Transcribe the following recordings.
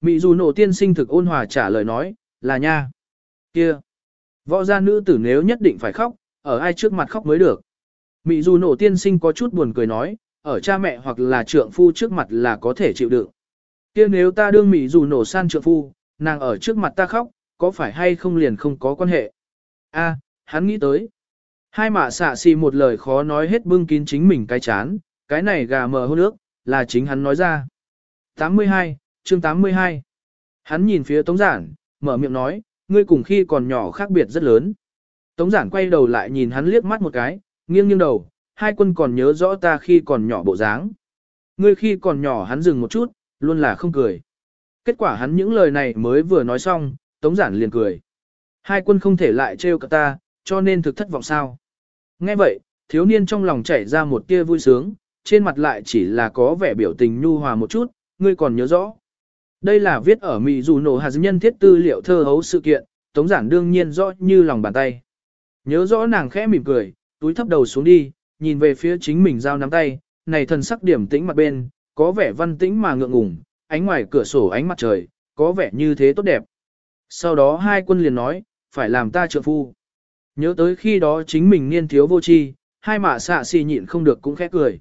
Mị dù nổ tiên sinh thực ôn hòa trả lời nói, là nha. Kia. Võ gia nữ tử nếu nhất định phải khóc, ở ai trước mặt khóc mới được. Mị dù nổ tiên sinh có chút buồn cười nói, ở cha mẹ hoặc là trượng phu trước mặt là có thể chịu đựng. Kia nếu ta đương mị dù nổ san trượng phu, nàng ở trước mặt ta khóc, có phải hay không liền không có quan hệ. A, hắn nghĩ tới. Hai mạ xạ xì một lời khó nói hết bưng kín chính mình cái chán, cái này gà mờ hôn nước, là chính hắn nói ra. 82, chương 82. Hắn nhìn phía Tống Giản, mở miệng nói, ngươi cùng khi còn nhỏ khác biệt rất lớn. Tống Giản quay đầu lại nhìn hắn liếc mắt một cái, nghiêng nghiêng đầu, hai quân còn nhớ rõ ta khi còn nhỏ bộ dáng. Ngươi khi còn nhỏ hắn dừng một chút, luôn là không cười. Kết quả hắn những lời này mới vừa nói xong, Tống Giản liền cười. Hai quân không thể lại trêu cả ta, cho nên thực thất vọng sao. Nghe vậy, thiếu niên trong lòng chảy ra một tia vui sướng, trên mặt lại chỉ là có vẻ biểu tình nhu hòa một chút, ngươi còn nhớ rõ. Đây là viết ở Mỹ dù nổ hạt nhân thiết tư liệu thơ hấu sự kiện, Tống Giản đương nhiên rõ như lòng bàn tay. Nhớ rõ nàng khẽ mỉm cười, túi thấp đầu xuống đi, nhìn về phía chính mình giao nắm tay, này thần sắc điểm tĩnh mặt bên, có vẻ văn tĩnh mà ngượng ngùng, ánh ngoài cửa sổ ánh mặt trời, có vẻ như thế tốt đẹp. Sau đó hai quân liền nói, phải làm ta trợ phu. Nhớ tới khi đó chính mình niên thiếu vô tri, hai mạ xạ xì nhịn không được cũng khẽ cười.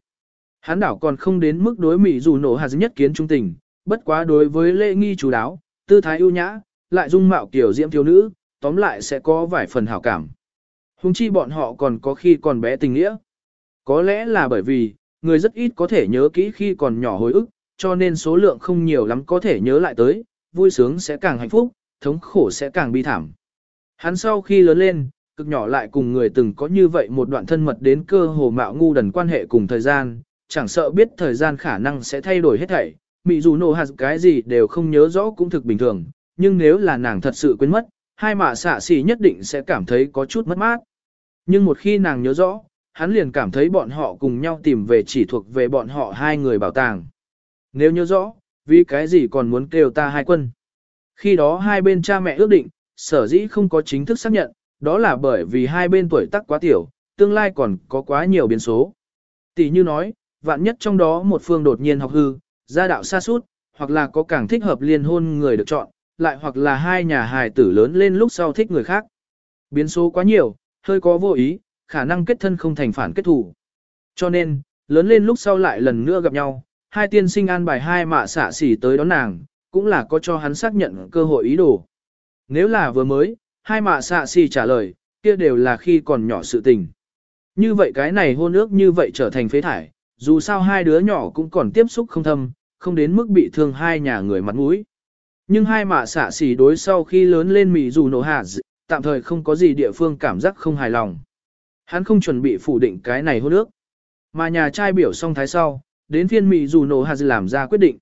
Hán đảo còn không đến mức đối mỹ dù nổ hạt nhất kiến trung tình, bất quá đối với lễ nghi chú đáo, tư thái ưu nhã, lại dung mạo kiểu diễm thiếu nữ, tóm lại sẽ có vài phần hảo cảm. Hùng chi bọn họ còn có khi còn bé tình nghĩa. Có lẽ là bởi vì, người rất ít có thể nhớ kỹ khi còn nhỏ hồi ức, cho nên số lượng không nhiều lắm có thể nhớ lại tới, vui sướng sẽ càng hạnh phúc, thống khổ sẽ càng bi thảm. Hắn sau khi lớn lên, cực nhỏ lại cùng người từng có như vậy một đoạn thân mật đến cơ hồ mạo ngu đần quan hệ cùng thời gian, chẳng sợ biết thời gian khả năng sẽ thay đổi hết thảy, mị dù nổ hạt cái gì đều không nhớ rõ cũng thực bình thường, nhưng nếu là nàng thật sự quên mất, hai mạ xạ xỉ nhất định sẽ cảm thấy có chút mất mát. Nhưng một khi nàng nhớ rõ, hắn liền cảm thấy bọn họ cùng nhau tìm về chỉ thuộc về bọn họ hai người bảo tàng. Nếu nhớ rõ, vì cái gì còn muốn kêu ta hai quân. Khi đó hai bên cha mẹ ước định, sở dĩ không có chính thức xác nhận, đó là bởi vì hai bên tuổi tác quá tiểu, tương lai còn có quá nhiều biến số. Tỷ như nói, vạn nhất trong đó một phương đột nhiên học hư, gia đạo xa suốt, hoặc là có càng thích hợp liên hôn người được chọn, lại hoặc là hai nhà hài tử lớn lên lúc sau thích người khác. Biến số quá nhiều, hơi có vô ý, khả năng kết thân không thành phản kết thủ. Cho nên, lớn lên lúc sau lại lần nữa gặp nhau, hai tiên sinh an bài hai mạ xạ xỉ tới đón nàng, cũng là có cho hắn xác nhận cơ hội ý đồ. Nếu là vừa mới, hai mạ xạ xỉ trả lời, kia đều là khi còn nhỏ sự tình. Như vậy cái này hôn ước như vậy trở thành phế thải, dù sao hai đứa nhỏ cũng còn tiếp xúc không thâm, không đến mức bị thương hai nhà người mặt mũi. Nhưng hai mạ xạ xỉ đối sau khi lớn lên mị dù nổ hạ tạm thời không có gì địa phương cảm giác không hài lòng. Hắn không chuẩn bị phủ định cái này hôn ước. Mà nhà trai biểu xong thái sau, đến phiên mị dù nổ hạ làm ra quyết định.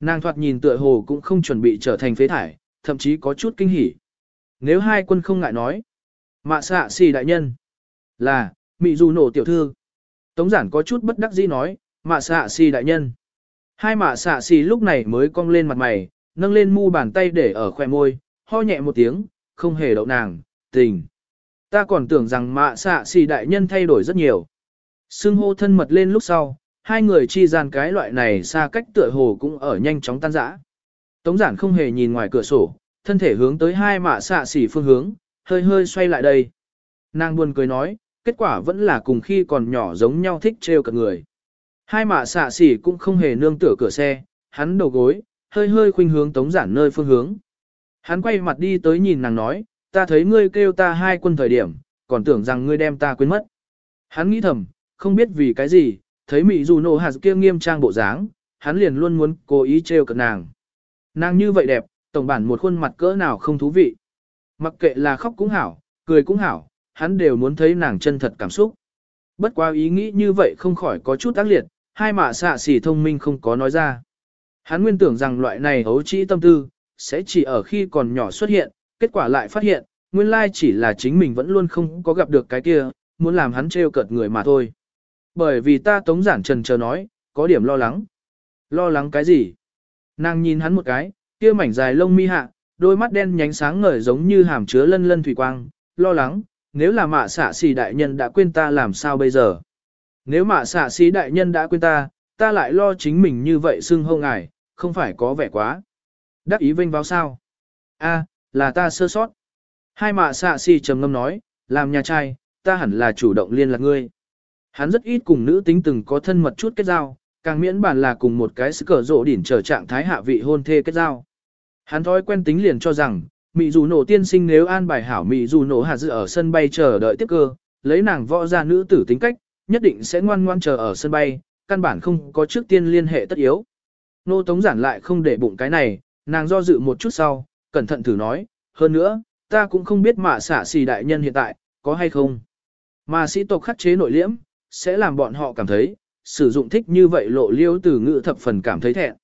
Nàng thoạt nhìn tựa hồ cũng không chuẩn bị trở thành phế thải, thậm chí có chút kinh hỉ. Nếu hai quân không ngại nói, mạ xạ xỉ đại nhân, là, mị dù nổ tiểu thư. Tống giản có chút bất đắc dĩ nói, mạ xạ xì đại nhân. Hai mạ xạ xì lúc này mới cong lên mặt mày, nâng lên mu bàn tay để ở khoe môi, ho nhẹ một tiếng, không hề đậu nàng, tình. Ta còn tưởng rằng mạ xạ xì đại nhân thay đổi rất nhiều. Sưng hô thân mật lên lúc sau, hai người chi gian cái loại này xa cách tựa hồ cũng ở nhanh chóng tan rã. Tống giản không hề nhìn ngoài cửa sổ, thân thể hướng tới hai mạ xạ xỉ phương hướng, hơi hơi xoay lại đây. Nàng buồn cười nói, kết quả vẫn là cùng khi còn nhỏ giống nhau thích trêu cả người. Hai mạ xạ xỉ cũng không hề nương tựa cửa xe, hắn đầu gối, hơi hơi khuynh hướng tống giản nơi phương hướng. Hắn quay mặt đi tới nhìn nàng nói, ta thấy ngươi kêu ta hai quân thời điểm, còn tưởng rằng ngươi đem ta quên mất. Hắn nghĩ thầm, không biết vì cái gì, thấy Mỹ dù nổ hạt kia nghiêm trang bộ dáng, hắn liền luôn muốn cố ý trêu cợt nàng. Nàng như vậy đẹp, tổng bản một khuôn mặt cỡ nào không thú vị. Mặc kệ là khóc cũng hảo, cười cũng hảo, hắn đều muốn thấy nàng chân thật cảm xúc. Bất quá ý nghĩ như vậy không khỏi có chút tác liệt, hai mạ xạ xỉ thông minh không có nói ra. Hắn nguyên tưởng rằng loại này hấu trĩ tâm tư, sẽ chỉ ở khi còn nhỏ xuất hiện, kết quả lại phát hiện, nguyên lai chỉ là chính mình vẫn luôn không có gặp được cái kia, muốn làm hắn trêu cợt người mà thôi. Bởi vì ta tống giản trần chờ nói, có điểm lo lắng. Lo lắng cái gì? Nàng nhìn hắn một cái, kia mảnh dài lông mi hạ, đôi mắt đen nhánh sáng ngời giống như hàm chứa lân lân thủy quang, lo lắng, nếu là mạ xạ xì đại nhân đã quên ta làm sao bây giờ? Nếu mà xạ sĩ đại nhân đã quên ta, ta lại lo chính mình như vậy xưng hô ngài, không phải có vẻ quá. Đắc ý vinh vào sao? A, là ta sơ sót. Hai mạ xạ sĩ trầm ngâm nói, làm nhà trai, ta hẳn là chủ động liên lạc ngươi. Hắn rất ít cùng nữ tính từng có thân mật chút kết giao, càng miễn bản là cùng một cái sức cờ rộ đỉnh trở trạng thái hạ vị hôn thê kết giao. Hắn thói quen tính liền cho rằng, Mị dù nổ tiên sinh nếu an bài hảo mị dù nổ hạ dự ở sân bay chờ đợi tiếp cơ, lấy nàng võ ra nữ tử tính cách, nhất định sẽ ngoan ngoan chờ ở sân bay, căn bản không có trước tiên liên hệ tất yếu. Nô Tống giản lại không để bụng cái này, nàng do dự một chút sau, cẩn thận thử nói, hơn nữa, ta cũng không biết mạ xả xì đại nhân hiện tại, có hay không. Mà sĩ tộc khắc chế nội liễm, sẽ làm bọn họ cảm thấy, sử dụng thích như vậy lộ liêu từ ngữ thập phần cảm thấy thẹn.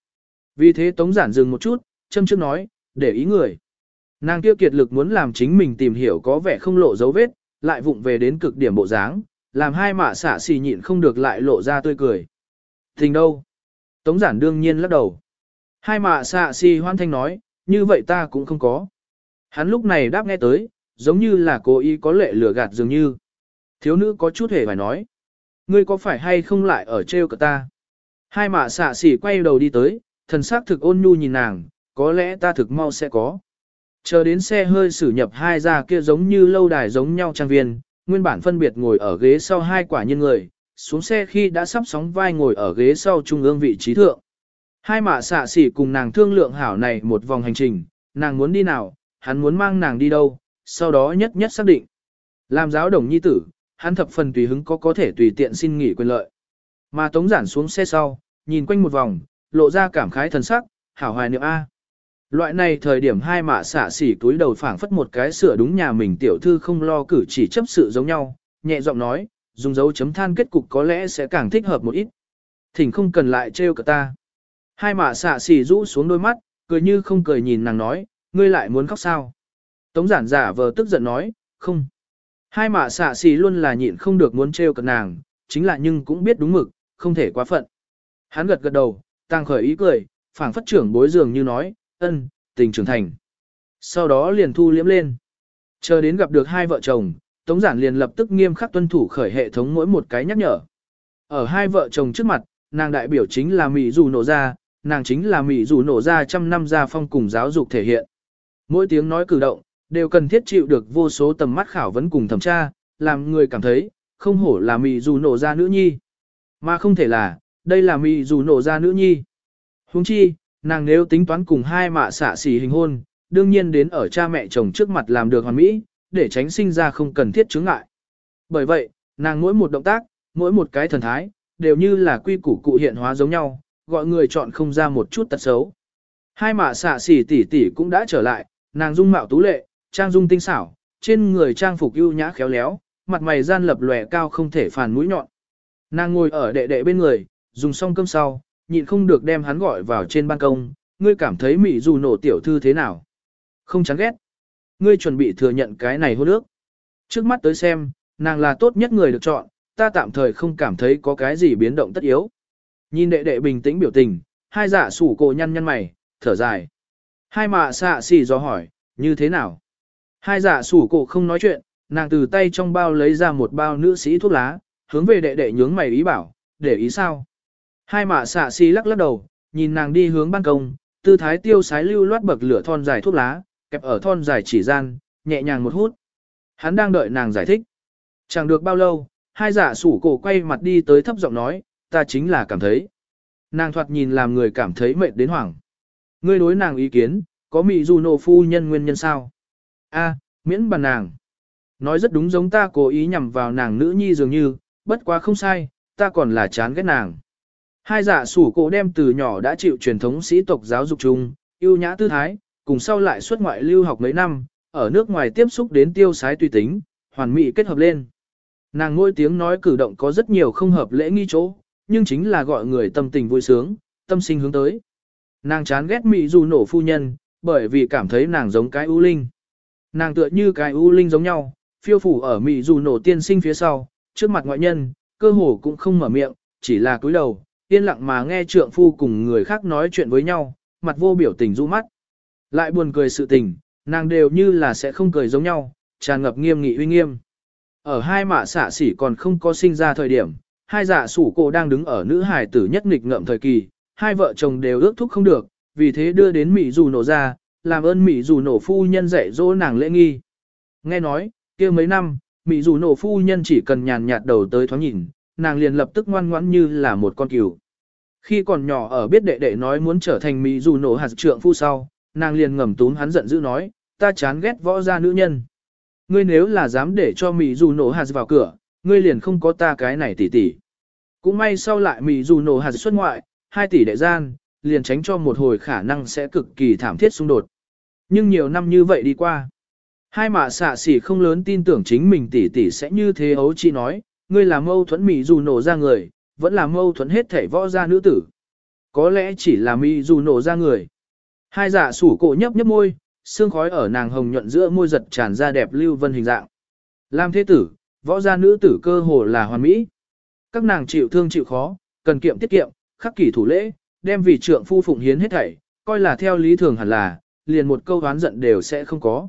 Vì thế Tống giản dừng một chút, châm trước nói, để ý người. Nàng tiêu kiệt lực muốn làm chính mình tìm hiểu có vẻ không lộ dấu vết, lại vụng về đến cực điểm bộ dáng, làm hai mạ xả xì nhịn không được lại lộ ra tươi cười. Tình đâu? Tống giản đương nhiên lắc đầu. Hai mạ xạ xì hoan thanh nói, như vậy ta cũng không có. Hắn lúc này đáp nghe tới, giống như là cố ý có lệ lừa gạt dường như. Thiếu nữ có chút hề phải nói. Ngươi có phải hay không lại ở treo cả ta? Hai mạ xạ xỉ quay đầu đi tới, thần sắc thực ôn nhu nhìn nàng, có lẽ ta thực mau sẽ có. Chờ đến xe hơi xử nhập hai ra kia giống như lâu đài giống nhau trang viên, nguyên bản phân biệt ngồi ở ghế sau hai quả nhân người, xuống xe khi đã sắp sóng vai ngồi ở ghế sau trung ương vị trí thượng. Hai mạ xạ xỉ cùng nàng thương lượng hảo này một vòng hành trình, nàng muốn đi nào, hắn muốn mang nàng đi đâu, sau đó nhất nhất xác định. Làm giáo đồng nhi tử, hắn thập phần tùy hứng có có thể tùy tiện xin nghỉ quyền lợi. Mà tống giản xuống xe sau, nhìn quanh một vòng, lộ ra cảm khái thần sắc, hảo hoài niệm A. Loại này thời điểm hai mạ xả xỉ túi đầu phảng phất một cái sửa đúng nhà mình tiểu thư không lo cử chỉ chấp sự giống nhau, nhẹ giọng nói, dùng dấu chấm than kết cục có lẽ sẽ càng thích hợp một ít. Thỉnh không cần lại trêu cả ta. Hai mạ xả xỉ rũ xuống đôi mắt, cười như không cười nhìn nàng nói, ngươi lại muốn khóc sao. Tống giản giả vờ tức giận nói, không. Hai mạ xả xỉ luôn là nhịn không được muốn trêu cả nàng, chính là nhưng cũng biết đúng mực, không thể quá phận. Hắn gật gật đầu, tăng khởi ý cười, phảng phất trưởng bối dường như nói, ân, tình trưởng thành. Sau đó liền thu liễm lên. Chờ đến gặp được hai vợ chồng, Tống Giản liền lập tức nghiêm khắc tuân thủ khởi hệ thống mỗi một cái nhắc nhở. Ở hai vợ chồng trước mặt, nàng đại biểu chính là Mỹ dù nổ ra, nàng chính là Mỹ dù nổ ra trăm năm gia phong cùng giáo dục thể hiện. Mỗi tiếng nói cử động, đều cần thiết chịu được vô số tầm mắt khảo vấn cùng thẩm tra, làm người cảm thấy, không hổ là Mỹ dù nổ ra nữ nhi. Mà không thể là, đây là Mỹ dù nổ ra nữ nhi. Huống chi, nàng nếu tính toán cùng hai mạ xạ xỉ hình hôn, đương nhiên đến ở cha mẹ chồng trước mặt làm được hoàn mỹ, để tránh sinh ra không cần thiết chướng ngại. Bởi vậy, nàng mỗi một động tác, mỗi một cái thần thái, đều như là quy củ cụ hiện hóa giống nhau, gọi người chọn không ra một chút tật xấu. Hai mạ xạ xỉ tỷ tỷ cũng đã trở lại, nàng dung mạo tú lệ, trang dung tinh xảo, trên người trang phục ưu nhã khéo léo, mặt mày gian lập lòe cao không thể phản mũi nhọn. Nàng ngồi ở đệ đệ bên người, dùng xong cơm sau, nhịn không được đem hắn gọi vào trên ban công, ngươi cảm thấy mỹ dù nổ tiểu thư thế nào? Không chán ghét. Ngươi chuẩn bị thừa nhận cái này hôn ước. Trước mắt tới xem, nàng là tốt nhất người được chọn, ta tạm thời không cảm thấy có cái gì biến động tất yếu. Nhìn đệ đệ bình tĩnh biểu tình, hai giả sủ cổ nhăn nhăn mày, thở dài. Hai mạ xạ xì do hỏi, như thế nào? Hai giả sủ cổ không nói chuyện, nàng từ tay trong bao lấy ra một bao nữ sĩ thuốc lá, hướng về đệ đệ nhướng mày ý bảo, để ý sao? Hai mạ xạ xì lắc lắc đầu, nhìn nàng đi hướng ban công, tư thái tiêu sái lưu loát bậc lửa thon dài thuốc lá, kẹp ở thon dài chỉ gian, nhẹ nhàng một hút. Hắn đang đợi nàng giải thích. Chẳng được bao lâu, hai giả sủ cổ quay mặt đi tới thấp giọng nói, ta chính là cảm thấy. Nàng thoạt nhìn làm người cảm thấy mệt đến hoảng. Ngươi đối nàng ý kiến, có mị dù nổ phu nhân nguyên nhân sao? A, miễn bàn nàng. Nói rất đúng giống ta cố ý nhằm vào nàng nữ nhi dường như, bất quá không sai, ta còn là chán ghét nàng. Hai giả sủ cổ đem từ nhỏ đã chịu truyền thống sĩ tộc giáo dục chung, yêu nhã tư thái, cùng sau lại xuất ngoại lưu học mấy năm, ở nước ngoài tiếp xúc đến tiêu sái tùy tính, hoàn mỹ kết hợp lên. Nàng ngôi tiếng nói cử động có rất nhiều không hợp lễ nghi chỗ, nhưng chính là gọi người tâm tình vui sướng, tâm sinh hướng tới. Nàng chán ghét mỹ dù nổ phu nhân, bởi vì cảm thấy nàng giống cái ưu linh. Nàng tựa như cái ưu linh giống nhau, phiêu phủ ở mỹ dù nổ tiên sinh phía sau, trước mặt ngoại nhân, cơ hồ cũng không mở miệng, chỉ là cúi đầu, yên lặng mà nghe trượng phu cùng người khác nói chuyện với nhau, mặt vô biểu tình du mắt. Lại buồn cười sự tình, nàng đều như là sẽ không cười giống nhau, tràn ngập nghiêm nghị uy nghiêm. Ở hai mạ xạ xỉ còn không có sinh ra thời điểm, hai dạ sủ cô đang đứng ở nữ hài tử nhất nghịch ngợm thời kỳ, hai vợ chồng đều ước thúc không được, vì thế đưa đến Mỹ dù nổ ra, làm ơn Mỹ dù nổ phu nhân dạy dỗ nàng lễ nghi. Nghe nói, kia mấy năm, Mỹ dù nổ phu nhân chỉ cần nhàn nhạt đầu tới thoáng nhìn, nàng liền lập tức ngoan ngoãn như là một con cừu. Khi còn nhỏ ở biết đệ đệ nói muốn trở thành Mỹ dù nổ hạt trượng phu sau, nàng liền ngầm túm hắn giận dữ nói, ta chán ghét võ gia nữ nhân. Ngươi nếu là dám để cho Mỹ dù nổ hạt vào cửa, ngươi liền không có ta cái này tỉ tỉ. Cũng may sau lại Mỹ dù nổ hạt xuất ngoại, hai tỷ đệ gian, liền tránh cho một hồi khả năng sẽ cực kỳ thảm thiết xung đột. Nhưng nhiều năm như vậy đi qua. Hai mạ xạ xỉ không lớn tin tưởng chính mình tỷ tỷ sẽ như thế ấu chi nói, ngươi là mâu thuẫn Mỹ dù nổ ra người, vẫn là mâu thuẫn hết thể võ gia nữ tử. Có lẽ chỉ là mi dù nổ ra người. Hai giả sủ cổ nhấp nhấp môi, xương khói ở nàng hồng nhuận giữa môi giật tràn ra đẹp lưu vân hình dạng. Làm thế tử, võ gia nữ tử cơ hồ là hoàn mỹ. Các nàng chịu thương chịu khó, cần kiệm tiết kiệm, khắc kỷ thủ lễ, đem vì trượng phu phụng hiến hết thảy, coi là theo lý thường hẳn là, liền một câu oán giận đều sẽ không có.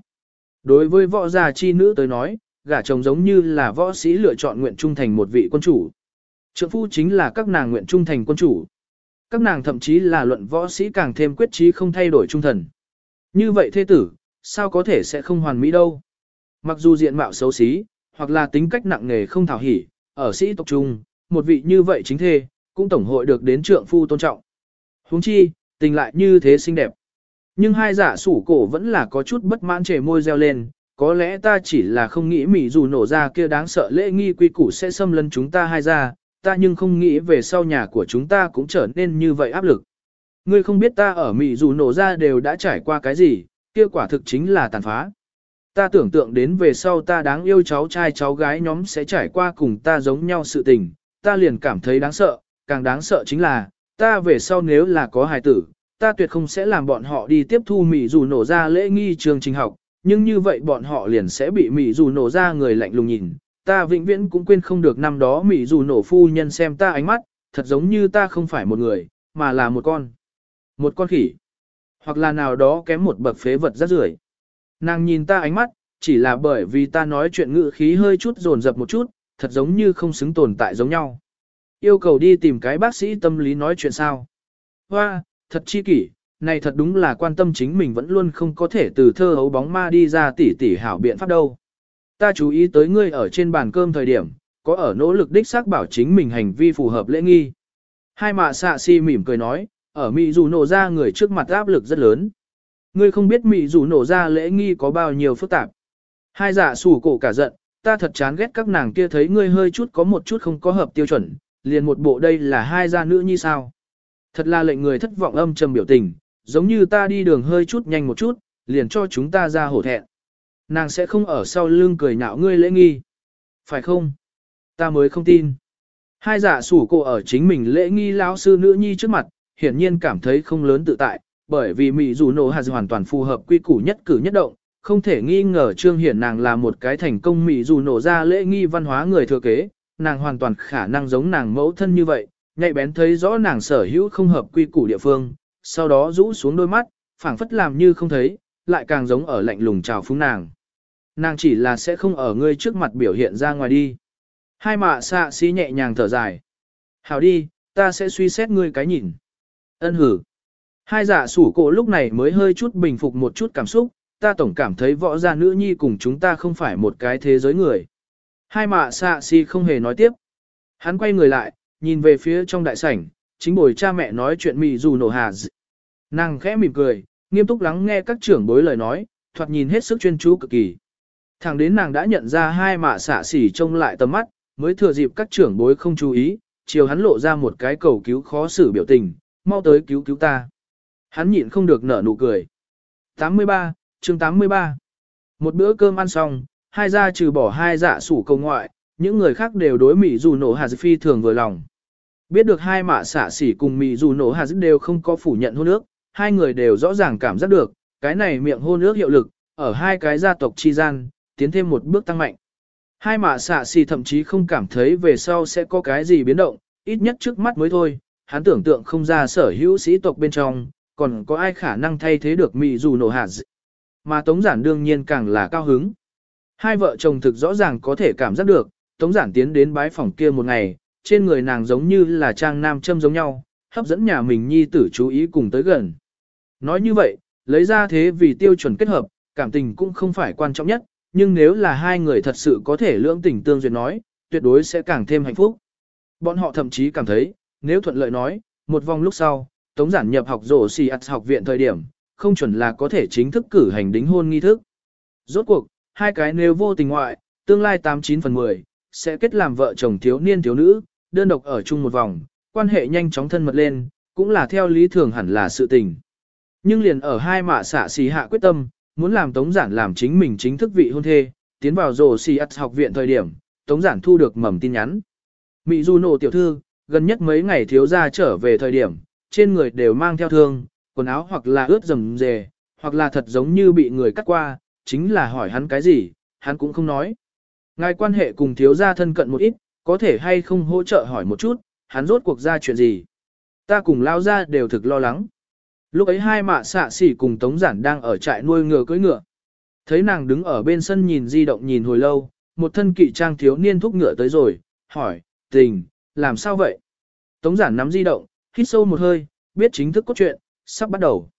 Đối với võ gia chi nữ tới nói, gả chồng giống như là võ sĩ lựa chọn nguyện trung thành một vị quân chủ. Trượng phu chính là các nàng nguyện trung thành quân chủ. Các nàng thậm chí là luận võ sĩ càng thêm quyết trí không thay đổi trung thần. Như vậy thế tử, sao có thể sẽ không hoàn mỹ đâu. Mặc dù diện mạo xấu xí, hoặc là tính cách nặng nề không thảo hỉ, ở sĩ tộc trung, một vị như vậy chính thê, cũng tổng hội được đến trượng phu tôn trọng. huống chi, tình lại như thế xinh đẹp. Nhưng hai giả sủ cổ vẫn là có chút bất mãn trề môi reo lên, có lẽ ta chỉ là không nghĩ mỉ dù nổ ra kia đáng sợ lễ nghi quy củ sẽ xâm lấn chúng ta hai ra, ta nhưng không nghĩ về sau nhà của chúng ta cũng trở nên như vậy áp lực. Ngươi không biết ta ở mỹ dù nổ ra đều đã trải qua cái gì, kia quả thực chính là tàn phá. Ta tưởng tượng đến về sau ta đáng yêu cháu trai cháu gái nhóm sẽ trải qua cùng ta giống nhau sự tình, ta liền cảm thấy đáng sợ, càng đáng sợ chính là, ta về sau nếu là có hài tử, ta tuyệt không sẽ làm bọn họ đi tiếp thu Mỹ dù nổ ra lễ nghi trường trình học, nhưng như vậy bọn họ liền sẽ bị Mỹ dù nổ ra người lạnh lùng nhìn. Ta vĩnh viễn cũng quên không được năm đó Mỹ dù nổ phu nhân xem ta ánh mắt, thật giống như ta không phải một người, mà là một con. Một con khỉ. Hoặc là nào đó kém một bậc phế vật rất rưởi. Nàng nhìn ta ánh mắt, chỉ là bởi vì ta nói chuyện ngữ khí hơi chút dồn dập một chút, thật giống như không xứng tồn tại giống nhau. Yêu cầu đi tìm cái bác sĩ tâm lý nói chuyện sao. Hoa, thật chi kỷ, này thật đúng là quan tâm chính mình vẫn luôn không có thể từ thơ hấu bóng ma đi ra tỉ tỉ hảo biện pháp đâu. Ta chú ý tới ngươi ở trên bàn cơm thời điểm, có ở nỗ lực đích xác bảo chính mình hành vi phù hợp lễ nghi. Hai mạ xạ si mỉm cười nói, ở Mỹ dù nổ ra người trước mặt áp lực rất lớn. Ngươi không biết Mỹ dù nổ ra lễ nghi có bao nhiêu phức tạp. Hai dạ giả sủ cổ cả giận, ta thật chán ghét các nàng kia thấy ngươi hơi chút có một chút không có hợp tiêu chuẩn, liền một bộ đây là hai gia nữ như sao. Thật là lệnh người thất vọng âm trầm biểu tình, giống như ta đi đường hơi chút nhanh một chút, liền cho chúng ta ra hổ thẹn. Nàng sẽ không ở sau lưng cười nhạo ngươi lễ nghi. Phải không? Ta mới không tin. Hai giả sủ cổ ở chính mình lễ nghi lão sư nữ nhi trước mặt, hiển nhiên cảm thấy không lớn tự tại, bởi vì Mỹ dù nổ hạt hoàn toàn phù hợp quy củ nhất cử nhất động, không thể nghi ngờ trương hiển nàng là một cái thành công Mỹ dù nổ ra lễ nghi văn hóa người thừa kế, nàng hoàn toàn khả năng giống nàng mẫu thân như vậy, nhạy bén thấy rõ nàng sở hữu không hợp quy củ địa phương, sau đó rũ xuống đôi mắt, phảng phất làm như không thấy, lại càng giống ở lạnh lùng chào phúng nàng. Nàng chỉ là sẽ không ở ngươi trước mặt biểu hiện ra ngoài đi. Hai mạ xạ xí nhẹ nhàng thở dài. Hảo đi, ta sẽ suy xét ngươi cái nhìn. Ân hử. Hai giả sủ cổ lúc này mới hơi chút bình phục một chút cảm xúc, ta tổng cảm thấy võ gia nữ nhi cùng chúng ta không phải một cái thế giới người. Hai mạ xạ xì không hề nói tiếp. Hắn quay người lại, nhìn về phía trong đại sảnh, chính bồi cha mẹ nói chuyện mị dù nổ hà dị. Nàng khẽ mỉm cười, nghiêm túc lắng nghe các trưởng bối lời nói, thoạt nhìn hết sức chuyên chú cực kỳ. Thẳng đến nàng đã nhận ra hai mạ xạ xỉ trông lại tầm mắt, mới thừa dịp các trưởng bối không chú ý, chiều hắn lộ ra một cái cầu cứu khó xử biểu tình, mau tới cứu cứu ta. Hắn nhịn không được nở nụ cười. 83, chương 83. Một bữa cơm ăn xong, hai gia trừ bỏ hai dạ sủ cầu ngoại, những người khác đều đối Mỹ dù nổ hạt phi thường vừa lòng. Biết được hai mạ xả xỉ cùng Mỹ dù nổ hạt đều không có phủ nhận hôn ước, hai người đều rõ ràng cảm giác được, cái này miệng hôn ước hiệu lực, ở hai cái gia tộc chi gian, tiến thêm một bước tăng mạnh. Hai mạ xạ xì thậm chí không cảm thấy về sau sẽ có cái gì biến động, ít nhất trước mắt mới thôi, hắn tưởng tượng không ra sở hữu sĩ tộc bên trong, còn có ai khả năng thay thế được mị dù nổ hạt. Mà Tống Giản đương nhiên càng là cao hứng. Hai vợ chồng thực rõ ràng có thể cảm giác được, Tống Giản tiến đến bái phòng kia một ngày, trên người nàng giống như là trang nam châm giống nhau, hấp dẫn nhà mình nhi tử chú ý cùng tới gần. Nói như vậy, lấy ra thế vì tiêu chuẩn kết hợp, cảm tình cũng không phải quan trọng nhất, nhưng nếu là hai người thật sự có thể lưỡng tình tương duyệt nói, tuyệt đối sẽ càng thêm hạnh phúc. Bọn họ thậm chí cảm thấy, nếu thuận lợi nói, một vòng lúc sau, Tống Giản nhập học rổ xì ạt học viện thời điểm, không chuẩn là có thể chính thức cử hành đính hôn nghi thức. Rốt cuộc, hai cái nếu vô tình ngoại, tương lai 89 phần 10, sẽ kết làm vợ chồng thiếu niên thiếu nữ, đơn độc ở chung một vòng, quan hệ nhanh chóng thân mật lên, cũng là theo lý thường hẳn là sự tình. Nhưng liền ở hai mạ xạ xì hạ quyết tâm, muốn làm Tống Giản làm chính mình chính thức vị hôn thê, tiến vào rổ xì ắt học viện thời điểm, Tống Giản thu được mầm tin nhắn. Mị Du nổ tiểu thư, gần nhất mấy ngày thiếu gia trở về thời điểm, trên người đều mang theo thương, quần áo hoặc là ướt rầm rề, hoặc là thật giống như bị người cắt qua, chính là hỏi hắn cái gì, hắn cũng không nói. Ngài quan hệ cùng thiếu gia thân cận một ít, có thể hay không hỗ trợ hỏi một chút, hắn rốt cuộc ra chuyện gì. Ta cùng lao ra đều thực lo lắng. Lúc ấy hai mạ xạ xỉ cùng Tống Giản đang ở trại nuôi ngựa cưỡi ngựa. Thấy nàng đứng ở bên sân nhìn di động nhìn hồi lâu, một thân kỵ trang thiếu niên thúc ngựa tới rồi, hỏi, tình, làm sao vậy? Tống Giản nắm di động, hít sâu một hơi, biết chính thức cốt truyện, sắp bắt đầu.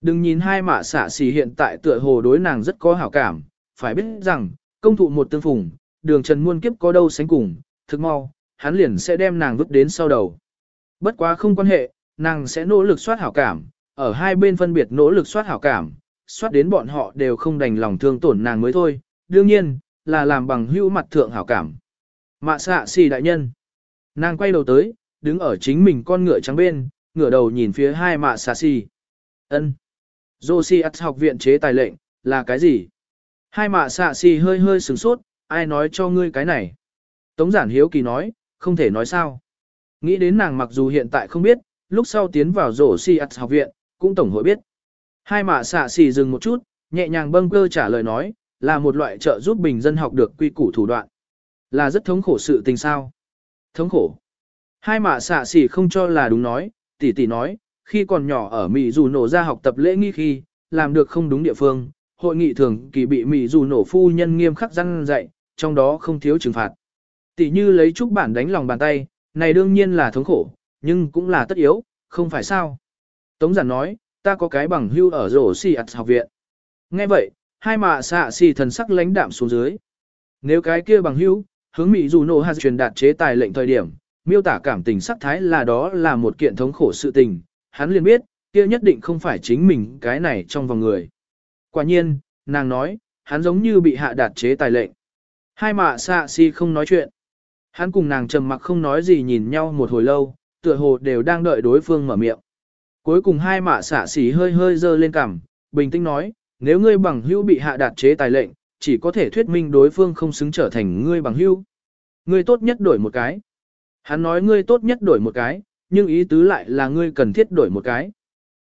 Đừng nhìn hai mạ xạ xỉ hiện tại tựa hồ đối nàng rất có hảo cảm, phải biết rằng, công thụ một tương phùng, đường trần muôn kiếp có đâu sánh cùng, thực mau, hắn liền sẽ đem nàng vứt đến sau đầu. Bất quá không quan hệ, nàng sẽ nỗ lực soát hảo cảm, ở hai bên phân biệt nỗ lực soát hảo cảm, soát đến bọn họ đều không đành lòng thương tổn nàng mới thôi, đương nhiên, là làm bằng hữu mặt thượng hảo cảm. Mạ xạ xì đại nhân. Nàng quay đầu tới, đứng ở chính mình con ngựa trắng bên, ngửa đầu nhìn phía hai mạ xạ xì. ân Josias học viện chế tài lệnh, là cái gì? Hai mạ xạ xì hơi hơi sừng sốt, ai nói cho ngươi cái này? Tống giản hiếu kỳ nói, không thể nói sao. Nghĩ đến nàng mặc dù hiện tại không biết, lúc sau tiến vào rổ si học viện, cũng tổng hội biết. Hai mạ xạ xì dừng một chút, nhẹ nhàng bâng cơ trả lời nói, là một loại trợ giúp bình dân học được quy củ thủ đoạn. Là rất thống khổ sự tình sao. Thống khổ. Hai mạ xạ xì không cho là đúng nói, tỷ tỷ nói, khi còn nhỏ ở Mỹ dù nổ ra học tập lễ nghi khi, làm được không đúng địa phương, hội nghị thường kỳ bị Mỹ dù nổ phu nhân nghiêm khắc răn dạy, trong đó không thiếu trừng phạt. Tỷ như lấy trúc bản đánh lòng bàn tay, này đương nhiên là thống khổ, nhưng cũng là tất yếu, không phải sao. Tống giản nói, ta có cái bằng hưu ở rổ xì ạt học viện. Nghe vậy, hai mạ xạ xì thần sắc lãnh đạm xuống dưới. Nếu cái kia bằng hưu, hướng Mỹ dù nổ hạt truyền đạt chế tài lệnh thời điểm, miêu tả cảm tình sắc thái là đó là một kiện thống khổ sự tình, hắn liền biết, kia nhất định không phải chính mình cái này trong vòng người. Quả nhiên, nàng nói, hắn giống như bị hạ đạt chế tài lệnh. Hai mạ xạ si không nói chuyện. Hắn cùng nàng trầm mặc không nói gì nhìn nhau một hồi lâu, tựa hồ đều đang đợi đối phương mở miệng. Cuối cùng hai mạ xạ xỉ hơi hơi dơ lên cằm, bình tĩnh nói, nếu ngươi bằng hữu bị hạ đạt chế tài lệnh, chỉ có thể thuyết minh đối phương không xứng trở thành ngươi bằng hữu. Ngươi tốt nhất đổi một cái. Hắn nói ngươi tốt nhất đổi một cái, nhưng ý tứ lại là ngươi cần thiết đổi một cái.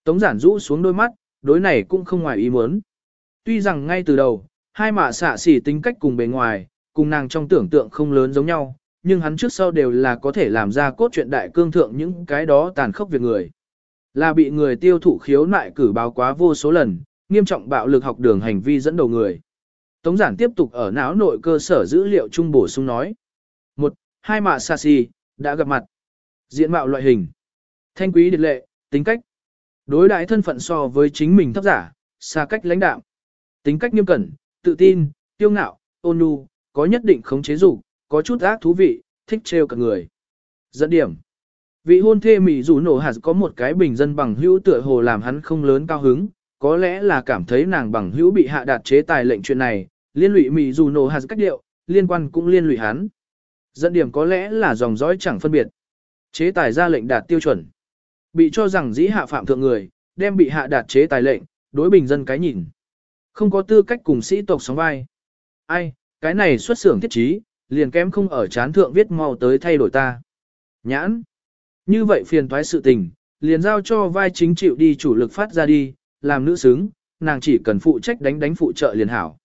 Tống giản rũ xuống đôi mắt, đối này cũng không ngoài ý muốn. Tuy rằng ngay từ đầu, hai mạ xạ xỉ tính cách cùng bề ngoài, cùng nàng trong tưởng tượng không lớn giống nhau, nhưng hắn trước sau đều là có thể làm ra cốt truyện đại cương thượng những cái đó tàn khốc việc người. Là bị người tiêu thụ khiếu nại cử báo quá vô số lần, nghiêm trọng bạo lực học đường hành vi dẫn đầu người. Tống giản tiếp tục ở não nội cơ sở dữ liệu trung bổ sung nói. một Hai mạ xa xì, đã gặp mặt. Diện mạo loại hình. Thanh quý điệt lệ, tính cách. Đối đại thân phận so với chính mình thấp giả, xa cách lãnh đạo. Tính cách nghiêm cẩn, tự tin, tiêu ngạo, ôn nhu, có nhất định khống chế dục, có chút ác thú vị, thích trêu cả người. Dẫn điểm. Vị hôn thê Mỹ dù nổ hạt có một cái bình dân bằng hữu tựa hồ làm hắn không lớn cao hứng, có lẽ là cảm thấy nàng bằng hữu bị hạ đạt chế tài lệnh chuyện này, liên lụy Mỹ dù nổ hạt cách điệu, liên quan cũng liên lụy hắn. Dẫn điểm có lẽ là dòng dõi chẳng phân biệt. Chế tài ra lệnh đạt tiêu chuẩn. Bị cho rằng dĩ hạ phạm thượng người, đem bị hạ đạt chế tài lệnh, đối bình dân cái nhìn. Không có tư cách cùng sĩ tộc sóng vai. Ai, cái này xuất xưởng thiết trí, liền kém không ở chán thượng viết mau tới thay đổi ta. Nhãn. Như vậy phiền toái sự tình, liền giao cho vai chính chịu đi chủ lực phát ra đi, làm nữ xứng, nàng chỉ cần phụ trách đánh đánh phụ trợ liền hảo.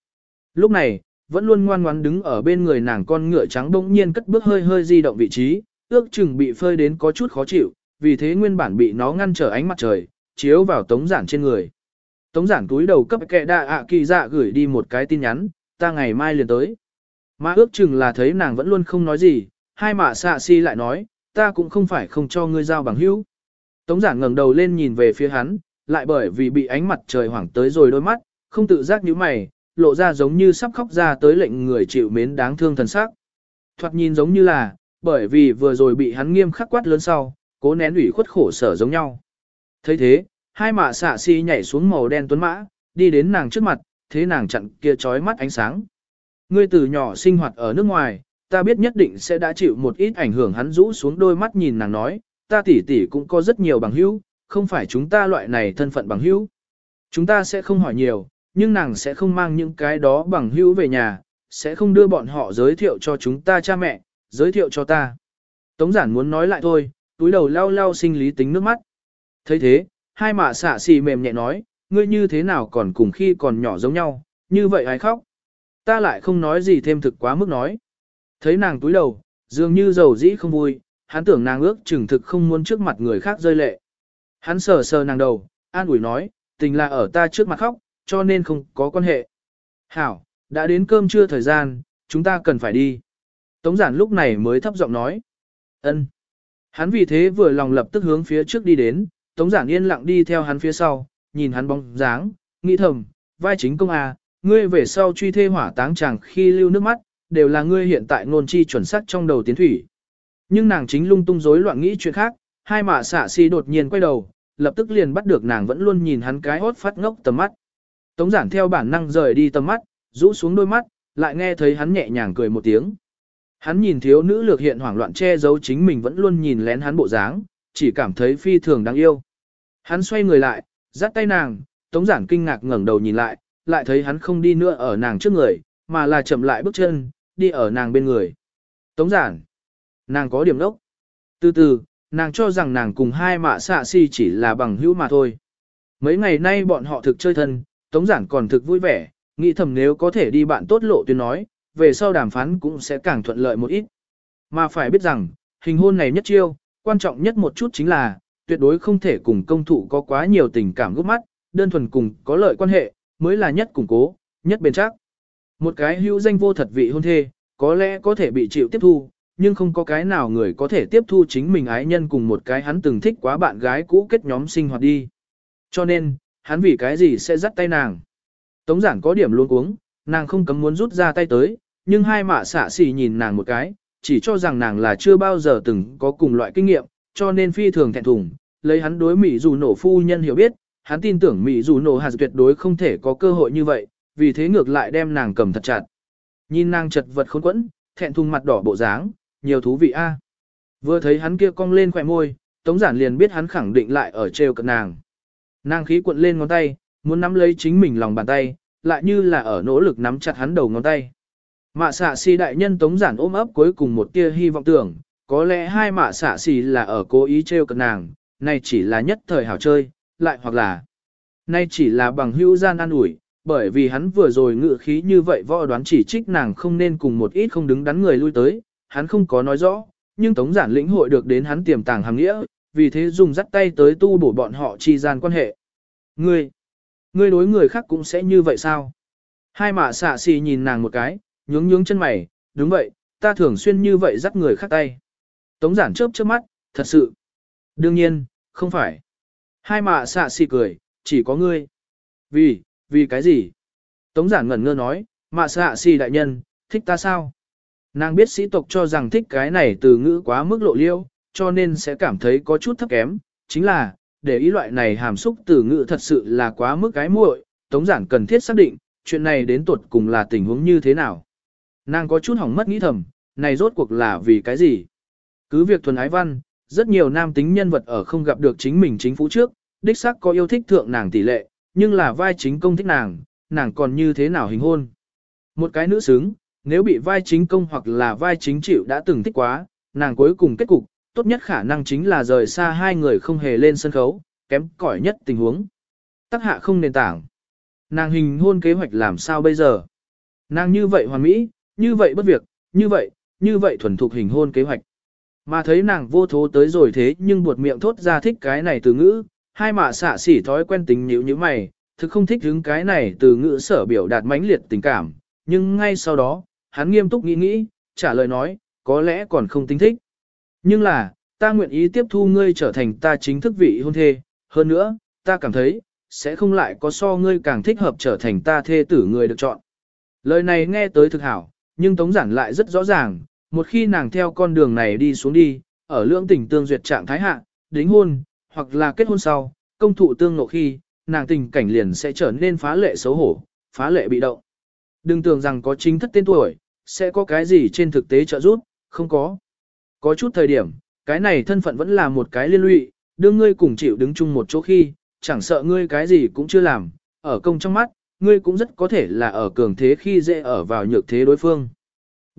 Lúc này, vẫn luôn ngoan ngoãn đứng ở bên người nàng con ngựa trắng bỗng nhiên cất bước hơi hơi di động vị trí, ước chừng bị phơi đến có chút khó chịu, vì thế nguyên bản bị nó ngăn trở ánh mặt trời, chiếu vào tống giản trên người. Tống giản túi đầu cấp kệ đa ạ kỳ dạ gửi đi một cái tin nhắn, ta ngày mai liền tới. Mà ước chừng là thấy nàng vẫn luôn không nói gì, hai mạ xạ si lại nói, ta cũng không phải không cho ngươi giao bằng hữu. Tống giản ngẩng đầu lên nhìn về phía hắn, lại bởi vì bị ánh mặt trời hoảng tới rồi đôi mắt, không tự giác nhíu mày, lộ ra giống như sắp khóc ra tới lệnh người chịu mến đáng thương thần sắc. Thoạt nhìn giống như là, bởi vì vừa rồi bị hắn nghiêm khắc quát lớn sau, cố nén ủy khuất khổ sở giống nhau. thấy thế, hai mạ xạ si nhảy xuống màu đen tuấn mã, đi đến nàng trước mặt, thế nàng chặn kia chói mắt ánh sáng. Ngươi từ nhỏ sinh hoạt ở nước ngoài, ta biết nhất định sẽ đã chịu một ít ảnh hưởng hắn rũ xuống đôi mắt nhìn nàng nói, ta tỷ tỷ cũng có rất nhiều bằng hữu, không phải chúng ta loại này thân phận bằng hữu. Chúng ta sẽ không hỏi nhiều, nhưng nàng sẽ không mang những cái đó bằng hữu về nhà, sẽ không đưa bọn họ giới thiệu cho chúng ta cha mẹ, giới thiệu cho ta. Tống giản muốn nói lại thôi, túi đầu lau lau sinh lý tính nước mắt. thấy thế, hai mạ xạ xì mềm nhẹ nói, ngươi như thế nào còn cùng khi còn nhỏ giống nhau, như vậy ai khóc. Ta lại không nói gì thêm thực quá mức nói. Thấy nàng túi đầu, dường như giàu dĩ không vui, hắn tưởng nàng ước chừng thực không muốn trước mặt người khác rơi lệ. Hắn sờ sờ nàng đầu, an ủi nói, tình là ở ta trước mặt khóc, cho nên không có quan hệ. Hảo, đã đến cơm trưa thời gian, chúng ta cần phải đi. Tống giản lúc này mới thấp giọng nói. ân. Hắn vì thế vừa lòng lập tức hướng phía trước đi đến, tống giản yên lặng đi theo hắn phía sau, nhìn hắn bóng dáng, nghĩ thầm, vai chính công à, ngươi về sau truy thê hỏa táng chàng khi lưu nước mắt, đều là ngươi hiện tại ngôn chi chuẩn xác trong đầu tiến thủy. Nhưng nàng chính lung tung rối loạn nghĩ chuyện khác, hai mạ xạ si đột nhiên quay đầu, lập tức liền bắt được nàng vẫn luôn nhìn hắn cái hốt phát ngốc tầm mắt. Tống giản theo bản năng rời đi tầm mắt, rũ xuống đôi mắt, lại nghe thấy hắn nhẹ nhàng cười một tiếng. Hắn nhìn thiếu nữ lược hiện hoảng loạn che giấu chính mình vẫn luôn nhìn lén hắn bộ dáng, chỉ cảm thấy phi thường đáng yêu. Hắn xoay người lại, dắt tay nàng, tống giản kinh ngạc ngẩng đầu nhìn lại, lại thấy hắn không đi nữa ở nàng trước người, mà là chậm lại bước chân, đi ở nàng bên người. Tống giản, nàng có điểm đốc. Từ từ, nàng cho rằng nàng cùng hai mạ xạ si chỉ là bằng hữu mà thôi. Mấy ngày nay bọn họ thực chơi thân, tống giản còn thực vui vẻ, nghĩ thầm nếu có thể đi bạn tốt lộ tuyên nói, về sau đàm phán cũng sẽ càng thuận lợi một ít. Mà phải biết rằng, hình hôn này nhất chiêu, quan trọng nhất một chút chính là, tuyệt đối không thể cùng công thụ có quá nhiều tình cảm gốc mắt, đơn thuần cùng có lợi quan hệ, mới là nhất củng cố, nhất bền chắc. Một cái hữu danh vô thật vị hôn thê, có lẽ có thể bị chịu tiếp thu, nhưng không có cái nào người có thể tiếp thu chính mình ái nhân cùng một cái hắn từng thích quá bạn gái cũ kết nhóm sinh hoạt đi. Cho nên, hắn vì cái gì sẽ dắt tay nàng. Tống giản có điểm luôn uống, nàng không cấm muốn rút ra tay tới, nhưng hai mạ xạ xì nhìn nàng một cái, chỉ cho rằng nàng là chưa bao giờ từng có cùng loại kinh nghiệm, cho nên phi thường thẹn thùng, lấy hắn đối Mỹ dù nổ phu nhân hiểu biết, hắn tin tưởng Mỹ dù nổ hạt tuyệt đối không thể có cơ hội như vậy, vì thế ngược lại đem nàng cầm thật chặt. Nhìn nàng chật vật khốn quẫn, thẹn thùng mặt đỏ bộ dáng, nhiều thú vị a. Vừa thấy hắn kia cong lên khỏe môi, Tống Giản liền biết hắn khẳng định lại ở trêu cận nàng. Nàng khí cuộn lên ngón tay, muốn nắm lấy chính mình lòng bàn tay, lại như là ở nỗ lực nắm chặt hắn đầu ngón tay. Mạ xạ xì đại nhân Tống Giản ôm ấp cuối cùng một tia hy vọng tưởng, có lẽ hai mạ xạ xì là ở cố ý trêu cận nàng, này chỉ là nhất thời hảo chơi, lại hoặc là nay chỉ là bằng hữu gian an ủi, bởi vì hắn vừa rồi ngự khí như vậy võ đoán chỉ trích nàng không nên cùng một ít không đứng đắn người lui tới, hắn không có nói rõ, nhưng Tống Giản lĩnh hội được đến hắn tiềm tàng hàng nghĩa, vì thế dùng dắt tay tới tu bổ bọn họ chi gian quan hệ. Ngươi, ngươi đối người khác cũng sẽ như vậy sao? Hai mạ xạ xì nhìn nàng một cái, nhướng nhướng chân mày, đúng vậy, ta thường xuyên như vậy dắt người khác tay. Tống Giản chớp chớp mắt, thật sự. Đương nhiên, không phải. Hai mạ xạ xì cười, chỉ có ngươi. Vì, vì cái gì? Tống Giản ngẩn ngơ nói, mạ xạ xì đại nhân, thích ta sao? Nàng biết sĩ tộc cho rằng thích cái này từ ngữ quá mức lộ liêu, cho nên sẽ cảm thấy có chút thấp kém, chính là, để ý loại này hàm xúc từ ngữ thật sự là quá mức cái muội, tống giản cần thiết xác định, chuyện này đến tuột cùng là tình huống như thế nào. Nàng có chút hỏng mất nghĩ thầm, này rốt cuộc là vì cái gì? Cứ việc thuần ái văn, rất nhiều nam tính nhân vật ở không gặp được chính mình chính phủ trước, đích xác có yêu thích thượng nàng tỷ lệ, nhưng là vai chính công thích nàng, nàng còn như thế nào hình hôn. Một cái nữ xứng, nếu bị vai chính công hoặc là vai chính chịu đã từng thích quá, nàng cuối cùng kết cục, tốt nhất khả năng chính là rời xa hai người không hề lên sân khấu, kém cỏi nhất tình huống. Tắc hạ không nền tảng. Nàng hình hôn kế hoạch làm sao bây giờ? Nàng như vậy hoàn mỹ, như vậy bất việc, như vậy, như vậy thuần thục hình hôn kế hoạch. Mà thấy nàng vô thố tới rồi thế nhưng buột miệng thốt ra thích cái này từ ngữ, hai mạ xạ xỉ thói quen tính nhữ như mày, thực không thích hứng cái này từ ngữ sở biểu đạt mãnh liệt tình cảm, nhưng ngay sau đó, hắn nghiêm túc nghĩ nghĩ, trả lời nói, có lẽ còn không tính thích. Nhưng là, ta nguyện ý tiếp thu ngươi trở thành ta chính thức vị hôn thê, hơn nữa, ta cảm thấy, sẽ không lại có so ngươi càng thích hợp trở thành ta thê tử người được chọn. Lời này nghe tới thực hảo, nhưng Tống Giản lại rất rõ ràng, một khi nàng theo con đường này đi xuống đi, ở lưỡng tình tương duyệt trạng thái hạ, đính hôn, hoặc là kết hôn sau, công thụ tương nộ khi, nàng tình cảnh liền sẽ trở nên phá lệ xấu hổ, phá lệ bị động. Đừng tưởng rằng có chính thất tên tuổi, sẽ có cái gì trên thực tế trợ giúp, không có. Có chút thời điểm, cái này thân phận vẫn là một cái liên lụy, đương ngươi cùng chịu đứng chung một chỗ khi, chẳng sợ ngươi cái gì cũng chưa làm, ở công trong mắt, ngươi cũng rất có thể là ở cường thế khi dễ ở vào nhược thế đối phương.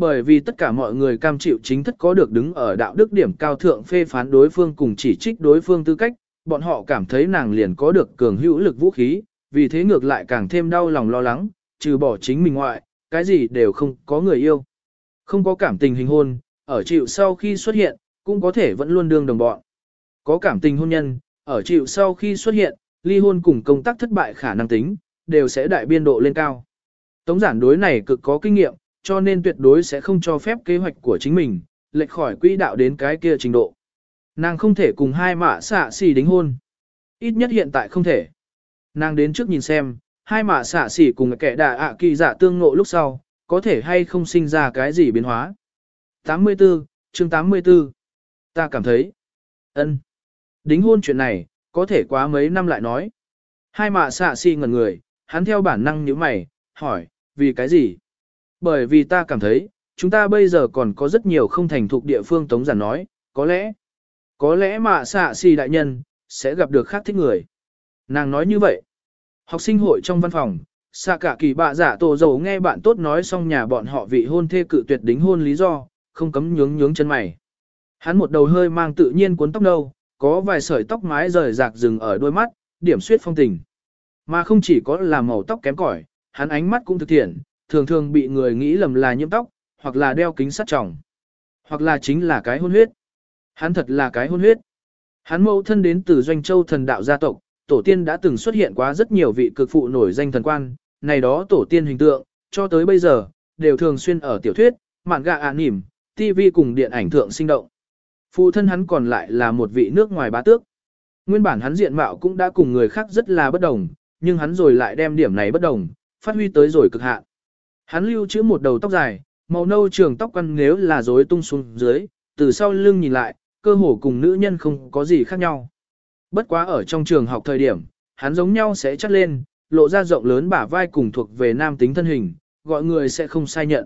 Bởi vì tất cả mọi người cam chịu chính thất có được đứng ở đạo đức điểm cao thượng phê phán đối phương cùng chỉ trích đối phương tư cách, bọn họ cảm thấy nàng liền có được cường hữu lực vũ khí, vì thế ngược lại càng thêm đau lòng lo lắng, trừ bỏ chính mình ngoại, cái gì đều không có người yêu. Không có cảm tình hình hôn, ở chịu sau khi xuất hiện, cũng có thể vẫn luôn đương đồng bọn. Có cảm tình hôn nhân, ở chịu sau khi xuất hiện, ly hôn cùng công tác thất bại khả năng tính, đều sẽ đại biên độ lên cao. Tống giản đối này cực có kinh nghiệm, cho nên tuyệt đối sẽ không cho phép kế hoạch của chính mình, lệch khỏi quỹ đạo đến cái kia trình độ. Nàng không thể cùng hai mạ xạ xì đính hôn. Ít nhất hiện tại không thể. Nàng đến trước nhìn xem, hai mạ xạ xỉ cùng kẻ đà ạ kỳ dạ tương ngộ lúc sau, có thể hay không sinh ra cái gì biến hóa. 84, chương 84. Ta cảm thấy, ân Đính hôn chuyện này, có thể quá mấy năm lại nói. Hai mạ xạ xỉ ngẩn người, hắn theo bản năng nhíu mày, hỏi, vì cái gì? Bởi vì ta cảm thấy, chúng ta bây giờ còn có rất nhiều không thành thục địa phương tống giản nói, có lẽ, có lẽ mà xạ xì đại nhân, sẽ gặp được khác thích người. Nàng nói như vậy. Học sinh hội trong văn phòng, xạ cả kỳ bạ giả tổ dầu nghe bạn tốt nói xong nhà bọn họ vị hôn thê cự tuyệt đính hôn lý do, không cấm nhướng nhướng chân mày. Hắn một đầu hơi mang tự nhiên cuốn tóc đâu, có vài sợi tóc mái rời rạc rừng ở đôi mắt, điểm suyết phong tình. Mà không chỉ có là màu tóc kém cỏi, hắn ánh mắt cũng thực thiện, thường thường bị người nghĩ lầm là nhiễm tóc, hoặc là đeo kính sắt tròng, hoặc là chính là cái hôn huyết. Hắn thật là cái hôn huyết. Hắn mẫu thân đến từ doanh châu thần đạo gia tộc, tổ tiên đã từng xuất hiện quá rất nhiều vị cực phụ nổi danh thần quan, này đó tổ tiên hình tượng, cho tới bây giờ, đều thường xuyên ở tiểu thuyết, mạn gạ ả nỉm, TV cùng điện ảnh thượng sinh động. Phụ thân hắn còn lại là một vị nước ngoài bá tước. Nguyên bản hắn diện mạo cũng đã cùng người khác rất là bất đồng, nhưng hắn rồi lại đem điểm này bất đồng, phát huy tới rồi cực hạn. Hắn lưu trữ một đầu tóc dài, màu nâu trường tóc quăn nếu là rối tung xuống dưới, từ sau lưng nhìn lại, cơ hồ cùng nữ nhân không có gì khác nhau. Bất quá ở trong trường học thời điểm, hắn giống nhau sẽ chắt lên, lộ ra rộng lớn bả vai cùng thuộc về nam tính thân hình, gọi người sẽ không sai nhận.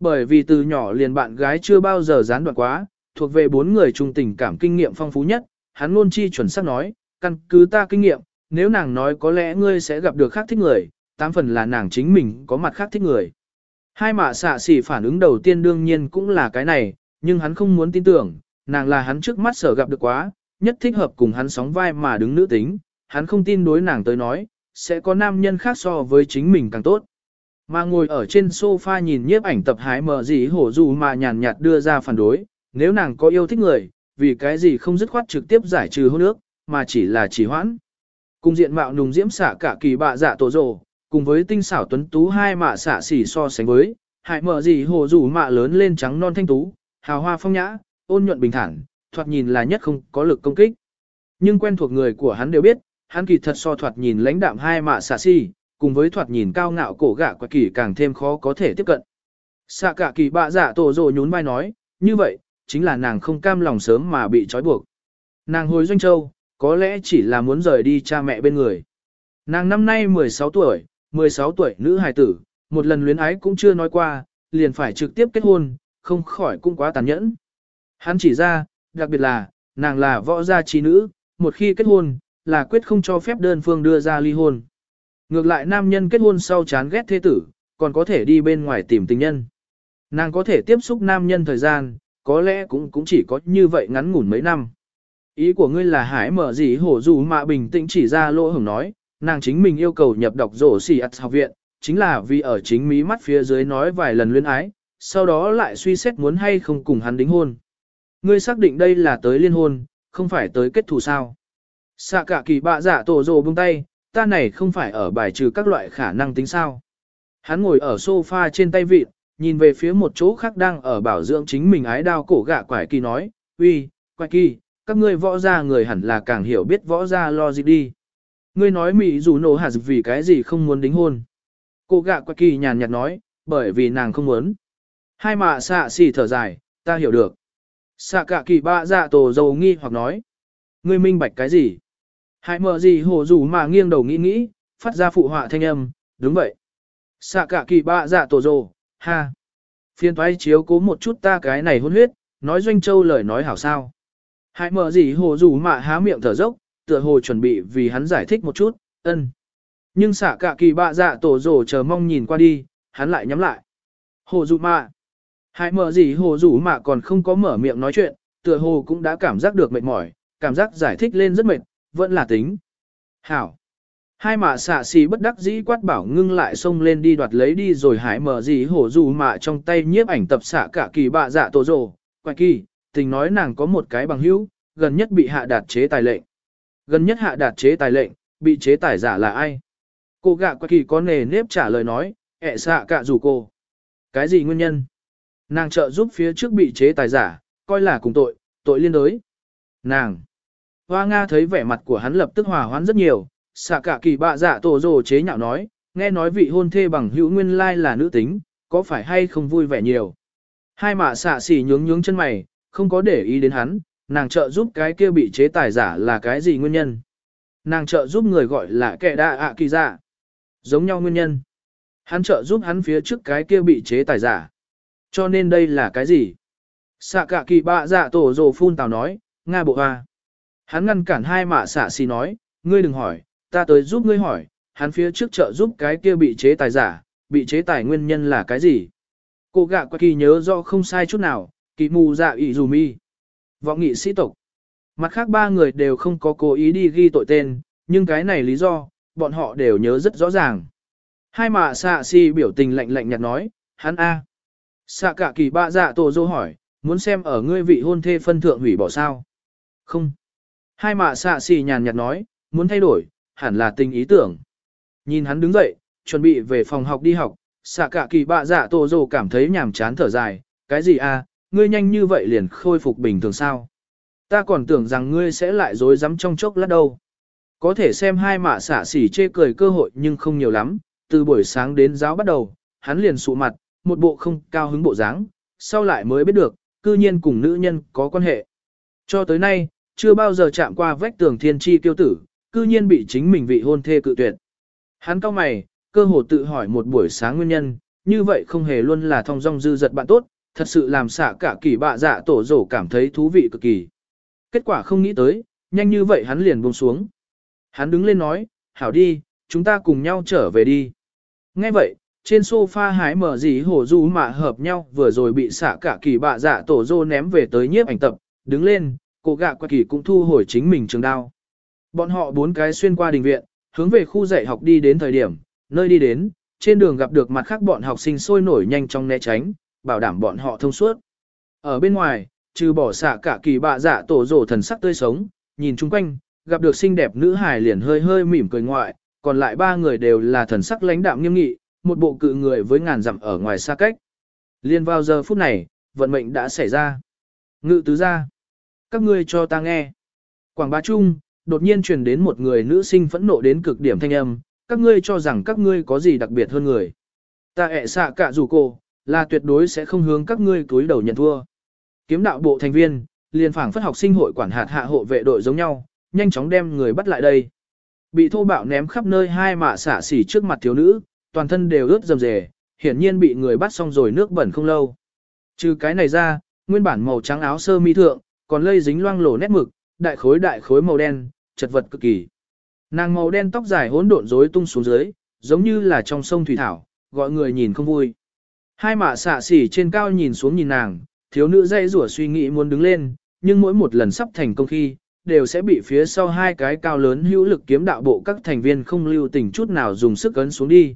Bởi vì từ nhỏ liền bạn gái chưa bao giờ gián đoạn quá, thuộc về bốn người chung tình cảm kinh nghiệm phong phú nhất, hắn luôn chi chuẩn xác nói, căn cứ ta kinh nghiệm, nếu nàng nói có lẽ ngươi sẽ gặp được khác thích người, tám phần là nàng chính mình có mặt khác thích người. Hai mạ xạ xỉ phản ứng đầu tiên đương nhiên cũng là cái này, nhưng hắn không muốn tin tưởng, nàng là hắn trước mắt sở gặp được quá, nhất thích hợp cùng hắn sóng vai mà đứng nữ tính, hắn không tin đối nàng tới nói, sẽ có nam nhân khác so với chính mình càng tốt. Mà ngồi ở trên sofa nhìn nhiếp ảnh tập hái mờ gì hổ dù mà nhàn nhạt đưa ra phản đối, nếu nàng có yêu thích người, vì cái gì không dứt khoát trực tiếp giải trừ hôn ước, mà chỉ là chỉ hoãn. Cùng diện mạo nùng diễm xả cả kỳ bạ dạ tổ rồ, cùng với tinh xảo tuấn tú hai mạ xả xỉ so sánh với, hại mờ gì hồ rủ mạ lớn lên trắng non thanh tú, hào hoa phong nhã, ôn nhuận bình thản, thoạt nhìn là nhất không có lực công kích. Nhưng quen thuộc người của hắn đều biết, hắn kỳ thật so thoạt nhìn lãnh đạm hai mạ xạ xỉ cùng với thoạt nhìn cao ngạo cổ gã quả kỳ càng thêm khó có thể tiếp cận. Xạ cả kỳ bạ giả dạ tổ rồi nhún vai nói, như vậy, chính là nàng không cam lòng sớm mà bị trói buộc. Nàng hồi doanh châu, có lẽ chỉ là muốn rời đi cha mẹ bên người. Nàng năm nay 16 tuổi, 16 tuổi nữ hài tử, một lần luyến ái cũng chưa nói qua, liền phải trực tiếp kết hôn, không khỏi cũng quá tàn nhẫn. Hắn chỉ ra, đặc biệt là, nàng là võ gia trí nữ, một khi kết hôn, là quyết không cho phép đơn phương đưa ra ly hôn. Ngược lại nam nhân kết hôn sau chán ghét thế tử, còn có thể đi bên ngoài tìm tình nhân. Nàng có thể tiếp xúc nam nhân thời gian, có lẽ cũng cũng chỉ có như vậy ngắn ngủn mấy năm. Ý của ngươi là hải mở gì hổ dù mà bình tĩnh chỉ ra lỗ hổng nói, nàng chính mình yêu cầu nhập đọc rổ xì ạt học viện, chính là vì ở chính mí mắt phía dưới nói vài lần luyến ái, sau đó lại suy xét muốn hay không cùng hắn đính hôn. Ngươi xác định đây là tới liên hôn, không phải tới kết thù sao. Xạ cả kỳ bạ giả tổ rồ buông tay, ta này không phải ở bài trừ các loại khả năng tính sao. Hắn ngồi ở sofa trên tay vịt, nhìn về phía một chỗ khác đang ở bảo dưỡng chính mình ái đao cổ gạ quải kỳ nói, uy, quải kỳ, các ngươi võ gia người hẳn là càng hiểu biết võ gia lo gì đi ngươi nói Mỹ dù nổ hạt vì cái gì không muốn đính hôn. Cô gạ quạ kỳ nhàn nhạt nói, bởi vì nàng không muốn. Hai mạ xạ xì thở dài, ta hiểu được. Xạ cả kỳ bạ dạ tổ dầu nghi hoặc nói. Ngươi minh bạch cái gì? Hai mợ gì hồ dù mà nghiêng đầu nghĩ nghĩ, phát ra phụ họa thanh âm, đúng vậy. Xạ cả kỳ bạ dạ tổ dầu, ha. Phiên thoái chiếu cố một chút ta cái này hôn huyết, nói doanh châu lời nói hảo sao. Hai mợ gì hồ dù mà há miệng thở dốc, tựa hồ chuẩn bị vì hắn giải thích một chút, ân. Nhưng xạ cả kỳ bạ dạ tổ rồ chờ mong nhìn qua đi, hắn lại nhắm lại. Hồ dụ mạ. Hai mở gì hồ dụ mạ còn không có mở miệng nói chuyện, tựa hồ cũng đã cảm giác được mệt mỏi, cảm giác giải thích lên rất mệt, vẫn là tính. Hảo. Hai mạ xạ xì bất đắc dĩ quát bảo ngưng lại xông lên đi đoạt lấy đi rồi hải mở gì hổ dù mạ trong tay nhiếp ảnh tập xạ cả kỳ bạ dạ tổ rồ. Quay kỳ, tình nói nàng có một cái bằng hữu, gần nhất bị hạ đạt chế tài lệnh. Gần nhất hạ đạt chế tài lệnh, bị chế tài giả là ai? Cô gạ quay kỳ có nề nếp trả lời nói, ẹ xạ cả dù cô. Cái gì nguyên nhân? Nàng trợ giúp phía trước bị chế tài giả, coi là cùng tội, tội liên đối. Nàng. Hoa Nga thấy vẻ mặt của hắn lập tức hòa hoãn rất nhiều, xạ cả kỳ bạ dạ tổ rồ chế nhạo nói, nghe nói vị hôn thê bằng hữu nguyên lai là nữ tính, có phải hay không vui vẻ nhiều. Hai mạ xạ xỉ nhướng nhướng chân mày, không có để ý đến hắn, nàng trợ giúp cái kia bị chế tài giả là cái gì nguyên nhân. Nàng trợ giúp người gọi là kẻ đa ạ kỳ giả Giống nhau nguyên nhân. Hắn trợ giúp hắn phía trước cái kia bị chế tài giả. Cho nên đây là cái gì? Xạ cả kỳ bạ dạ tổ rồ phun tào nói, Nga bộ hoa. Hắn ngăn cản hai mạ xạ xì nói, ngươi đừng hỏi, ta tới giúp ngươi hỏi, hắn phía trước trợ giúp cái kia bị chế tài giả, bị chế tài nguyên nhân là cái gì? Cô gạ qua kỳ nhớ do không sai chút nào, kỳ mù dạ ị dù mi. Vọng nghị sĩ tộc. Mặt khác ba người đều không có cố ý đi ghi tội tên, nhưng cái này lý do, bọn họ đều nhớ rất rõ ràng. Hai mạ xạ si biểu tình lạnh lạnh nhạt nói, hắn A. Xạ cả kỳ bạ dạ tổ dô hỏi, muốn xem ở ngươi vị hôn thê phân thượng hủy bỏ sao? Không. Hai mạ xạ si nhàn nhạt nói, muốn thay đổi, hẳn là tình ý tưởng. Nhìn hắn đứng dậy, chuẩn bị về phòng học đi học, xạ cả kỳ bạ dạ tổ dô cảm thấy nhàm chán thở dài, cái gì a? Ngươi nhanh như vậy liền khôi phục bình thường sao? Ta còn tưởng rằng ngươi sẽ lại dối rắm trong chốc lát đâu. Có thể xem hai mạ xả xỉ chê cười cơ hội nhưng không nhiều lắm, từ buổi sáng đến giáo bắt đầu, hắn liền sụ mặt, một bộ không cao hứng bộ dáng, sau lại mới biết được, cư nhiên cùng nữ nhân có quan hệ. Cho tới nay, chưa bao giờ chạm qua vách tường thiên tri tiêu tử, cư nhiên bị chính mình vị hôn thê cự tuyệt. Hắn cao mày, cơ hồ tự hỏi một buổi sáng nguyên nhân, như vậy không hề luôn là thong dong dư giật bạn tốt, thật sự làm xạ cả kỳ bạ dạ tổ rổ cảm thấy thú vị cực kỳ. Kết quả không nghĩ tới, nhanh như vậy hắn liền buông xuống. Hắn đứng lên nói, hảo đi, chúng ta cùng nhau trở về đi. Nghe vậy, trên sofa hái mở gì hổ du mà hợp nhau vừa rồi bị xạ cả kỳ bạ dạ tổ dô ném về tới nhiếp ảnh tập, đứng lên, cô gạ qua kỳ cũng thu hồi chính mình trường đao. Bọn họ bốn cái xuyên qua đình viện, hướng về khu dạy học đi đến thời điểm, nơi đi đến, trên đường gặp được mặt khác bọn học sinh sôi nổi nhanh trong né tránh, bảo đảm bọn họ thông suốt. Ở bên ngoài, trừ bỏ xạ cả kỳ bạ dạ tổ rổ thần sắc tươi sống, nhìn chung quanh, gặp được xinh đẹp nữ hài liền hơi hơi mỉm cười ngoại, còn lại ba người đều là thần sắc lãnh đạm nghiêm nghị, một bộ cự người với ngàn dặm ở ngoài xa cách. Liên vào giờ phút này, vận mệnh đã xảy ra. Ngự tứ ra. Các ngươi cho ta nghe. Quảng bá trung, đột nhiên truyền đến một người nữ sinh phẫn nộ đến cực điểm thanh âm, các ngươi cho rằng các ngươi có gì đặc biệt hơn người. Ta ẹ xạ cả dù cô, là tuyệt đối sẽ không hướng các ngươi túi đầu nhận thua. Kiếm đạo bộ thành viên, liền phảng phất học sinh hội quản hạt hạ hộ vệ đội giống nhau, nhanh chóng đem người bắt lại đây. Bị thô bạo ném khắp nơi hai mạ xả xỉ trước mặt thiếu nữ, toàn thân đều ướt dầm dề, hiển nhiên bị người bắt xong rồi nước bẩn không lâu. Trừ cái này ra, nguyên bản màu trắng áo sơ mi thượng, còn lây dính loang lổ nét mực, đại khối đại khối màu đen, chật vật cực kỳ. Nàng màu đen tóc dài hỗn độn rối tung xuống dưới, giống như là trong sông thủy thảo, gọi người nhìn không vui. Hai mạ xạ xỉ trên cao nhìn xuống nhìn nàng, thiếu nữ dây rủa suy nghĩ muốn đứng lên, nhưng mỗi một lần sắp thành công khi, đều sẽ bị phía sau hai cái cao lớn hữu lực kiếm đạo bộ các thành viên không lưu tình chút nào dùng sức ấn xuống đi.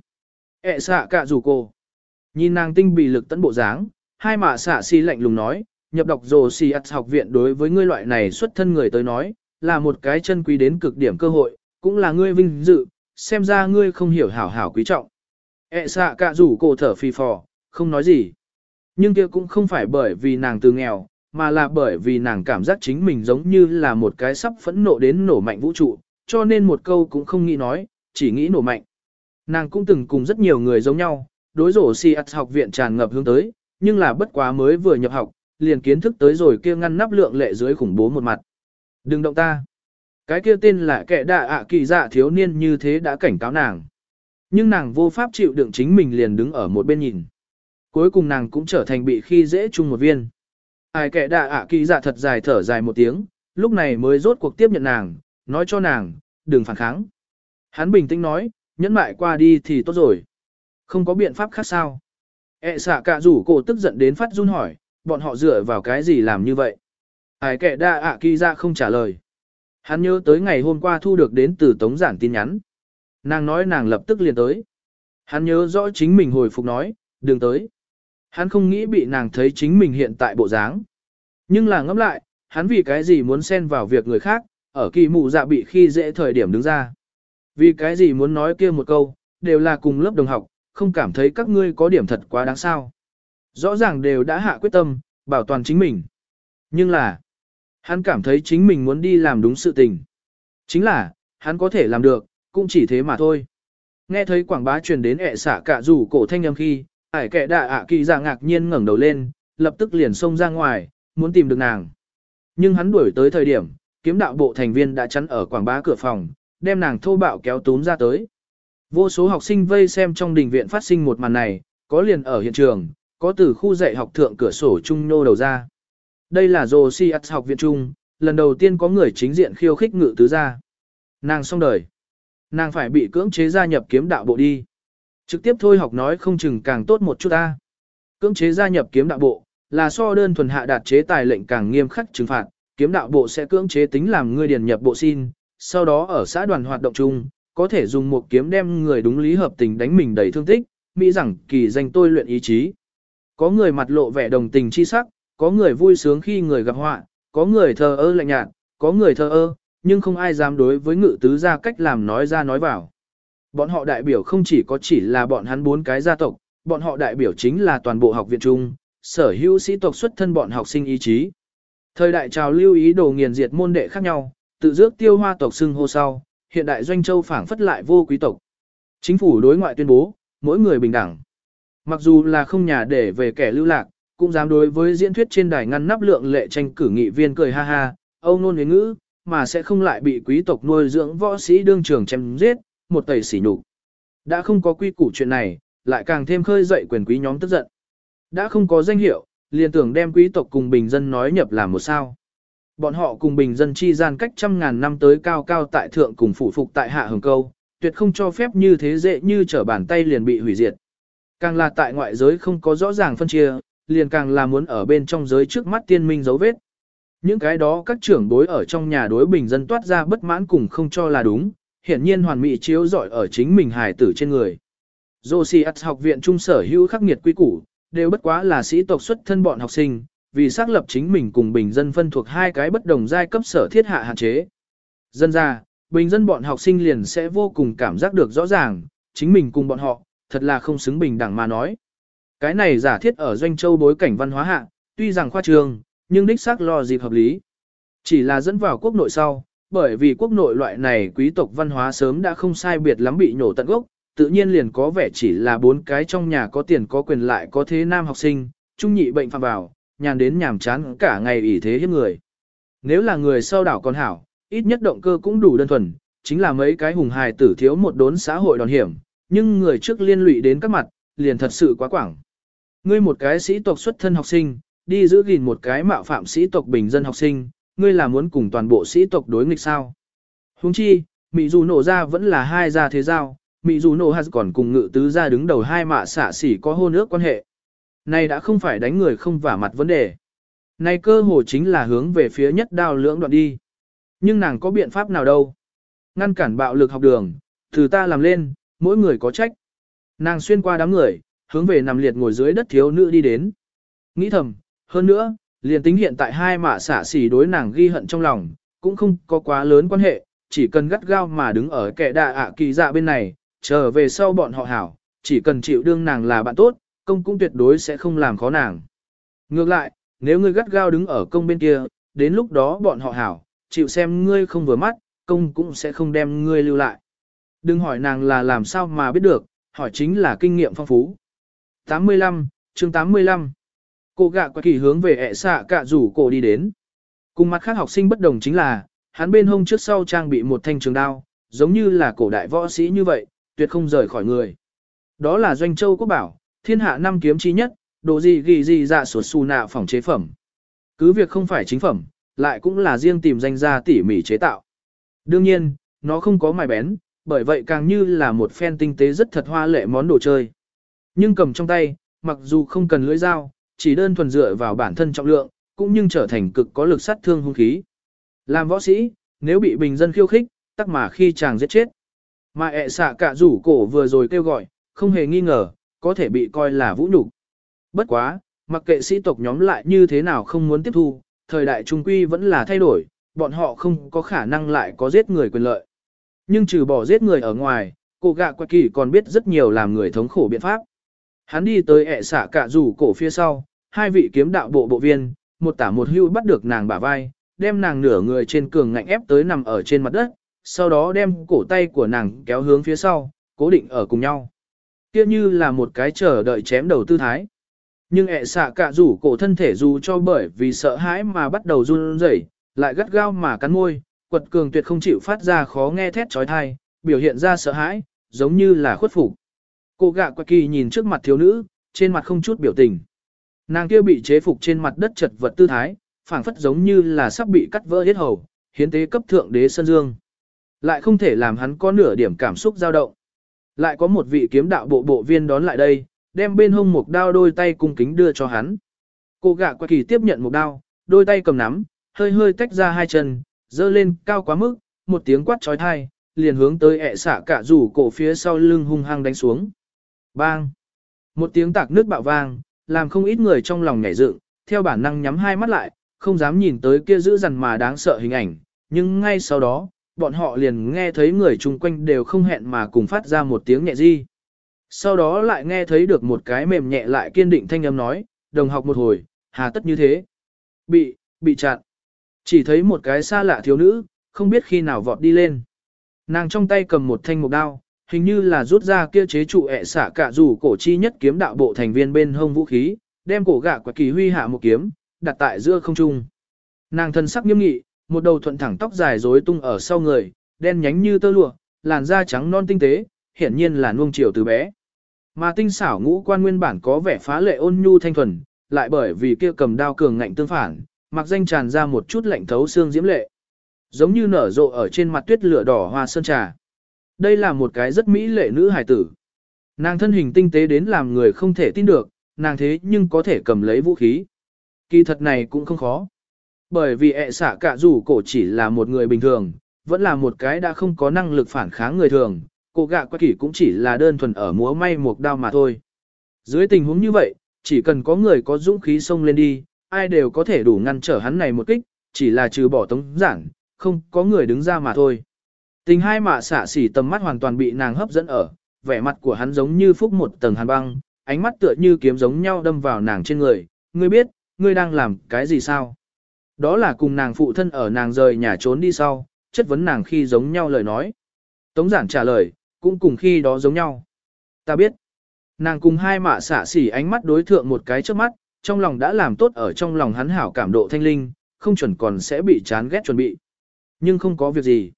e xạ cả rủ cô. Nhìn nàng tinh bị lực tấn bộ dáng, hai mạ xạ xỉ lạnh lùng nói, nhập đọc rồ xì ắt học viện đối với ngươi loại này xuất thân người tới nói, là một cái chân quý đến cực điểm cơ hội, cũng là ngươi vinh dự, xem ra ngươi không hiểu hảo hảo quý trọng. e xạ cả rủ cô thở phì phò, không nói gì. Nhưng kia cũng không phải bởi vì nàng từ nghèo, mà là bởi vì nàng cảm giác chính mình giống như là một cái sắp phẫn nộ đến nổ mạnh vũ trụ, cho nên một câu cũng không nghĩ nói, chỉ nghĩ nổ mạnh. Nàng cũng từng cùng rất nhiều người giống nhau, đối rổ si học viện tràn ngập hướng tới, nhưng là bất quá mới vừa nhập học, liền kiến thức tới rồi kia ngăn nắp lượng lệ dưới khủng bố một mặt. Đừng động ta. Cái kia tên là kẻ đạ ạ kỳ dạ thiếu niên như thế đã cảnh cáo nàng. Nhưng nàng vô pháp chịu đựng chính mình liền đứng ở một bên nhìn. Cuối cùng nàng cũng trở thành bị khi dễ chung một viên. Ai kẻ đạ ạ kỳ dạ thật dài thở dài một tiếng, lúc này mới rốt cuộc tiếp nhận nàng, nói cho nàng, đừng phản kháng. Hắn bình tĩnh nói, nhẫn mại qua đi thì tốt rồi. Không có biện pháp khác sao. E xạ cả rủ cổ tức giận đến phát run hỏi, bọn họ dựa vào cái gì làm như vậy? Ai kẻ đạ ạ kỳ dạ không trả lời. Hắn nhớ tới ngày hôm qua thu được đến từ tống giản tin nhắn. Nàng nói nàng lập tức liền tới. Hắn nhớ rõ chính mình hồi phục nói, đừng tới. Hắn không nghĩ bị nàng thấy chính mình hiện tại bộ dáng. Nhưng là ngẫm lại, hắn vì cái gì muốn xen vào việc người khác, ở kỳ mụ dạ bị khi dễ thời điểm đứng ra. Vì cái gì muốn nói kia một câu, đều là cùng lớp đồng học, không cảm thấy các ngươi có điểm thật quá đáng sao. Rõ ràng đều đã hạ quyết tâm, bảo toàn chính mình. Nhưng là, hắn cảm thấy chính mình muốn đi làm đúng sự tình. Chính là, hắn có thể làm được, cũng chỉ thế mà thôi. Nghe thấy quảng bá truyền đến ẹ xả cả rủ cổ thanh âm khi, ải kẻ đạ ạ kỳ dạ ngạc nhiên ngẩng đầu lên, lập tức liền xông ra ngoài, muốn tìm được nàng. Nhưng hắn đuổi tới thời điểm, kiếm đạo bộ thành viên đã chắn ở quảng bá cửa phòng, đem nàng thô bạo kéo túm ra tới. Vô số học sinh vây xem trong đình viện phát sinh một màn này, có liền ở hiện trường, có từ khu dạy học thượng cửa sổ trung nô đầu ra. Đây là Josias học viện trung, lần đầu tiên có người chính diện khiêu khích ngự tứ gia. Nàng xong đời. Nàng phải bị cưỡng chế gia nhập kiếm đạo bộ đi. Trực tiếp thôi học nói không chừng càng tốt một chút ta. Cưỡng chế gia nhập kiếm đạo bộ, là so đơn thuần hạ đạt chế tài lệnh càng nghiêm khắc trừng phạt, kiếm đạo bộ sẽ cưỡng chế tính làm người điền nhập bộ xin, sau đó ở xã đoàn hoạt động chung, có thể dùng một kiếm đem người đúng lý hợp tình đánh mình đầy thương tích, mỹ rằng kỳ danh tôi luyện ý chí. Có người mặt lộ vẻ đồng tình chi sắc, có người vui sướng khi người gặp họa, có người thờ ơ lạnh nhạt, có người thờ ơ, nhưng không ai dám đối với ngự tứ gia cách làm nói ra nói vào. Bọn họ đại biểu không chỉ có chỉ là bọn hắn bốn cái gia tộc, bọn họ đại biểu chính là toàn bộ học viện trung, sở hữu sĩ tộc xuất thân bọn học sinh ý chí. Thời đại trào lưu ý đồ nghiền diệt môn đệ khác nhau, tự dước tiêu hoa tộc xưng hô sau, hiện đại doanh châu phảng phất lại vô quý tộc. Chính phủ đối ngoại tuyên bố, mỗi người bình đẳng. Mặc dù là không nhà để về kẻ lưu lạc, cũng dám đối với diễn thuyết trên đài ngăn nắp lượng lệ tranh cử nghị viên cười ha ha, ông nôn với ngữ, mà sẽ không lại bị quý tộc nuôi dưỡng võ sĩ đương trường chém giết, một tẩy sỉ nhục. Đã không có quy củ chuyện này, lại càng thêm khơi dậy quyền quý nhóm tức giận. Đã không có danh hiệu, liền tưởng đem quý tộc cùng bình dân nói nhập làm một sao. Bọn họ cùng bình dân chi gian cách trăm ngàn năm tới cao cao tại thượng cùng phụ phục tại hạ hồng câu, tuyệt không cho phép như thế dễ như trở bàn tay liền bị hủy diệt. Càng là tại ngoại giới không có rõ ràng phân chia, liền càng là muốn ở bên trong giới trước mắt tiên minh dấu vết. Những cái đó các trưởng bối ở trong nhà đối bình dân toát ra bất mãn cùng không cho là đúng, hiển nhiên hoàn mỹ chiếu giỏi ở chính mình hài tử trên người. Josias học viện trung sở hữu khắc nghiệt quý củ, đều bất quá là sĩ tộc xuất thân bọn học sinh, vì xác lập chính mình cùng bình dân phân thuộc hai cái bất đồng giai cấp sở thiết hạ hạn chế. Dân ra, bình dân bọn học sinh liền sẽ vô cùng cảm giác được rõ ràng, chính mình cùng bọn họ, thật là không xứng bình đẳng mà nói. Cái này giả thiết ở doanh châu bối cảnh văn hóa hạ, tuy rằng khoa trường, nhưng đích xác lo dịp hợp lý. Chỉ là dẫn vào quốc nội sau, bởi vì quốc nội loại này quý tộc văn hóa sớm đã không sai biệt lắm bị nhổ tận gốc, tự nhiên liền có vẻ chỉ là bốn cái trong nhà có tiền có quyền lại có thế nam học sinh, trung nhị bệnh phạm vào, nhàn đến nhàm chán cả ngày ỷ thế hiếp người. Nếu là người sau đảo còn hảo, ít nhất động cơ cũng đủ đơn thuần, chính là mấy cái hùng hài tử thiếu một đốn xã hội đòn hiểm, nhưng người trước liên lụy đến các mặt, liền thật sự quá quảng. Ngươi một cái sĩ tộc xuất thân học sinh, đi giữ gìn một cái mạo phạm sĩ tộc bình dân học sinh, ngươi là muốn cùng toàn bộ sĩ tộc đối nghịch sao. Huống chi, Mỹ dù nổ ra vẫn là hai gia thế giao, Mỹ dù nổ hạt còn cùng ngự tứ gia đứng đầu hai mạ xả xỉ có hôn ước quan hệ. Này đã không phải đánh người không vả mặt vấn đề. Này cơ hồ chính là hướng về phía nhất đao lưỡng đoạn đi. Nhưng nàng có biện pháp nào đâu. Ngăn cản bạo lực học đường, từ ta làm lên, mỗi người có trách. Nàng xuyên qua đám người, hướng về nằm liệt ngồi dưới đất thiếu nữ đi đến. Nghĩ thầm, hơn nữa, liền tính hiện tại hai mạ xả xỉ đối nàng ghi hận trong lòng, cũng không có quá lớn quan hệ, chỉ cần gắt gao mà đứng ở kẻ đạ ạ kỳ dạ bên này, trở về sau bọn họ hảo, chỉ cần chịu đương nàng là bạn tốt, công cũng tuyệt đối sẽ không làm khó nàng. Ngược lại, nếu ngươi gắt gao đứng ở công bên kia, đến lúc đó bọn họ hảo, chịu xem ngươi không vừa mắt, công cũng sẽ không đem ngươi lưu lại. Đừng hỏi nàng là làm sao mà biết được, hỏi chính là kinh nghiệm phong phú. 85, chương 85 Cô gạ quả kỳ hướng về ẹ xạ cả rủ cổ đi đến. Cùng mặt khác học sinh bất đồng chính là, hắn bên hông trước sau trang bị một thanh trường đao, giống như là cổ đại võ sĩ như vậy, tuyệt không rời khỏi người. Đó là doanh châu quốc bảo, thiên hạ năm kiếm chi nhất, đồ gì ghi gì dạ sổ xù nạ phòng chế phẩm. Cứ việc không phải chính phẩm, lại cũng là riêng tìm danh gia tỉ mỉ chế tạo. Đương nhiên, nó không có mài bén, bởi vậy càng như là một phen tinh tế rất thật hoa lệ món đồ chơi. Nhưng cầm trong tay, mặc dù không cần lưỡi dao, chỉ đơn thuần dựa vào bản thân trọng lượng, cũng nhưng trở thành cực có lực sát thương hung khí. Làm võ sĩ, nếu bị bình dân khiêu khích, tắc mà khi chàng giết chết. Mà ẹ xạ cả rủ cổ vừa rồi kêu gọi, không hề nghi ngờ, có thể bị coi là vũ nhục. Bất quá, mặc kệ sĩ tộc nhóm lại như thế nào không muốn tiếp thu, thời đại trung quy vẫn là thay đổi, bọn họ không có khả năng lại có giết người quyền lợi. Nhưng trừ bỏ giết người ở ngoài, cô gạ quạ kỳ còn biết rất nhiều làm người thống khổ biện pháp. Hắn đi tới ẹ xạ cả rủ cổ phía sau, hai vị kiếm đạo bộ bộ viên, một tả một hưu bắt được nàng bả vai, đem nàng nửa người trên cường ngạnh ép tới nằm ở trên mặt đất, sau đó đem cổ tay của nàng kéo hướng phía sau, cố định ở cùng nhau. Kia như là một cái chờ đợi chém đầu tư thái. Nhưng ẹ xạ cả rủ cổ thân thể dù cho bởi vì sợ hãi mà bắt đầu run rẩy, lại gắt gao mà cắn môi, quật cường tuyệt không chịu phát ra khó nghe thét trói thai, biểu hiện ra sợ hãi, giống như là khuất phục. Cô gạ quạ kỳ nhìn trước mặt thiếu nữ, trên mặt không chút biểu tình. Nàng kia bị chế phục trên mặt đất chật vật tư thái, phảng phất giống như là sắp bị cắt vỡ hết hầu, hiến tế cấp thượng đế sân dương. Lại không thể làm hắn có nửa điểm cảm xúc dao động. Lại có một vị kiếm đạo bộ bộ viên đón lại đây, đem bên hông một đao đôi tay cung kính đưa cho hắn. Cô gạ quạ kỳ tiếp nhận một đao, đôi tay cầm nắm, hơi hơi tách ra hai chân, dơ lên cao quá mức, một tiếng quát trói thai, liền hướng tới ẹ xả cả rủ cổ phía sau lưng hung hăng đánh xuống. Bang! Một tiếng tạc nước bạo vang, làm không ít người trong lòng nhảy dựng, theo bản năng nhắm hai mắt lại, không dám nhìn tới kia giữ dằn mà đáng sợ hình ảnh, nhưng ngay sau đó, bọn họ liền nghe thấy người chung quanh đều không hẹn mà cùng phát ra một tiếng nhẹ di. Sau đó lại nghe thấy được một cái mềm nhẹ lại kiên định thanh âm nói, đồng học một hồi, hà tất như thế. Bị, bị chặn. Chỉ thấy một cái xa lạ thiếu nữ, không biết khi nào vọt đi lên. Nàng trong tay cầm một thanh mục đao, hình như là rút ra kia chế trụ ẹ xả cả dù cổ chi nhất kiếm đạo bộ thành viên bên hông vũ khí, đem cổ gạ quả kỳ huy hạ một kiếm, đặt tại giữa không trung. Nàng thân sắc nghiêm nghị, một đầu thuận thẳng tóc dài rối tung ở sau người, đen nhánh như tơ lụa, làn da trắng non tinh tế, hiển nhiên là nuông chiều từ bé. Mà tinh xảo ngũ quan nguyên bản có vẻ phá lệ ôn nhu thanh thuần, lại bởi vì kia cầm đao cường ngạnh tương phản, mặc danh tràn ra một chút lạnh thấu xương diễm lệ. Giống như nở rộ ở trên mặt tuyết lửa đỏ hoa sơn trà. Đây là một cái rất mỹ lệ nữ hài tử. Nàng thân hình tinh tế đến làm người không thể tin được, nàng thế nhưng có thể cầm lấy vũ khí. Kỳ thật này cũng không khó. Bởi vì ẹ xạ cả dù cổ chỉ là một người bình thường, vẫn là một cái đã không có năng lực phản kháng người thường, cô gạ qua kỷ cũng chỉ là đơn thuần ở múa may một đao mà thôi. Dưới tình huống như vậy, chỉ cần có người có dũng khí xông lên đi, ai đều có thể đủ ngăn trở hắn này một kích, chỉ là trừ bỏ tống giảng, không có người đứng ra mà thôi. Tình hai mạ xạ xỉ tầm mắt hoàn toàn bị nàng hấp dẫn ở, vẻ mặt của hắn giống như phúc một tầng hàn băng, ánh mắt tựa như kiếm giống nhau đâm vào nàng trên người, ngươi biết, ngươi đang làm cái gì sao? Đó là cùng nàng phụ thân ở nàng rời nhà trốn đi sau, chất vấn nàng khi giống nhau lời nói. Tống giản trả lời, cũng cùng khi đó giống nhau. Ta biết, nàng cùng hai mạ xạ xỉ ánh mắt đối thượng một cái trước mắt, trong lòng đã làm tốt ở trong lòng hắn hảo cảm độ thanh linh, không chuẩn còn sẽ bị chán ghét chuẩn bị. Nhưng không có việc gì.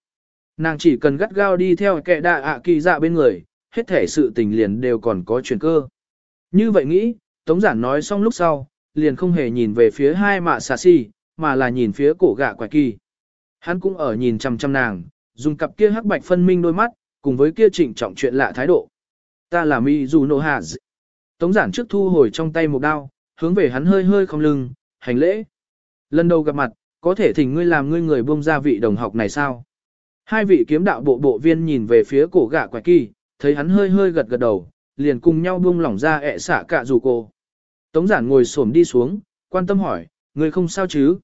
Nàng chỉ cần gắt gao đi theo kẻ đạ ạ kỳ dạ bên người, hết thể sự tình liền đều còn có chuyển cơ. Như vậy nghĩ, Tống giản nói xong lúc sau, liền không hề nhìn về phía hai mạ xà xì, mà là nhìn phía cổ gạ quả kỳ. Hắn cũng ở nhìn chăm chăm nàng, dùng cặp kia hắc bạch phân minh đôi mắt, cùng với kia trịnh trọng chuyện lạ thái độ. Ta là mi dù nô Tống giản trước thu hồi trong tay một đao, hướng về hắn hơi hơi không lưng, hành lễ. Lần đầu gặp mặt, có thể thỉnh ngươi làm ngươi người buông ra vị đồng học này sao? Hai vị kiếm đạo bộ bộ viên nhìn về phía cổ gạ quái kỳ, thấy hắn hơi hơi gật gật đầu, liền cùng nhau buông lỏng ra ẹ xả cả dù cô. Tống giản ngồi xổm đi xuống, quan tâm hỏi, người không sao chứ?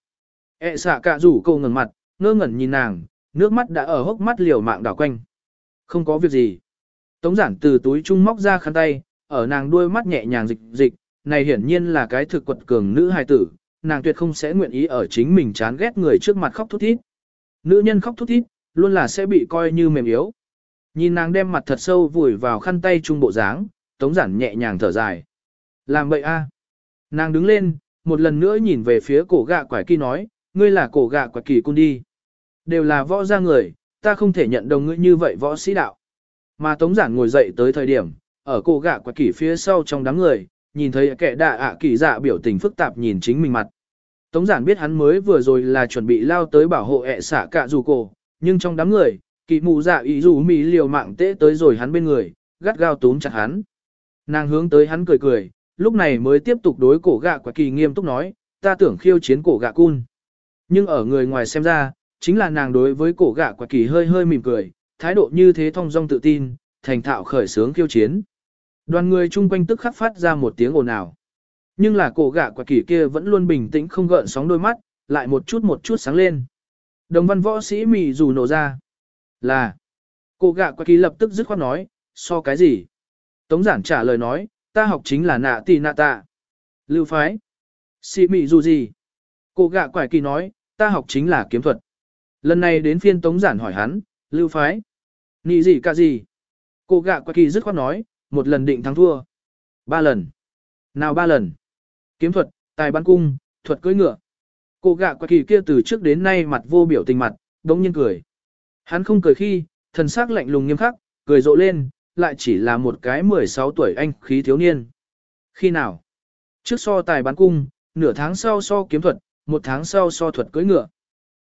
ẹ xả cả rủ cô ngẩng mặt, ngơ ngẩn nhìn nàng, nước mắt đã ở hốc mắt liều mạng đảo quanh. Không có việc gì. Tống giản từ túi trung móc ra khăn tay, ở nàng đuôi mắt nhẹ nhàng dịch dịch, này hiển nhiên là cái thực quật cường nữ hài tử, nàng tuyệt không sẽ nguyện ý ở chính mình chán ghét người trước mặt khóc thút thít. Nữ nhân khóc thút thít, luôn là sẽ bị coi như mềm yếu. Nhìn nàng đem mặt thật sâu vùi vào khăn tay trung bộ dáng, tống giản nhẹ nhàng thở dài. Làm vậy a Nàng đứng lên, một lần nữa nhìn về phía cổ gạ quải kỳ nói, ngươi là cổ gạ quải kỳ cung đi. Đều là võ gia người, ta không thể nhận đồng ngươi như vậy võ sĩ đạo. Mà tống giản ngồi dậy tới thời điểm, ở cổ gạ quải kỳ phía sau trong đám người, nhìn thấy kẻ đạ ạ kỳ dạ biểu tình phức tạp nhìn chính mình mặt. Tống giản biết hắn mới vừa rồi là chuẩn bị lao tới bảo hộ ẹ xả cả dù cổ, nhưng trong đám người, kỳ mù dạ ý dù mì liều mạng tế tới rồi hắn bên người, gắt gao túm chặt hắn. Nàng hướng tới hắn cười cười, lúc này mới tiếp tục đối cổ gạ quả kỳ nghiêm túc nói, ta tưởng khiêu chiến cổ gạ cun. Nhưng ở người ngoài xem ra, chính là nàng đối với cổ gạ quả kỳ hơi hơi mỉm cười, thái độ như thế thong dong tự tin, thành thạo khởi sướng khiêu chiến. Đoàn người chung quanh tức khắc phát ra một tiếng ồn ào. Nhưng là cổ gạ quả kỳ kia vẫn luôn bình tĩnh không gợn sóng đôi mắt, lại một chút một chút sáng lên. Đồng văn võ sĩ mì dù nổ ra. Là. cô gạ quả kỳ lập tức dứt khoát nói, so cái gì? Tống giản trả lời nói, ta học chính là nạ tì nạ tạ. Lưu phái. Sĩ mì dù gì? cô gạ quả kỳ nói, ta học chính là kiếm thuật. Lần này đến phiên tống giản hỏi hắn, lưu phái. Nị gì cả gì? cô gạ quả kỳ dứt khoát nói, một lần định thắng thua. Ba lần. Nào ba lần. Kiếm thuật, tài bắn cung, thuật cưỡi ngựa. Cô gạ quạ kỳ kia từ trước đến nay mặt vô biểu tình mặt, đống nhiên cười. Hắn không cười khi, thần sắc lạnh lùng nghiêm khắc, cười rộ lên, lại chỉ là một cái 16 tuổi anh khí thiếu niên. Khi nào? Trước so tài bắn cung, nửa tháng sau so kiếm thuật, một tháng sau so thuật cưỡi ngựa.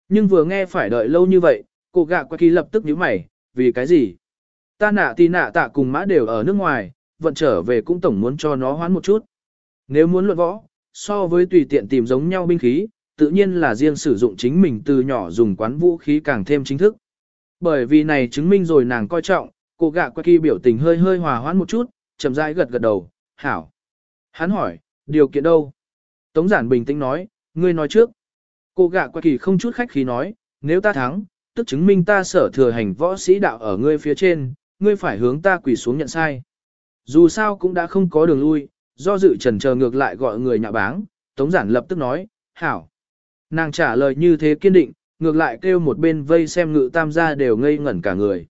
Nhưng vừa nghe phải đợi lâu như vậy, cô gạ quạ kỳ lập tức nhíu mày, vì cái gì? Ta nạ tì nạ tạ cùng mã đều ở nước ngoài, vận trở về cũng tổng muốn cho nó hoán một chút. Nếu muốn luận võ, so với tùy tiện tìm giống nhau binh khí, tự nhiên là riêng sử dụng chính mình từ nhỏ dùng quán vũ khí càng thêm chính thức. Bởi vì này chứng minh rồi nàng coi trọng, cô gạ qua kỳ biểu tình hơi hơi hòa hoãn một chút, chậm rãi gật gật đầu, hảo. Hắn hỏi, điều kiện đâu? Tống giản bình tĩnh nói, ngươi nói trước. Cô gạ qua kỳ không chút khách khí nói, nếu ta thắng, tức chứng minh ta sở thừa hành võ sĩ đạo ở ngươi phía trên, ngươi phải hướng ta quỳ xuống nhận sai. Dù sao cũng đã không có đường lui, do dự trần chờ ngược lại gọi người nhà báng, Tống Giản lập tức nói, hảo. Nàng trả lời như thế kiên định, ngược lại kêu một bên vây xem ngự tam gia đều ngây ngẩn cả người.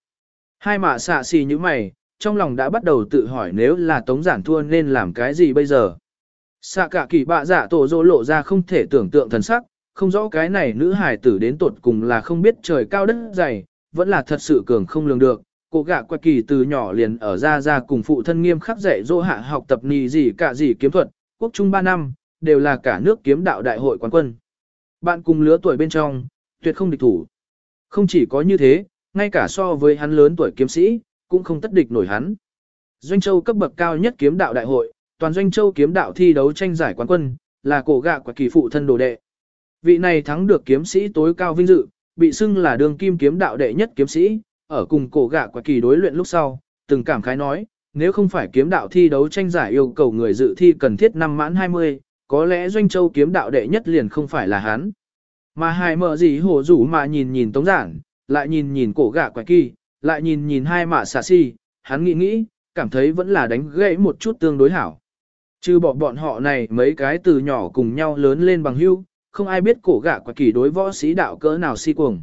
Hai mạ xạ xì như mày, trong lòng đã bắt đầu tự hỏi nếu là Tống Giản thua nên làm cái gì bây giờ. Xạ cả kỳ bạ giả tổ dỗ lộ ra không thể tưởng tượng thần sắc, không rõ cái này nữ hài tử đến tột cùng là không biết trời cao đất dày, vẫn là thật sự cường không lường được, cô gạ quạ kỳ từ nhỏ liền ở ra ra cùng phụ thân nghiêm khắc dạy dỗ hạ học tập nì gì cả gì kiếm thuật, quốc trung 3 năm, đều là cả nước kiếm đạo đại hội quán quân. Bạn cùng lứa tuổi bên trong, tuyệt không địch thủ. Không chỉ có như thế, ngay cả so với hắn lớn tuổi kiếm sĩ, cũng không tất địch nổi hắn. Doanh Châu cấp bậc cao nhất kiếm đạo đại hội, toàn Doanh Châu kiếm đạo thi đấu tranh giải quán quân, là cổ gạ quả kỳ phụ thân đồ đệ. Vị này thắng được kiếm sĩ tối cao vinh dự, bị xưng là đường kim kiếm đạo đệ nhất kiếm sĩ, ở cùng cổ gạ quả kỳ đối luyện lúc sau, từng cảm khái nói, nếu không phải kiếm đạo thi đấu tranh giải yêu cầu người dự thi cần thiết năm mãn 20, có lẽ doanh châu kiếm đạo đệ nhất liền không phải là hắn. Mà hai mợ gì hổ rủ mà nhìn nhìn tống giản, lại nhìn nhìn cổ gạ quả kỳ, lại nhìn nhìn hai mạ xà si, hắn nghĩ nghĩ, cảm thấy vẫn là đánh gãy một chút tương đối hảo. Chứ bỏ bọn họ này mấy cái từ nhỏ cùng nhau lớn lên bằng hữu, không ai biết cổ gạ quả kỳ đối võ sĩ đạo cỡ nào si cuồng.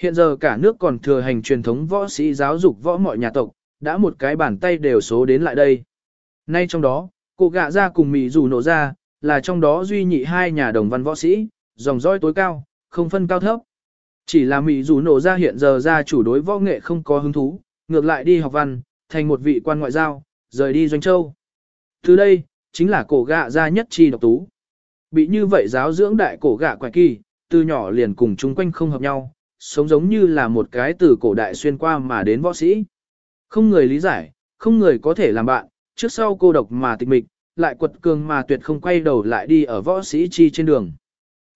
Hiện giờ cả nước còn thừa hành truyền thống võ sĩ giáo dục võ mọi nhà tộc, đã một cái bàn tay đều số đến lại đây. Nay trong đó, cổ gạ ra cùng mì dù nổ ra, là trong đó duy nhị hai nhà đồng văn võ sĩ, dòng dõi tối cao, không phân cao thấp. Chỉ là Mỹ dù nổ ra hiện giờ ra chủ đối võ nghệ không có hứng thú, ngược lại đi học văn, thành một vị quan ngoại giao, rời đi doanh châu. Từ đây, chính là cổ gạ ra nhất chi độc tú. Bị như vậy giáo dưỡng đại cổ gạ quài kỳ, từ nhỏ liền cùng chung quanh không hợp nhau, sống giống như là một cái từ cổ đại xuyên qua mà đến võ sĩ. Không người lý giải, không người có thể làm bạn, trước sau cô độc mà tịch mịch, lại quật cường mà tuyệt không quay đầu lại đi ở võ sĩ chi trên đường.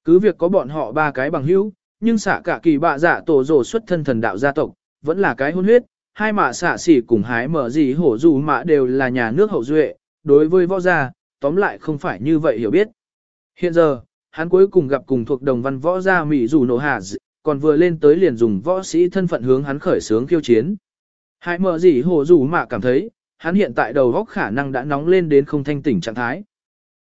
Cứ việc có bọn họ ba cái bằng hữu, nhưng xạ cả kỳ bạ giả tổ rồ xuất thân thần đạo gia tộc, vẫn là cái hôn huyết, hai mạ xạ xỉ cùng hái mở gì hổ dù mạ đều là nhà nước hậu duệ, đối với võ gia, tóm lại không phải như vậy hiểu biết. Hiện giờ, hắn cuối cùng gặp cùng thuộc đồng văn võ gia Mỹ dù nổ hạ còn vừa lên tới liền dùng võ sĩ thân phận hướng hắn khởi sướng khiêu chiến. Hai mở gì hổ dù mạ cảm thấy, hắn hiện tại đầu góc khả năng đã nóng lên đến không thanh tỉnh trạng thái.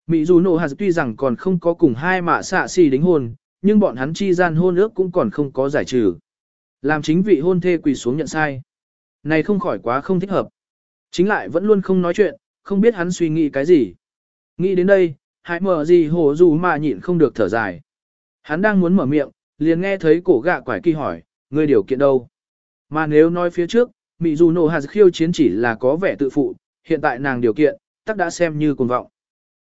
Mỹ dù nổ hạt tuy rằng còn không có cùng hai mạ xạ xì đính hôn, nhưng bọn hắn chi gian hôn ước cũng còn không có giải trừ. Làm chính vị hôn thê quỳ xuống nhận sai. Này không khỏi quá không thích hợp. Chính lại vẫn luôn không nói chuyện, không biết hắn suy nghĩ cái gì. Nghĩ đến đây, hãy mở gì hổ dù mà nhịn không được thở dài. Hắn đang muốn mở miệng, liền nghe thấy cổ gạ quải kỳ hỏi, ngươi điều kiện đâu? Mà nếu nói phía trước, Mị dù nổ hạt khiêu chiến chỉ là có vẻ tự phụ, hiện tại nàng điều kiện, tắc đã xem như cuồng vọng.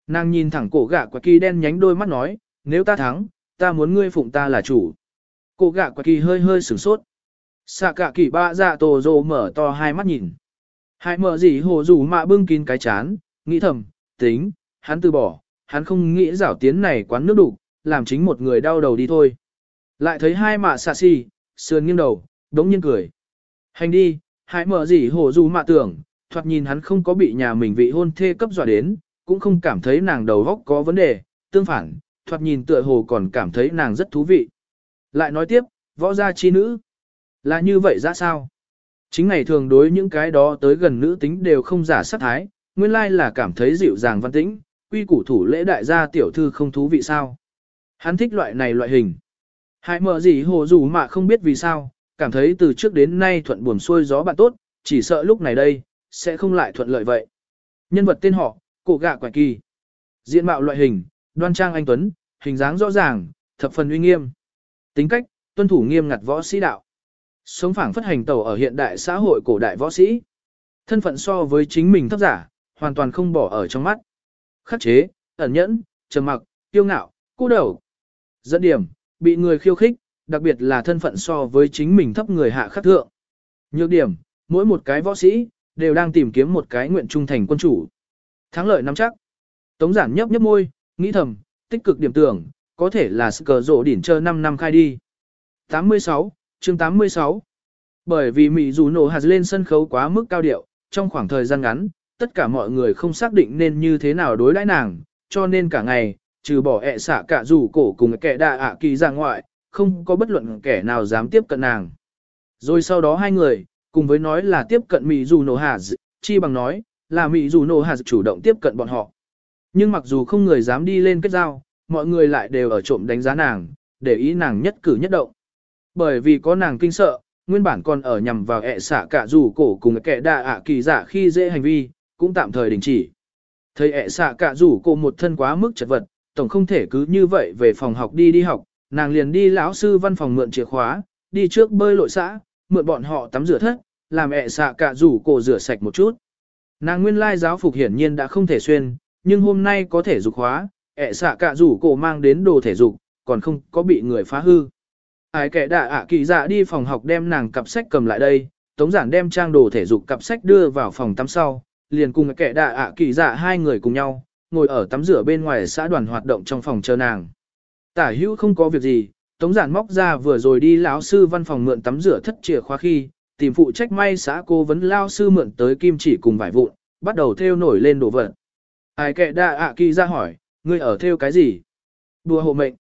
Nàng nhìn thẳng cổ gạ quả kỳ đen nhánh đôi mắt nói, nếu ta thắng, ta muốn ngươi phụng ta là chủ. Cổ gạ quả kỳ hơi hơi sửng sốt. Xạ cả kỳ ba dạ tổ rồ mở to hai mắt nhìn. Hai mở gì hồ dù mạ bưng kín cái chán, nghĩ thầm, tính, hắn từ bỏ, hắn không nghĩ rảo tiến này quán nước đủ, làm chính một người đau đầu đi thôi. Lại thấy hai mạ xạ xì, sườn nghiêng đầu, đống nhiên cười. Hành đi, Hại mở gì hồ dù mạ tưởng, thoạt nhìn hắn không có bị nhà mình vị hôn thê cấp dọa đến, cũng không cảm thấy nàng đầu góc có vấn đề, tương phản, thoạt nhìn tựa hồ còn cảm thấy nàng rất thú vị. Lại nói tiếp, võ gia chi nữ. Là như vậy ra sao? Chính ngày thường đối những cái đó tới gần nữ tính đều không giả sát thái, nguyên lai là cảm thấy dịu dàng văn tĩnh, quy củ thủ lễ đại gia tiểu thư không thú vị sao. Hắn thích loại này loại hình. Hãy mở gì hồ dù mà không biết vì sao, cảm thấy từ trước đến nay thuận buồm xuôi gió bạn tốt, chỉ sợ lúc này đây, sẽ không lại thuận lợi vậy. Nhân vật tên họ, cổ gạ quải kỳ. Diện mạo loại hình, đoan trang anh Tuấn, hình dáng rõ ràng, thập phần uy nghiêm. Tính cách, tuân thủ nghiêm ngặt võ sĩ đạo. Sống phảng phất hành tàu ở hiện đại xã hội cổ đại võ sĩ. Thân phận so với chính mình thấp giả, hoàn toàn không bỏ ở trong mắt. Khắc chế, ẩn nhẫn, trầm mặc, tiêu ngạo, cô đầu. Dẫn điểm, bị người khiêu khích, đặc biệt là thân phận so với chính mình thấp người hạ khắc thượng. Nhược điểm, mỗi một cái võ sĩ, đều đang tìm kiếm một cái nguyện trung thành quân chủ. Thắng lợi nắm chắc. Tống giản nhấp nhấp môi, nghĩ thầm, tích cực điểm tưởng, có thể là sự cờ rộ đỉnh chờ 5 năm khai đi. 86, chương 86 Bởi vì Mỹ dù nổ hạt lên sân khấu quá mức cao điệu, trong khoảng thời gian ngắn, tất cả mọi người không xác định nên như thế nào đối đãi nàng, cho nên cả ngày, trừ bỏ ẹ xạ cả dù cổ cùng kẻ đạ ạ kỳ ra ngoại, không có bất luận kẻ nào dám tiếp cận nàng. Rồi sau đó hai người, cùng với nói là tiếp cận Mỹ dù nổ Hà chi bằng nói, là Mỹ dù nổ Hà chủ động tiếp cận bọn họ. Nhưng mặc dù không người dám đi lên kết giao, mọi người lại đều ở trộm đánh giá nàng, để ý nàng nhất cử nhất động. Bởi vì có nàng kinh sợ, nguyên bản còn ở nhằm vào ẹ xả cả dù cổ cùng kẻ đạ ạ kỳ giả khi dễ hành vi, cũng tạm thời đình chỉ. Thầy ẹ xạ cả dù cổ một thân quá mức chật vật, tổng không thể cứ như vậy về phòng học đi đi học, nàng liền đi lão sư văn phòng mượn chìa khóa, đi trước bơi lội xã, mượn bọn họ tắm rửa thất, làm ẹ xạ cả rủ cổ rửa sạch một chút. Nàng nguyên lai giáo phục hiển nhiên đã không thể xuyên, nhưng hôm nay có thể dục hóa, ẹ xạ cả rủ cổ mang đến đồ thể dục, còn không có bị người phá hư. Ai kẻ đã ạ kỳ dạ đi phòng học đem nàng cặp sách cầm lại đây, tống giản đem trang đồ thể dục cặp sách đưa vào phòng tắm sau, liền cùng kẻ đạ ạ kỳ dạ hai người cùng nhau, ngồi ở tắm rửa bên ngoài xã đoàn hoạt động trong phòng chờ nàng. Tả hữu không có việc gì, tống giản móc ra vừa rồi đi lão sư văn phòng mượn tắm rửa thất chìa khóa khi, tìm phụ trách may xã cô vấn lao sư mượn tới kim chỉ cùng vải vụn, bắt đầu thêu nổi lên đồ vật. Ai kệ đa ạ kỳ ra hỏi, ngươi ở thêu cái gì? Đùa hộ mệnh.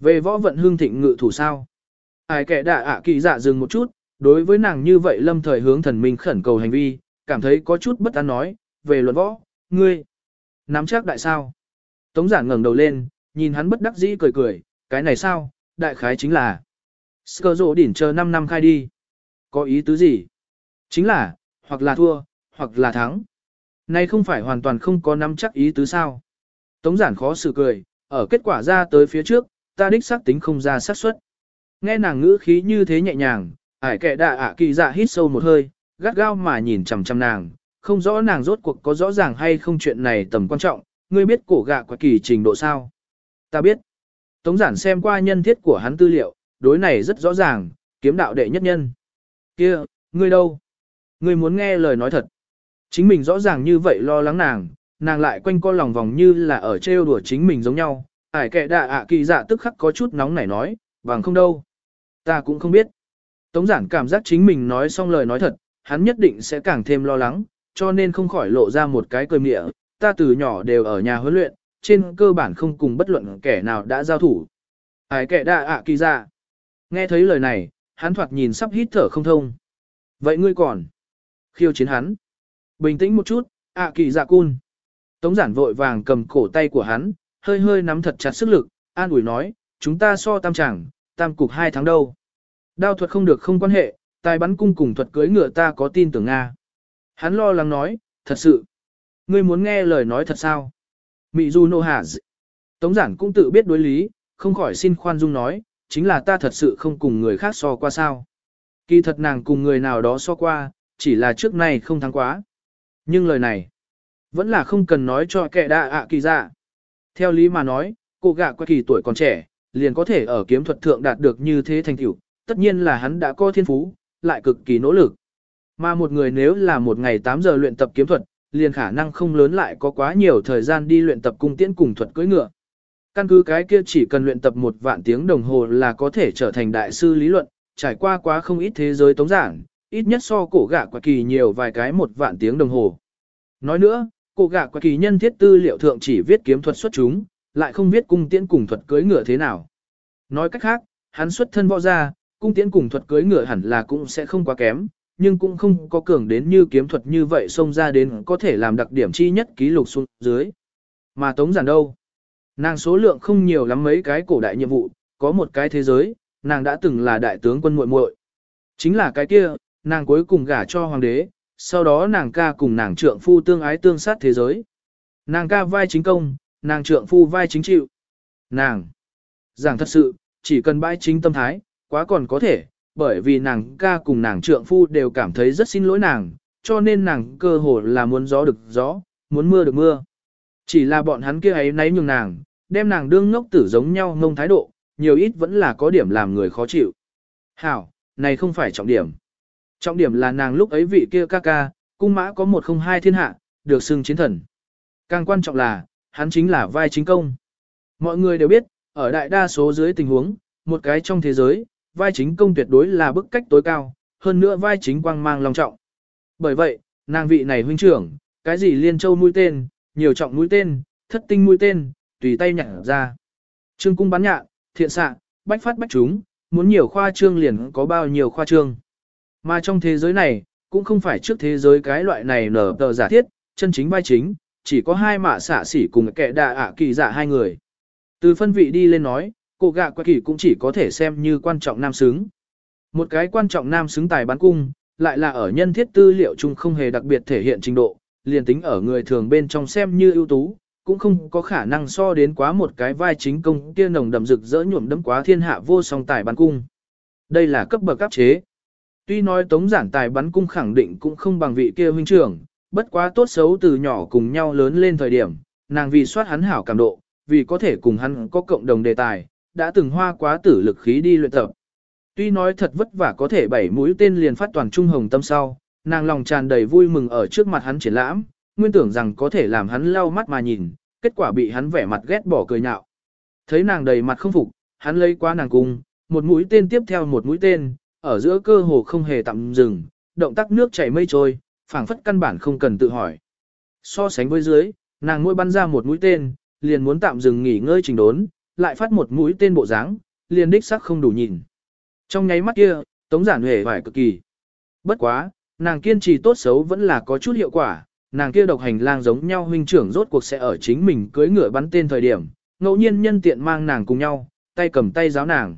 Về võ vận hương thịnh ngự thủ sao? Ai kệ đa ạ kỳ dạ dừng một chút, đối với nàng như vậy lâm thời hướng thần minh khẩn cầu hành vi, cảm thấy có chút bất an nói, về luận võ, ngươi. Nắm chắc đại sao? Tống giản ngẩng đầu lên, nhìn hắn bất đắc dĩ cười cười, cái này sao, đại khái chính là. Sơ rộ đỉnh chờ 5 năm khai đi. Có ý tứ gì? Chính là, hoặc là thua, hoặc là thắng. nay không phải hoàn toàn không có nắm chắc ý tứ sao. Tống giản khó xử cười, ở kết quả ra tới phía trước, ta đích xác tính không ra xác suất. Nghe nàng ngữ khí như thế nhẹ nhàng, ải kệ đạ ạ kỳ dạ hít sâu một hơi, gắt gao mà nhìn chằm chằm nàng, không rõ nàng rốt cuộc có rõ ràng hay không chuyện này tầm quan trọng, ngươi biết cổ gạ quả kỳ trình độ sao. Ta biết. Tống giản xem qua nhân thiết của hắn tư liệu, đối này rất rõ ràng, kiếm đạo đệ nhất nhân. Kia, ngươi đâu? Ngươi muốn nghe lời nói thật. Chính mình rõ ràng như vậy lo lắng nàng, nàng lại quanh co lòng vòng như là ở trêu đùa chính mình giống nhau. Ải kệ đạ ạ kỳ dạ tức khắc có chút nóng nảy nói, bằng không đâu. Ta cũng không biết. Tống giản cảm giác chính mình nói xong lời nói thật, hắn nhất định sẽ càng thêm lo lắng, cho nên không khỏi lộ ra một cái cười mịa. Ta từ nhỏ đều ở nhà huấn luyện, trên cơ bản không cùng bất luận kẻ nào đã giao thủ. ai kẻ đạ ạ kỳ ra. Nghe thấy lời này, hắn thoạt nhìn sắp hít thở không thông. Vậy ngươi còn? Khiêu chiến hắn. Bình tĩnh một chút, ạ kỳ dạ cun. Tống giản vội vàng cầm cổ tay của hắn, hơi hơi nắm thật chặt sức lực, an ủi nói, chúng ta so tam chẳng, tam cục hai tháng đâu. Đao thuật không được không quan hệ, tài bắn cung cùng thuật cưới ngựa ta có tin tưởng Nga. Hắn lo lắng nói, thật sự. Ngươi muốn nghe lời nói thật sao? Mị du nô hà Tống giản cũng tự biết đối lý, không khỏi xin khoan dung nói, chính là ta thật sự không cùng người khác so qua sao. Kỳ thật nàng cùng người nào đó so qua, chỉ là trước nay không thắng quá. Nhưng lời này, vẫn là không cần nói cho kẻ đa ạ kỳ dạ. Theo lý mà nói, cô gạ qua kỳ tuổi còn trẻ, liền có thể ở kiếm thuật thượng đạt được như thế thành tựu, tất nhiên là hắn đã có thiên phú, lại cực kỳ nỗ lực. Mà một người nếu là một ngày 8 giờ luyện tập kiếm thuật, liền khả năng không lớn lại có quá nhiều thời gian đi luyện tập cung tiễn cùng thuật cưỡi ngựa. Căn cứ cái kia chỉ cần luyện tập một vạn tiếng đồng hồ là có thể trở thành đại sư lý luận, trải qua quá không ít thế giới tống giảng, ít nhất so cổ gạ quả kỳ nhiều vài cái một vạn tiếng đồng hồ. Nói nữa, cổ gạ quả kỳ nhân thiết tư liệu thượng chỉ viết kiếm thuật xuất chúng, lại không viết cung tiễn cùng thuật cưỡi ngựa thế nào. Nói cách khác, hắn xuất thân võ ra, cung tiễn cùng thuật cưỡi ngựa hẳn là cũng sẽ không quá kém, nhưng cũng không có cường đến như kiếm thuật như vậy xông ra đến có thể làm đặc điểm chi nhất ký lục xuống dưới. Mà tống giản đâu? Nàng số lượng không nhiều lắm mấy cái cổ đại nhiệm vụ, có một cái thế giới, nàng đã từng là đại tướng quân muội muội. Chính là cái kia, nàng cuối cùng gả cho hoàng đế, sau đó nàng ca cùng nàng trượng phu tương ái tương sát thế giới. Nàng ca vai chính công, nàng trượng phu vai chính chịu. Nàng, giảng thật sự, chỉ cần bãi chính tâm thái, quá còn có thể, bởi vì nàng ca cùng nàng trượng phu đều cảm thấy rất xin lỗi nàng, cho nên nàng cơ hồ là muốn gió được gió, muốn mưa được mưa. Chỉ là bọn hắn kia ấy nấy nhường nàng, đem nàng đương ngốc tử giống nhau ngông thái độ, nhiều ít vẫn là có điểm làm người khó chịu. Hảo, này không phải trọng điểm. Trọng điểm là nàng lúc ấy vị kia ca ca, cung mã có một không hai thiên hạ, được xưng chiến thần. Càng quan trọng là, hắn chính là vai chính công. Mọi người đều biết, ở đại đa số dưới tình huống, một cái trong thế giới, vai chính công tuyệt đối là bức cách tối cao, hơn nữa vai chính quang mang long trọng. Bởi vậy, nàng vị này huynh trưởng, cái gì liên châu mũi tên, nhiều trọng mũi tên, thất tinh mũi tên, tùy tay nhặt ra. Trương cung bắn nhạn, thiện xạ, bách phát bách chúng, muốn nhiều khoa trương liền có bao nhiêu khoa trương. Mà trong thế giới này, cũng không phải trước thế giới cái loại này nở tờ giả thiết, chân chính vai chính, chỉ có hai mạ xạ xỉ cùng kẻ đạ ạ kỳ giả hai người. Từ phân vị đi lên nói, cô gạ qua kỳ cũng chỉ có thể xem như quan trọng nam xứng. Một cái quan trọng nam xứng tài bán cung, lại là ở nhân thiết tư liệu chung không hề đặc biệt thể hiện trình độ, liền tính ở người thường bên trong xem như ưu tú, cũng không có khả năng so đến quá một cái vai chính công kia nồng đậm rực rỡ nhuộm đấm quá thiên hạ vô song tài bắn cung. Đây là cấp bậc cấp chế. Tuy nói tống giản tài bắn cung khẳng định cũng không bằng vị kia huynh trưởng, bất quá tốt xấu từ nhỏ cùng nhau lớn lên thời điểm, nàng vì soát hắn hảo cảm độ, vì có thể cùng hắn có cộng đồng đề tài, đã từng hoa quá tử lực khí đi luyện tập. Tuy nói thật vất vả có thể bảy mũi tên liền phát toàn trung hồng tâm sau, nàng lòng tràn đầy vui mừng ở trước mặt hắn triển lãm, nguyên tưởng rằng có thể làm hắn lau mắt mà nhìn, kết quả bị hắn vẻ mặt ghét bỏ cười nhạo. Thấy nàng đầy mặt không phục, hắn lấy qua nàng cung, một mũi tên tiếp theo một mũi tên, ở giữa cơ hồ không hề tạm dừng, động tác nước chảy mây trôi, phảng phất căn bản không cần tự hỏi. So sánh với dưới, nàng mỗi bắn ra một mũi tên, liền muốn tạm dừng nghỉ ngơi trình đốn, lại phát một mũi tên bộ dáng, liền đích sắc không đủ nhìn. Trong nháy mắt kia, Tống Giản Huệ vải cực kỳ. Bất quá, nàng kiên trì tốt xấu vẫn là có chút hiệu quả, nàng kia độc hành lang giống nhau huynh trưởng rốt cuộc sẽ ở chính mình cưới ngựa bắn tên thời điểm, ngẫu nhiên nhân tiện mang nàng cùng nhau, tay cầm tay giáo nàng.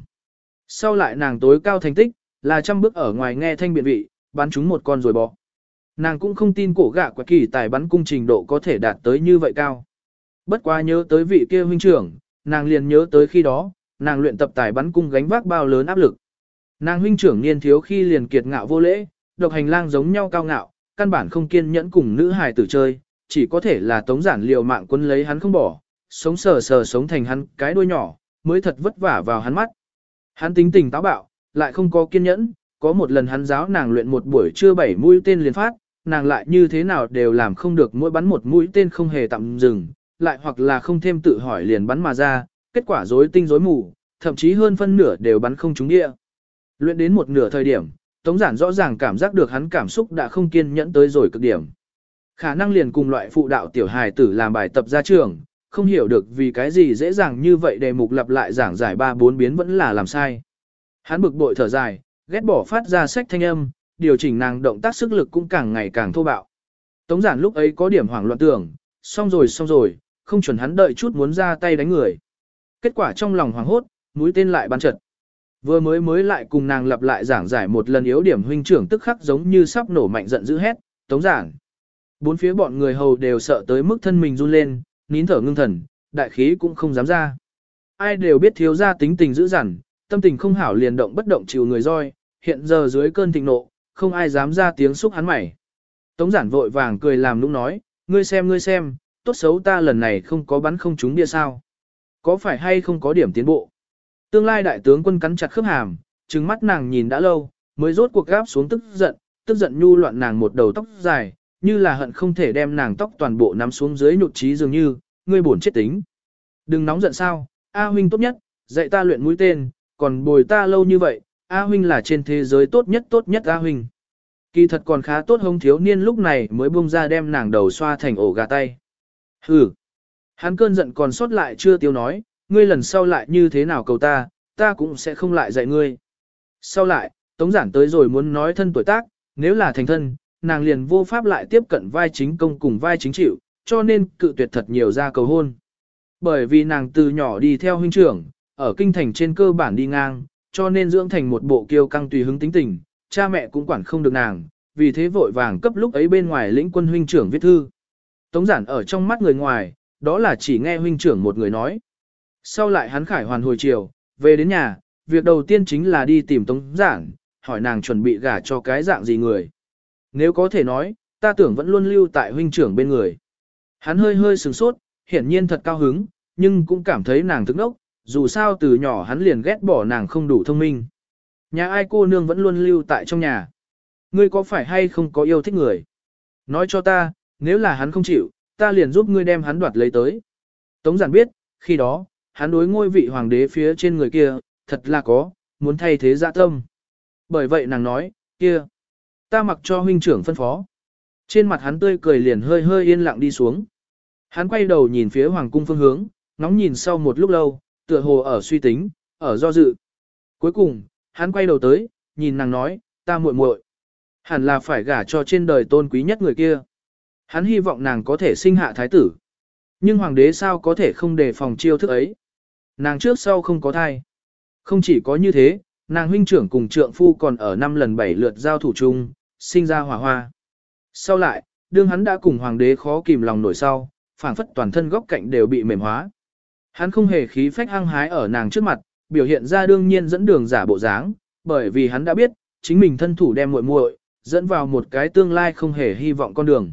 Sau lại nàng tối cao thành tích, là trăm bước ở ngoài nghe thanh biện vị, bắn chúng một con rồi bỏ. Nàng cũng không tin cổ gạ quả kỳ tài bắn cung trình độ có thể đạt tới như vậy cao. Bất quá nhớ tới vị kia huynh trưởng, nàng liền nhớ tới khi đó, nàng luyện tập tài bắn cung gánh vác bao lớn áp lực. Nàng huynh trưởng niên thiếu khi liền kiệt ngạo vô lễ, độc hành lang giống nhau cao ngạo, căn bản không kiên nhẫn cùng nữ hài tử chơi, chỉ có thể là tống giản liều mạng quân lấy hắn không bỏ, sống sờ sờ sống thành hắn cái đuôi nhỏ, mới thật vất vả vào hắn mắt. Hắn tính tình táo bạo, lại không có kiên nhẫn, có một lần hắn giáo nàng luyện một buổi trưa bảy mũi tên liền phát, nàng lại như thế nào đều làm không được mỗi bắn một mũi tên không hề tạm dừng, lại hoặc là không thêm tự hỏi liền bắn mà ra, kết quả rối tinh rối mù, thậm chí hơn phân nửa đều bắn không trúng địa. Luyện đến một nửa thời điểm, Tống giản rõ ràng cảm giác được hắn cảm xúc đã không kiên nhẫn tới rồi cực điểm. Khả năng liền cùng loại phụ đạo tiểu hài tử làm bài tập ra trường, không hiểu được vì cái gì dễ dàng như vậy đề mục lặp lại giảng giải ba bốn biến vẫn là làm sai. Hắn bực bội thở dài, ghét bỏ phát ra sách thanh âm, điều chỉnh nàng động tác sức lực cũng càng ngày càng thô bạo. Tống giản lúc ấy có điểm hoảng loạn tưởng, xong rồi xong rồi, không chuẩn hắn đợi chút muốn ra tay đánh người. Kết quả trong lòng hoảng hốt, mũi tên lại bắn trật. Vừa mới mới lại cùng nàng lặp lại giảng giải một lần yếu điểm huynh trưởng tức khắc giống như sắp nổ mạnh giận dữ hét, tống giảng. Bốn phía bọn người hầu đều sợ tới mức thân mình run lên, nín thở ngưng thần, đại khí cũng không dám ra. Ai đều biết thiếu gia tính tình dữ dằn, tâm tình không hảo liền động bất động chịu người roi, hiện giờ dưới cơn thịnh nộ, không ai dám ra tiếng xúc hắn mày. Tống giản vội vàng cười làm nũng nói, ngươi xem ngươi xem, tốt xấu ta lần này không có bắn không trúng bia sao. Có phải hay không có điểm tiến bộ? Tương lai đại tướng quân cắn chặt khớp hàm, trừng mắt nàng nhìn đã lâu, mới rốt cuộc gáp xuống tức giận, tức giận nhu loạn nàng một đầu tóc dài, như là hận không thể đem nàng tóc toàn bộ nắm xuống dưới nhụt trí dường như, ngươi buồn chết tính. Đừng nóng giận sao, A huynh tốt nhất, dạy ta luyện mũi tên, còn bồi ta lâu như vậy, A huynh là trên thế giới tốt nhất tốt nhất A huynh. Kỳ thật còn khá tốt hông thiếu niên lúc này mới buông ra đem nàng đầu xoa thành ổ gà tay. Hừ. Hắn cơn giận còn sót lại chưa tiêu nói, ngươi lần sau lại như thế nào cầu ta, ta cũng sẽ không lại dạy ngươi. Sau lại, Tống giản tới rồi muốn nói thân tuổi tác, nếu là thành thân, nàng liền vô pháp lại tiếp cận vai chính công cùng vai chính chịu, cho nên cự tuyệt thật nhiều ra cầu hôn. Bởi vì nàng từ nhỏ đi theo huynh trưởng, ở kinh thành trên cơ bản đi ngang, cho nên dưỡng thành một bộ kiêu căng tùy hứng tính tình, cha mẹ cũng quản không được nàng, vì thế vội vàng cấp lúc ấy bên ngoài lĩnh quân huynh trưởng viết thư. Tống giản ở trong mắt người ngoài, đó là chỉ nghe huynh trưởng một người nói. Sau lại hắn khải hoàn hồi chiều, về đến nhà, việc đầu tiên chính là đi tìm tống giản, hỏi nàng chuẩn bị gả cho cái dạng gì người. Nếu có thể nói, ta tưởng vẫn luôn lưu tại huynh trưởng bên người. Hắn hơi hơi sừng sốt, hiển nhiên thật cao hứng, nhưng cũng cảm thấy nàng thức nốc, dù sao từ nhỏ hắn liền ghét bỏ nàng không đủ thông minh. Nhà ai cô nương vẫn luôn lưu tại trong nhà. Ngươi có phải hay không có yêu thích người? Nói cho ta, nếu là hắn không chịu, ta liền giúp ngươi đem hắn đoạt lấy tới. Tống giản biết, khi đó, hắn đối ngôi vị hoàng đế phía trên người kia, thật là có, muốn thay thế dạ tâm. Bởi vậy nàng nói, kia, ta mặc cho huynh trưởng phân phó. Trên mặt hắn tươi cười liền hơi hơi yên lặng đi xuống. Hắn quay đầu nhìn phía hoàng cung phương hướng, ngóng nhìn sau một lúc lâu, tựa hồ ở suy tính, ở do dự. Cuối cùng, hắn quay đầu tới, nhìn nàng nói, ta muội muội, hẳn là phải gả cho trên đời tôn quý nhất người kia. Hắn hy vọng nàng có thể sinh hạ thái tử. Nhưng hoàng đế sao có thể không đề phòng chiêu thức ấy. Nàng trước sau không có thai. Không chỉ có như thế, nàng huynh trưởng cùng trượng phu còn ở năm lần bảy lượt giao thủ chung, sinh ra hỏa hoa. Sau lại, đương hắn đã cùng hoàng đế khó kìm lòng nổi sau, phảng phất toàn thân góc cạnh đều bị mềm hóa. Hắn không hề khí phách hăng hái ở nàng trước mặt, biểu hiện ra đương nhiên dẫn đường giả bộ dáng, bởi vì hắn đã biết, chính mình thân thủ đem muội muội dẫn vào một cái tương lai không hề hy vọng con đường.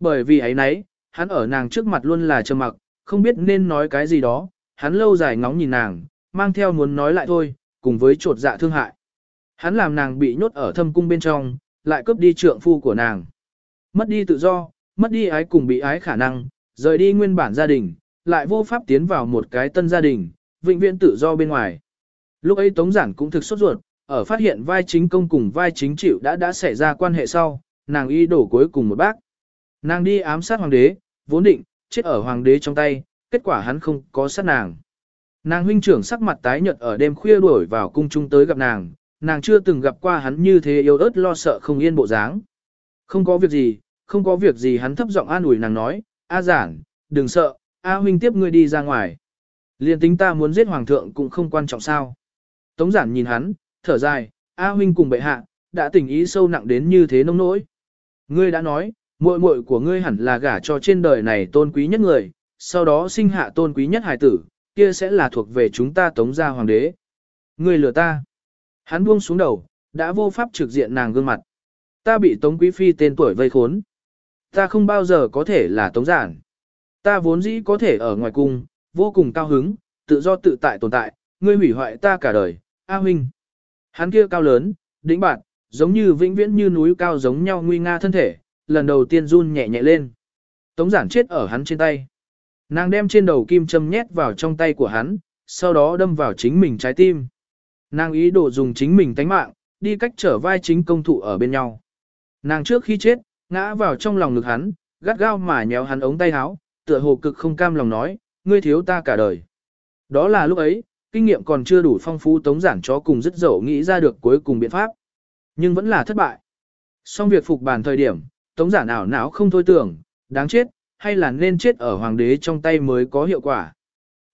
Bởi vì ấy nấy, hắn ở nàng trước mặt luôn là trầm mặc, không biết nên nói cái gì đó, hắn lâu dài ngóng nhìn nàng, mang theo muốn nói lại thôi, cùng với trột dạ thương hại. Hắn làm nàng bị nhốt ở thâm cung bên trong, lại cướp đi trượng phu của nàng. Mất đi tự do, mất đi ái cùng bị ái khả năng, rời đi nguyên bản gia đình, lại vô pháp tiến vào một cái tân gia đình, vĩnh viễn tự do bên ngoài. Lúc ấy Tống Giản cũng thực sốt ruột, ở phát hiện vai chính công cùng vai chính chịu đã đã xảy ra quan hệ sau, nàng y đổ cuối cùng một bác. Nàng đi ám sát hoàng đế, vốn định, chết ở hoàng đế trong tay, kết quả hắn không có sát nàng. Nàng huynh trưởng sắc mặt tái nhợt ở đêm khuya đuổi vào cung trung tới gặp nàng, nàng chưa từng gặp qua hắn như thế yếu ớt lo sợ không yên bộ dáng. Không có việc gì, không có việc gì hắn thấp giọng an ủi nàng nói, A giản, đừng sợ, A huynh tiếp ngươi đi ra ngoài. Liên tính ta muốn giết hoàng thượng cũng không quan trọng sao. Tống giản nhìn hắn, thở dài, A huynh cùng bệ hạ, đã tình ý sâu nặng đến như thế nông nỗi. Ngươi đã nói, muội muội của ngươi hẳn là gả cho trên đời này tôn quý nhất người, sau đó sinh hạ tôn quý nhất hài tử, kia sẽ là thuộc về chúng ta tống gia hoàng đế. Ngươi lừa ta. Hắn buông xuống đầu, đã vô pháp trực diện nàng gương mặt. Ta bị tống quý phi tên tuổi vây khốn. Ta không bao giờ có thể là tống giản. Ta vốn dĩ có thể ở ngoài cung, vô cùng cao hứng, tự do tự tại tồn tại, ngươi hủy hoại ta cả đời, A huynh. Hắn kia cao lớn, đĩnh bạn, giống như vĩnh viễn như núi cao giống nhau nguy nga thân thể, lần đầu tiên run nhẹ nhẹ lên. Tống giản chết ở hắn trên tay. Nàng đem trên đầu kim châm nhét vào trong tay của hắn, sau đó đâm vào chính mình trái tim. Nàng ý đồ dùng chính mình tánh mạng, đi cách trở vai chính công thụ ở bên nhau. Nàng trước khi chết, ngã vào trong lòng ngực hắn, gắt gao mà nhéo hắn ống tay áo, tựa hồ cực không cam lòng nói, ngươi thiếu ta cả đời. Đó là lúc ấy, kinh nghiệm còn chưa đủ phong phú tống giản chó cùng rất dẫu nghĩ ra được cuối cùng biện pháp. Nhưng vẫn là thất bại. Xong việc phục bàn thời điểm, tống giản ảo não không thôi tưởng, đáng chết, hay là nên chết ở hoàng đế trong tay mới có hiệu quả.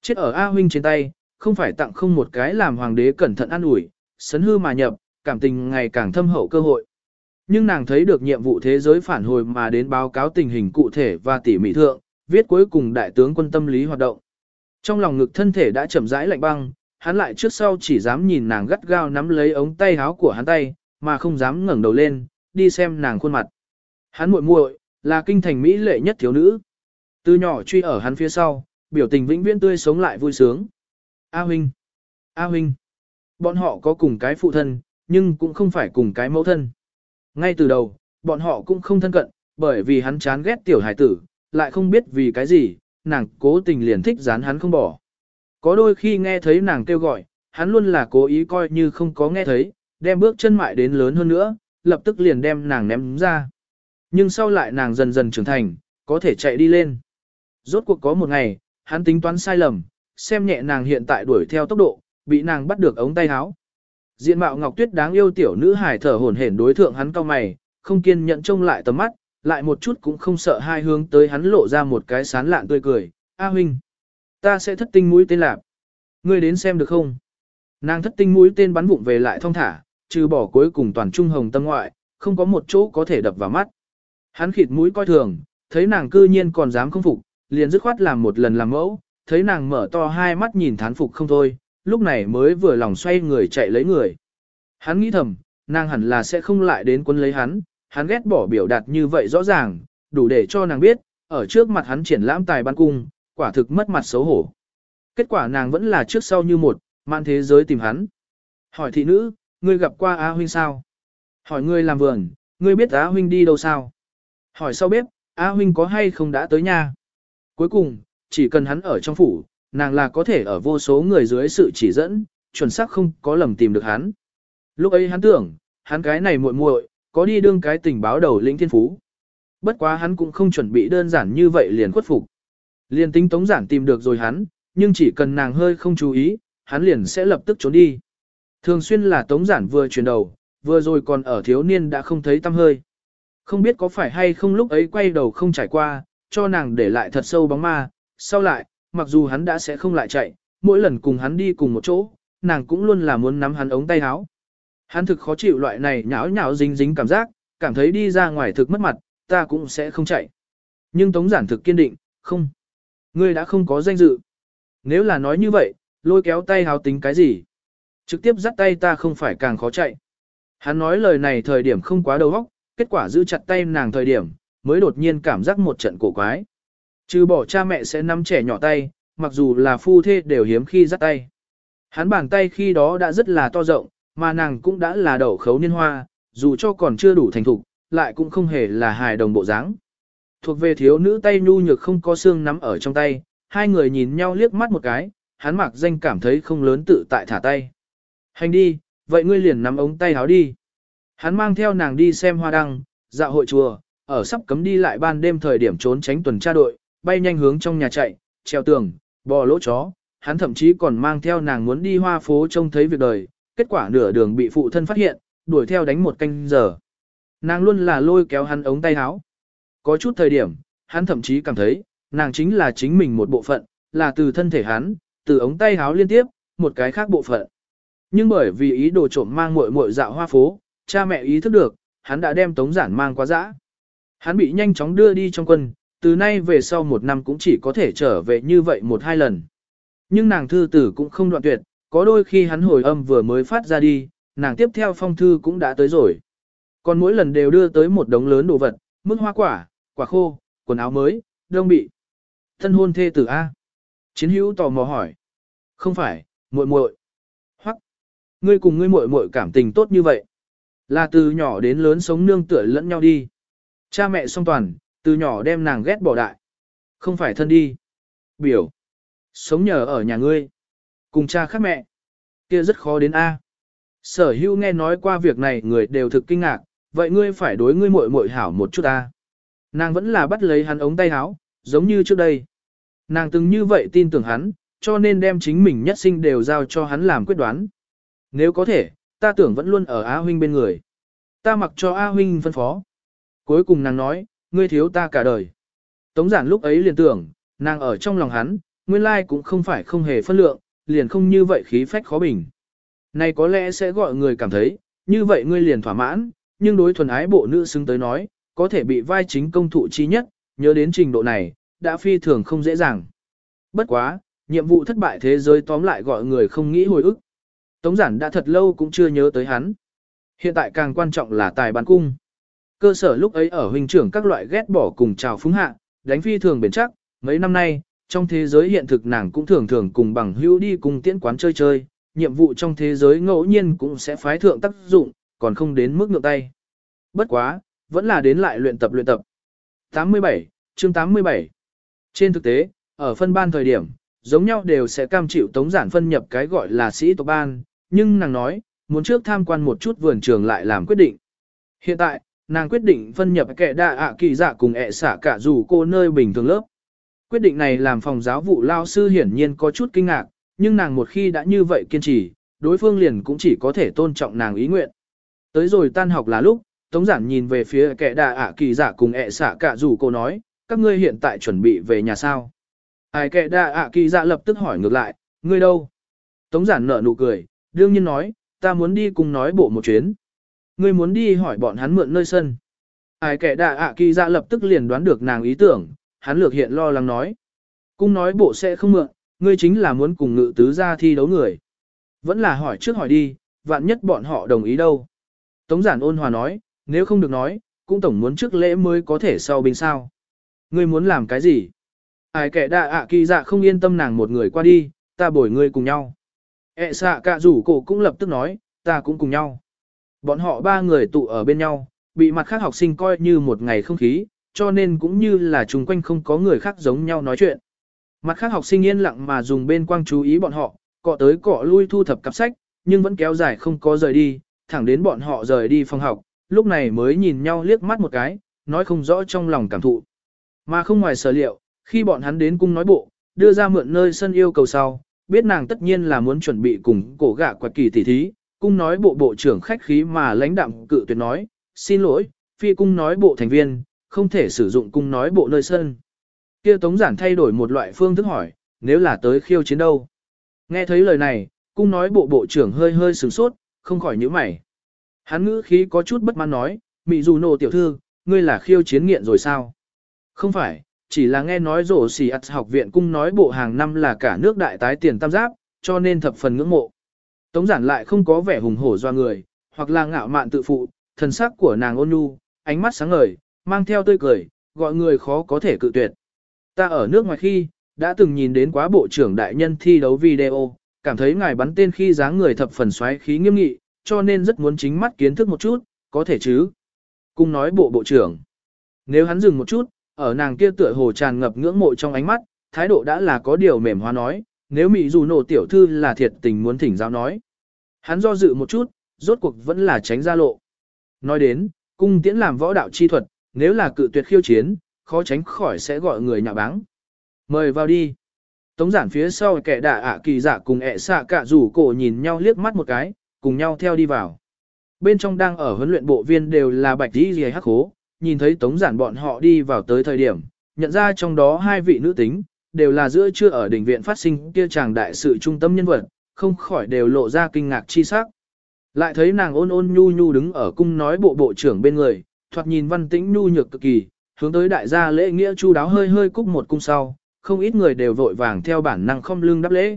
Chết ở A huynh trên tay, không phải tặng không một cái làm hoàng đế cẩn thận an ủi, sấn hư mà nhập, cảm tình ngày càng thâm hậu cơ hội. Nhưng nàng thấy được nhiệm vụ thế giới phản hồi mà đến báo cáo tình hình cụ thể và tỉ mỉ thượng, viết cuối cùng đại tướng quân tâm lý hoạt động. Trong lòng ngực thân thể đã chậm rãi lạnh băng, hắn lại trước sau chỉ dám nhìn nàng gắt gao nắm lấy ống tay áo của hắn tay, mà không dám ngẩng đầu lên, đi xem nàng khuôn mặt. Hắn muội muội là kinh thành mỹ lệ nhất thiếu nữ. Từ nhỏ truy ở hắn phía sau, biểu tình vĩnh viễn tươi sống lại vui sướng. A huynh, A huynh. Bọn họ có cùng cái phụ thân, nhưng cũng không phải cùng cái mẫu thân. Ngay từ đầu, bọn họ cũng không thân cận, bởi vì hắn chán ghét tiểu hải tử, lại không biết vì cái gì, nàng cố tình liền thích dán hắn không bỏ. Có đôi khi nghe thấy nàng kêu gọi, hắn luôn là cố ý coi như không có nghe thấy, đem bước chân mại đến lớn hơn nữa, lập tức liền đem nàng ném ra. Nhưng sau lại nàng dần dần trưởng thành, có thể chạy đi lên. Rốt cuộc có một ngày, hắn tính toán sai lầm, xem nhẹ nàng hiện tại đuổi theo tốc độ, bị nàng bắt được ống tay áo. Diện mạo Ngọc Tuyết đáng yêu tiểu nữ hài thở hổn hển đối thượng hắn cao mày, không kiên nhẫn trông lại tầm mắt, lại một chút cũng không sợ hai hướng tới hắn lộ ra một cái sán lạn tươi cười. A huynh, ta sẽ thất tinh mũi tên lạp. Ngươi đến xem được không? Nàng thất tinh mũi tên bắn vụng về lại thong thả, trừ bỏ cuối cùng toàn trung hồng tâm ngoại, không có một chỗ có thể đập vào mắt. Hắn khịt mũi coi thường, thấy nàng cư nhiên còn dám không phục, liền dứt khoát làm một lần làm mẫu, thấy nàng mở to hai mắt nhìn thán phục không thôi, lúc này mới vừa lòng xoay người chạy lấy người. Hắn nghĩ thầm, nàng hẳn là sẽ không lại đến quân lấy hắn, hắn ghét bỏ biểu đạt như vậy rõ ràng, đủ để cho nàng biết, ở trước mặt hắn triển lãm tài ban cung, quả thực mất mặt xấu hổ. Kết quả nàng vẫn là trước sau như một, man thế giới tìm hắn. Hỏi thị nữ, ngươi gặp qua A huynh sao? Hỏi ngươi làm vườn, ngươi biết A huynh đi đâu sao? Hỏi sau bếp, A huynh có hay không đã tới nhà? Cuối cùng, chỉ cần hắn ở trong phủ, nàng là có thể ở vô số người dưới sự chỉ dẫn, chuẩn xác không có lầm tìm được hắn. Lúc ấy hắn tưởng, hắn cái này muội muội, có đi đương cái tình báo đầu lĩnh thiên phú. Bất quá hắn cũng không chuẩn bị đơn giản như vậy liền khuất phục. Liền tính tống giản tìm được rồi hắn, nhưng chỉ cần nàng hơi không chú ý, hắn liền sẽ lập tức trốn đi. Thường xuyên là tống giản vừa chuyển đầu, vừa rồi còn ở thiếu niên đã không thấy tâm hơi. Không biết có phải hay không lúc ấy quay đầu không trải qua, cho nàng để lại thật sâu bóng ma, sau lại, mặc dù hắn đã sẽ không lại chạy, mỗi lần cùng hắn đi cùng một chỗ, nàng cũng luôn là muốn nắm hắn ống tay áo. Hắn thực khó chịu loại này nhão nhão dính dính cảm giác, cảm thấy đi ra ngoài thực mất mặt, ta cũng sẽ không chạy. Nhưng Tống Giản thực kiên định, không. Ngươi đã không có danh dự. Nếu là nói như vậy, lôi kéo tay háo tính cái gì? Trực tiếp dắt tay ta không phải càng khó chạy. Hắn nói lời này thời điểm không quá đầu óc, kết quả giữ chặt tay nàng thời điểm, mới đột nhiên cảm giác một trận cổ quái. Trừ bỏ cha mẹ sẽ nắm trẻ nhỏ tay, mặc dù là phu thê đều hiếm khi dắt tay. Hắn bàn tay khi đó đã rất là to rộng, mà nàng cũng đã là đậu khấu niên hoa, dù cho còn chưa đủ thành thục, lại cũng không hề là hài đồng bộ dáng. Thuộc về thiếu nữ tay nhu nhược không có xương nắm ở trong tay, hai người nhìn nhau liếc mắt một cái, hắn mặc danh cảm thấy không lớn tự tại thả tay. Hành đi, vậy ngươi liền nắm ống tay háo đi. Hắn mang theo nàng đi xem hoa đăng, dạo hội chùa, ở sắp cấm đi lại ban đêm thời điểm trốn tránh tuần tra đội, bay nhanh hướng trong nhà chạy, treo tường, bò lỗ chó, hắn thậm chí còn mang theo nàng muốn đi hoa phố trông thấy việc đời, kết quả nửa đường bị phụ thân phát hiện, đuổi theo đánh một canh giờ. Nàng luôn là lôi kéo hắn ống tay áo. Có chút thời điểm, hắn thậm chí cảm thấy, nàng chính là chính mình một bộ phận, là từ thân thể hắn, từ ống tay áo liên tiếp, một cái khác bộ phận. Nhưng bởi vì ý đồ trộm mang muội muội dạo hoa phố, cha mẹ ý thức được, hắn đã đem tống giản mang quá dã. Hắn bị nhanh chóng đưa đi trong quân, từ nay về sau một năm cũng chỉ có thể trở về như vậy một hai lần. Nhưng nàng thư tử cũng không đoạn tuyệt, có đôi khi hắn hồi âm vừa mới phát ra đi, nàng tiếp theo phong thư cũng đã tới rồi. Còn mỗi lần đều đưa tới một đống lớn đồ vật, mức hoa quả, quả khô, quần áo mới, đông bị. Thân hôn thê tử A. Chiến hữu tò mò hỏi. Không phải, muội muội. Hoặc, ngươi cùng ngươi muội muội cảm tình tốt như vậy. Là từ nhỏ đến lớn sống nương tựa lẫn nhau đi. Cha mẹ song toàn, từ nhỏ đem nàng ghét bỏ đại. Không phải thân đi. Biểu. Sống nhờ ở nhà ngươi. Cùng cha khác mẹ. kia rất khó đến A. Sở hữu nghe nói qua việc này người đều thực kinh ngạc, vậy ngươi phải đối ngươi muội muội hảo một chút A. Nàng vẫn là bắt lấy hắn ống tay áo, giống như trước đây. Nàng từng như vậy tin tưởng hắn, cho nên đem chính mình nhất sinh đều giao cho hắn làm quyết đoán. Nếu có thể, ta tưởng vẫn luôn ở A huynh bên người. Ta mặc cho A huynh phân phó. Cuối cùng nàng nói, ngươi thiếu ta cả đời. Tống giản lúc ấy liền tưởng, nàng ở trong lòng hắn, nguyên lai cũng không phải không hề phân lượng, liền không như vậy khí phách khó bình. Này có lẽ sẽ gọi người cảm thấy, như vậy ngươi liền thỏa mãn, nhưng đối thuần ái bộ nữ xứng tới nói, có thể bị vai chính công thụ chi nhất, nhớ đến trình độ này, đã phi thường không dễ dàng. Bất quá, nhiệm vụ thất bại thế giới tóm lại gọi người không nghĩ hồi ức. Tống giản đã thật lâu cũng chưa nhớ tới hắn. Hiện tại càng quan trọng là tài bán cung. Cơ sở lúc ấy ở huynh trưởng các loại ghét bỏ cùng chào phúng hạ, đánh phi thường bền chắc, mấy năm nay, trong thế giới hiện thực nàng cũng thường thường cùng bằng hữu đi cùng tiễn quán chơi chơi, nhiệm vụ trong thế giới ngẫu nhiên cũng sẽ phái thượng tác dụng, còn không đến mức ngược tay. Bất quá, vẫn là đến lại luyện tập luyện tập. 87, chương 87 Trên thực tế, ở phân ban thời điểm, giống nhau đều sẽ cam chịu tống giản phân nhập cái gọi là sĩ tộc ban, nhưng nàng nói, muốn trước tham quan một chút vườn trường lại làm quyết định. Hiện tại, nàng quyết định phân nhập kẻ đa ạ kỳ dạ cùng ẹ xả cả dù cô nơi bình thường lớp. Quyết định này làm phòng giáo vụ lao sư hiển nhiên có chút kinh ngạc, nhưng nàng một khi đã như vậy kiên trì, đối phương liền cũng chỉ có thể tôn trọng nàng ý nguyện. Tới rồi tan học là lúc, Tống giản nhìn về phía kẻ đà ạ kỳ giả cùng ẹ xả cả dù cô nói, các ngươi hiện tại chuẩn bị về nhà sao. Ai kẻ đà ạ kỳ giả lập tức hỏi ngược lại, ngươi đâu? Tống giản nở nụ cười, đương nhiên nói, ta muốn đi cùng nói bộ một chuyến. Ngươi muốn đi hỏi bọn hắn mượn nơi sân. Ai kẻ đạ ạ kỳ dạ lập tức liền đoán được nàng ý tưởng, hắn lược hiện lo lắng nói. Cung nói bộ sẽ không mượn, ngươi chính là muốn cùng ngự tứ ra thi đấu người. Vẫn là hỏi trước hỏi đi, vạn nhất bọn họ đồng ý đâu. Tống giản ôn hòa nói, nếu không được nói, cũng tổng muốn trước lễ mới có thể sau binh sao. Ngươi muốn làm cái gì? Ai kẻ đạ ạ kỳ dạ không yên tâm nàng một người qua đi, ta bồi ngươi cùng nhau. E xạ cả rủ cổ cũng lập tức nói, ta cũng cùng nhau. Bọn họ ba người tụ ở bên nhau, bị mặt khác học sinh coi như một ngày không khí, cho nên cũng như là chung quanh không có người khác giống nhau nói chuyện. Mặt khác học sinh yên lặng mà dùng bên quang chú ý bọn họ, cọ tới cọ lui thu thập cặp sách, nhưng vẫn kéo dài không có rời đi, thẳng đến bọn họ rời đi phòng học, lúc này mới nhìn nhau liếc mắt một cái, nói không rõ trong lòng cảm thụ. Mà không ngoài sở liệu, khi bọn hắn đến cung nói bộ, đưa ra mượn nơi sân yêu cầu sau, biết nàng tất nhiên là muốn chuẩn bị cùng cổ gạ quạt kỳ tỷ thí, cung nói bộ bộ trưởng khách khí mà lãnh đạm cự tuyệt nói, xin lỗi, phi cung nói bộ thành viên, không thể sử dụng cung nói bộ nơi sân. Kia tống giản thay đổi một loại phương thức hỏi, nếu là tới khiêu chiến đâu. Nghe thấy lời này, cung nói bộ bộ trưởng hơi hơi sửng sốt, không khỏi nhíu mày. Hắn ngữ khí có chút bất mãn nói, Mị dù nổ tiểu thư, ngươi là khiêu chiến nghiện rồi sao? Không phải, chỉ là nghe nói rổ xì ạt học viện cung nói bộ hàng năm là cả nước đại tái tiền tam giáp, cho nên thập phần ngưỡng mộ. Tống giản lại không có vẻ hùng hổ do người, hoặc là ngạo mạn tự phụ, thần sắc của nàng ôn nhu, ánh mắt sáng ngời, mang theo tươi cười, gọi người khó có thể cự tuyệt. Ta ở nước ngoài khi, đã từng nhìn đến quá bộ trưởng đại nhân thi đấu video, cảm thấy ngài bắn tên khi dáng người thập phần xoáy khí nghiêm nghị, cho nên rất muốn chính mắt kiến thức một chút, có thể chứ. Cung nói bộ bộ trưởng. Nếu hắn dừng một chút, ở nàng kia tựa hồ tràn ngập ngưỡng mộ trong ánh mắt, thái độ đã là có điều mềm hóa nói, nếu Mỹ dù nổ tiểu thư là thiệt tình muốn thỉnh giáo nói. Hắn do dự một chút, rốt cuộc vẫn là tránh ra lộ. Nói đến, cung tiễn làm võ đạo chi thuật, nếu là cự tuyệt khiêu chiến, khó tránh khỏi sẽ gọi người nhạ báng. Mời vào đi. Tống giản phía sau kẻ đạ ạ kỳ giả cùng ẹ xạ cả rủ cổ nhìn nhau liếc mắt một cái, cùng nhau theo đi vào. Bên trong đang ở huấn luyện bộ viên đều là bạch đi gì hắc hố, nhìn thấy tống giản bọn họ đi vào tới thời điểm, nhận ra trong đó hai vị nữ tính, đều là giữa trưa ở đỉnh viện phát sinh kia chàng đại sự trung tâm nhân vật, không khỏi đều lộ ra kinh ngạc chi sắc. Lại thấy nàng ôn ôn nhu nhu đứng ở cung nói bộ bộ trưởng bên người, thoạt nhìn văn tĩnh nhu nhược cực kỳ, hướng tới đại gia lễ nghĩa chu đáo hơi hơi cúc một cung sau, không ít người đều vội vàng theo bản năng không lưng đáp lễ.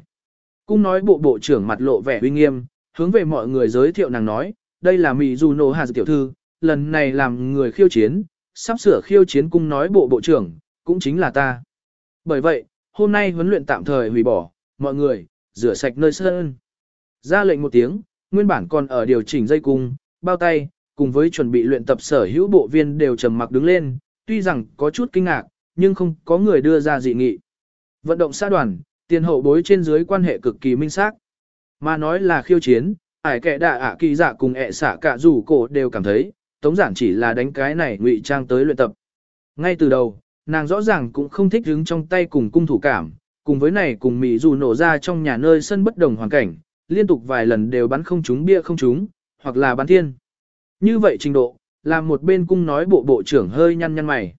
Cung nói bộ bộ trưởng mặt lộ vẻ uy nghiêm, hướng về mọi người giới thiệu nàng nói, đây là Mỹ Du Hà tiểu thư, lần này làm người khiêu chiến, sắp sửa khiêu chiến cung nói bộ bộ trưởng, cũng chính là ta. Bởi vậy, hôm nay huấn luyện tạm thời hủy bỏ, mọi người, rửa sạch nơi sơn. Ra lệnh một tiếng, nguyên bản còn ở điều chỉnh dây cung, bao tay, cùng với chuẩn bị luyện tập sở hữu bộ viên đều trầm mặc đứng lên, tuy rằng có chút kinh ngạc, nhưng không có người đưa ra dị nghị. Vận động xã đoàn, tiền hậu bối trên dưới quan hệ cực kỳ minh xác. Mà nói là khiêu chiến, ải kẻ đạ ạ kỳ dạ cùng ẹ xả cả rủ cổ đều cảm thấy, tống giản chỉ là đánh cái này ngụy trang tới luyện tập. Ngay từ đầu, nàng rõ ràng cũng không thích đứng trong tay cùng cung thủ cảm, cùng với này cùng Mỹ dù nổ ra trong nhà nơi sân bất đồng hoàn cảnh, liên tục vài lần đều bắn không trúng bia không trúng, hoặc là bắn thiên. Như vậy trình độ, làm một bên cung nói bộ bộ trưởng hơi nhăn nhăn mày.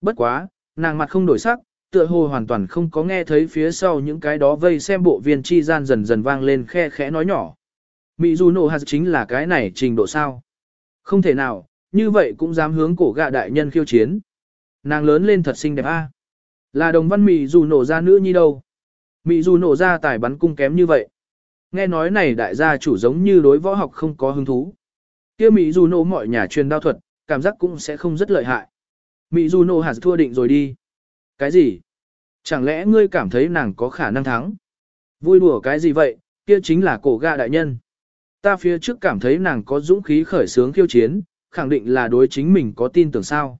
Bất quá, nàng mặt không đổi sắc, tựa hồ hoàn toàn không có nghe thấy phía sau những cái đó vây xem bộ viên chi gian dần dần vang lên khe khẽ nói nhỏ. Mị dù nổ hạt chính là cái này trình độ sao. Không thể nào, như vậy cũng dám hướng cổ gạ đại nhân khiêu chiến. Nàng lớn lên thật xinh đẹp a. Là đồng văn mị dù nổ ra nữ nhi đâu. Mị dù nổ ra tài bắn cung kém như vậy. Nghe nói này đại gia chủ giống như đối võ học không có hứng thú. kia Mị dù nổ mọi nhà truyền đao thuật, cảm giác cũng sẽ không rất lợi hại. Mị dù nổ hạt thua định rồi đi. Cái gì? Chẳng lẽ ngươi cảm thấy nàng có khả năng thắng? Vui đùa cái gì vậy, kia chính là cổ gạ đại nhân. Ta phía trước cảm thấy nàng có dũng khí khởi sướng khiêu chiến, khẳng định là đối chính mình có tin tưởng sao.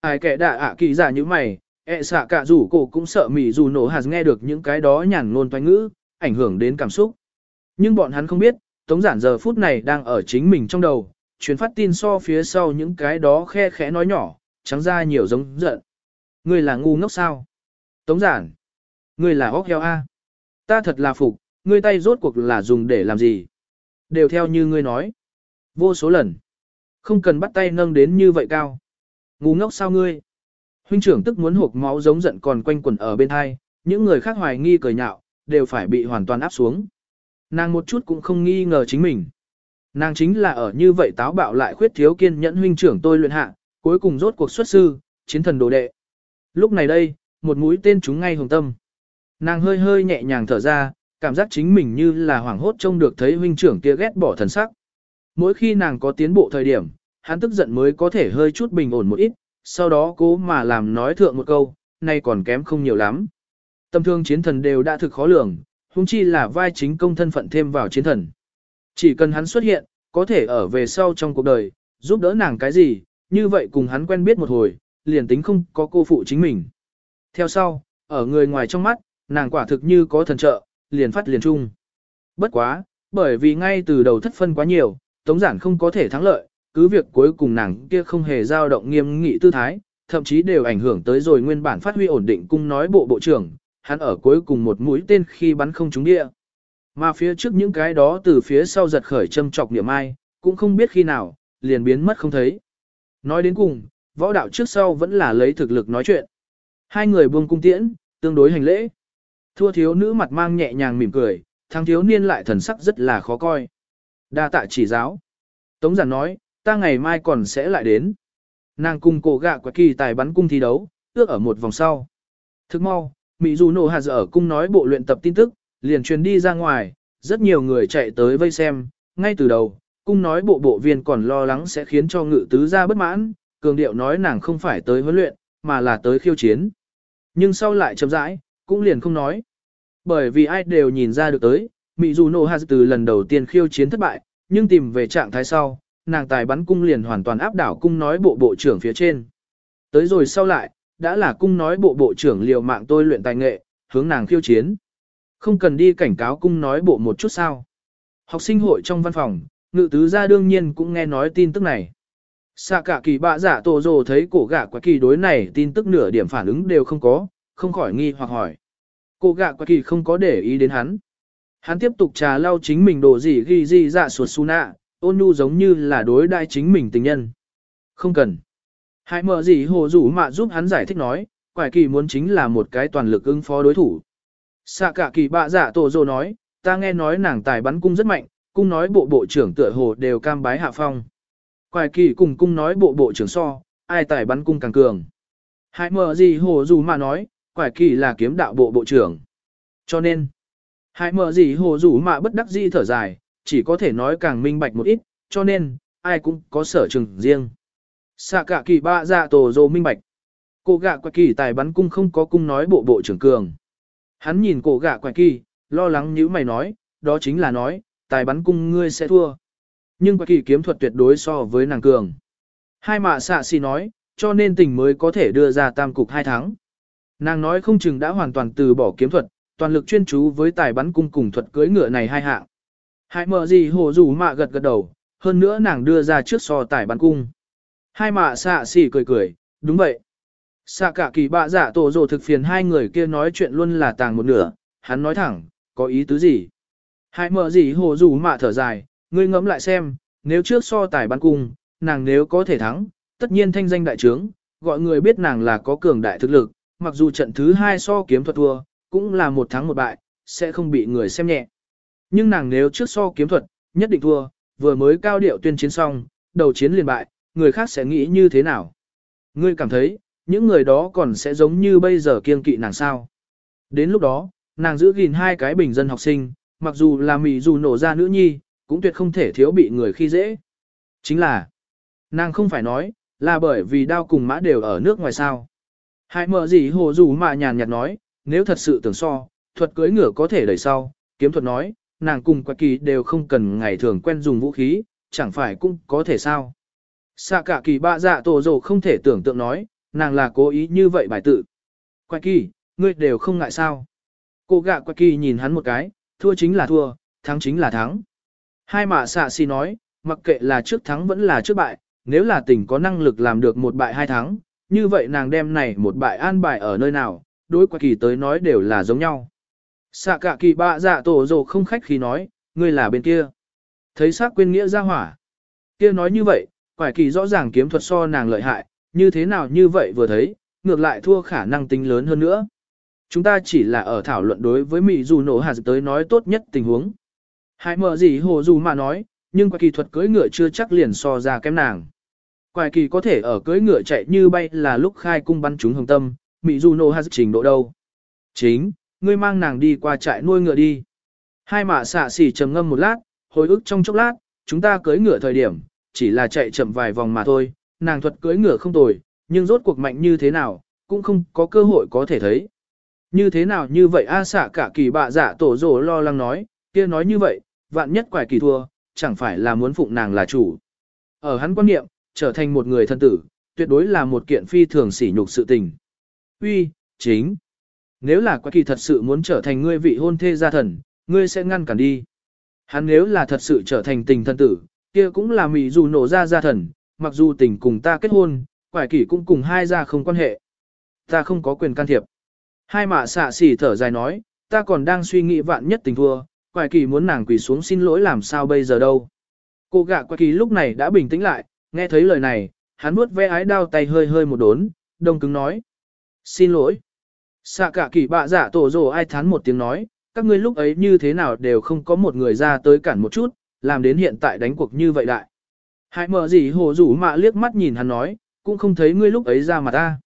Ai kẻ đạ ạ kỳ giả như mày, ẹ xạ cả rủ cổ cũng sợ mỉ dù nổ hạt nghe được những cái đó nhàn ngôn toanh ngữ, ảnh hưởng đến cảm xúc. Nhưng bọn hắn không biết, tống giản giờ phút này đang ở chính mình trong đầu, truyền phát tin so phía sau những cái đó khe khẽ nói nhỏ, trắng ra nhiều giống giận. Ngươi là ngu ngốc sao? Tống giản. Ngươi là óc heo A. Ta thật là phục, ngươi tay rốt cuộc là dùng để làm gì? Đều theo như ngươi nói. Vô số lần. Không cần bắt tay nâng đến như vậy cao. Ngu ngốc sao ngươi? Huynh trưởng tức muốn hộp máu giống giận còn quanh quẩn ở bên hai, những người khác hoài nghi cười nhạo, đều phải bị hoàn toàn áp xuống. Nàng một chút cũng không nghi ngờ chính mình. Nàng chính là ở như vậy táo bạo lại khuyết thiếu kiên nhẫn huynh trưởng tôi luyện hạ, cuối cùng rốt cuộc xuất sư, chiến thần đồ đệ. Lúc này đây, một mũi tên trúng ngay hồng tâm. Nàng hơi hơi nhẹ nhàng thở ra, cảm giác chính mình như là hoảng hốt trông được thấy huynh trưởng kia ghét bỏ thần sắc. Mỗi khi nàng có tiến bộ thời điểm, hắn tức giận mới có thể hơi chút bình ổn một ít, sau đó cố mà làm nói thượng một câu, nay còn kém không nhiều lắm. Tâm thương chiến thần đều đã thực khó lường, huống chi là vai chính công thân phận thêm vào chiến thần. Chỉ cần hắn xuất hiện, có thể ở về sau trong cuộc đời, giúp đỡ nàng cái gì, như vậy cùng hắn quen biết một hồi, liền tính không có cô phụ chính mình. Theo sau, ở người ngoài trong mắt, nàng quả thực như có thần trợ, liền phát liền chung. Bất quá, bởi vì ngay từ đầu thất phân quá nhiều, Tống Giản không có thể thắng lợi, cứ việc cuối cùng nàng kia không hề dao động nghiêm nghị tư thái, thậm chí đều ảnh hưởng tới rồi nguyên bản phát huy ổn định cung nói bộ bộ trưởng, hắn ở cuối cùng một mũi tên khi bắn không trúng địa. Mà phía trước những cái đó từ phía sau giật khởi châm chọc niệm ai, cũng không biết khi nào, liền biến mất không thấy. Nói đến cùng, võ đạo trước sau vẫn là lấy thực lực nói chuyện. Hai người buông cung tiễn, tương đối hành lễ. Thua thiếu nữ mặt mang nhẹ nhàng mỉm cười, thằng thiếu niên lại thần sắc rất là khó coi. Đa tạ chỉ giáo. Tống giản nói, ta ngày mai còn sẽ lại đến. Nàng cùng cổ gạ quả kỳ tài bắn cung thi đấu, ước ở một vòng sau. Thức mau, Mỹ dù nổ hạt ở cung nói bộ luyện tập tin tức, liền truyền đi ra ngoài, rất nhiều người chạy tới vây xem, ngay từ đầu, cung nói bộ bộ viên còn lo lắng sẽ khiến cho ngự tứ ra bất mãn, cường điệu nói nàng không phải tới huấn luyện, mà là tới khiêu chiến. Nhưng sau lại chậm rãi, cũng liền không nói. Bởi vì ai đều nhìn ra được tới, Mỹ dù Nô Hà từ lần đầu tiên khiêu chiến thất bại, nhưng tìm về trạng thái sau, nàng tài bắn cung liền hoàn toàn áp đảo cung nói bộ bộ trưởng phía trên. Tới rồi sau lại, đã là cung nói bộ bộ trưởng liều mạng tôi luyện tài nghệ, hướng nàng khiêu chiến. Không cần đi cảnh cáo cung nói bộ một chút sao. Học sinh hội trong văn phòng, ngự tứ gia đương nhiên cũng nghe nói tin tức này. Xạ cả kỳ bạ giả tổ rồ thấy cổ gã quả kỳ đối này tin tức nửa điểm phản ứng đều không có, không khỏi nghi hoặc hỏi. Cô gạ quả kỳ không có để ý đến hắn. Hắn tiếp tục trà lau chính mình đồ gì ghi gì dạ suột su nạ, ôn nhu giống như là đối đai chính mình tình nhân. Không cần. Hãy mở gì hồ rủ mạ giúp hắn giải thích nói, quả kỳ muốn chính là một cái toàn lực ứng phó đối thủ. Xạ cả kỳ bạ giả tổ dồ nói, ta nghe nói nàng tài bắn cung rất mạnh, cung nói bộ bộ trưởng tựa hồ đều cam bái hạ phong. Quài kỳ cùng cung nói bộ bộ trưởng so, ai tài bắn cung càng cường. Hãy mở gì hồ dù mà nói, quải kỳ là kiếm đạo bộ bộ trưởng. Cho nên, hãy mở gì hồ rủ mà bất đắc dĩ thở dài, chỉ có thể nói càng minh bạch một ít, cho nên, ai cũng có sở trường riêng. Xạ cả kỳ ba dạ tổ dồ minh bạch. Cổ gạ quải kỳ tài bắn cung không có cung nói bộ bộ trưởng cường. Hắn nhìn cổ gạ quải kỳ, lo lắng như mày nói, đó chính là nói, tài bắn cung ngươi sẽ thua. Nhưng quải kỳ kiếm thuật tuyệt đối so với nàng cường. Hai mạ xạ xì nói, cho nên tình mới có thể đưa ra tam cục hai tháng. Nàng nói không chừng đã hoàn toàn từ bỏ kiếm thuật, toàn lực chuyên chú với tài bắn cung cùng thuật cưỡi ngựa này hai hạng. Hai mợ gì hồ rủ mạ gật gật đầu, hơn nữa nàng đưa ra trước so tài bắn cung. Hai mạ xạ xỉ cười cười, đúng vậy. Xạ cả kỳ bạ giả tổ rồ thực phiền hai người kia nói chuyện luôn là tàng một nửa, hắn nói thẳng, có ý tứ gì. Hai mợ gì hồ rủ mạ thở dài, Ngươi ngẫm lại xem, nếu trước so tài bắn cung, nàng nếu có thể thắng, tất nhiên thanh danh đại trướng, gọi người biết nàng là có cường đại thực lực, mặc dù trận thứ hai so kiếm thuật thua, cũng là một thắng một bại, sẽ không bị người xem nhẹ. Nhưng nàng nếu trước so kiếm thuật, nhất định thua, vừa mới cao điệu tuyên chiến xong, đầu chiến liền bại, người khác sẽ nghĩ như thế nào? Ngươi cảm thấy, những người đó còn sẽ giống như bây giờ kiên kỵ nàng sao? Đến lúc đó, nàng giữ gìn hai cái bình dân học sinh, mặc dù là mị dù nổ ra nữ nhi, cũng tuyệt không thể thiếu bị người khi dễ. Chính là, nàng không phải nói, là bởi vì đao cùng mã đều ở nước ngoài sao. Hại mở gì hồ dù mà nhàn nhạt nói, nếu thật sự tưởng so, thuật cưỡi ngựa có thể đẩy sau, kiếm thuật nói, nàng cùng quạt kỳ đều không cần ngày thường quen dùng vũ khí, chẳng phải cũng có thể sao. Xạ cả kỳ bạ dạ tổ dồ không thể tưởng tượng nói, nàng là cố ý như vậy bài tự. Quạt kỳ, ngươi đều không ngại sao. Cô gạ quạt kỳ nhìn hắn một cái, thua chính là thua, thắng chính là thắng. Hai mạ xạ xì nói, mặc kệ là trước thắng vẫn là trước bại, nếu là tỉnh có năng lực làm được một bại hai thắng, như vậy nàng đem này một bại an bài ở nơi nào, đối quả kỳ tới nói đều là giống nhau. Xạ cả kỳ bạ dạ tổ dồ không khách khi nói, ngươi là bên kia. Thấy xác quên nghĩa ra hỏa. Kia nói như vậy, quả kỳ rõ ràng kiếm thuật so nàng lợi hại, như thế nào như vậy vừa thấy, ngược lại thua khả năng tính lớn hơn nữa. Chúng ta chỉ là ở thảo luận đối với Mỹ dù nổ hạt tới nói tốt nhất tình huống. Hãy mở gì hồ dù mà nói, nhưng quả kỳ thuật cưỡi ngựa chưa chắc liền so ra kém nàng. Quài kỳ có thể ở cưỡi ngựa chạy như bay là lúc khai cung bắn chúng hồng tâm, Mỹ Du Nô hạt trình độ đâu. Chính, ngươi mang nàng đi qua trại nuôi ngựa đi. Hai mạ xạ xỉ trầm ngâm một lát, hồi ức trong chốc lát, chúng ta cưỡi ngựa thời điểm, chỉ là chạy chậm vài vòng mà thôi, nàng thuật cưỡi ngựa không tồi, nhưng rốt cuộc mạnh như thế nào, cũng không có cơ hội có thể thấy. Như thế nào như vậy a xạ cả kỳ bạ giả tổ rồ lo lắng nói, kia nói như vậy, vạn nhất quải kỳ thua, chẳng phải là muốn phụng nàng là chủ. Ở hắn quan niệm, trở thành một người thân tử, tuyệt đối là một kiện phi thường sỉ nhục sự tình. Uy, chính, nếu là quái kỳ thật sự muốn trở thành ngươi vị hôn thê gia thần, ngươi sẽ ngăn cản đi. Hắn nếu là thật sự trở thành tình thân tử, kia cũng là mị dù nổ ra gia thần, mặc dù tình cùng ta kết hôn, quải kỳ cũng cùng hai gia không quan hệ. Ta không có quyền can thiệp. Hai mạ xạ xỉ thở dài nói, ta còn đang suy nghĩ vạn nhất tình thua, quải kỳ muốn nàng quỳ xuống xin lỗi làm sao bây giờ đâu. Cô gạ quải kỳ lúc này đã bình tĩnh lại, nghe thấy lời này, hắn nuốt ve ái đao tay hơi hơi một đốn, đông cứng nói. Xin lỗi. Xạ cả kỳ bạ giả tổ rồ ai thán một tiếng nói, các ngươi lúc ấy như thế nào đều không có một người ra tới cản một chút, làm đến hiện tại đánh cuộc như vậy đại. Hãy mở gì hồ rủ mạ liếc mắt nhìn hắn nói, cũng không thấy ngươi lúc ấy ra mặt ta.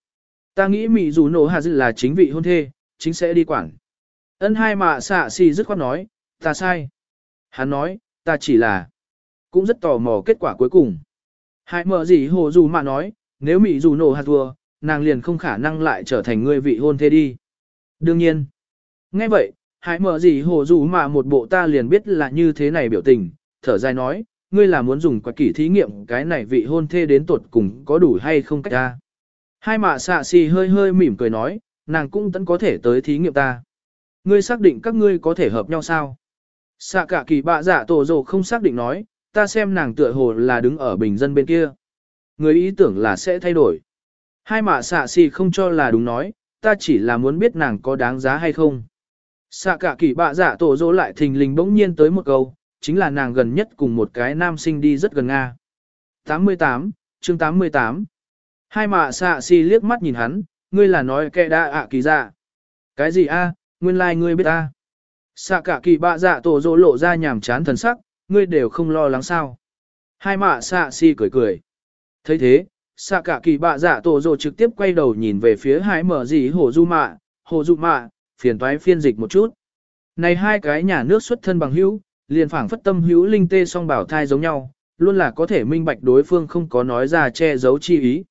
Ta nghĩ mị dù nổ hà dự là chính vị hôn thê, chính sẽ đi quản. Ân hai mạ xạ xì dứt khoát nói, ta sai. Hắn nói, ta chỉ là, cũng rất tò mò kết quả cuối cùng. Hải mở gì hồ dù mà nói, nếu mị dù nổ hạt vừa, nàng liền không khả năng lại trở thành người vị hôn thê đi. Đương nhiên. Nghe vậy, Hải mở gì hồ dù mà một bộ ta liền biết là như thế này biểu tình, thở dài nói, ngươi là muốn dùng quả kỷ thí nghiệm cái này vị hôn thê đến tuột cùng có đủ hay không cách ta. Hai mạ xạ xì hơi hơi mỉm cười nói, nàng cũng tẫn có thể tới thí nghiệm ta. Ngươi xác định các ngươi có thể hợp nhau sao? Xạ cả kỳ bạ giả tổ rồ không xác định nói, ta xem nàng tựa hồ là đứng ở bình dân bên kia. Người ý tưởng là sẽ thay đổi. Hai mạ xạ xì không cho là đúng nói, ta chỉ là muốn biết nàng có đáng giá hay không. Xạ cả kỳ bạ dạ tổ dỗ lại thình lình bỗng nhiên tới một câu, chính là nàng gần nhất cùng một cái nam sinh đi rất gần Nga. 88, chương 88. Hai mạ xạ xì liếc mắt nhìn hắn, ngươi là nói kẻ đã ạ kỳ dạ. Cái gì a? nguyên lai like ngươi biết ta. Xạ cả kỳ bạ dạ tổ dỗ lộ ra nhảm chán thần sắc, ngươi đều không lo lắng sao. Hai mạ xạ si cười cười. thấy thế, xạ cả kỳ bạ giả tổ rồ trực tiếp quay đầu nhìn về phía hai mở gì hồ du mạ, hồ du mạ, phiền toái phiên dịch một chút. Này hai cái nhà nước xuất thân bằng hữu, liền phảng phất tâm hữu linh tê song bảo thai giống nhau, luôn là có thể minh bạch đối phương không có nói ra che giấu chi ý.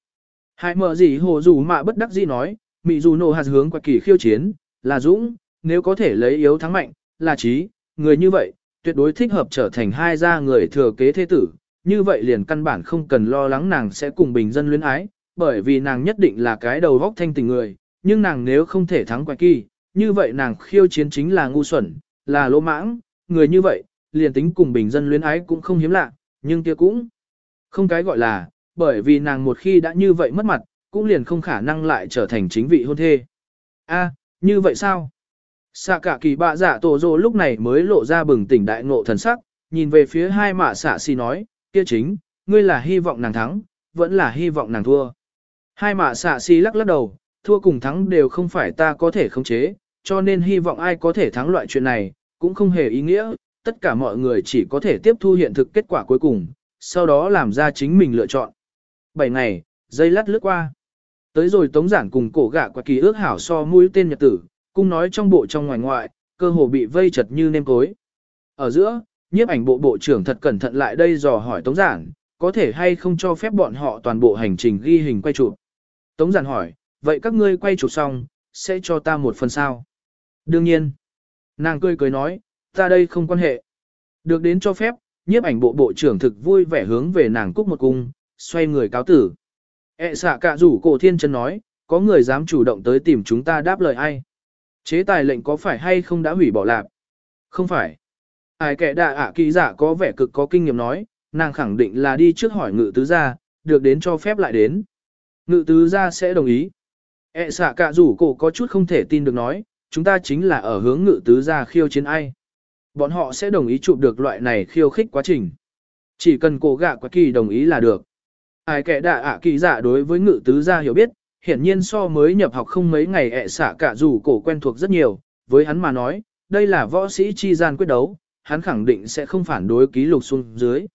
Hai mở gì hồ du mạ bất đắc dĩ nói, mị dù nổ hạt hướng qua kỳ khiêu chiến, là dũng, nếu có thể lấy yếu thắng mạnh, là trí, người như vậy, tuyệt đối thích hợp trở thành hai gia người thừa kế thế tử, như vậy liền căn bản không cần lo lắng nàng sẽ cùng bình dân luyến ái, bởi vì nàng nhất định là cái đầu vóc thanh tình người, nhưng nàng nếu không thể thắng quạch kỳ, như vậy nàng khiêu chiến chính là ngu xuẩn, là lỗ mãng, người như vậy, liền tính cùng bình dân luyến ái cũng không hiếm lạ, nhưng kia cũng không cái gọi là, bởi vì nàng một khi đã như vậy mất mặt, cũng liền không khả năng lại trở thành chính vị hôn thê. A, như vậy sao? Xạ cả kỳ bạ giả tổ rồ lúc này mới lộ ra bừng tỉnh đại ngộ thần sắc, nhìn về phía hai mạ xạ xì nói, kia chính, ngươi là hy vọng nàng thắng, vẫn là hy vọng nàng thua. Hai mạ xạ xì lắc lắc đầu, thua cùng thắng đều không phải ta có thể khống chế, cho nên hy vọng ai có thể thắng loại chuyện này, cũng không hề ý nghĩa, tất cả mọi người chỉ có thể tiếp thu hiện thực kết quả cuối cùng, sau đó làm ra chính mình lựa chọn. 7 ngày, dây lát lướt qua. Tới rồi tống giản cùng cổ gạ quả kỳ ước hảo so mũi tên nhật tử, cung nói trong bộ trong ngoài ngoại, cơ hồ bị vây chật như nêm cối. Ở giữa, nhiếp ảnh bộ bộ trưởng thật cẩn thận lại đây dò hỏi tống giản, có thể hay không cho phép bọn họ toàn bộ hành trình ghi hình quay chụp. Tống giản hỏi, vậy các ngươi quay chụp xong, sẽ cho ta một phần sao? Đương nhiên. Nàng cười cười nói, ta đây không quan hệ. Được đến cho phép, nhiếp ảnh bộ bộ trưởng thực vui vẻ hướng về nàng cúc một cung, xoay người cáo tử. E xạ cả rủ cổ thiên chân nói, có người dám chủ động tới tìm chúng ta đáp lời ai. Chế tài lệnh có phải hay không đã hủy bỏ lạc? Không phải. Ai kẻ đạ ạ kỳ giả có vẻ cực có kinh nghiệm nói, nàng khẳng định là đi trước hỏi ngự tứ gia, được đến cho phép lại đến. Ngự tứ gia sẽ đồng ý. E xạ cả rủ cổ có chút không thể tin được nói, chúng ta chính là ở hướng ngự tứ gia khiêu chiến ai. Bọn họ sẽ đồng ý chụp được loại này khiêu khích quá trình. Chỉ cần cổ gạ quá kỳ đồng ý là được. Ai kẻ đạ ạ kỳ giả đối với ngự tứ gia hiểu biết, hiển nhiên so mới nhập học không mấy ngày ẹ xạ cả dù cổ quen thuộc rất nhiều, với hắn mà nói, đây là võ sĩ chi gian quyết đấu, hắn khẳng định sẽ không phản đối ký lục xuống dưới.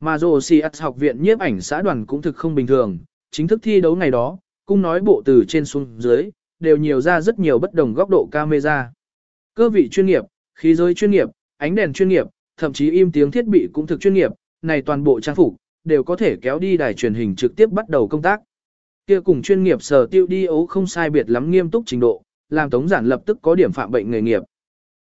Mà dù si học viện nhiếp ảnh xã đoàn cũng thực không bình thường, chính thức thi đấu ngày đó, cung nói bộ từ trên xuống dưới, đều nhiều ra rất nhiều bất đồng góc độ camera. Cơ vị chuyên nghiệp, khí giới chuyên nghiệp, ánh đèn chuyên nghiệp, thậm chí im tiếng thiết bị cũng thực chuyên nghiệp, này toàn bộ trang phục đều có thể kéo đi đài truyền hình trực tiếp bắt đầu công tác. Kia cùng chuyên nghiệp sở tiêu đi ấu không sai biệt lắm nghiêm túc trình độ, làm tống giản lập tức có điểm phạm bệnh nghề nghiệp.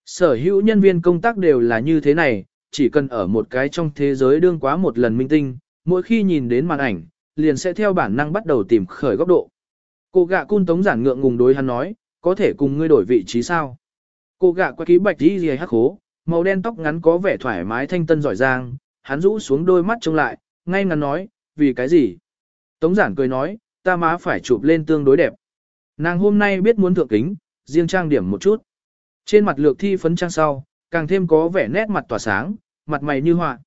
Sở hữu nhân viên công tác đều là như thế này, chỉ cần ở một cái trong thế giới đương quá một lần minh tinh, mỗi khi nhìn đến màn ảnh, liền sẽ theo bản năng bắt đầu tìm khởi góc độ. Cô gạ cun tống giản ngượng ngùng đối hắn nói, có thể cùng ngươi đổi vị trí sao? Cô gạ qua ký bạch đi gì hắc hố, màu đen tóc ngắn có vẻ thoải mái thanh tân giỏi giang, hắn rũ xuống đôi mắt trông lại, ngay ngắn nói, vì cái gì? Tống giản cười nói, ta má phải chụp lên tương đối đẹp. Nàng hôm nay biết muốn thượng kính, riêng trang điểm một chút. Trên mặt lược thi phấn trang sau, càng thêm có vẻ nét mặt tỏa sáng, mặt mày như họa.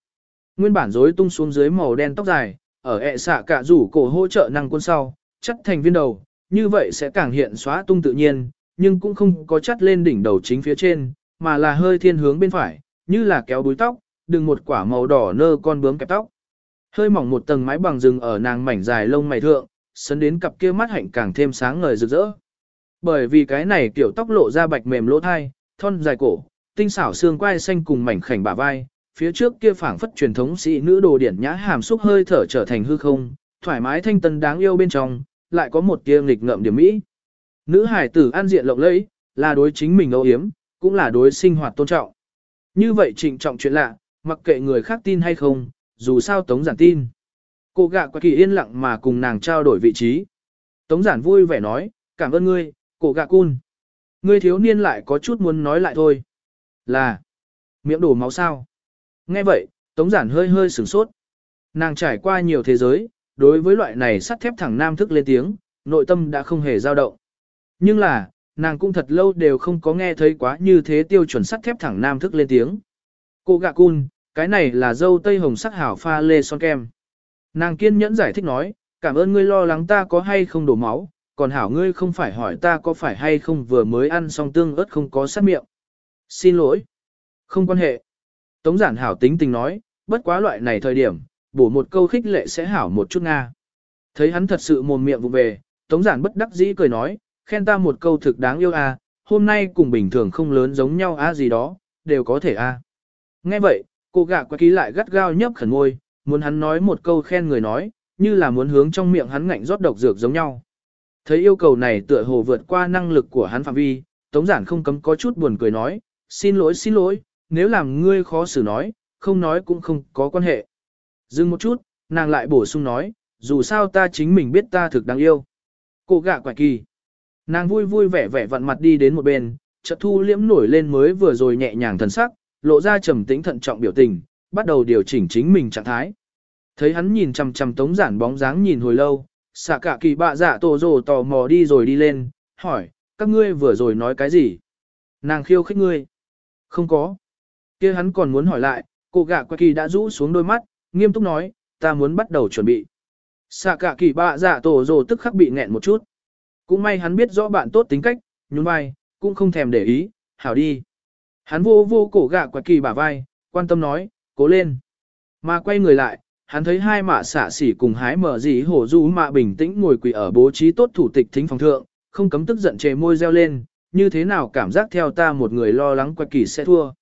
Nguyên bản rối tung xuống dưới màu đen tóc dài, ở ẹ xạ cả rủ cổ hỗ trợ năng quân sau, chất thành viên đầu, như vậy sẽ càng hiện xóa tung tự nhiên, nhưng cũng không có chất lên đỉnh đầu chính phía trên, mà là hơi thiên hướng bên phải, như là kéo búi tóc, đừng một quả màu đỏ nơ con bướm kẹp tóc. Hơi mỏng một tầng mái bằng rừng ở nàng mảnh dài lông mày thượng, sấn đến cặp kia mắt hạnh càng thêm sáng ngời rực rỡ. Bởi vì cái này kiểu tóc lộ ra bạch mềm lỗ thai, thon dài cổ, tinh xảo xương quai xanh cùng mảnh khảnh bả vai, phía trước kia phảng phất truyền thống sĩ nữ đồ điển nhã hàm xúc hơi thở trở thành hư không, thoải mái thanh tân đáng yêu bên trong, lại có một tia nghịch ngợm điểm mỹ. Nữ hải tử an diện lộng lẫy, là đối chính mình âu yếm, cũng là đối sinh hoạt tôn trọng. Như vậy trịnh trọng chuyện lạ, mặc kệ người khác tin hay không, dù sao tống giản tin. Cô gạ quả kỳ yên lặng mà cùng nàng trao đổi vị trí. Tống giản vui vẻ nói, cảm ơn ngươi, cô gạ cun. Ngươi thiếu niên lại có chút muốn nói lại thôi. Là, miệng đổ máu sao. Nghe vậy, tống giản hơi hơi sửng sốt. Nàng trải qua nhiều thế giới, đối với loại này sắt thép thẳng nam thức lên tiếng, nội tâm đã không hề dao động. Nhưng là, nàng cũng thật lâu đều không có nghe thấy quá như thế tiêu chuẩn sắt thép thẳng nam thức lên tiếng. Cô gạ cun, cái này là dâu tây hồng sắc hảo pha lê son kem. Nàng kiên nhẫn giải thích nói, cảm ơn ngươi lo lắng ta có hay không đổ máu, còn hảo ngươi không phải hỏi ta có phải hay không vừa mới ăn xong tương ớt không có sát miệng. Xin lỗi. Không quan hệ. Tống giản hảo tính tình nói, bất quá loại này thời điểm, bổ một câu khích lệ sẽ hảo một chút nga. Thấy hắn thật sự mồm miệng vụ về, tống giản bất đắc dĩ cười nói, khen ta một câu thực đáng yêu à, hôm nay cùng bình thường không lớn giống nhau à gì đó, đều có thể à. Nghe vậy, cô gạ qua ký lại gắt gao nhấp khẩn ngôi, muốn hắn nói một câu khen người nói, như là muốn hướng trong miệng hắn ngạnh rót độc dược giống nhau. Thấy yêu cầu này tựa hồ vượt qua năng lực của hắn phạm vi, Tống Giản không cấm có chút buồn cười nói, xin lỗi xin lỗi, nếu làm ngươi khó xử nói, không nói cũng không có quan hệ. Dừng một chút, nàng lại bổ sung nói, dù sao ta chính mình biết ta thực đáng yêu. Cô gạ quả kỳ. Nàng vui vui vẻ vẻ vặn mặt đi đến một bên, chợt thu liễm nổi lên mới vừa rồi nhẹ nhàng thần sắc, lộ ra trầm tĩnh thận trọng biểu tình, bắt đầu điều chỉnh chính mình trạng thái. Thấy hắn nhìn chằm chằm tống giản bóng dáng nhìn hồi lâu, xạ cả kỳ bạ dạ tổ rồ tò mò đi rồi đi lên, hỏi, các ngươi vừa rồi nói cái gì? Nàng khiêu khích ngươi. Không có. kia hắn còn muốn hỏi lại, cô gạ qua kỳ đã rũ xuống đôi mắt, nghiêm túc nói, ta muốn bắt đầu chuẩn bị. Xạ cả kỳ bạ dạ tổ rồ tức khắc bị nghẹn một chút. Cũng may hắn biết rõ bạn tốt tính cách, nhún vai, cũng không thèm để ý, hảo đi. Hắn vô vô cổ gạ quạt kỳ bả vai, quan tâm nói, cố lên. Mà quay người lại, hắn thấy hai mạ xả xỉ cùng hái mở gì hổ du mạ bình tĩnh ngồi quỳ ở bố trí tốt thủ tịch thính phòng thượng, không cấm tức giận chề môi reo lên, như thế nào cảm giác theo ta một người lo lắng quạt kỳ sẽ thua.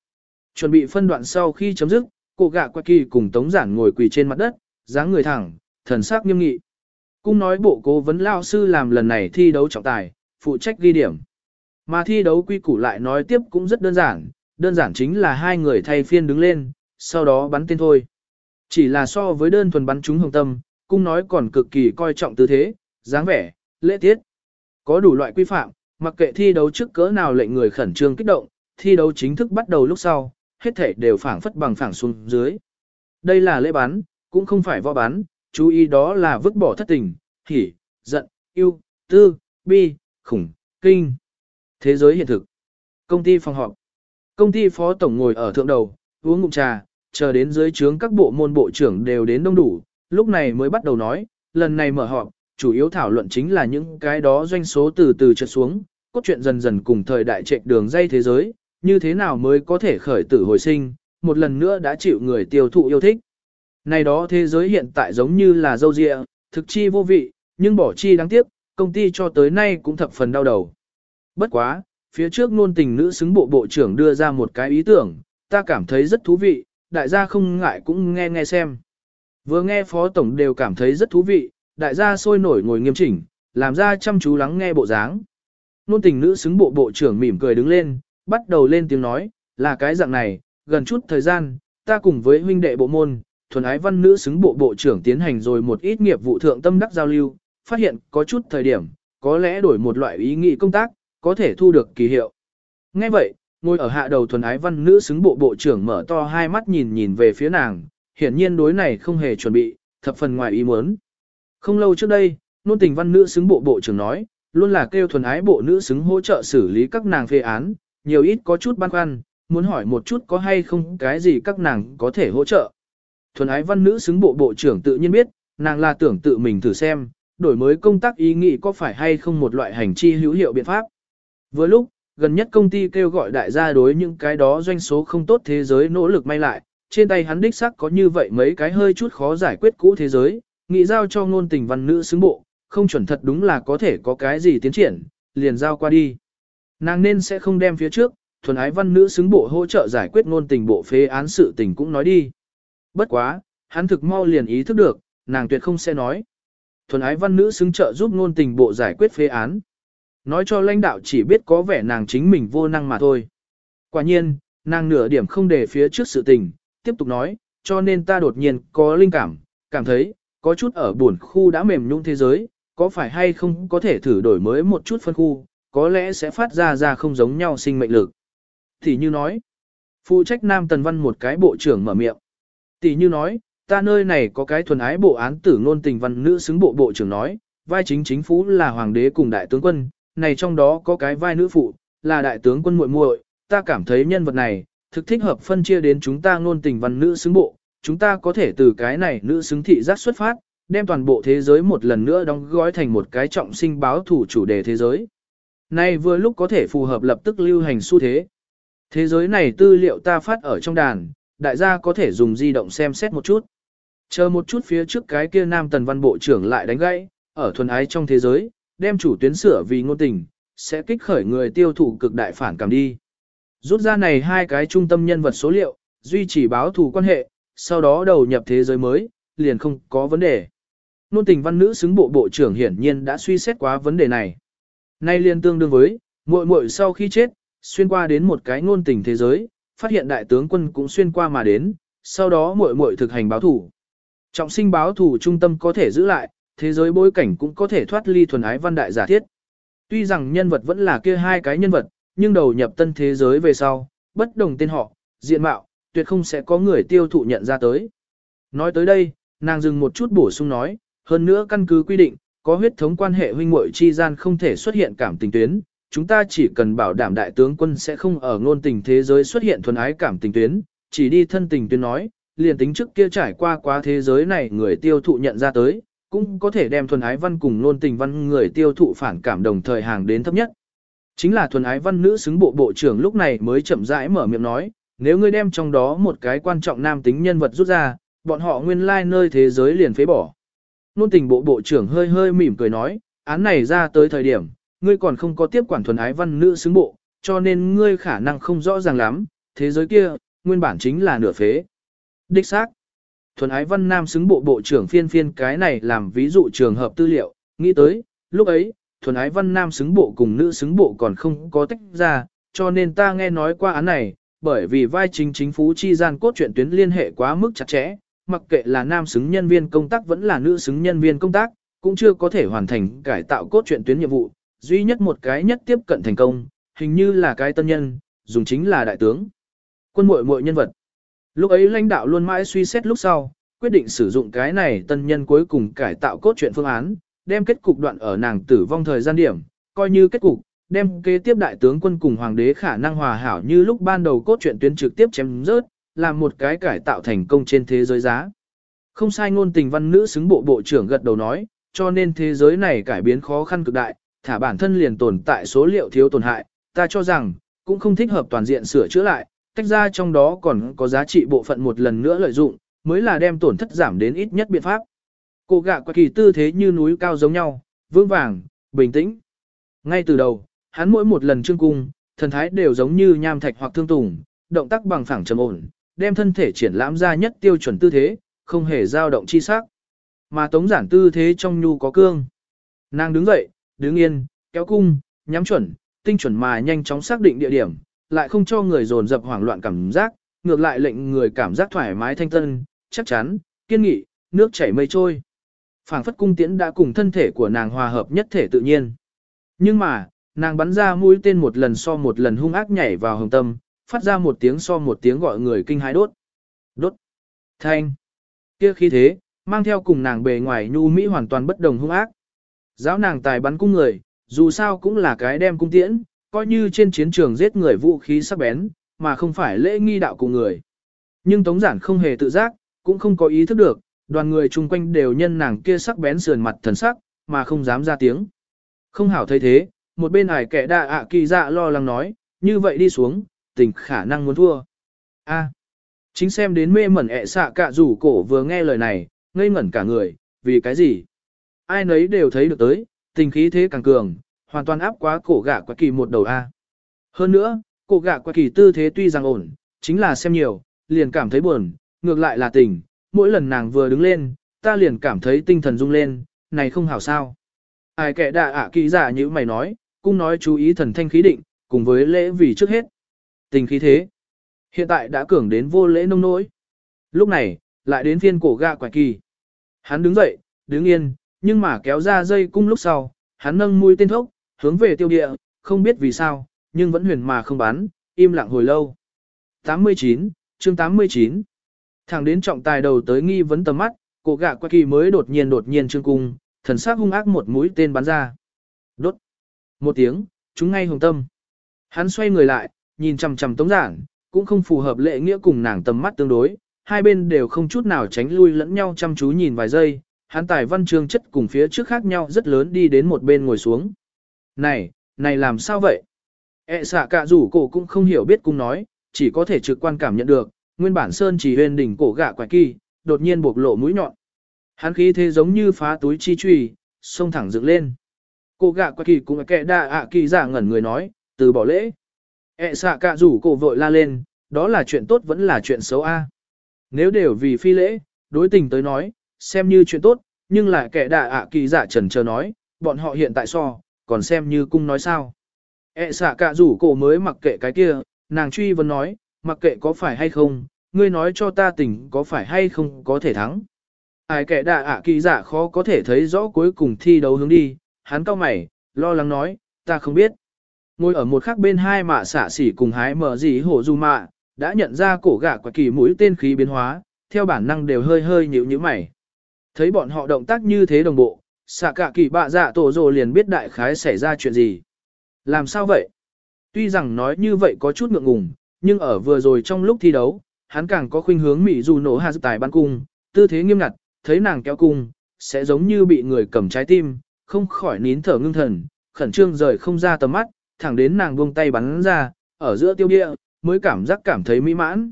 Chuẩn bị phân đoạn sau khi chấm dứt, cô gạ quạt kỳ cùng tống giản ngồi quỳ trên mặt đất, dáng người thẳng, thần sắc nghiêm nghị. Cung nói bộ cố vấn lao sư làm lần này thi đấu trọng tài, phụ trách ghi điểm. Mà thi đấu quy củ lại nói tiếp cũng rất đơn giản, đơn giản chính là hai người thay phiên đứng lên, sau đó bắn tên thôi. Chỉ là so với đơn thuần bắn trúng hồng tâm, cung nói còn cực kỳ coi trọng tư thế, dáng vẻ, lễ tiết. Có đủ loại quy phạm, mặc kệ thi đấu trước cỡ nào lệnh người khẩn trương kích động, thi đấu chính thức bắt đầu lúc sau, hết thể đều phảng phất bằng phẳng xuống dưới. Đây là lễ bắn, cũng không phải võ bắn, chú ý đó là vứt bỏ thất tình, hỉ, giận, yêu, tư, bi, khủng, kinh. Thế giới hiện thực. Công ty phòng họp. Công ty phó tổng ngồi ở thượng đầu, uống ngụm trà, chờ đến dưới trướng các bộ môn bộ trưởng đều đến đông đủ, lúc này mới bắt đầu nói, lần này mở họp, chủ yếu thảo luận chính là những cái đó doanh số từ từ trượt xuống, cốt truyện dần dần cùng thời đại trệch đường dây thế giới, như thế nào mới có thể khởi tử hồi sinh, một lần nữa đã chịu người tiêu thụ yêu thích. Này đó thế giới hiện tại giống như là dâu dịa, thực chi vô vị, nhưng bỏ chi đáng tiếc, công ty cho tới nay cũng thập phần đau đầu. Bất quá, phía trước nôn tình nữ xứng bộ bộ trưởng đưa ra một cái ý tưởng, ta cảm thấy rất thú vị, đại gia không ngại cũng nghe nghe xem. Vừa nghe phó tổng đều cảm thấy rất thú vị, đại gia sôi nổi ngồi nghiêm chỉnh, làm ra chăm chú lắng nghe bộ dáng. Nôn tình nữ xứng bộ bộ trưởng mỉm cười đứng lên, bắt đầu lên tiếng nói, là cái dạng này, gần chút thời gian, ta cùng với huynh đệ bộ môn, thuần ái văn nữ xứng bộ bộ trưởng tiến hành rồi một ít nghiệp vụ thượng tâm đắc giao lưu, phát hiện có chút thời điểm, có lẽ đổi một loại ý nghĩ công tác, có thể thu được kỳ hiệu. Ngay vậy, ngồi ở hạ đầu thuần ái văn nữ xứng bộ bộ trưởng mở to hai mắt nhìn nhìn về phía nàng, hiển nhiên đối này không hề chuẩn bị, thập phần ngoài ý muốn. Không lâu trước đây, nôn tình văn nữ xứng bộ bộ trưởng nói, luôn là kêu thuần ái bộ nữ xứng hỗ trợ xử lý các nàng phê án, nhiều ít có chút băn khoăn, muốn hỏi một chút có hay không cái gì các nàng có thể hỗ trợ. Thuần ái văn nữ xứng bộ bộ trưởng tự nhiên biết, nàng là tưởng tự mình thử xem, đổi mới công tác ý nghĩ có phải hay không một loại hành chi hữu hiệu biện pháp. Vừa lúc, gần nhất công ty kêu gọi đại gia đối những cái đó doanh số không tốt thế giới nỗ lực may lại, trên tay hắn đích sắc có như vậy mấy cái hơi chút khó giải quyết cũ thế giới, nghĩ giao cho ngôn tình văn nữ xứng bộ, không chuẩn thật đúng là có thể có cái gì tiến triển, liền giao qua đi. Nàng nên sẽ không đem phía trước, thuần ái văn nữ xứng bộ hỗ trợ giải quyết ngôn tình bộ phê án sự tình cũng nói đi. Bất quá, hắn thực mau liền ý thức được, nàng tuyệt không sẽ nói. Thuần ái văn nữ xứng trợ giúp ngôn tình bộ giải quyết phê án. Nói cho lãnh đạo chỉ biết có vẻ nàng chính mình vô năng mà thôi. Quả nhiên, nàng nửa điểm không để phía trước sự tình, tiếp tục nói, cho nên ta đột nhiên có linh cảm, cảm thấy, có chút ở buồn khu đã mềm nhung thế giới, có phải hay không có thể thử đổi mới một chút phân khu, có lẽ sẽ phát ra ra không giống nhau sinh mệnh lực. Thì như nói, phụ trách Nam Tần Văn một cái bộ trưởng mở miệng. Tỷ như nói, ta nơi này có cái thuần ái bộ án tử ngôn tình văn nữ xứng bộ bộ trưởng nói, vai chính chính phủ là hoàng đế cùng đại tướng quân, này trong đó có cái vai nữ phụ, là đại tướng quân muội muội, ta cảm thấy nhân vật này, thực thích hợp phân chia đến chúng ta ngôn tình văn nữ xứng bộ, chúng ta có thể từ cái này nữ xứng thị giác xuất phát, đem toàn bộ thế giới một lần nữa đóng gói thành một cái trọng sinh báo thủ chủ đề thế giới. Này vừa lúc có thể phù hợp lập tức lưu hành xu thế. Thế giới này tư liệu ta phát ở trong đàn, đại gia có thể dùng di động xem xét một chút. Chờ một chút phía trước cái kia nam tần văn bộ trưởng lại đánh gãy, ở thuần ái trong thế giới, đem chủ tuyến sửa vì ngôn tình, sẽ kích khởi người tiêu thụ cực đại phản cảm đi. Rút ra này hai cái trung tâm nhân vật số liệu, duy trì báo thù quan hệ, sau đó đầu nhập thế giới mới, liền không có vấn đề. Nôn tình văn nữ xứng bộ bộ trưởng hiển nhiên đã suy xét quá vấn đề này. Nay liên tương đương với, muội muội sau khi chết, xuyên qua đến một cái ngôn tình thế giới, phát hiện đại tướng quân cũng xuyên qua mà đến, sau đó muội muội thực hành báo thủ. Trọng sinh báo thủ trung tâm có thể giữ lại, thế giới bối cảnh cũng có thể thoát ly thuần ái văn đại giả thiết. Tuy rằng nhân vật vẫn là kia hai cái nhân vật, nhưng đầu nhập tân thế giới về sau, bất đồng tên họ, diện mạo, tuyệt không sẽ có người tiêu thụ nhận ra tới. Nói tới đây, nàng dừng một chút bổ sung nói, hơn nữa căn cứ quy định, có huyết thống quan hệ huynh muội chi gian không thể xuất hiện cảm tình tuyến, chúng ta chỉ cần bảo đảm đại tướng quân sẽ không ở ngôn tình thế giới xuất hiện thuần ái cảm tình tuyến, chỉ đi thân tình tuyến nói, liền tính trước kia trải qua quá thế giới này người tiêu thụ nhận ra tới, cũng có thể đem thuần ái văn cùng nôn tình văn người tiêu thụ phản cảm đồng thời hàng đến thấp nhất. Chính là thuần ái văn nữ xứng bộ bộ trưởng lúc này mới chậm rãi mở miệng nói, nếu ngươi đem trong đó một cái quan trọng nam tính nhân vật rút ra, bọn họ nguyên lai nơi thế giới liền phế bỏ. Nôn tình bộ bộ trưởng hơi hơi mỉm cười nói, án này ra tới thời điểm, ngươi còn không có tiếp quản thuần ái văn nữ xứng bộ, cho nên ngươi khả năng không rõ ràng lắm, thế giới kia, nguyên bản chính là nửa phế. Đích xác. Thuần ái văn nam xứng bộ bộ trưởng phiên phiên cái này làm ví dụ trường hợp tư liệu, nghĩ tới, lúc ấy, thuần ái văn nam xứng bộ cùng nữ xứng bộ còn không có tách ra, cho nên ta nghe nói qua án này, bởi vì vai chính chính phủ chi gian cốt truyện tuyến liên hệ quá mức chặt chẽ, mặc kệ là nam xứng nhân viên công tác vẫn là nữ xứng nhân viên công tác, cũng chưa có thể hoàn thành cải tạo cốt truyện tuyến nhiệm vụ, duy nhất một cái nhất tiếp cận thành công, hình như là cái tân nhân, dùng chính là đại tướng. Quân muội muội nhân vật. Lúc ấy lãnh đạo luôn mãi suy xét lúc sau, quyết định sử dụng cái này tân nhân cuối cùng cải tạo cốt truyện phương án, đem kết cục đoạn ở nàng tử vong thời gian điểm, coi như kết cục, đem kế tiếp đại tướng quân cùng hoàng đế khả năng hòa hảo như lúc ban đầu cốt truyện tuyến trực tiếp chém rớt, làm một cái cải tạo thành công trên thế giới giá. Không sai ngôn tình văn nữ xứng bộ bộ trưởng gật đầu nói, cho nên thế giới này cải biến khó khăn cực đại, thả bản thân liền tồn tại số liệu thiếu tổn hại, ta cho rằng, cũng không thích hợp toàn diện sửa chữa lại, tách ra trong đó còn có giá trị bộ phận một lần nữa lợi dụng, mới là đem tổn thất giảm đến ít nhất biện pháp. Cô gạ quả kỳ tư thế như núi cao giống nhau, vững vàng, bình tĩnh. Ngay từ đầu, hắn mỗi một lần trương cung, thần thái đều giống như nham thạch hoặc thương tùng, động tác bằng phẳng trầm ổn, đem thân thể triển lãm ra nhất tiêu chuẩn tư thế, không hề dao động chi sắc. Mà tống giản tư thế trong nhu có cương. Nàng đứng dậy, đứng yên, kéo cung, nhắm chuẩn, tinh chuẩn mà nhanh chóng xác định địa điểm, lại không cho người dồn dập hoảng loạn cảm giác, ngược lại lệnh người cảm giác thoải mái thanh tân, chắc chắn, kiên nghị, nước chảy mây trôi. Phảng phất cung tiễn đã cùng thân thể của nàng hòa hợp nhất thể tự nhiên. Nhưng mà, nàng bắn ra mũi tên một lần so một lần hung ác nhảy vào hồng tâm, phát ra một tiếng so một tiếng gọi người kinh hãi đốt. Đốt. Thanh. Kia khí thế, mang theo cùng nàng bề ngoài nhu mỹ hoàn toàn bất đồng hung ác. Giáo nàng tài bắn cung người, dù sao cũng là cái đem cung tiễn, coi như trên chiến trường giết người vũ khí sắc bén, mà không phải lễ nghi đạo của người. Nhưng Tống Giản không hề tự giác, cũng không có ý thức được, đoàn người chung quanh đều nhân nàng kia sắc bén sườn mặt thần sắc, mà không dám ra tiếng. Không hảo thấy thế, một bên ải kẻ đạ ạ kỳ dạ lo lắng nói, như vậy đi xuống, tình khả năng muốn thua. A. chính xem đến mê mẩn ẹ xạ cả rủ cổ vừa nghe lời này, ngây ngẩn cả người, vì cái gì? Ai nấy đều thấy được tới, tình khí thế càng cường, hoàn toàn áp quá cổ gạ quạ kỳ một đầu A. Hơn nữa, cổ gạ quạ kỳ tư thế tuy rằng ổn, chính là xem nhiều, liền cảm thấy buồn, ngược lại là tỉnh. mỗi lần nàng vừa đứng lên, ta liền cảm thấy tinh thần rung lên, này không hảo sao. Ai kẻ đạ ạ kỳ giả như mày nói, cũng nói chú ý thần thanh khí định, cùng với lễ vì trước hết. Tình khí thế. Hiện tại đã cường đến vô lễ nông nỗi. Lúc này, lại đến phiên cổ gạ quạ kỳ. Hắn đứng dậy, đứng yên, nhưng mà kéo ra dây cung lúc sau, hắn nâng mũi tên thốc, hướng về tiêu địa, không biết vì sao, nhưng vẫn huyền mà không bán im lặng hồi lâu. 89, chương 89. Thẳng đến trọng tài đầu tới nghi vấn tầm mắt, cổ gạ qua kỳ mới đột nhiên đột nhiên trương cung, thần sắc hung ác một mũi tên bắn ra. Đốt. Một tiếng, chúng ngay hồng tâm. Hắn xoay người lại, nhìn chằm chằm tống giảng, cũng không phù hợp lệ nghĩa cùng nàng tầm mắt tương đối, hai bên đều không chút nào tránh lui lẫn nhau chăm chú nhìn vài giây, hắn tài văn chương chất cùng phía trước khác nhau rất lớn đi đến một bên ngồi xuống. Này, này làm sao vậy? E xạ cả rủ cổ cũng không hiểu biết cung nói, chỉ có thể trực quan cảm nhận được, nguyên bản sơn chỉ huyền đỉnh cổ gạ quải kỳ, đột nhiên bộc lộ mũi nhọn. Hắn khí thế giống như phá túi chi truy, xông thẳng dựng lên. Cổ gạ quải kỳ cũng kẻ đa ạ kỳ giả ngẩn người nói, từ bỏ lễ. E xạ cả rủ cổ vội la lên, đó là chuyện tốt vẫn là chuyện xấu a. Nếu đều vì phi lễ, đối tình tới nói, xem như chuyện tốt, nhưng là kẻ đạ ạ kỳ giả trần chờ nói, bọn họ hiện tại so, còn xem như cung nói sao. E xạ cả rủ cổ mới mặc kệ cái kia, nàng truy vấn nói, mặc kệ có phải hay không, ngươi nói cho ta tỉnh, có phải hay không có thể thắng. Ai kẻ đạ ạ kỳ giả khó có thể thấy rõ cuối cùng thi đấu hướng đi, hắn cao mày, lo lắng nói, ta không biết. Ngồi ở một khắc bên hai mạ xạ xỉ cùng hái mở gì hổ du mạ, đã nhận ra cổ gạ quả kỳ mũi tên khí biến hóa, theo bản năng đều hơi hơi nhíu nhíu mày. Thấy bọn họ động tác như thế đồng bộ, xạ cả kỳ bạ dạ tổ rồ liền biết đại khái xảy ra chuyện gì. Làm sao vậy? Tuy rằng nói như vậy có chút ngượng ngùng, nhưng ở vừa rồi trong lúc thi đấu, hắn càng có khuynh hướng mỹ dù nổ hạ tài bắn cung, tư thế nghiêm ngặt, thấy nàng kéo cung, sẽ giống như bị người cầm trái tim, không khỏi nín thở ngưng thần, khẩn trương rời không ra tầm mắt, thẳng đến nàng buông tay bắn ra, ở giữa tiêu địa, mới cảm giác cảm thấy mỹ mãn.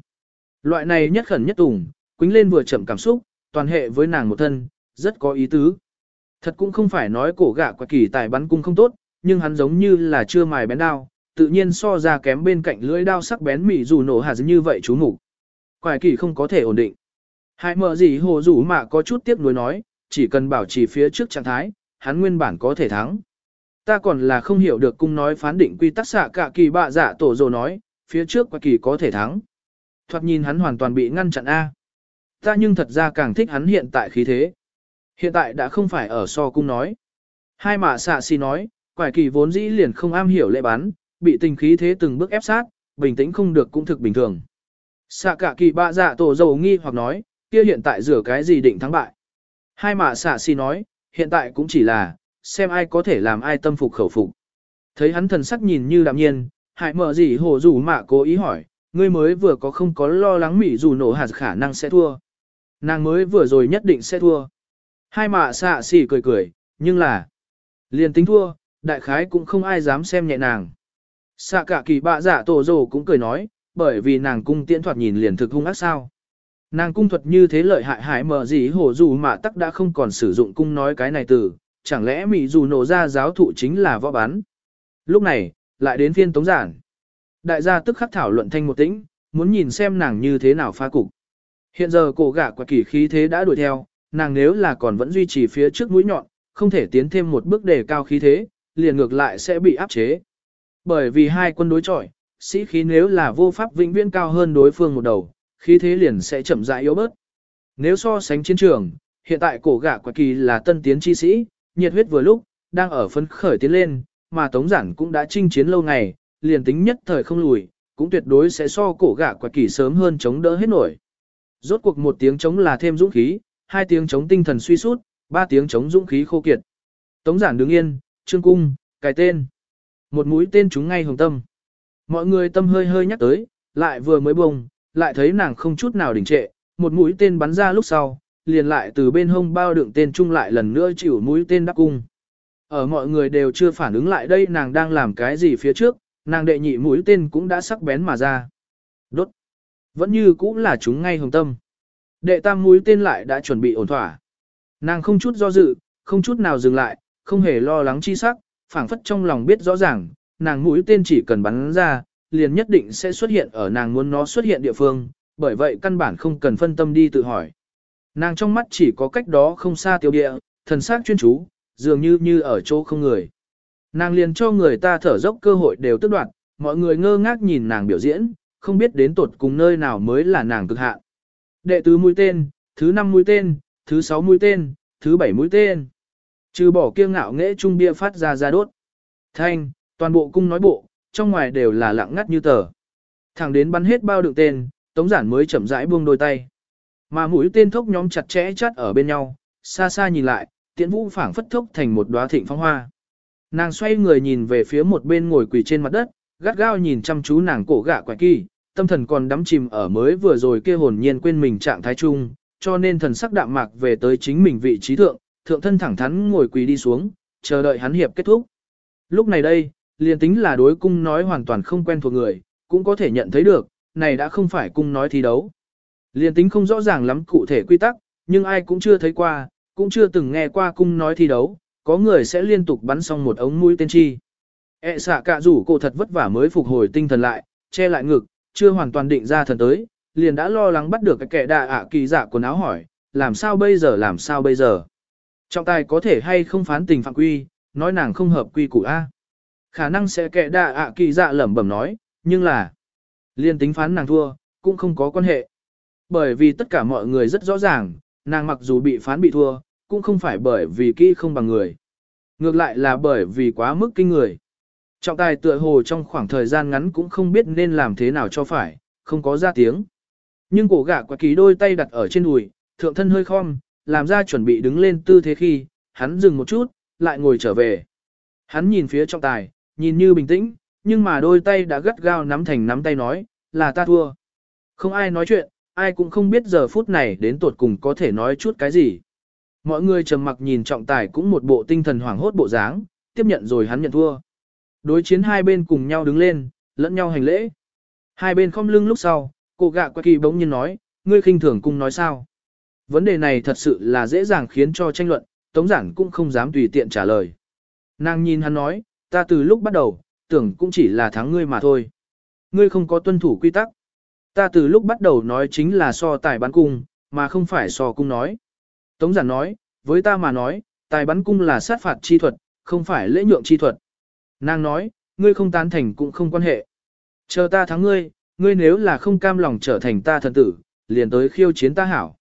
Loại này nhất khẩn nhất tùng, quính lên vừa chậm cảm xúc, toàn hệ với nàng một thân, rất có ý tứ. Thật cũng không phải nói cổ gạ quả kỳ tài bắn cung không tốt, nhưng hắn giống như là chưa mài bén đao, tự nhiên so ra kém bên cạnh lưỡi đao sắc bén mỉ dù nổ hạt như vậy chú mục Quải kỳ không có thể ổn định. hại mở gì hồ rủ mà có chút tiếc nuối nói, chỉ cần bảo trì phía trước trạng thái, hắn nguyên bản có thể thắng. Ta còn là không hiểu được cung nói phán định quy tắc xạ cả kỳ bạ dạ tổ dồ nói, phía trước quả kỳ có thể thắng. Thoạt nhìn hắn hoàn toàn bị ngăn chặn A. Ta nhưng thật ra càng thích hắn hiện tại khí thế. Hiện tại đã không phải ở so cung nói. Hai mạ xạ xì nói, quải kỳ vốn dĩ liền không am hiểu lệ bán, bị tình khí thế từng bước ép sát, bình tĩnh không được cũng thực bình thường. Xạ cả kỳ bạ dạ tổ dầu nghi hoặc nói, kia hiện tại rửa cái gì định thắng bại. Hai mạ xạ xì nói, hiện tại cũng chỉ là, xem ai có thể làm ai tâm phục khẩu phục. Thấy hắn thần sắc nhìn như đạm nhiên, hại mở gì hồ dù mạ cố ý hỏi, ngươi mới vừa có không có lo lắng mỉ dù nổ hạt khả năng sẽ thua. Nàng mới vừa rồi nhất định sẽ thua. Hai mạ xạ xỉ cười cười, nhưng là, liền tính thua, đại khái cũng không ai dám xem nhẹ nàng. Xạ cả kỳ bạ giả tổ rồ cũng cười nói, bởi vì nàng cung tiễn thoạt nhìn liền thực hung ác sao. Nàng cung thuật như thế lợi hại hại mở gì hổ dù mà tắc đã không còn sử dụng cung nói cái này từ, chẳng lẽ mị dù nổ ra giáo thụ chính là võ bán. Lúc này, lại đến phiên tống giản. Đại gia tức khắc thảo luận thanh một tĩnh, muốn nhìn xem nàng như thế nào phá cục. Hiện giờ cổ gã quả kỳ khí thế đã đuổi theo, nàng nếu là còn vẫn duy trì phía trước mũi nhọn, không thể tiến thêm một bước đề cao khí thế, liền ngược lại sẽ bị áp chế. Bởi vì hai quân đối chọi, sĩ khí nếu là vô pháp vĩnh viễn cao hơn đối phương một đầu, khí thế liền sẽ chậm rãi yếu bớt. Nếu so sánh chiến trường, hiện tại cổ gã quả kỳ là tân tiến chi sĩ, nhiệt huyết vừa lúc, đang ở phấn khởi tiến lên, mà Tống Giản cũng đã chinh chiến lâu ngày, liền tính nhất thời không lùi, cũng tuyệt đối sẽ so cổ gã quả kỳ sớm hơn chống đỡ hết nổi. Rốt cuộc một tiếng chống là thêm dũng khí, hai tiếng chống tinh thần suy sút, ba tiếng chống dũng khí khô kiệt. Tống Giản đứng yên, trương cung, cài tên. Một mũi tên trúng ngay hồng tâm. Mọi người tâm hơi hơi nhắc tới, lại vừa mới bùng, lại thấy nàng không chút nào đình trệ, một mũi tên bắn ra lúc sau, liền lại từ bên hông bao đựng tên trung lại lần nữa chịu mũi tên đắp cung. Ở mọi người đều chưa phản ứng lại đây nàng đang làm cái gì phía trước, nàng đệ nhị mũi tên cũng đã sắc bén mà ra. Đốt. Vẫn như cũng là chúng ngay hồng tâm. Đệ tam mũi tên lại đã chuẩn bị ổn thỏa. Nàng không chút do dự, không chút nào dừng lại, không hề lo lắng chi sắc, phảng phất trong lòng biết rõ ràng, nàng mũi tên chỉ cần bắn ra, liền nhất định sẽ xuất hiện ở nàng muốn nó xuất hiện địa phương, bởi vậy căn bản không cần phân tâm đi tự hỏi. Nàng trong mắt chỉ có cách đó không xa tiêu địa, thần sắc chuyên chú, dường như như ở chỗ không người. Nàng liền cho người ta thở dốc cơ hội đều tức đoạt, mọi người ngơ ngác nhìn nàng biểu diễn, không biết đến tột cùng nơi nào mới là nàng cực hạn. Đệ tứ mũi tên, thứ năm mũi tên, thứ sáu mũi tên, thứ bảy mũi tên. Trừ bỏ kiêng ngạo nghễ trung bia phát ra ra đốt. Thanh, toàn bộ cung nói bộ, trong ngoài đều là lặng ngắt như tờ. Thẳng đến bắn hết bao đựng tên, tống giản mới chậm rãi buông đôi tay. Mà mũi tên thốc nhóm chặt chẽ chắt ở bên nhau, xa xa nhìn lại, tiễn vũ phảng phất thốc thành một đóa thịnh phong hoa. Nàng xoay người nhìn về phía một bên ngồi quỳ trên mặt đất, gắt gao nhìn chăm chú nàng cổ gạ quải kỳ, tâm thần còn đắm chìm ở mới vừa rồi kia hồn nhiên quên mình trạng thái chung, cho nên thần sắc đạm mạc về tới chính mình vị trí thượng, thượng thân thẳng thắn ngồi quỳ đi xuống, chờ đợi hắn hiệp kết thúc. Lúc này đây, liền tính là đối cung nói hoàn toàn không quen thuộc người, cũng có thể nhận thấy được, này đã không phải cung nói thi đấu. Liền tính không rõ ràng lắm cụ thể quy tắc, nhưng ai cũng chưa thấy qua, cũng chưa từng nghe qua cung nói thi đấu, có người sẽ liên tục bắn xong một ống mũi tên chi. E xạ cả rủ cô thật vất vả mới phục hồi tinh thần lại, che lại ngực, chưa hoàn toàn định ra thần tới, liền đã lo lắng bắt được cái kẻ đạ ạ kỳ dạ quần áo hỏi, làm sao bây giờ làm sao bây giờ. Trọng tài có thể hay không phán tình phạm quy, nói nàng không hợp quy củ A. Khả năng sẽ kẻ đạ ạ kỳ dạ lẩm bẩm nói, nhưng là, liên tính phán nàng thua, cũng không có quan hệ. Bởi vì tất cả mọi người rất rõ ràng, nàng mặc dù bị phán bị thua, cũng không phải bởi vì kỹ không bằng người. Ngược lại là bởi vì quá mức kinh người. Trọng tài tựa hồ trong khoảng thời gian ngắn cũng không biết nên làm thế nào cho phải, không có ra tiếng. Nhưng cổ gã quả ký đôi tay đặt ở trên đùi, thượng thân hơi khom, làm ra chuẩn bị đứng lên tư thế khi, hắn dừng một chút, lại ngồi trở về. Hắn nhìn phía trọng tài, nhìn như bình tĩnh, nhưng mà đôi tay đã gắt gao nắm thành nắm tay nói, là ta thua. Không ai nói chuyện, ai cũng không biết giờ phút này đến tuột cùng có thể nói chút cái gì. Mọi người trầm mặc nhìn trọng tài cũng một bộ tinh thần hoảng hốt bộ dáng, tiếp nhận rồi hắn nhận thua. Đối chiến hai bên cùng nhau đứng lên, lẫn nhau hành lễ. Hai bên không lưng lúc sau, cô gạ qua kỳ bỗng nhiên nói, ngươi khinh thường cung nói sao. Vấn đề này thật sự là dễ dàng khiến cho tranh luận, Tống Giản cũng không dám tùy tiện trả lời. Nàng nhìn hắn nói, ta từ lúc bắt đầu, tưởng cũng chỉ là thắng ngươi mà thôi. Ngươi không có tuân thủ quy tắc. Ta từ lúc bắt đầu nói chính là so tài bắn cung, mà không phải so cung nói. Tống giản nói, với ta mà nói, tài bắn cung là sát phạt chi thuật, không phải lễ nhượng chi thuật. Nàng nói, ngươi không tán thành cũng không quan hệ. Chờ ta thắng ngươi, ngươi nếu là không cam lòng trở thành ta thần tử, liền tới khiêu chiến ta hảo.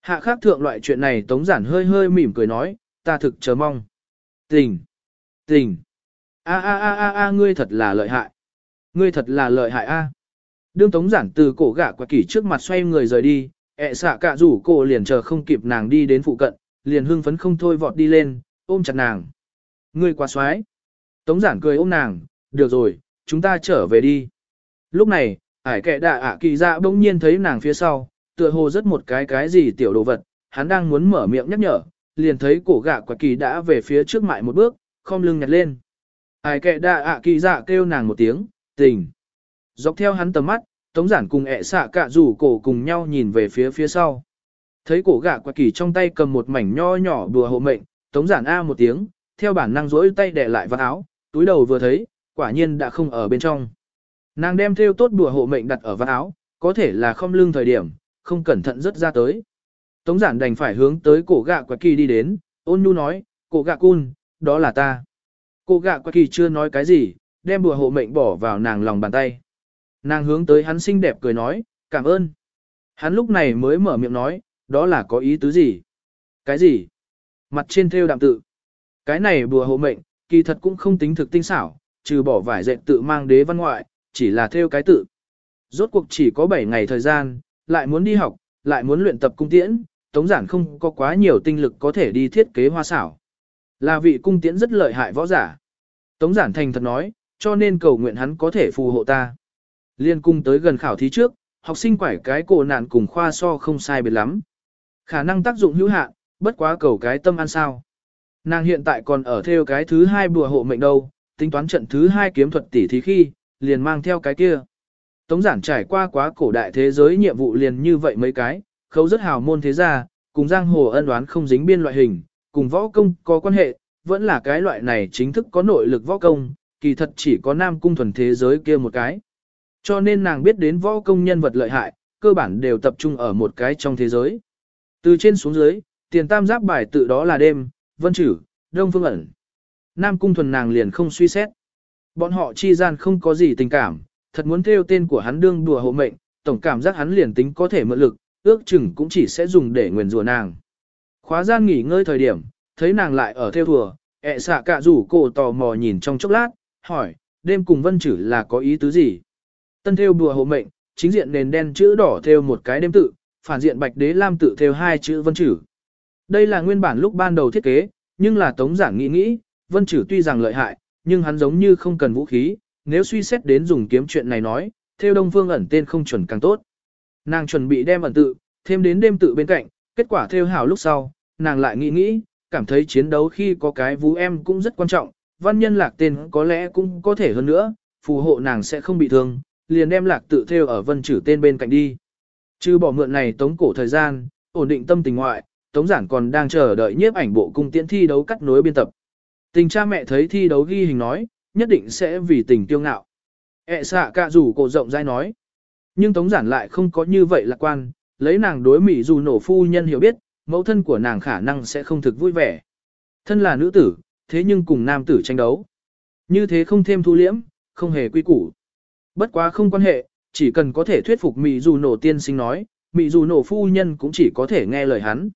Hạ khắc thượng loại chuyện này tống giản hơi hơi mỉm cười nói, ta thực chờ mong. Tình! Tình! A a a a a ngươi thật là lợi hại. Ngươi thật là lợi hại a. Đương tống giản từ cổ gã quạt kỷ trước mặt xoay người rời đi, ẹ xạ cả rủ cổ liền chờ không kịp nàng đi đến phụ cận, liền hưng phấn không thôi vọt đi lên, ôm chặt nàng. Ngươi quá xoái. Tống giản cười ôm nàng, được rồi, chúng ta trở về đi. Lúc này, ải kệ đạ ạ kỳ dạ bỗng nhiên thấy nàng phía sau, tựa hồ rất một cái cái gì tiểu đồ vật, hắn đang muốn mở miệng nhắc nhở, liền thấy cổ gạ quả kỳ đã về phía trước mại một bước, không lưng nhặt lên. Ải kệ đạ ạ kỳ dạ kêu nàng một tiếng, tình. Dọc theo hắn tầm mắt, Tống giản cùng ẹ xạ cạ rủ cổ cùng nhau nhìn về phía phía sau. Thấy cổ gạ quả kỳ trong tay cầm một mảnh nho nhỏ đùa hộ mệnh, Tống giản A một tiếng, theo bản năng rỗi tay đè lại vào áo, túi đầu vừa thấy, quả nhiên đã không ở bên trong. Nàng đem theo tốt đùa hộ mệnh đặt ở vạt áo, có thể là không lưng thời điểm, không cẩn thận rất ra tới. Tống giản đành phải hướng tới cổ gạ quả kỳ đi đến, ôn nhu nói, cổ gạ cun, đó là ta. Cổ gạ quả kỳ chưa nói cái gì, đem đùa hộ mệnh bỏ vào nàng lòng bàn tay. Nàng hướng tới hắn xinh đẹp cười nói, cảm ơn. Hắn lúc này mới mở miệng nói, đó là có ý tứ gì? Cái gì? Mặt trên theo đạm tự. Cái này bùa hộ mệnh, kỳ thật cũng không tính thực tinh xảo, trừ bỏ vải dệt tự mang đế văn ngoại, chỉ là theo cái tự. Rốt cuộc chỉ có 7 ngày thời gian, lại muốn đi học, lại muốn luyện tập cung tiễn, tống giản không có quá nhiều tinh lực có thể đi thiết kế hoa xảo. Là vị cung tiễn rất lợi hại võ giả. Tống giản thành thật nói, cho nên cầu nguyện hắn có thể phù hộ ta. Liên cung tới gần khảo thí trước, học sinh quải cái cổ nạn cùng khoa so không sai biệt lắm. Khả năng tác dụng hữu hạn, bất quá cầu cái tâm an sao. Nàng hiện tại còn ở theo cái thứ hai bùa hộ mệnh đâu, tính toán trận thứ hai kiếm thuật tỷ thí khi, liền mang theo cái kia. Tống giản trải qua quá cổ đại thế giới nhiệm vụ liền như vậy mấy cái, khâu rất hào môn thế gia, cùng giang hồ ân đoán không dính biên loại hình, cùng võ công có quan hệ, vẫn là cái loại này chính thức có nội lực võ công, kỳ thật chỉ có nam cung thuần thế giới kia một cái. Cho nên nàng biết đến võ công nhân vật lợi hại, cơ bản đều tập trung ở một cái trong thế giới. Từ trên xuống dưới, tiền tam giáp bài tự đó là đêm, vân chử, đông phương ẩn. Nam cung thuần nàng liền không suy xét. Bọn họ chi gian không có gì tình cảm, thật muốn theo tên của hắn đương đùa hộ mệnh, tổng cảm giác hắn liền tính có thể mượn lực, ước chừng cũng chỉ sẽ dùng để nguyền rủa nàng. Khóa gian nghỉ ngơi thời điểm, thấy nàng lại ở theo thùa, ẹ xạ cả rủ cổ tò mò nhìn trong chốc lát, hỏi, đêm cùng vân chử là có ý tứ gì? Tân theo đùa hộ mệnh, chính diện nền đen chữ đỏ theo một cái đêm tự, phản diện bạch đế lam tự theo hai chữ vân chử. Đây là nguyên bản lúc ban đầu thiết kế, nhưng là tống giảng nghĩ nghĩ, vân chử tuy rằng lợi hại, nhưng hắn giống như không cần vũ khí, nếu suy xét đến dùng kiếm chuyện này nói, theo đông phương ẩn tên không chuẩn càng tốt. Nàng chuẩn bị đem ẩn tự, thêm đến đêm tự bên cạnh, kết quả theo hảo lúc sau, nàng lại nghĩ nghĩ, cảm thấy chiến đấu khi có cái vũ em cũng rất quan trọng, văn nhân lạc tên có lẽ cũng có thể hơn nữa, phù hộ nàng sẽ không bị thương, liền đem lạc tự theo ở vân chử tên bên cạnh đi. Chứ bỏ mượn này tống cổ thời gian, ổn định tâm tình ngoại, tống giản còn đang chờ đợi nhiếp ảnh bộ cung tiễn thi đấu cắt nối biên tập. Tình cha mẹ thấy thi đấu ghi hình nói, nhất định sẽ vì tình tiêu ngạo. E Ế xạ cả rủ cổ rộng rãi nói. Nhưng tống giản lại không có như vậy lạc quan, lấy nàng đối mỹ dù nổ phu nhân hiểu biết, mẫu thân của nàng khả năng sẽ không thực vui vẻ. Thân là nữ tử, thế nhưng cùng nam tử tranh đấu. Như thế không thêm thu liễm, không hề quy củ. Bất quá không quan hệ, chỉ cần có thể thuyết phục Mị dù nổ tiên sinh nói, Mị dù nổ phu nhân cũng chỉ có thể nghe lời hắn.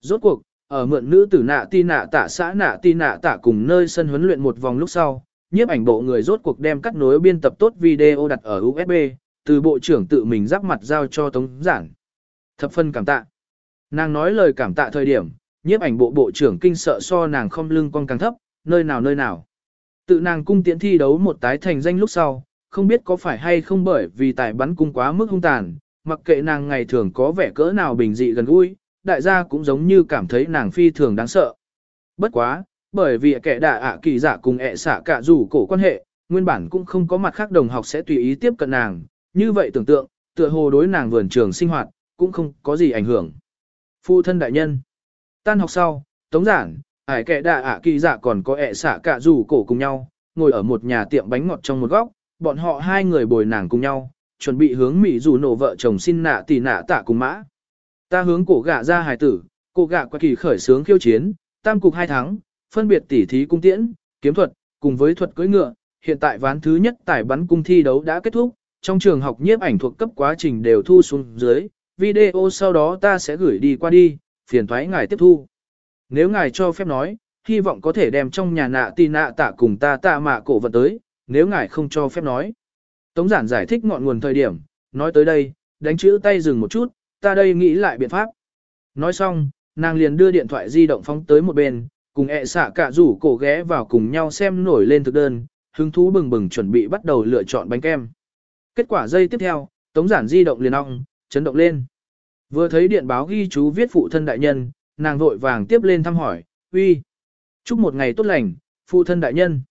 Rốt cuộc, ở mượn nữ tử nạ ti nạ tạ xã nạ ti nạ tạ cùng nơi sân huấn luyện một vòng lúc sau, nhiếp ảnh bộ người rốt cuộc đem cắt nối biên tập tốt video đặt ở USB, từ bộ trưởng tự mình giáp mặt giao cho tống giản. Thập phân cảm tạ. Nàng nói lời cảm tạ thời điểm, nhiếp ảnh bộ bộ trưởng kinh sợ so nàng không lưng con càng thấp, nơi nào nơi nào. Tự nàng cung tiễn thi đấu một tái thành danh lúc sau, không biết có phải hay không bởi vì tài bắn cung quá mức hung tàn, mặc kệ nàng ngày thường có vẻ cỡ nào bình dị gần gũi, đại gia cũng giống như cảm thấy nàng phi thường đáng sợ. Bất quá, bởi vì kẻ đạ ạ kỳ giả cùng ẹ xả cả rủ cổ quan hệ, nguyên bản cũng không có mặt khác đồng học sẽ tùy ý tiếp cận nàng, như vậy tưởng tượng, tựa hồ đối nàng vườn trường sinh hoạt, cũng không có gì ảnh hưởng. Phu thân đại nhân. Tan học sau, tống giản, ải kẻ đạ ạ kỳ giả còn có ẹ xả cả rủ cổ cùng nhau, ngồi ở một nhà tiệm bánh ngọt trong một góc, bọn họ hai người bồi nàng cùng nhau, chuẩn bị hướng Mỹ dù nổ vợ chồng xin nạ tỷ nạ tạ cùng mã. Ta hướng cổ gạ ra hài tử, cổ gạ qua kỳ khởi sướng khiêu chiến, tam cục hai thắng, phân biệt tỉ thí cung tiễn, kiếm thuật, cùng với thuật cưỡi ngựa. Hiện tại ván thứ nhất tải bắn cung thi đấu đã kết thúc, trong trường học nhiếp ảnh thuộc cấp quá trình đều thu xuống dưới, video sau đó ta sẽ gửi đi qua đi, phiền thoái ngài tiếp thu. Nếu ngài cho phép nói, hy vọng có thể đem trong nhà nạ tì nạ tạ cùng ta tạ mạ cổ vật tới, nếu ngài không cho phép nói. Tống giản giải thích ngọn nguồn thời điểm, nói tới đây, đánh chữ tay dừng một chút, ta đây nghĩ lại biện pháp. Nói xong, nàng liền đưa điện thoại di động phóng tới một bên, cùng ẹ xạ cả rủ cổ ghé vào cùng nhau xem nổi lên thực đơn, hứng thú bừng bừng chuẩn bị bắt đầu lựa chọn bánh kem. Kết quả giây tiếp theo, tống giản di động liền ong, chấn động lên. Vừa thấy điện báo ghi chú viết phụ thân đại nhân, nàng vội vàng tiếp lên thăm hỏi, uy. Chúc một ngày tốt lành, phụ thân đại nhân.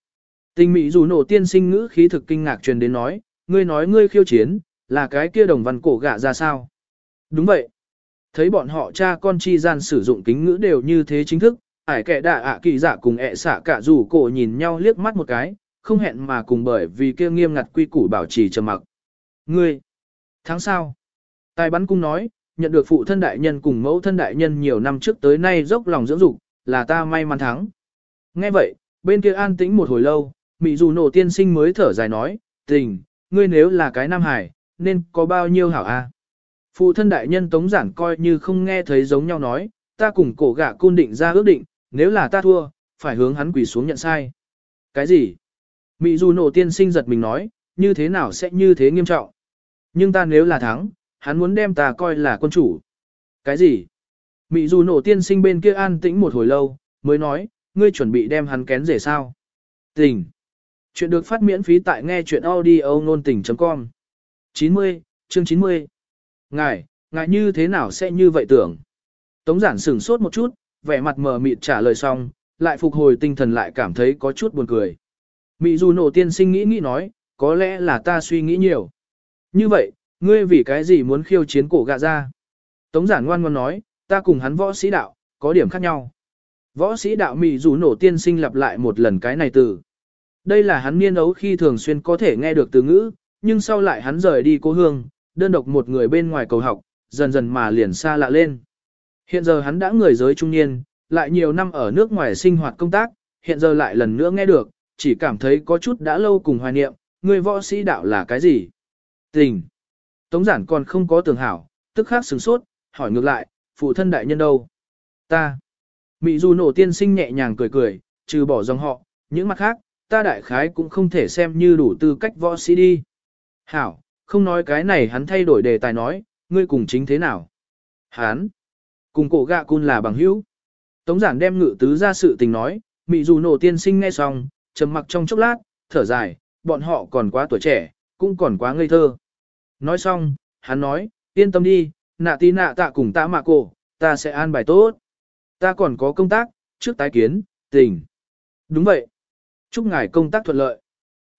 Tình mỹ dù nổ tiên sinh ngữ khí thực kinh ngạc truyền đến nói, ngươi nói ngươi khiêu chiến, là cái kia đồng văn cổ gạ ra sao? Đúng vậy. Thấy bọn họ cha con chi gian sử dụng kính ngữ đều như thế chính thức, ải kẻ đạ ạ kỳ giả cùng ẹ xả cả rủ cổ nhìn nhau liếc mắt một cái, không hẹn mà cùng bởi vì kia nghiêm ngặt quy củ bảo trì trầm mặc. Ngươi, tháng sau, tài bắn cung nói, nhận được phụ thân đại nhân cùng mẫu thân đại nhân nhiều năm trước tới nay dốc lòng dưỡng dục, là ta may mắn thắng. Nghe vậy, bên kia an tĩnh một hồi lâu, Mị dù nổ tiên sinh mới thở dài nói, tình, ngươi nếu là cái nam hải, nên có bao nhiêu hảo a? Phụ thân đại nhân tống giản coi như không nghe thấy giống nhau nói, ta cùng cổ gạ côn định ra ước định, nếu là ta thua, phải hướng hắn quỳ xuống nhận sai. Cái gì? Mị dù nổ tiên sinh giật mình nói, như thế nào sẽ như thế nghiêm trọng? Nhưng ta nếu là thắng, hắn muốn đem ta coi là quân chủ. Cái gì? Mị dù nổ tiên sinh bên kia an tĩnh một hồi lâu, mới nói, ngươi chuẩn bị đem hắn kén rể sao? Tình. Chuyện được phát miễn phí tại nghe chuyện audio nôn tình.com 90, chương 90 Ngài, ngài như thế nào sẽ như vậy tưởng? Tống giản sửng sốt một chút, vẻ mặt mờ mịt trả lời xong, lại phục hồi tinh thần lại cảm thấy có chút buồn cười. Mị dù nổ tiên sinh nghĩ nghĩ nói, có lẽ là ta suy nghĩ nhiều. Như vậy, ngươi vì cái gì muốn khiêu chiến cổ gạ ra? Tống giản ngoan ngoan nói, ta cùng hắn võ sĩ đạo, có điểm khác nhau. Võ sĩ đạo mị dù nổ tiên sinh lặp lại một lần cái này từ. Đây là hắn niên ấu khi thường xuyên có thể nghe được từ ngữ, nhưng sau lại hắn rời đi cố hương, đơn độc một người bên ngoài cầu học, dần dần mà liền xa lạ lên. Hiện giờ hắn đã người giới trung niên, lại nhiều năm ở nước ngoài sinh hoạt công tác, hiện giờ lại lần nữa nghe được, chỉ cảm thấy có chút đã lâu cùng hoài niệm, người võ sĩ đạo là cái gì? Tình. Tống giản còn không có tưởng hảo, tức khắc sửng sốt, hỏi ngược lại, phụ thân đại nhân đâu? Ta. Mị du nổ tiên sinh nhẹ nhàng cười cười, trừ bỏ dòng họ, những mặt khác, ta đại khái cũng không thể xem như đủ tư cách võ sĩ đi. Hảo, không nói cái này hắn thay đổi đề tài nói, ngươi cùng chính thế nào? Hắn, cùng cổ gạ cun là bằng hữu. Tống giản đem ngự tứ ra sự tình nói, mị dù nổ tiên sinh nghe xong, trầm mặc trong chốc lát, thở dài, bọn họ còn quá tuổi trẻ, cũng còn quá ngây thơ. Nói xong, hắn nói, yên tâm đi, nạ tí nạ tạ cùng ta mạ cổ, ta sẽ an bài tốt. Ta còn có công tác, trước tái kiến, tình. Đúng vậy. Chúc ngài công tác thuận lợi.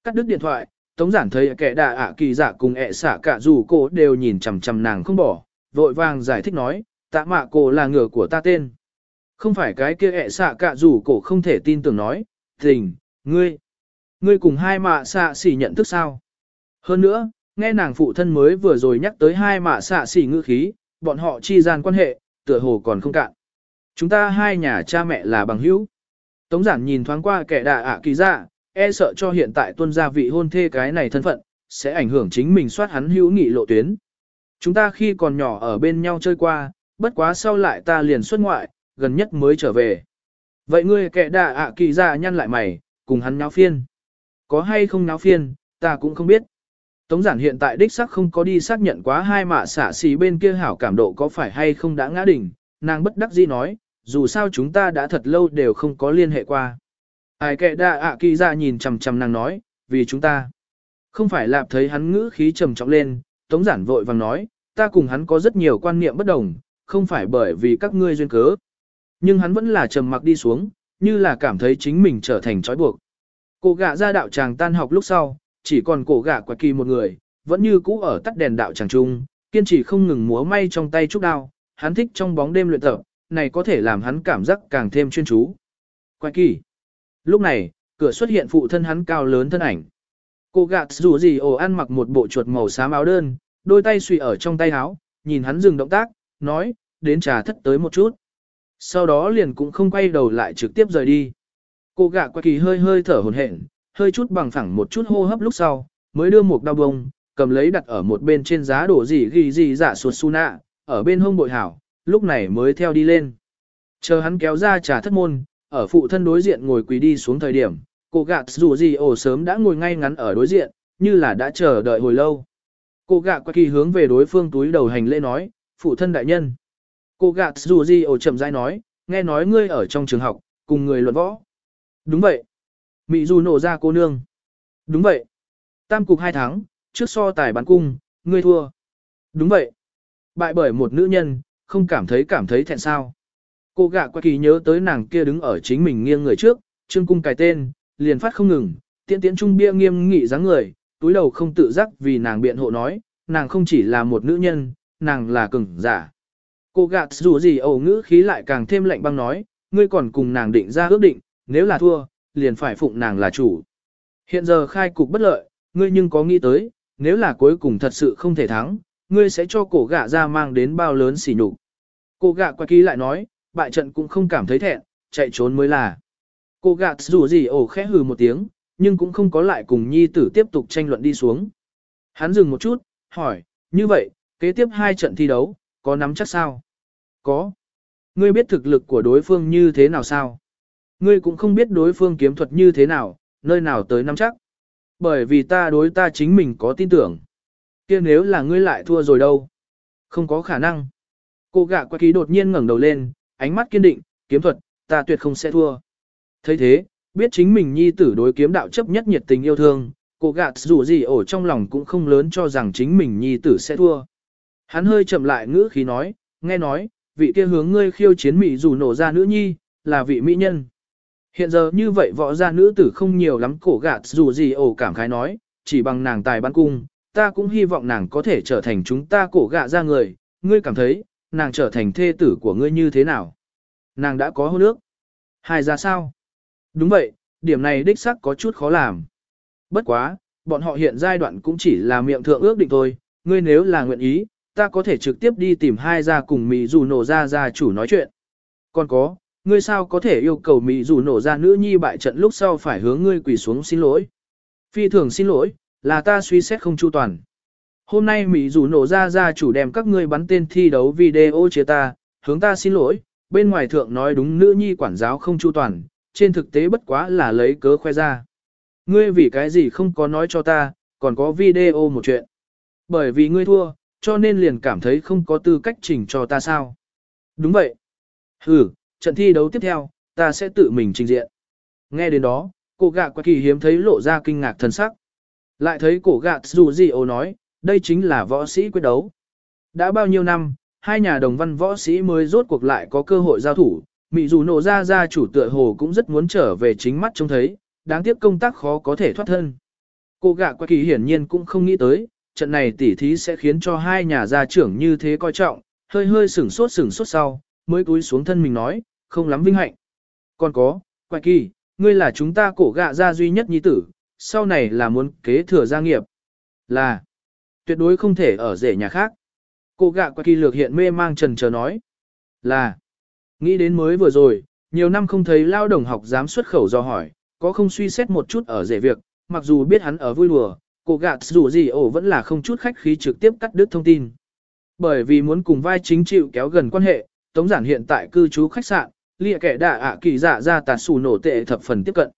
Cắt đứt điện thoại, Tống giản thấy kẻ đà ạ kỳ giả cùng ẹ xả cả dù cô đều nhìn chằm chằm nàng không bỏ, vội vàng giải thích nói, tạ mạ cô là ngựa của ta tên. Không phải cái kia ẹ xả cả dù cổ không thể tin tưởng nói, tình, ngươi, ngươi cùng hai mạ xạ xỉ nhận thức sao. Hơn nữa, nghe nàng phụ thân mới vừa rồi nhắc tới hai mạ xạ xỉ ngữ khí, bọn họ chi gian quan hệ, tựa hồ còn không cạn. Chúng ta hai nhà cha mẹ là bằng hữu. Tống giản nhìn thoáng qua kẻ đà ạ kỳ dạ, e sợ cho hiện tại tuân gia vị hôn thê cái này thân phận, sẽ ảnh hưởng chính mình soát hắn hữu nghị lộ tuyến. Chúng ta khi còn nhỏ ở bên nhau chơi qua, bất quá sau lại ta liền xuất ngoại, gần nhất mới trở về. Vậy ngươi kẻ đà ạ kỳ ra nhăn lại mày, cùng hắn nháo phiên. Có hay không nháo phiên, ta cũng không biết. Tống giản hiện tại đích xác không có đi xác nhận quá hai mạ xả xì bên kia hảo cảm độ có phải hay không đã ngã đỉnh, nàng bất đắc dĩ nói, dù sao chúng ta đã thật lâu đều không có liên hệ qua. Ai kệ đa ạ kỳ ra nhìn chằm chằm nàng nói, vì chúng ta. Không phải lạp thấy hắn ngữ khí trầm trọng lên, tống giản vội vàng nói, ta cùng hắn có rất nhiều quan niệm bất đồng, không phải bởi vì các ngươi duyên cớ. Nhưng hắn vẫn là trầm mặc đi xuống, như là cảm thấy chính mình trở thành trói buộc. Cổ gạ ra đạo tràng tan học lúc sau, chỉ còn cổ gạ quạt kỳ một người, vẫn như cũ ở tắt đèn đạo tràng trung, kiên trì không ngừng múa may trong tay trúc đao, hắn thích trong bóng đêm luyện tập, này có thể làm hắn cảm giác càng thêm chuyên chú. Quạt kỳ. Lúc này, cửa xuất hiện phụ thân hắn cao lớn thân ảnh. Cô gạt dù gì ồ ăn mặc một bộ chuột màu xám áo đơn, đôi tay suy ở trong tay áo, nhìn hắn dừng động tác, nói, đến trà thất tới một chút. Sau đó liền cũng không quay đầu lại trực tiếp rời đi. Cô gạ qua kỳ hơi hơi thở hồn hển, hơi chút bằng phẳng một chút hô hấp lúc sau, mới đưa một đao bông, cầm lấy đặt ở một bên trên giá đổ gì ghi gì giả suột su nạ, ở bên hông bội hảo, lúc này mới theo đi lên. Chờ hắn kéo ra trà thất môn, ở phụ thân đối diện ngồi quỳ đi xuống thời điểm, cô gạt dù gì ổ sớm đã ngồi ngay ngắn ở đối diện, như là đã chờ đợi hồi lâu. Cô gạ qua kỳ hướng về đối phương túi đầu hành lễ nói, phụ thân đại nhân. Cô gạ dù gì ổ chậm rãi nói, nghe nói ngươi ở trong trường học, cùng người luận võ. Đúng vậy. Mị dù nổ ra cô nương. Đúng vậy. Tam cục hai tháng, trước so tài bán cung, ngươi thua. Đúng vậy. Bại bởi một nữ nhân, không cảm thấy cảm thấy thẹn sao. Cô gạ qua kỳ nhớ tới nàng kia đứng ở chính mình nghiêng người trước, trương cung cài tên, liền phát không ngừng, tiễn tiễn trung bia nghiêm nghị dáng người, túi đầu không tự giác vì nàng biện hộ nói, nàng không chỉ là một nữ nhân, nàng là cường giả. Cô gạ dù gì ẩu ngữ khí lại càng thêm lạnh băng nói, ngươi còn cùng nàng định ra ước định, nếu là thua, liền phải phụng nàng là chủ. Hiện giờ khai cục bất lợi, ngươi nhưng có nghĩ tới, nếu là cuối cùng thật sự không thể thắng, ngươi sẽ cho cổ gạ ra mang đến bao lớn xỉ nhục. Cô gạ qua kỳ lại nói, bại trận cũng không cảm thấy thẹn, chạy trốn mới là. Cô gạt dù gì ổ khẽ hừ một tiếng, nhưng cũng không có lại cùng nhi tử tiếp tục tranh luận đi xuống. Hắn dừng một chút, hỏi, như vậy, kế tiếp hai trận thi đấu, có nắm chắc sao? Có. Ngươi biết thực lực của đối phương như thế nào sao? Ngươi cũng không biết đối phương kiếm thuật như thế nào, nơi nào tới nắm chắc. Bởi vì ta đối ta chính mình có tin tưởng. kia nếu là ngươi lại thua rồi đâu? Không có khả năng. Cô gạ qua ký đột nhiên ngẩng đầu lên, ánh mắt kiên định, kiếm thuật, ta tuyệt không sẽ thua thấy thế, biết chính mình nhi tử đối kiếm đạo chấp nhất nhiệt tình yêu thương, cô gạt dù gì ổ trong lòng cũng không lớn cho rằng chính mình nhi tử sẽ thua. Hắn hơi chậm lại ngữ khí nói, nghe nói, vị kia hướng ngươi khiêu chiến mỹ dù nổ ra nữ nhi, là vị mỹ nhân. Hiện giờ như vậy võ gia nữ tử không nhiều lắm cổ gạt dù gì ổ cảm khái nói, chỉ bằng nàng tài bắn cung, ta cũng hy vọng nàng có thể trở thành chúng ta cổ gạ ra người, ngươi cảm thấy, nàng trở thành thê tử của ngươi như thế nào? Nàng đã có hôn ước. Hai ra sao? Đúng vậy, điểm này đích xác có chút khó làm. Bất quá, bọn họ hiện giai đoạn cũng chỉ là miệng thượng ước định thôi, ngươi nếu là nguyện ý, ta có thể trực tiếp đi tìm hai gia cùng Mỹ dù nổ ra gia chủ nói chuyện. Còn có, ngươi sao có thể yêu cầu Mỹ dù nổ ra nữ nhi bại trận lúc sau phải hướng ngươi quỳ xuống xin lỗi. Phi thường xin lỗi, là ta suy xét không chu toàn. Hôm nay Mỹ dù nổ ra ra chủ đem các ngươi bắn tên thi đấu video chia ta, hướng ta xin lỗi, bên ngoài thượng nói đúng nữ nhi quản giáo không chu toàn, trên thực tế bất quá là lấy cớ khoe ra. Ngươi vì cái gì không có nói cho ta, còn có video một chuyện. Bởi vì ngươi thua, cho nên liền cảm thấy không có tư cách chỉnh cho ta sao. Đúng vậy. Ừ, trận thi đấu tiếp theo, ta sẽ tự mình trình diện. Nghe đến đó, cổ gạ qua kỳ hiếm thấy lộ ra kinh ngạc thần sắc. Lại thấy cổ gạ dù gì ô nói, đây chính là võ sĩ quyết đấu. Đã bao nhiêu năm, hai nhà đồng văn võ sĩ mới rốt cuộc lại có cơ hội giao thủ, Mị dù nổ ra ra chủ tựa hồ cũng rất muốn trở về chính mắt trông thấy, đáng tiếc công tác khó có thể thoát thân. Cô gạ qua kỳ hiển nhiên cũng không nghĩ tới, trận này tỉ thí sẽ khiến cho hai nhà gia trưởng như thế coi trọng, hơi hơi sửng sốt sửng sốt sau, mới cúi xuống thân mình nói, không lắm vinh hạnh. Còn có, quay kỳ, ngươi là chúng ta cổ gạ gia duy nhất nhi tử, sau này là muốn kế thừa gia nghiệp. Là, tuyệt đối không thể ở rể nhà khác. Cô gạ qua kỳ lược hiện mê mang trần chờ nói. Là, Nghĩ đến mới vừa rồi, nhiều năm không thấy lao đồng học dám xuất khẩu do hỏi, có không suy xét một chút ở rể việc, mặc dù biết hắn ở vui đùa, cô gạ dù gì ổ vẫn là không chút khách khí trực tiếp cắt đứt thông tin. Bởi vì muốn cùng vai chính chịu kéo gần quan hệ, Tống Giản hiện tại cư trú khách sạn, lịa kẻ đạ ạ kỳ dạ ra tạt xù nổ tệ thập phần tiếp cận.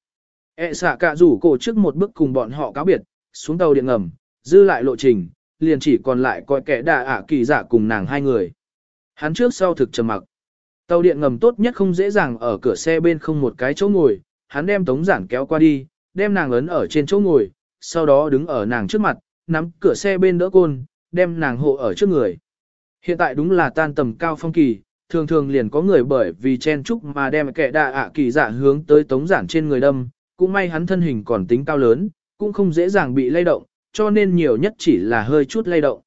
E xạ cả rủ cổ trước một bước cùng bọn họ cáo biệt, xuống tàu điện ngầm, dư lại lộ trình, liền chỉ còn lại coi kẻ đà ạ kỳ giả cùng nàng hai người. Hắn trước sau thực trầm mặc. Tàu điện ngầm tốt nhất không dễ dàng ở cửa xe bên không một cái chỗ ngồi, hắn đem tống giản kéo qua đi, đem nàng ấn ở trên chỗ ngồi, sau đó đứng ở nàng trước mặt, nắm cửa xe bên đỡ côn, đem nàng hộ ở trước người. Hiện tại đúng là tan tầm cao phong kỳ, thường thường liền có người bởi vì chen chúc mà đem kẻ đà ạ kỳ giả hướng tới tống giản trên người đâm, cũng may hắn thân hình còn tính cao lớn, cũng không dễ dàng bị lay động, cho nên nhiều nhất chỉ là hơi chút lay động.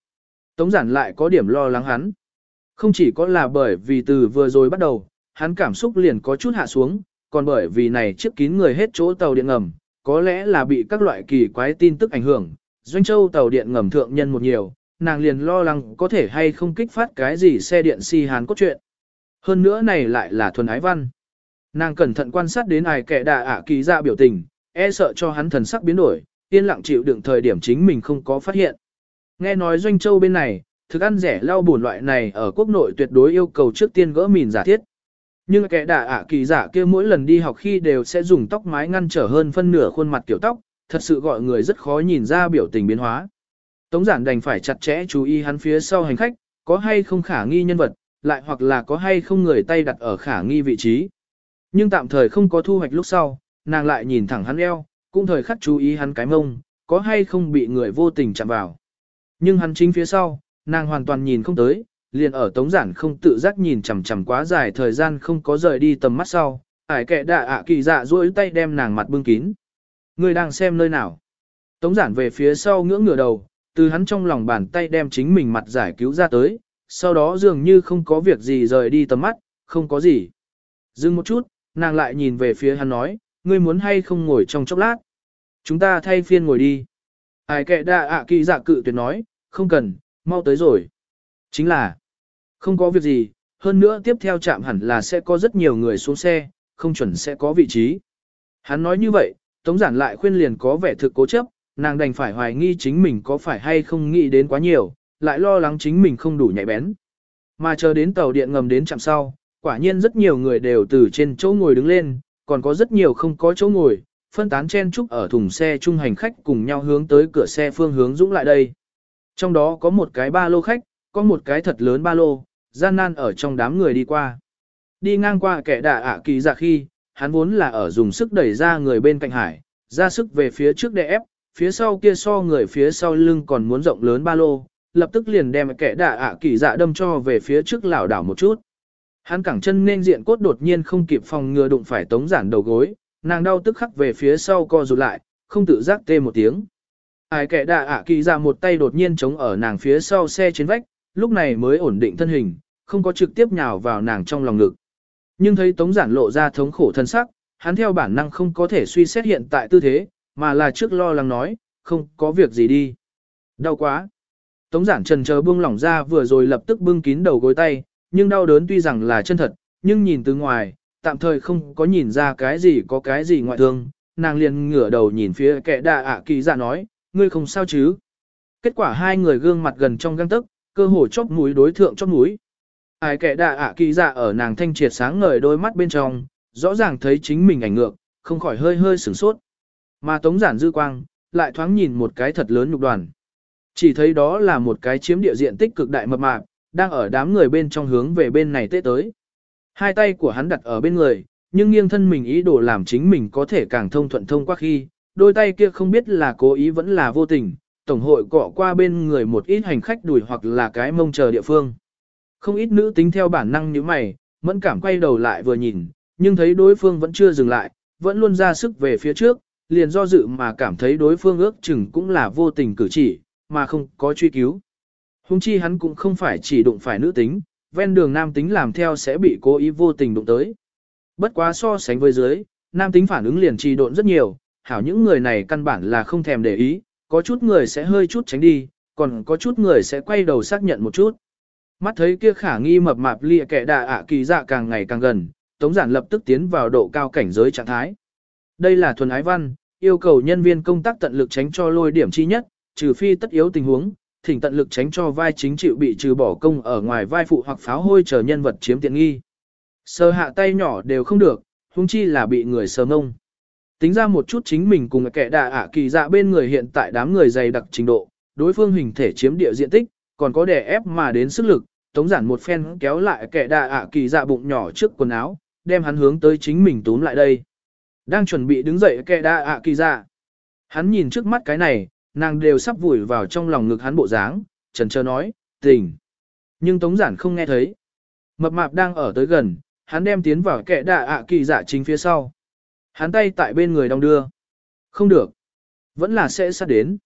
Tống giản lại có điểm lo lắng hắn. Không chỉ có là bởi vì từ vừa rồi bắt đầu, hắn cảm xúc liền có chút hạ xuống, còn bởi vì này chiếc kín người hết chỗ tàu điện ngầm, có lẽ là bị các loại kỳ quái tin tức ảnh hưởng. Doanh châu tàu điện ngầm thượng nhân một nhiều, nàng liền lo lắng có thể hay không kích phát cái gì xe điện si hán cốt truyện. Hơn nữa này lại là thuần ái văn. Nàng cẩn thận quan sát đến ai kẻ đà ả kỳ ra biểu tình, e sợ cho hắn thần sắc biến đổi, yên lặng chịu đựng thời điểm chính mình không có phát hiện. Nghe nói doanh châu bên này, thức ăn rẻ lau buồn loại này ở quốc nội tuyệt đối yêu cầu trước tiên gỡ mìn giả thiết. Nhưng kẻ đà ả kỳ giả kia mỗi lần đi học khi đều sẽ dùng tóc mái ngăn trở hơn phân nửa khuôn mặt kiểu tóc, thật sự gọi người rất khó nhìn ra biểu tình biến hóa. Tống giản đành phải chặt chẽ chú ý hắn phía sau hành khách, có hay không khả nghi nhân vật, lại hoặc là có hay không người tay đặt ở khả nghi vị trí. Nhưng tạm thời không có thu hoạch lúc sau, nàng lại nhìn thẳng hắn eo, cũng thời khắc chú ý hắn cái mông, có hay không bị người vô tình chạm vào. Nhưng hắn chính phía sau, nàng hoàn toàn nhìn không tới, liền ở tống giản không tự giác nhìn chằm chằm quá dài thời gian không có rời đi tầm mắt sau, ải kệ đạ ạ kỳ dạ duỗi tay đem nàng mặt bưng kín. Người đang xem nơi nào? Tống giản về phía sau ngưỡng ngửa đầu, từ hắn trong lòng bàn tay đem chính mình mặt giải cứu ra tới, sau đó dường như không có việc gì rời đi tầm mắt, không có gì. Dừng một chút, nàng lại nhìn về phía hắn nói, ngươi muốn hay không ngồi trong chốc lát. Chúng ta thay phiên ngồi đi. Ai kệ đạ ạ kỳ dạ cự tuyệt nói, không cần, mau tới rồi. Chính là, không có việc gì, hơn nữa tiếp theo chạm hẳn là sẽ có rất nhiều người xuống xe, không chuẩn sẽ có vị trí. Hắn nói như vậy, Tống giản lại khuyên liền có vẻ thực cố chấp, nàng đành phải hoài nghi chính mình có phải hay không nghĩ đến quá nhiều, lại lo lắng chính mình không đủ nhạy bén. Mà chờ đến tàu điện ngầm đến chạm sau, quả nhiên rất nhiều người đều từ trên chỗ ngồi đứng lên, còn có rất nhiều không có chỗ ngồi, phân tán chen chúc ở thùng xe chung hành khách cùng nhau hướng tới cửa xe phương hướng dũng lại đây. Trong đó có một cái ba lô khách, có một cái thật lớn ba lô, gian nan ở trong đám người đi qua. Đi ngang qua kẻ đạ ạ kỳ dạ khi, hắn vốn là ở dùng sức đẩy ra người bên cạnh hải, ra sức về phía trước để ép, phía sau kia so người phía sau lưng còn muốn rộng lớn ba lô, lập tức liền đem kẻ đạ ạ kỳ dạ đâm cho về phía trước lảo đảo một chút. Hắn cẳng chân nên diện cốt đột nhiên không kịp phòng ngừa đụng phải tống giản đầu gối, nàng đau tức khắc về phía sau co rụt lại, không tự giác tê một tiếng. Ai kẻ đạ ạ kỳ ra một tay đột nhiên chống ở nàng phía sau xe trên vách, lúc này mới ổn định thân hình, không có trực tiếp nhào vào nàng trong lòng ngực. Nhưng thấy tống giản lộ ra thống khổ thân sắc, hắn theo bản năng không có thể suy xét hiện tại tư thế, mà là trước lo lắng nói, không có việc gì đi. Đau quá. Tống giản trần chờ buông lỏng ra vừa rồi lập tức bưng kín đầu gối tay, nhưng đau đớn tuy rằng là chân thật, nhưng nhìn từ ngoài, tạm thời không có nhìn ra cái gì có cái gì ngoại thương, nàng liền ngửa đầu nhìn phía kẻ đạ ạ kỳ dạ nói, ngươi không sao chứ. Kết quả hai người gương mặt gần trong găng tức, cơ hồ chóp mũi đối thượng chóp mũi. Ai kẻ đạ ạ kỳ dạ ở nàng thanh triệt sáng ngời đôi mắt bên trong, rõ ràng thấy chính mình ảnh ngược, không khỏi hơi hơi sửng sốt. Mà tống giản dư quang, lại thoáng nhìn một cái thật lớn nhục đoàn. Chỉ thấy đó là một cái chiếm địa diện tích cực đại mập mạp, đang ở đám người bên trong hướng về bên này tết tới. Hai tay của hắn đặt ở bên người, nhưng nghiêng thân mình ý đồ làm chính mình có thể càng thông thuận thông qua khi, đôi tay kia không biết là cố ý vẫn là vô tình, tổng hội cọ qua bên người một ít hành khách đuổi hoặc là cái mông chờ địa phương. Không ít nữ tính theo bản năng như mày, mẫn cảm quay đầu lại vừa nhìn, nhưng thấy đối phương vẫn chưa dừng lại, vẫn luôn ra sức về phía trước, liền do dự mà cảm thấy đối phương ước chừng cũng là vô tình cử chỉ, mà không có truy cứu. Hùng chi hắn cũng không phải chỉ đụng phải nữ tính, ven đường nam tính làm theo sẽ bị cố ý vô tình đụng tới. Bất quá so sánh với dưới, nam tính phản ứng liền trì độn rất nhiều, hảo những người này căn bản là không thèm để ý, có chút người sẽ hơi chút tránh đi, còn có chút người sẽ quay đầu xác nhận một chút. Mắt thấy kia khả nghi mập mạp lìa kẻ đà ạ kỳ dạ càng ngày càng gần, Tống Giản lập tức tiến vào độ cao cảnh giới trạng thái. Đây là thuần ái văn, yêu cầu nhân viên công tác tận lực tránh cho lôi điểm chi nhất, trừ phi tất yếu tình huống, thỉnh tận lực tránh cho vai chính chịu bị trừ bỏ công ở ngoài vai phụ hoặc pháo hôi chờ nhân vật chiếm tiện nghi. Sờ hạ tay nhỏ đều không được, huống chi là bị người sờ ngông. Tính ra một chút chính mình cùng kẻ đà ạ kỳ dạ bên người hiện tại đám người dày đặc trình độ, đối phương hình thể chiếm địa diện tích, còn có đè ép mà đến sức lực, tống giản một phen kéo lại kẻ đà ạ kỳ dạ bụng nhỏ trước quần áo, đem hắn hướng tới chính mình túm lại đây. Đang chuẩn bị đứng dậy kẻ đà ạ kỳ dạ. Hắn nhìn trước mắt cái này, nàng đều sắp vùi vào trong lòng ngực hắn bộ dáng, trần trơ nói, tình. Nhưng Tống Giản không nghe thấy. Mập mạp đang ở tới gần, hắn đem tiến vào kẻ đạ ạ kỳ dạ chính phía sau. Hắn tay tại bên người đong đưa. Không được. Vẫn là sẽ sát đến.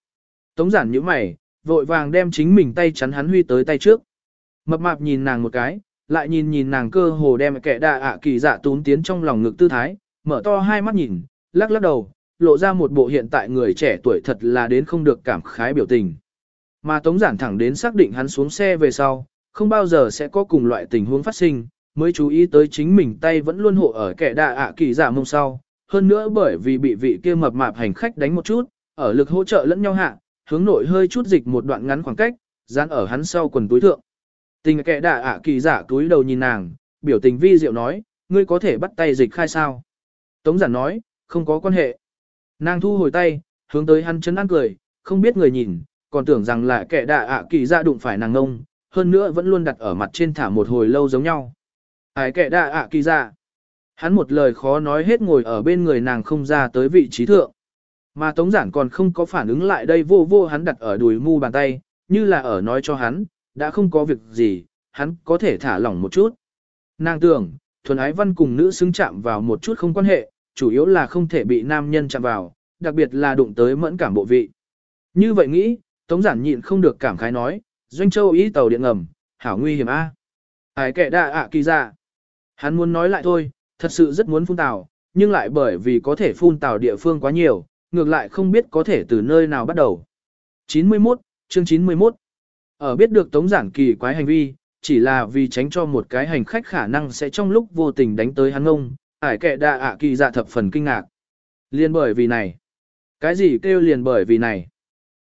Tống giản nhíu mày, vội vàng đem chính mình tay chắn hắn huy tới tay trước. Mập mạp nhìn nàng một cái, lại nhìn nhìn nàng cơ hồ đem kẻ đạ ạ kỳ dạ tún tiến trong lòng ngực tư thái, mở to hai mắt nhìn, lắc lắc đầu, lộ ra một bộ hiện tại người trẻ tuổi thật là đến không được cảm khái biểu tình. Mà Tống Giản thẳng đến xác định hắn xuống xe về sau, không bao giờ sẽ có cùng loại tình huống phát sinh, mới chú ý tới chính mình tay vẫn luôn hộ ở kẻ đạ ạ kỳ giả mông sau. Hơn nữa bởi vì bị vị kia mập mạp hành khách đánh một chút, ở lực hỗ trợ lẫn nhau hạ, hướng nội hơi chút dịch một đoạn ngắn khoảng cách, dán ở hắn sau quần túi thượng. Tình kẻ đạ ạ kỳ giả túi đầu nhìn nàng, biểu tình vi diệu nói, ngươi có thể bắt tay dịch khai sao. Tống giản nói, không có quan hệ. Nàng thu hồi tay, hướng tới hắn chấn an cười, không biết người nhìn, còn tưởng rằng là kẻ đạ ạ kỳ giả đụng phải nàng ngông, hơn nữa vẫn luôn đặt ở mặt trên thả một hồi lâu giống nhau. Ai kẻ đạ ạ kỳ ra. Hắn một lời khó nói hết ngồi ở bên người nàng không ra tới vị trí thượng. Mà Tống Giản còn không có phản ứng lại đây vô vô hắn đặt ở đùi mu bàn tay, như là ở nói cho hắn, đã không có việc gì, hắn có thể thả lỏng một chút. Nàng tưởng, thuần ái văn cùng nữ xứng chạm vào một chút không quan hệ, chủ yếu là không thể bị nam nhân chạm vào, đặc biệt là đụng tới mẫn cảm bộ vị. Như vậy nghĩ, Tống Giản nhịn không được cảm khái nói, Doanh Châu ý tàu điện ngầm, hảo nguy hiểm a. Ai kệ đa ạ kỳ ra. Hắn muốn nói lại thôi, thật sự rất muốn phun tàu, nhưng lại bởi vì có thể phun tàu địa phương quá nhiều, ngược lại không biết có thể từ nơi nào bắt đầu. 91, chương 91. Ở biết được Tống Giản kỳ quái hành vi, chỉ là vì tránh cho một cái hành khách khả năng sẽ trong lúc vô tình đánh tới hắn ông, ải kệ đạ ạ kỳ dạ thập phần kinh ngạc. Liên bởi vì này. Cái gì kêu liền bởi vì này?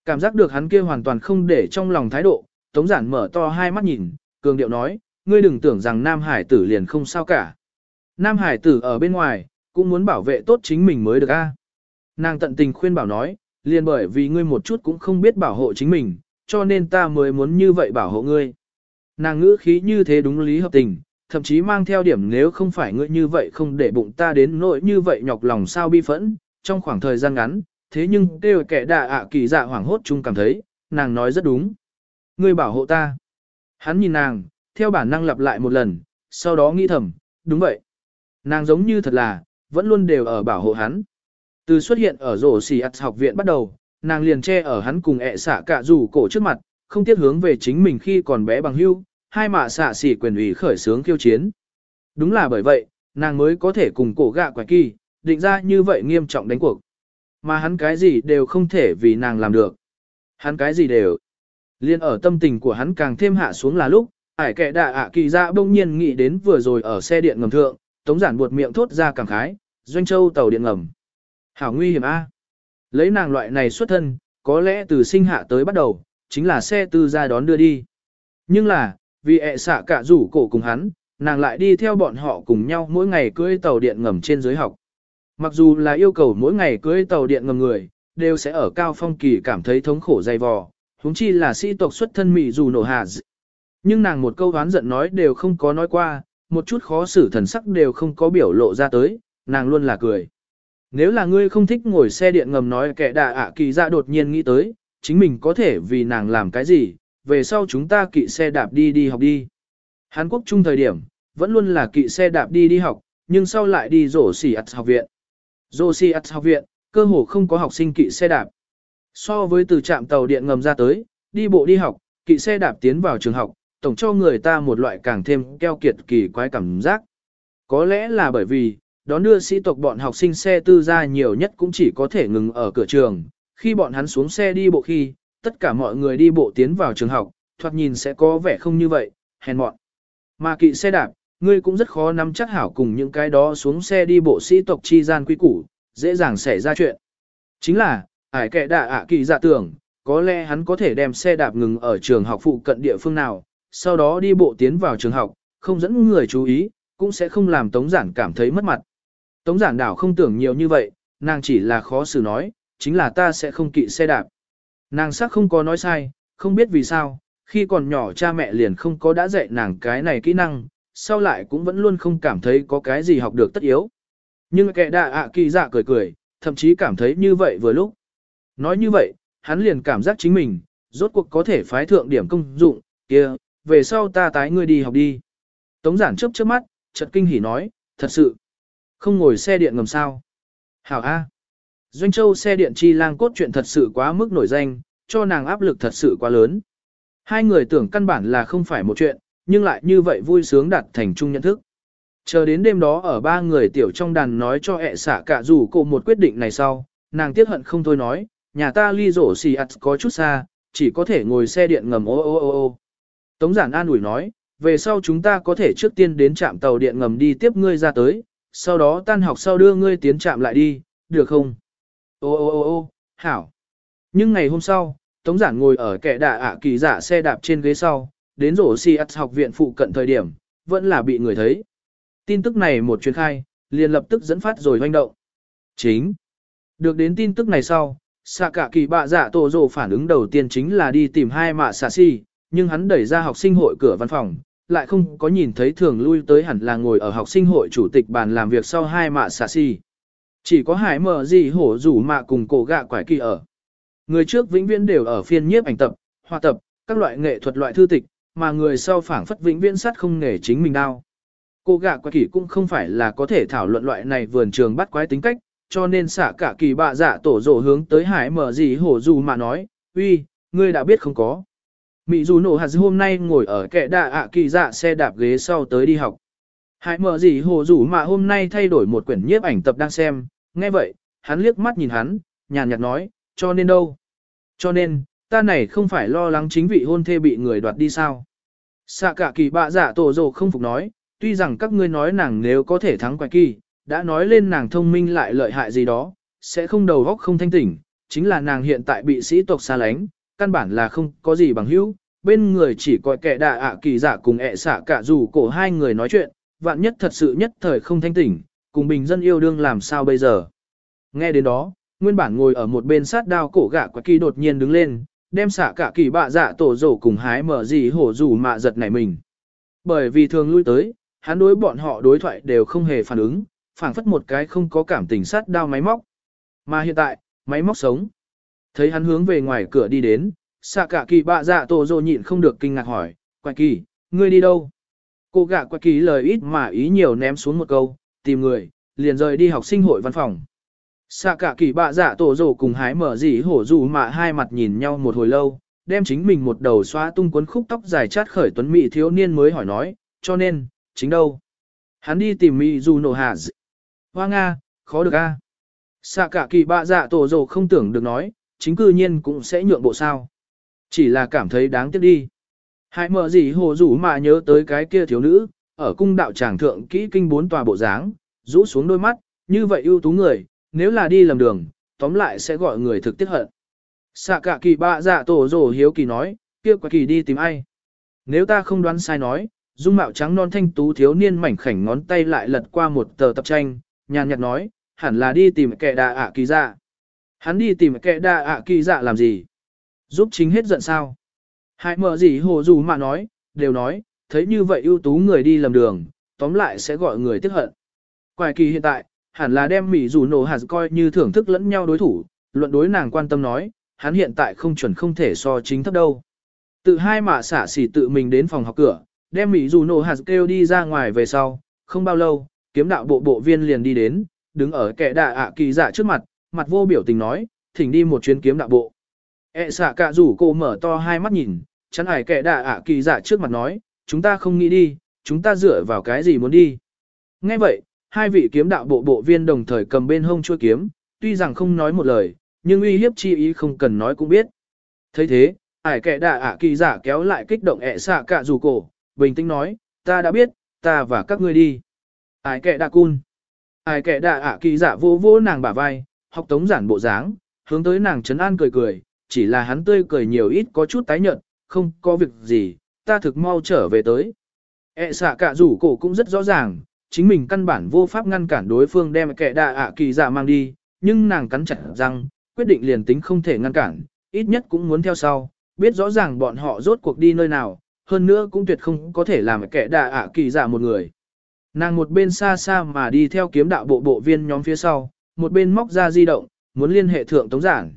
Cảm giác được hắn kia hoàn toàn không để trong lòng thái độ, Tống Giản mở to hai mắt nhìn, cường điệu nói, ngươi đừng tưởng rằng Nam Hải tử liền không sao cả. Nam Hải tử ở bên ngoài, cũng muốn bảo vệ tốt chính mình mới được a. Nàng tận tình khuyên bảo nói, liền bởi vì ngươi một chút cũng không biết bảo hộ chính mình, cho nên ta mới muốn như vậy bảo hộ ngươi. Nàng ngữ khí như thế đúng lý hợp tình, thậm chí mang theo điểm nếu không phải ngươi như vậy không để bụng ta đến nỗi như vậy nhọc lòng sao bi phẫn, trong khoảng thời gian ngắn, thế nhưng kêu kẻ đạ ạ kỳ dạ hoảng hốt chung cảm thấy, nàng nói rất đúng. Ngươi bảo hộ ta. Hắn nhìn nàng, theo bản năng lặp lại một lần, sau đó nghĩ thầm, đúng vậy. Nàng giống như thật là, vẫn luôn đều ở bảo hộ hắn. Từ xuất hiện ở rổ xì ạt học viện bắt đầu, nàng liền che ở hắn cùng ẹ xạ cả rủ cổ trước mặt, không tiếc hướng về chính mình khi còn bé bằng hưu, hai mạ xạ xỉ quyền ủy khởi sướng khiêu chiến. Đúng là bởi vậy, nàng mới có thể cùng cổ gạ quái kỳ, định ra như vậy nghiêm trọng đánh cuộc. Mà hắn cái gì đều không thể vì nàng làm được. Hắn cái gì đều. Liên ở tâm tình của hắn càng thêm hạ xuống là lúc, ải kệ đạ ạ kỳ dạ bỗng nhiên nghĩ đến vừa rồi ở xe điện ngầm thượng, tống giản buột miệng thốt ra cảm khái, doanh châu tàu điện ngầm. Hảo nguy hiểm a. Lấy nàng loại này xuất thân, có lẽ từ sinh hạ tới bắt đầu, chính là xe tư ra đón đưa đi. Nhưng là, vì ẹ xạ cả rủ cổ cùng hắn, nàng lại đi theo bọn họ cùng nhau mỗi ngày cưỡi tàu điện ngầm trên dưới học. Mặc dù là yêu cầu mỗi ngày cưỡi tàu điện ngầm người, đều sẽ ở cao phong kỳ cảm thấy thống khổ dày vò, huống chi là sĩ tộc xuất thân mị dù nổ hạ Nhưng nàng một câu oán giận nói đều không có nói qua, một chút khó xử thần sắc đều không có biểu lộ ra tới, nàng luôn là cười. Nếu là ngươi không thích ngồi xe điện ngầm nói kẻ đà ạ kỳ ra đột nhiên nghĩ tới, chính mình có thể vì nàng làm cái gì, về sau chúng ta kỵ xe đạp đi đi học đi. Hàn Quốc chung thời điểm, vẫn luôn là kỵ xe đạp đi đi học, nhưng sau lại đi rổ xỉ ạt học viện. Rổ xỉ ạt học viện, cơ hồ không có học sinh kỵ xe đạp. So với từ trạm tàu điện ngầm ra tới, đi bộ đi học, kỵ xe đạp tiến vào trường học, tổng cho người ta một loại càng thêm keo kiệt kỳ quái cảm giác. Có lẽ là bởi vì, đón đưa sĩ tộc bọn học sinh xe tư ra nhiều nhất cũng chỉ có thể ngừng ở cửa trường, khi bọn hắn xuống xe đi bộ khi, tất cả mọi người đi bộ tiến vào trường học, thoạt nhìn sẽ có vẻ không như vậy, hèn mọn. Mà kỵ xe đạp, ngươi cũng rất khó nắm chắc hảo cùng những cái đó xuống xe đi bộ sĩ tộc chi gian quý củ, dễ dàng xảy ra chuyện. Chính là, ải kệ đạ ạ kỳ dạ tưởng, có lẽ hắn có thể đem xe đạp ngừng ở trường học phụ cận địa phương nào, sau đó đi bộ tiến vào trường học, không dẫn người chú ý, cũng sẽ không làm Tống Giản cảm thấy mất mặt. Tống Giản đảo không tưởng nhiều như vậy, nàng chỉ là khó xử nói, chính là ta sẽ không kỵ xe đạp. Nàng sắc không có nói sai, không biết vì sao, khi còn nhỏ cha mẹ liền không có đã dạy nàng cái này kỹ năng, sau lại cũng vẫn luôn không cảm thấy có cái gì học được tất yếu. Nhưng kệ đạ ạ kỳ dạ cười cười, thậm chí cảm thấy như vậy vừa lúc. Nói như vậy, hắn liền cảm giác chính mình, rốt cuộc có thể phái thượng điểm công dụng, kia, về sau ta tái ngươi đi học đi. Tống giản chớp chớp mắt, chợt kinh hỉ nói, thật sự, không ngồi xe điện ngầm sao. Hảo A. Doanh Châu xe điện chi lang cốt chuyện thật sự quá mức nổi danh, cho nàng áp lực thật sự quá lớn. Hai người tưởng căn bản là không phải một chuyện, nhưng lại như vậy vui sướng đạt thành chung nhận thức. Chờ đến đêm đó ở ba người tiểu trong đàn nói cho ẹ xả cả dù cô một quyết định này sau, nàng tiếc hận không thôi nói, nhà ta ly rổ xì ạt có chút xa, chỉ có thể ngồi xe điện ngầm ô ô ô ô. Tống giản an ủi nói, về sau chúng ta có thể trước tiên đến trạm tàu điện ngầm đi tiếp ngươi ra tới, sau đó tan học sau đưa ngươi tiến trạm lại đi, được không? Ô ô ô ô, hảo. Nhưng ngày hôm sau, Tống giản ngồi ở kẻ đạ ạ kỳ giả xe đạp trên ghế sau, đến rổ si học viện phụ cận thời điểm, vẫn là bị người thấy. Tin tức này một truyền khai, liền lập tức dẫn phát rồi hoành động. Chính. Được đến tin tức này sau, xạ cả kỳ bạ giả dạ tổ rồ phản ứng đầu tiên chính là đi tìm hai mạ xạ si, nhưng hắn đẩy ra học sinh hội cửa văn phòng, lại không có nhìn thấy thường lui tới hẳn là ngồi ở học sinh hội chủ tịch bàn làm việc sau hai mạ xạ si. Chỉ có hải mở gì hổ rủ mạ cùng cổ gạ quải kỳ ở. Người trước vĩnh viễn đều ở phiên nhiếp ảnh tập, hòa tập, các loại nghệ thuật loại thư tịch, mà người sau phảng phất vĩnh viễn sát không nghề chính mình đau. Cô gạ quái kỳ cũng không phải là có thể thảo luận loại này vườn trường bắt quái tính cách, cho nên xả cả kỳ bạ giả tổ rổ hướng tới hải mở gì hổ dù mà nói, uy, ngươi đã biết không có. Mị dù nổ hạt hôm nay ngồi ở kẻ đạ ạ kỳ dạ xe đạp ghế sau tới đi học. Hải mở gì hổ dù mà hôm nay thay đổi một quyển nhiếp ảnh tập đang xem, nghe vậy, hắn liếc mắt nhìn hắn, nhàn nhạt nói, cho nên đâu? Cho nên, ta này không phải lo lắng chính vị hôn thê bị người đoạt đi sao? Xạ cả kỳ bạ giả tổ rồ không phục nói, tuy rằng các ngươi nói nàng nếu có thể thắng quái kỳ, đã nói lên nàng thông minh lại lợi hại gì đó, sẽ không đầu óc không thanh tỉnh, chính là nàng hiện tại bị sĩ tộc xa lánh, căn bản là không có gì bằng hữu, bên người chỉ có kẻ đạ ạ kỳ giả cùng ẹ xạ cả dù cổ hai người nói chuyện, vạn nhất thật sự nhất thời không thanh tỉnh, cùng bình dân yêu đương làm sao bây giờ. Nghe đến đó, nguyên bản ngồi ở một bên sát đao cổ gạ quái kỳ đột nhiên đứng lên, đem xạ cả kỳ bạ dạ tổ rổ cùng hái mở gì hổ rủ mạ giật nảy mình. Bởi vì thường lui tới, hắn đối bọn họ đối thoại đều không hề phản ứng, phảng phất một cái không có cảm tình sát đao máy móc. Mà hiện tại, máy móc sống. Thấy hắn hướng về ngoài cửa đi đến, xạ cả kỳ bạ dạ tổ rồ nhịn không được kinh ngạc hỏi, quạ kỳ, ngươi đi đâu? Cô gạ quạ kỳ lời ít mà ý nhiều ném xuống một câu, tìm người, liền rời đi học sinh hội văn phòng. Xạ cả kỳ bạ dạ tổ rồ cùng hái mở Dĩ hổ dù mà hai mặt nhìn nhau một hồi lâu, đem chính mình một đầu xóa tung cuốn khúc tóc dài chát khởi tuấn mỹ thiếu niên mới hỏi nói, cho nên, chính đâu? Hắn đi tìm mỹ dù nổ hạ Hoa Nga, khó được a. Xạ cả kỳ bạ dạ tổ rồ không tưởng được nói, chính cư nhiên cũng sẽ nhượng bộ sao. Chỉ là cảm thấy đáng tiếc đi. Hãy mở gì hồ rủ mà nhớ tới cái kia thiếu nữ, ở cung đạo tràng thượng kỹ kinh bốn tòa bộ dáng, rũ xuống đôi mắt, như vậy ưu tú người, nếu là đi lầm đường, tóm lại sẽ gọi người thực tiết hận. Xạ cả kỳ bạ dạ tổ rồ hiếu kỳ nói, kia quả kỳ đi tìm ai. Nếu ta không đoán sai nói, dung mạo trắng non thanh tú thiếu niên mảnh khảnh ngón tay lại lật qua một tờ tập tranh, nhàn nhạt nói, hẳn là đi tìm kẻ đà ạ kỳ dạ. Hắn đi tìm kẻ đà ạ kỳ dạ làm gì? Giúp chính hết giận sao? Hãy mở gì hồ dù mà nói, đều nói, thấy như vậy ưu tú người đi lầm đường, tóm lại sẽ gọi người tiếc hận. Quài kỳ hiện tại, hẳn là đem Mỹ dù nổ hạt coi như thưởng thức lẫn nhau đối thủ, luận đối nàng quan tâm nói, hắn hiện tại không chuẩn không thể so chính thấp đâu. Tự hai mạ xả xỉ tự mình đến phòng học cửa, đem Mỹ dù nổ hạt kêu đi ra ngoài về sau, không bao lâu, kiếm đạo bộ bộ viên liền đi đến, đứng ở kẻ đạ ạ kỳ dạ trước mặt, mặt vô biểu tình nói, thỉnh đi một chuyến kiếm đạo bộ. E xả cả rủ cô mở to hai mắt nhìn, chắn ải kẻ đạ ạ kỳ dạ trước mặt nói, chúng ta không nghĩ đi, chúng ta dựa vào cái gì muốn đi. Ngay vậy, hai vị kiếm đạo bộ bộ viên đồng thời cầm bên hông chuôi kiếm, tuy rằng không nói một lời, nhưng uy hiếp chi ý không cần nói cũng biết. thấy thế, ải kẻ đạ ả kỳ giả kéo lại kích động ẹ xạ cả dù cổ, bình tĩnh nói, ta đã biết, ta và các ngươi đi. Ai kệ đạ cun. Ai kệ đạ ả kỳ giả vô vô nàng bả vai, học tống giản bộ dáng, hướng tới nàng trấn an cười cười, chỉ là hắn tươi cười nhiều ít có chút tái nhợt, không có việc gì, ta thực mau trở về tới. E xạ cả rủ cổ cũng rất rõ ràng, chính mình căn bản vô pháp ngăn cản đối phương đem kẻ đạ ạ kỳ giả mang đi, nhưng nàng cắn chặt răng, quyết định liền tính không thể ngăn cản, ít nhất cũng muốn theo sau, biết rõ ràng bọn họ rốt cuộc đi nơi nào, hơn nữa cũng tuyệt không có thể làm kẻ đạ ạ kỳ giả một người. Nàng một bên xa xa mà đi theo kiếm đạo bộ bộ viên nhóm phía sau, một bên móc ra di động, muốn liên hệ thượng tống giản.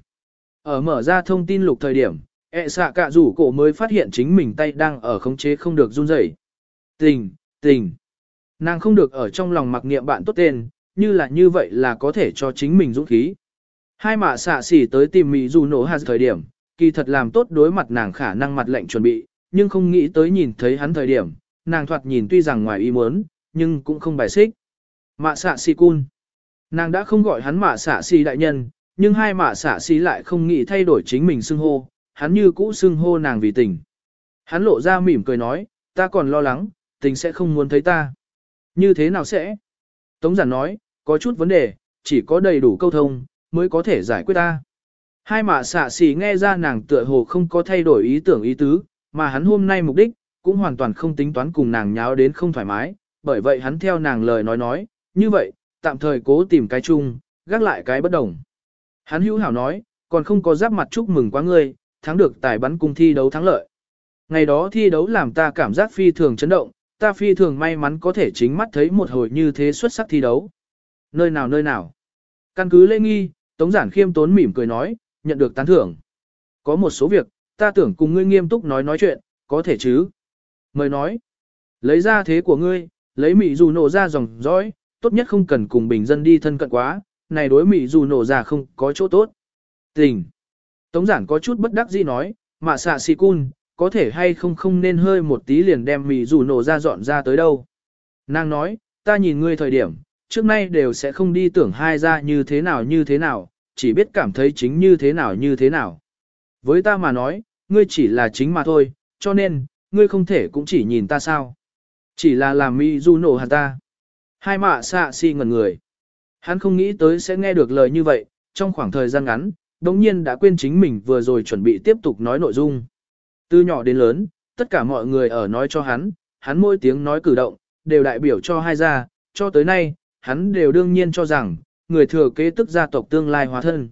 Ở mở ra thông tin lục thời điểm, ẹ xạ cả rủ cổ mới phát hiện chính mình tay đang ở khống chế không được run rẩy. Tình, tình. Nàng không được ở trong lòng mặc niệm bạn tốt tên, như là như vậy là có thể cho chính mình dũng khí. Hai mạ xạ xỉ tới tìm Mỹ dù nổ hạt thời điểm, kỳ thật làm tốt đối mặt nàng khả năng mặt lệnh chuẩn bị, nhưng không nghĩ tới nhìn thấy hắn thời điểm, nàng thoạt nhìn tuy rằng ngoài ý muốn, nhưng cũng không bài xích. Mạ xạ xỉ cun. Nàng đã không gọi hắn mạ xạ xỉ đại nhân, nhưng hai mạ xạ xỉ lại không nghĩ thay đổi chính mình xưng hô, hắn như cũ xưng hô nàng vì tình. Hắn lộ ra mỉm cười nói, ta còn lo lắng, tình sẽ không muốn thấy ta. Như thế nào sẽ? Tống giản nói, có chút vấn đề, chỉ có đầy đủ câu thông, mới có thể giải quyết ta. Hai mạ xạ xì nghe ra nàng tựa hồ không có thay đổi ý tưởng ý tứ, mà hắn hôm nay mục đích, cũng hoàn toàn không tính toán cùng nàng nháo đến không thoải mái, bởi vậy hắn theo nàng lời nói nói, như vậy, tạm thời cố tìm cái chung, gác lại cái bất đồng. Hắn hữu hảo nói, còn không có giáp mặt chúc mừng quá ngươi, thắng được tài bắn cung thi đấu thắng lợi. Ngày đó thi đấu làm ta cảm giác phi thường chấn động, ta phi thường may mắn có thể chính mắt thấy một hồi như thế xuất sắc thi đấu. Nơi nào nơi nào. Căn cứ lễ nghi, Tống Giản khiêm tốn mỉm cười nói, nhận được tán thưởng. Có một số việc, ta tưởng cùng ngươi nghiêm túc nói nói chuyện, có thể chứ. Mời nói, lấy ra thế của ngươi, lấy mị dù nổ ra dòng dõi, tốt nhất không cần cùng bình dân đi thân cận quá, này đối mị dù nổ ra không có chỗ tốt. Tình. Tống giản có chút bất đắc dĩ nói, mà xạ si cun, có thể hay không không nên hơi một tí liền đem mì dù nổ ra dọn ra tới đâu. Nàng nói, ta nhìn ngươi thời điểm, trước nay đều sẽ không đi tưởng hai ra như thế nào như thế nào, chỉ biết cảm thấy chính như thế nào như thế nào. Với ta mà nói, ngươi chỉ là chính mà thôi, cho nên, ngươi không thể cũng chỉ nhìn ta sao. Chỉ là làm mì dù nổ hạt ta. Hai mạ xạ si ngẩn người. Hắn không nghĩ tới sẽ nghe được lời như vậy, trong khoảng thời gian ngắn, đồng nhiên đã quên chính mình vừa rồi chuẩn bị tiếp tục nói nội dung. Từ nhỏ đến lớn, tất cả mọi người ở nói cho hắn, hắn mỗi tiếng nói cử động, đều đại biểu cho hai gia, cho tới nay, hắn đều đương nhiên cho rằng, người thừa kế tức gia tộc tương lai hóa thân.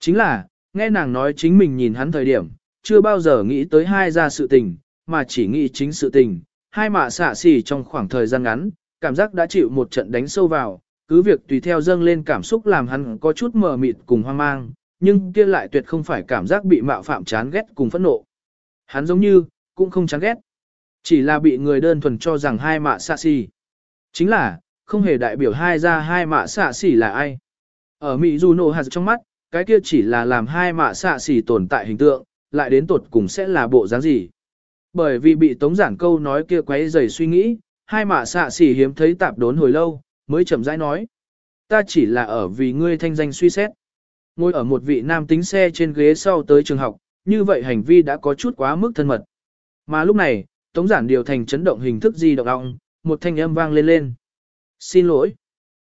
Chính là, nghe nàng nói chính mình nhìn hắn thời điểm, chưa bao giờ nghĩ tới hai gia sự tình, mà chỉ nghĩ chính sự tình, hai mạ xạ xỉ trong khoảng thời gian ngắn, cảm giác đã chịu một trận đánh sâu vào, cứ việc tùy theo dâng lên cảm xúc làm hắn có chút mờ mịt cùng hoang mang, nhưng kia lại tuyệt không phải cảm giác bị mạo phạm chán ghét cùng phẫn nộ. Hắn giống như, cũng không chán ghét. Chỉ là bị người đơn thuần cho rằng hai mạ xạ xì, Chính là, không hề đại biểu hai ra hai mạ xạ xì là ai. Ở Mỹ Juno hạt trong mắt, cái kia chỉ là làm hai mạ xạ xì tồn tại hình tượng, lại đến tột cùng sẽ là bộ dáng gì. Bởi vì bị tống giản câu nói kia quấy rầy suy nghĩ, hai mạ xạ xì hiếm thấy tạp đốn hồi lâu, mới chậm rãi nói. Ta chỉ là ở vì ngươi thanh danh suy xét. Ngồi ở một vị nam tính xe trên ghế sau tới trường học, như vậy hành vi đã có chút quá mức thân mật. Mà lúc này, Tống giản điều thành chấn động hình thức di động ong, một thanh âm vang lên lên. Xin lỗi.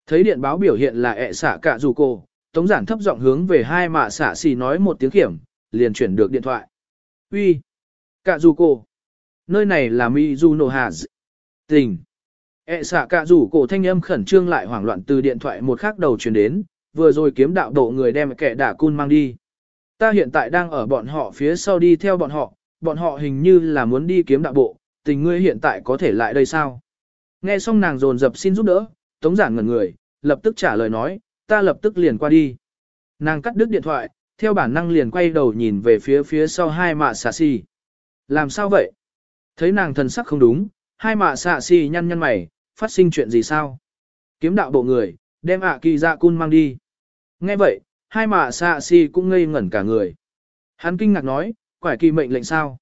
Thấy điện báo biểu hiện là ẹ xả cả dù cô, Tống giản thấp giọng hướng về hai mạ xả xì nói một tiếng kiểm, liền chuyển được điện thoại. Uy, Cả dù cô. Nơi này là Mizuno Haz. Tình. ẹ xả cả dù cổ thanh âm khẩn trương lại hoảng loạn từ điện thoại một khắc đầu truyền đến, vừa rồi kiếm đạo độ người đem kẻ đả cun mang đi. Ta hiện tại đang ở bọn họ phía sau đi theo bọn họ, bọn họ hình như là muốn đi kiếm đạo bộ, tình ngươi hiện tại có thể lại đây sao? Nghe xong nàng dồn dập xin giúp đỡ, tống giản ngẩn người, lập tức trả lời nói, ta lập tức liền qua đi. Nàng cắt đứt điện thoại, theo bản năng liền quay đầu nhìn về phía phía sau hai mạ xà xì. Làm sao vậy? Thấy nàng thần sắc không đúng, hai mạ xà xì nhăn nhăn mày, phát sinh chuyện gì sao? Kiếm đạo bộ người, đem ạ kỳ dạ cun mang đi. Nghe vậy, hai mạ xạ si cũng ngây ngẩn cả người. Hắn kinh ngạc nói, quải kỳ mệnh lệnh sao?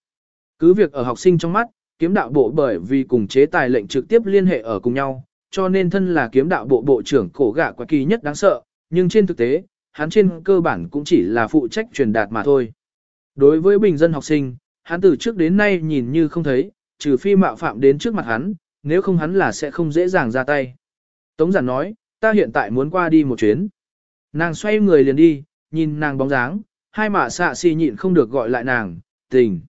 Cứ việc ở học sinh trong mắt, kiếm đạo bộ bởi vì cùng chế tài lệnh trực tiếp liên hệ ở cùng nhau, cho nên thân là kiếm đạo bộ bộ trưởng cổ gạ quải kỳ nhất đáng sợ, nhưng trên thực tế, hắn trên cơ bản cũng chỉ là phụ trách truyền đạt mà thôi. Đối với bình dân học sinh, hắn từ trước đến nay nhìn như không thấy, trừ phi mạo phạm đến trước mặt hắn, nếu không hắn là sẽ không dễ dàng ra tay. Tống giản nói, ta hiện tại muốn qua đi một chuyến. Nàng xoay người liền đi, nhìn nàng bóng dáng, hai mạ xạ si nhịn không được gọi lại nàng, tình.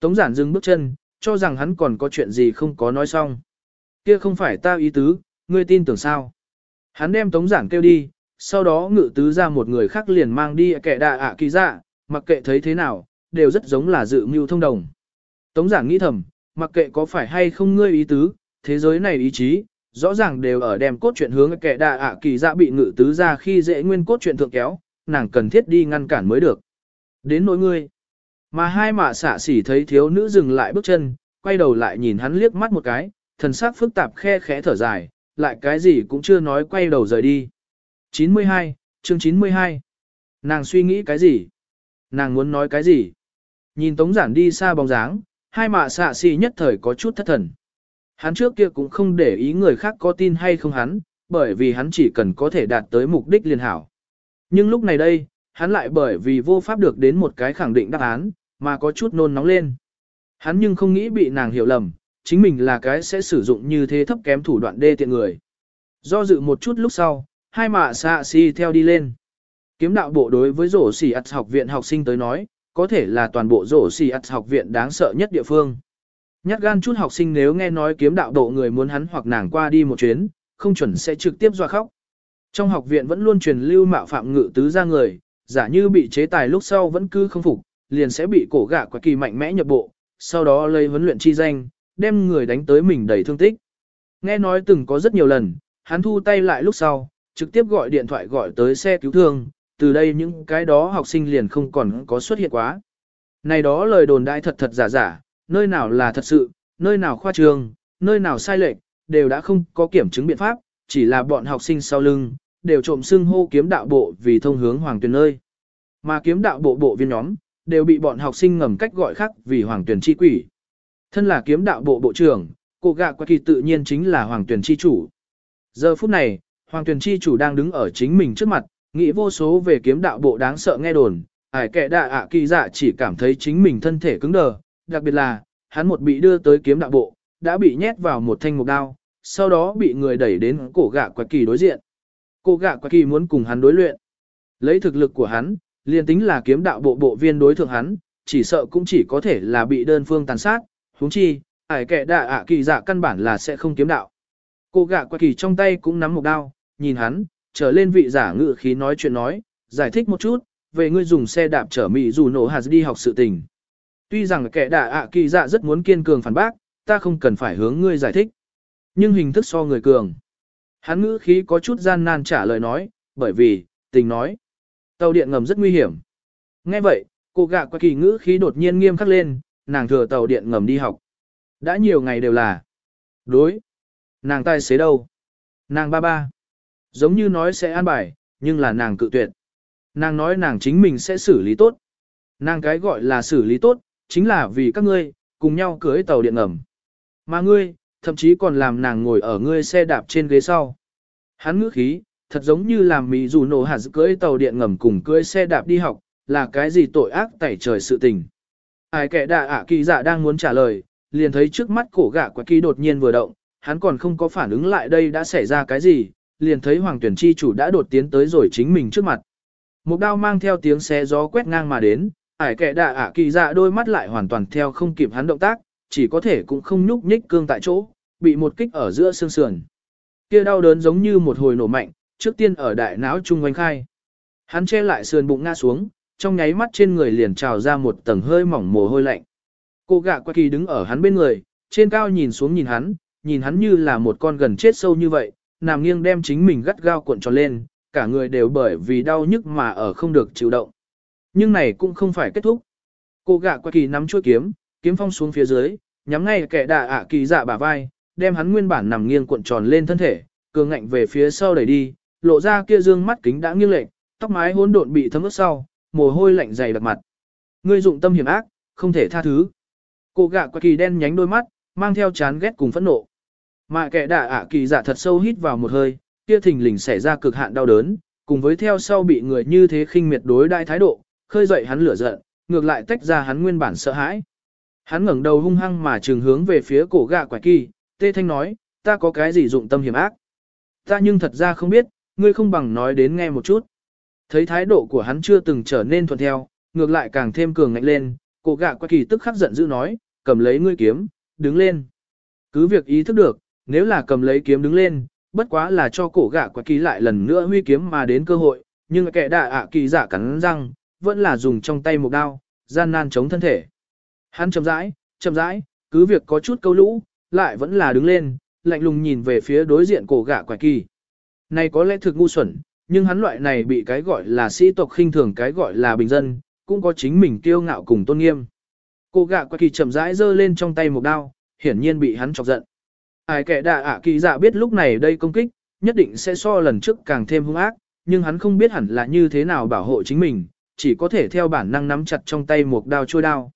Tống giản dừng bước chân, cho rằng hắn còn có chuyện gì không có nói xong. Kia không phải ta ý tứ, ngươi tin tưởng sao. Hắn đem tống giản kêu đi, sau đó ngự tứ ra một người khác liền mang đi kẻ đạ ạ kỳ dạ, mặc kệ thấy thế nào, đều rất giống là dự mưu thông đồng. Tống giản nghĩ thầm, mặc kệ có phải hay không ngươi ý tứ, thế giới này ý chí, rõ ràng đều ở đem cốt truyện hướng kẻ đạ ạ à, kỳ dạ bị ngự tứ ra khi dễ nguyên cốt truyện thượng kéo, nàng cần thiết đi ngăn cản mới được. Đến nỗi ngươi, Mà hai mạ xả xỉ thấy thiếu nữ dừng lại bước chân, quay đầu lại nhìn hắn liếc mắt một cái, thần sắc phức tạp khe khẽ thở dài, lại cái gì cũng chưa nói quay đầu rời đi. 92, chương 92. Nàng suy nghĩ cái gì? Nàng muốn nói cái gì? Nhìn Tống Giản đi xa bóng dáng, hai mạ xạ xỉ nhất thời có chút thất thần. Hắn trước kia cũng không để ý người khác có tin hay không hắn, bởi vì hắn chỉ cần có thể đạt tới mục đích liên hảo. Nhưng lúc này đây, hắn lại bởi vì vô pháp được đến một cái khẳng định đáp án, mà có chút nôn nóng lên. Hắn nhưng không nghĩ bị nàng hiểu lầm, chính mình là cái sẽ sử dụng như thế thấp kém thủ đoạn đê tiện người. Do dự một chút lúc sau, hai mạ xạ si theo đi lên. Kiếm đạo bộ đối với rổ xì ạt học viện học sinh tới nói, có thể là toàn bộ rổ xì ạt học viện đáng sợ nhất địa phương. Nhát gan chút học sinh nếu nghe nói kiếm đạo độ người muốn hắn hoặc nàng qua đi một chuyến, không chuẩn sẽ trực tiếp doa khóc. Trong học viện vẫn luôn truyền lưu mạo phạm ngự tứ ra người, giả như bị chế tài lúc sau vẫn cứ không phục, liền sẽ bị cổ gã quá kỳ mạnh mẽ nhập bộ, sau đó lấy huấn luyện chi danh, đem người đánh tới mình đầy thương tích. Nghe nói từng có rất nhiều lần, hắn thu tay lại lúc sau, trực tiếp gọi điện thoại gọi tới xe cứu thương, từ đây những cái đó học sinh liền không còn có xuất hiện quá. Này đó lời đồn đại thật thật giả giả, nơi nào là thật sự, nơi nào khoa trương, nơi nào sai lệch, đều đã không có kiểm chứng biện pháp, chỉ là bọn học sinh sau lưng, đều trộm xưng hô kiếm đạo bộ vì thông hướng hoàng tuyển nơi. Mà kiếm đạo bộ bộ viên nhóm, đều bị bọn học sinh ngầm cách gọi khác vì hoàng tuyển chi quỷ. Thân là kiếm đạo bộ bộ trưởng, cô gạ qua kỳ tự nhiên chính là hoàng tuyển chi chủ. Giờ phút này, hoàng tuyển chi chủ đang đứng ở chính mình trước mặt, nghĩ vô số về kiếm đạo bộ đáng sợ nghe đồn, ải kẻ đạ ạ kỳ dạ chỉ cảm thấy chính mình thân thể cứng đờ, đặc biệt là, hắn một bị đưa tới kiếm đạo bộ, đã bị nhét vào một thanh mục đao, sau đó bị người đẩy đến cổ gạ quạt kỳ đối diện. Cổ gạ quạt kỳ muốn cùng hắn đối luyện. Lấy thực lực của hắn, liền tính là kiếm đạo bộ bộ viên đối thượng hắn, chỉ sợ cũng chỉ có thể là bị đơn phương tàn sát, huống chi, ải kẻ đạ ạ kỳ dạ căn bản là sẽ không kiếm đạo. Cổ gạ quạt kỳ trong tay cũng nắm một đao, nhìn hắn, trở lên vị giả ngự khí nói chuyện nói, giải thích một chút, về ngươi dùng xe đạp chở mỹ dù nổ hạt đi học sự tình. Tuy rằng kẻ đạ ạ kỳ dạ rất muốn kiên cường phản bác, ta không cần phải hướng ngươi giải thích. Nhưng hình thức so người cường. Hắn ngữ khí có chút gian nan trả lời nói, bởi vì, tình nói. Tàu điện ngầm rất nguy hiểm. Nghe vậy, cô gạ qua kỳ ngữ khí đột nhiên nghiêm khắc lên, nàng thừa tàu điện ngầm đi học. Đã nhiều ngày đều là. Đối. Nàng tài xế đâu? Nàng ba ba. Giống như nói sẽ an bài, nhưng là nàng cự tuyệt. Nàng nói nàng chính mình sẽ xử lý tốt. Nàng cái gọi là xử lý tốt, chính là vì các ngươi, cùng nhau cưới tàu điện ngầm. Mà ngươi, thậm chí còn làm nàng ngồi ở ngươi xe đạp trên ghế sau. Hắn ngữ khí, thật giống như làm mỹ dù nổ hạt cưới tàu điện ngầm cùng cưới xe đạp đi học, là cái gì tội ác tẩy trời sự tình. Ai kẻ đạ ạ kỳ dạ đang muốn trả lời, liền thấy trước mắt cổ gạ quả kỳ đột nhiên vừa động, hắn còn không có phản ứng lại đây đã xảy ra cái gì, liền thấy hoàng tuyển chi chủ đã đột tiến tới rồi chính mình trước mặt. Một đao mang theo tiếng xe gió quét ngang mà đến, ải kẻ đạ ạ kỳ dạ đôi mắt lại hoàn toàn theo không kịp hắn động tác, chỉ có thể cũng không nhúc nhích cương tại chỗ, bị một kích ở giữa xương sườn. Kia đau đớn giống như một hồi nổ mạnh, trước tiên ở đại não trung quanh khai. Hắn che lại sườn bụng ngã xuống, trong nháy mắt trên người liền trào ra một tầng hơi mỏng mồ hôi lạnh. Cô gạ qua kỳ đứng ở hắn bên người, trên cao nhìn xuống nhìn hắn, nhìn hắn như là một con gần chết sâu như vậy, nằm nghiêng đem chính mình gắt gao cuộn tròn lên, cả người đều bởi vì đau nhức mà ở không được chịu động. Nhưng này cũng không phải kết thúc. Cô gạ qua kỳ nắm chuôi kiếm, kiếm phong xuống phía dưới, nhắm ngay kẻ đà ạ kỳ dạ bả vai, đem hắn nguyên bản nằm nghiêng cuộn tròn lên thân thể, cường ngạnh về phía sau đẩy đi, lộ ra kia dương mắt kính đã nghiêng lệch, tóc mái hỗn độn bị thấm ướt sau, mồ hôi lạnh dày đặc mặt. Ngươi dụng tâm hiểm ác, không thể tha thứ. Cô gạ qua kỳ đen nhánh đôi mắt, mang theo chán ghét cùng phẫn nộ. Mà kẻ đà ạ kỳ dạ thật sâu hít vào một hơi, kia thình lình xảy ra cực hạn đau đớn, cùng với theo sau bị người như thế khinh miệt đối đại thái độ, khơi dậy hắn lửa giận, ngược lại tách ra hắn nguyên bản sợ hãi. Hắn ngẩng đầu hung hăng mà trường hướng về phía cổ gạ quả kỳ, tê thanh nói, ta có cái gì dụng tâm hiểm ác. Ta nhưng thật ra không biết, ngươi không bằng nói đến nghe một chút. Thấy thái độ của hắn chưa từng trở nên thuận theo, ngược lại càng thêm cường ngạnh lên, cổ gạ quả kỳ tức khắc giận dữ nói, cầm lấy ngươi kiếm, đứng lên. Cứ việc ý thức được, nếu là cầm lấy kiếm đứng lên, bất quá là cho cổ gạ quả kỳ lại lần nữa huy kiếm mà đến cơ hội, nhưng kẻ đạ ạ kỳ giả cắn răng, vẫn là dùng trong tay một đao, gian nan chống thân thể. Hắn chậm rãi, chậm rãi, cứ việc có chút câu lũ, lại vẫn là đứng lên, lạnh lùng nhìn về phía đối diện cổ gã quải kỳ. Này có lẽ thực ngu xuẩn, nhưng hắn loại này bị cái gọi là sĩ tộc khinh thường cái gọi là bình dân, cũng có chính mình kiêu ngạo cùng tôn nghiêm. Cô gạ quạ kỳ chậm rãi giơ lên trong tay một đao, hiển nhiên bị hắn chọc giận. Ai kẻ đạ ạ kỳ dạ biết lúc này đây công kích, nhất định sẽ so lần trước càng thêm hung ác, nhưng hắn không biết hẳn là như thế nào bảo hộ chính mình, chỉ có thể theo bản năng nắm chặt trong tay một đao trôi đao.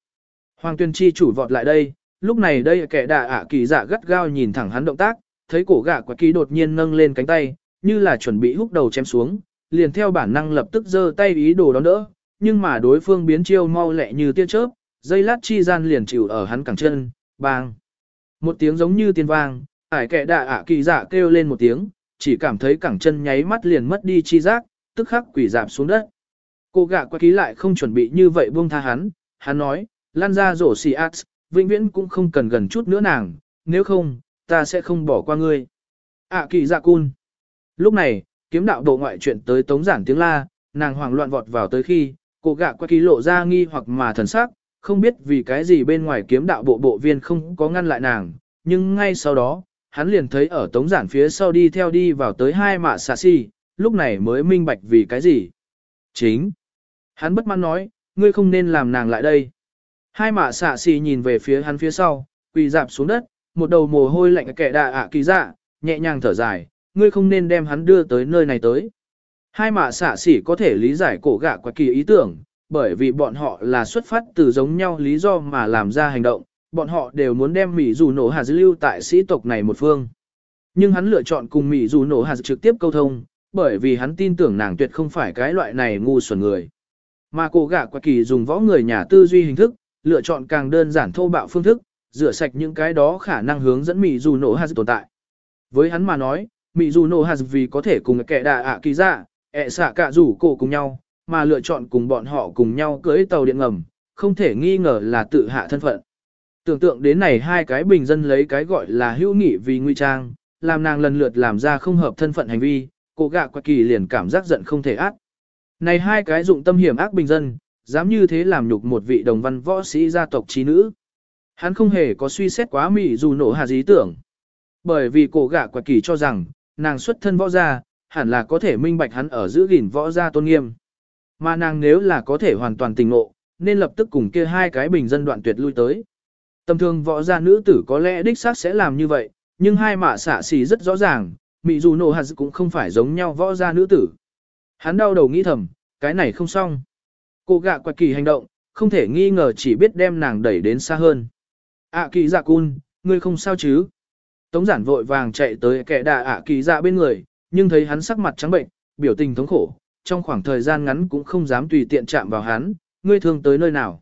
Hoàng tuyên chi chủ vọt lại đây, lúc này đây kẻ đạ ạ kỳ dạ gắt gao nhìn thẳng hắn động tác, thấy cổ gạ quả kỳ đột nhiên nâng lên cánh tay, như là chuẩn bị húc đầu chém xuống, liền theo bản năng lập tức giơ tay ý đồ đón đỡ, nhưng mà đối phương biến chiêu mau lẹ như tia chớp, dây lát chi gian liền chịu ở hắn cẳng chân, bang. Một tiếng giống như tiên vang, ải kẻ đạ ạ kỳ dạ kêu lên một tiếng, chỉ cảm thấy cẳng chân nháy mắt liền mất đi chi giác, tức khắc quỷ dạp xuống đất. Cô gạ qua ký lại không chuẩn bị như vậy buông tha hắn, hắn nói, lan ra rổ xì ác, vĩnh viễn cũng không cần gần chút nữa nàng, nếu không, ta sẽ không bỏ qua ngươi. ạ kỳ dạ cun. Lúc này, kiếm đạo bộ ngoại chuyện tới tống giản tiếng la, nàng hoảng loạn vọt vào tới khi, cô gạ qua ký lộ ra nghi hoặc mà thần sắc, không biết vì cái gì bên ngoài kiếm đạo bộ bộ viên không có ngăn lại nàng, nhưng ngay sau đó, hắn liền thấy ở tống giản phía sau đi theo đi vào tới hai mạ xà si, lúc này mới minh bạch vì cái gì. Chính. Hắn bất mãn nói, ngươi không nên làm nàng lại đây. Hai mạ xạ xì nhìn về phía hắn phía sau, quỳ dạp xuống đất, một đầu mồ hôi lạnh kẻ đạ ạ kỳ dạ, nhẹ nhàng thở dài, ngươi không nên đem hắn đưa tới nơi này tới. Hai mạ xạ xỉ có thể lý giải cổ gạ quả kỳ ý tưởng, bởi vì bọn họ là xuất phát từ giống nhau lý do mà làm ra hành động, bọn họ đều muốn đem Mỹ dù nổ hạt lưu tại sĩ tộc này một phương. Nhưng hắn lựa chọn cùng Mỹ dù nổ hạt trực tiếp câu thông, bởi vì hắn tin tưởng nàng tuyệt không phải cái loại này ngu xuẩn người. Mà cổ gạ quả kỳ dùng võ người nhà tư duy hình thức, lựa chọn càng đơn giản thô bạo phương thức, rửa sạch những cái đó khả năng hướng dẫn Mỹ dù nổ hạt tồn tại. Với hắn mà nói, Mỹ dù nổ hạt vì có thể cùng kẻ đà ạ kỳ ra, ẹ xạ cả rủ cổ cùng nhau, mà lựa chọn cùng bọn họ cùng nhau cưỡi tàu điện ngầm, không thể nghi ngờ là tự hạ thân phận. Tưởng tượng đến này hai cái bình dân lấy cái gọi là hữu nghị vì nguy trang, làm nàng lần lượt làm ra không hợp thân phận hành vi, cô gạ quạ kỳ liền cảm giác giận không thể át. Này hai cái dụng tâm hiểm ác bình dân, dám như thế làm nhục một vị đồng văn võ sĩ gia tộc trí nữ. Hắn không hề có suy xét quá mị dù nổ hà dí tưởng. Bởi vì cổ gạ quả kỳ cho rằng, nàng xuất thân võ gia, hẳn là có thể minh bạch hắn ở giữ gìn võ gia tôn nghiêm. Mà nàng nếu là có thể hoàn toàn tình ngộ, nên lập tức cùng kia hai cái bình dân đoạn tuyệt lui tới. Tầm thường võ gia nữ tử có lẽ đích xác sẽ làm như vậy, nhưng hai mạ xạ xì rất rõ ràng, mị dù nổ hạt cũng không phải giống nhau võ gia nữ tử. Hắn đau đầu nghĩ thầm, cái này không xong. Cô gạ quạt kỳ hành động, không thể nghi ngờ chỉ biết đem nàng đẩy đến xa hơn. ạ kỳ dạ cun, ngươi không sao chứ? Tống giản vội vàng chạy tới kẻ đà ạ kỳ dạ bên người, nhưng thấy hắn sắc mặt trắng bệnh, biểu tình thống khổ, trong khoảng thời gian ngắn cũng không dám tùy tiện chạm vào hắn, ngươi thương tới nơi nào.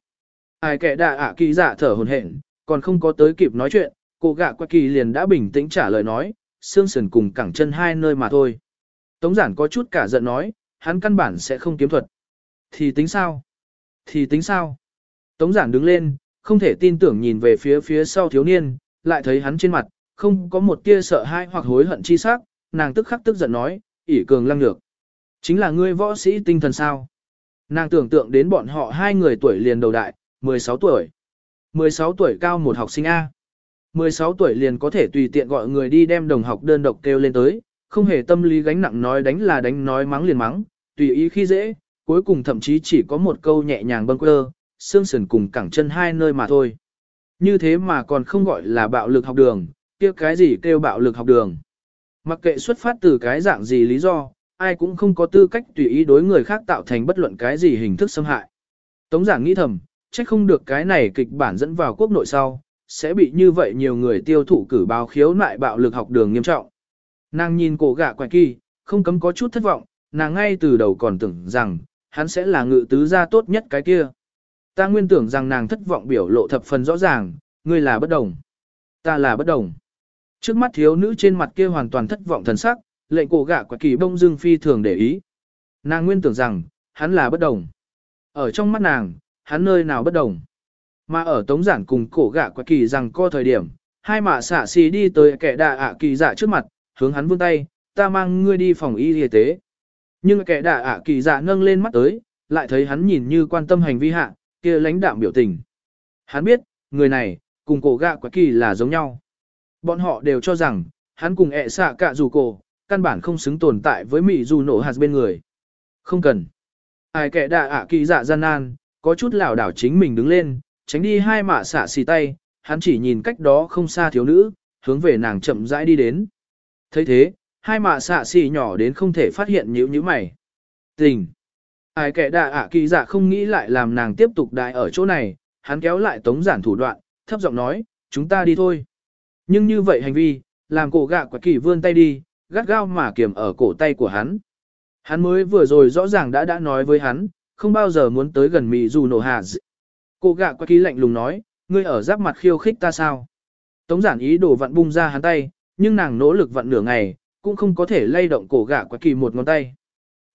Ai kẻ đà ạ kỳ dạ thở hồn hển, còn không có tới kịp nói chuyện, cô gạ quạt kỳ liền đã bình tĩnh trả lời nói, xương sườn cùng cẳng chân hai nơi mà thôi. Tống giản có chút cả giận nói, hắn căn bản sẽ không kiếm thuật. Thì tính sao? Thì tính sao? Tống giản đứng lên, không thể tin tưởng nhìn về phía phía sau thiếu niên, lại thấy hắn trên mặt, không có một tia sợ hãi hoặc hối hận chi sắc, nàng tức khắc tức giận nói, ỉ cường lăng được, Chính là ngươi võ sĩ tinh thần sao? Nàng tưởng tượng đến bọn họ hai người tuổi liền đầu đại, 16 tuổi. 16 tuổi cao một học sinh A. 16 tuổi liền có thể tùy tiện gọi người đi đem đồng học đơn độc kêu lên tới, không hề tâm lý gánh nặng nói đánh là đánh nói mắng liền mắng, tùy ý khi dễ, cuối cùng thậm chí chỉ có một câu nhẹ nhàng bâng quơ, xương sườn cùng cẳng chân hai nơi mà thôi. Như thế mà còn không gọi là bạo lực học đường, kia cái gì kêu bạo lực học đường. Mặc kệ xuất phát từ cái dạng gì lý do, ai cũng không có tư cách tùy ý đối người khác tạo thành bất luận cái gì hình thức xâm hại. Tống giảng nghĩ thầm, chắc không được cái này kịch bản dẫn vào quốc nội sau, sẽ bị như vậy nhiều người tiêu thụ cử báo khiếu nại bạo lực học đường nghiêm trọng. Nàng nhìn cổ gạ quài kỳ, không cấm có chút thất vọng, nàng ngay từ đầu còn tưởng rằng, hắn sẽ là ngự tứ gia tốt nhất cái kia. Ta nguyên tưởng rằng nàng thất vọng biểu lộ thập phần rõ ràng, ngươi là bất đồng. Ta là bất đồng. Trước mắt thiếu nữ trên mặt kia hoàn toàn thất vọng thần sắc, lệnh cổ gạ quả kỳ bông dương phi thường để ý. Nàng nguyên tưởng rằng, hắn là bất đồng. Ở trong mắt nàng, hắn nơi nào bất đồng. Mà ở tống giản cùng cổ gạ quả kỳ rằng co thời điểm, hai mạ xạ xì đi tới kẻ đà ạ kỳ dạ trước mặt, hướng hắn vươn tay, ta mang ngươi đi phòng y y tế. Nhưng kẻ đà ạ kỳ dạ nâng lên mắt tới, lại thấy hắn nhìn như quan tâm hành vi hạ, kia lãnh đạm biểu tình. Hắn biết, người này, cùng cổ gạ quả kỳ là giống nhau. Bọn họ đều cho rằng, hắn cùng ẹ xạ cả dù cổ, căn bản không xứng tồn tại với Mỹ dù nổ hạt bên người. Không cần. Ai kẻ đà ạ kỳ dạ gian nan, có chút lảo đảo chính mình đứng lên, tránh đi hai mạ xạ xì tay, hắn chỉ nhìn cách đó không xa thiếu nữ, hướng về nàng chậm rãi đi đến thấy thế, hai mạ xạ xì nhỏ đến không thể phát hiện nhữ nhíu mày. Tình! Ai kẻ đạ ạ à, kỳ dạ không nghĩ lại làm nàng tiếp tục đại ở chỗ này, hắn kéo lại tống giản thủ đoạn, thấp giọng nói, chúng ta đi thôi. Nhưng như vậy hành vi, làm cổ gạ quả kỳ vươn tay đi, gắt gao mà kiềm ở cổ tay của hắn. Hắn mới vừa rồi rõ ràng đã đã nói với hắn, không bao giờ muốn tới gần mị dù nổ hạ dị. Cổ gạ quả kỳ lạnh lùng nói, ngươi ở giáp mặt khiêu khích ta sao? Tống giản ý đồ vặn bung ra hắn tay, nhưng nàng nỗ lực vặn nửa ngày, cũng không có thể lay động cổ gã quá kỳ một ngón tay.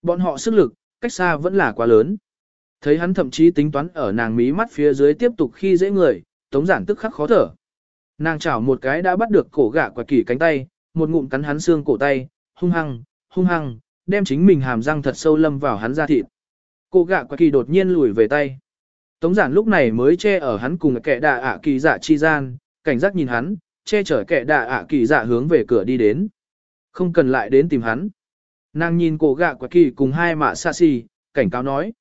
Bọn họ sức lực, cách xa vẫn là quá lớn. Thấy hắn thậm chí tính toán ở nàng mí mắt phía dưới tiếp tục khi dễ người, tống giản tức khắc khó thở. Nàng chảo một cái đã bắt được cổ gã quả kỳ cánh tay, một ngụm cắn hắn xương cổ tay, hung hăng, hung hăng, đem chính mình hàm răng thật sâu lâm vào hắn da thịt. Cổ gã quả kỳ đột nhiên lùi về tay. Tống giản lúc này mới che ở hắn cùng kẻ đà ạ kỳ dạ chi gian, cảnh giác nhìn hắn, che chở kẻ đạ ạ kỳ dạ hướng về cửa đi đến. Không cần lại đến tìm hắn. Nàng nhìn cổ gạ quả kỳ cùng hai mạ xa xì, cảnh cáo nói.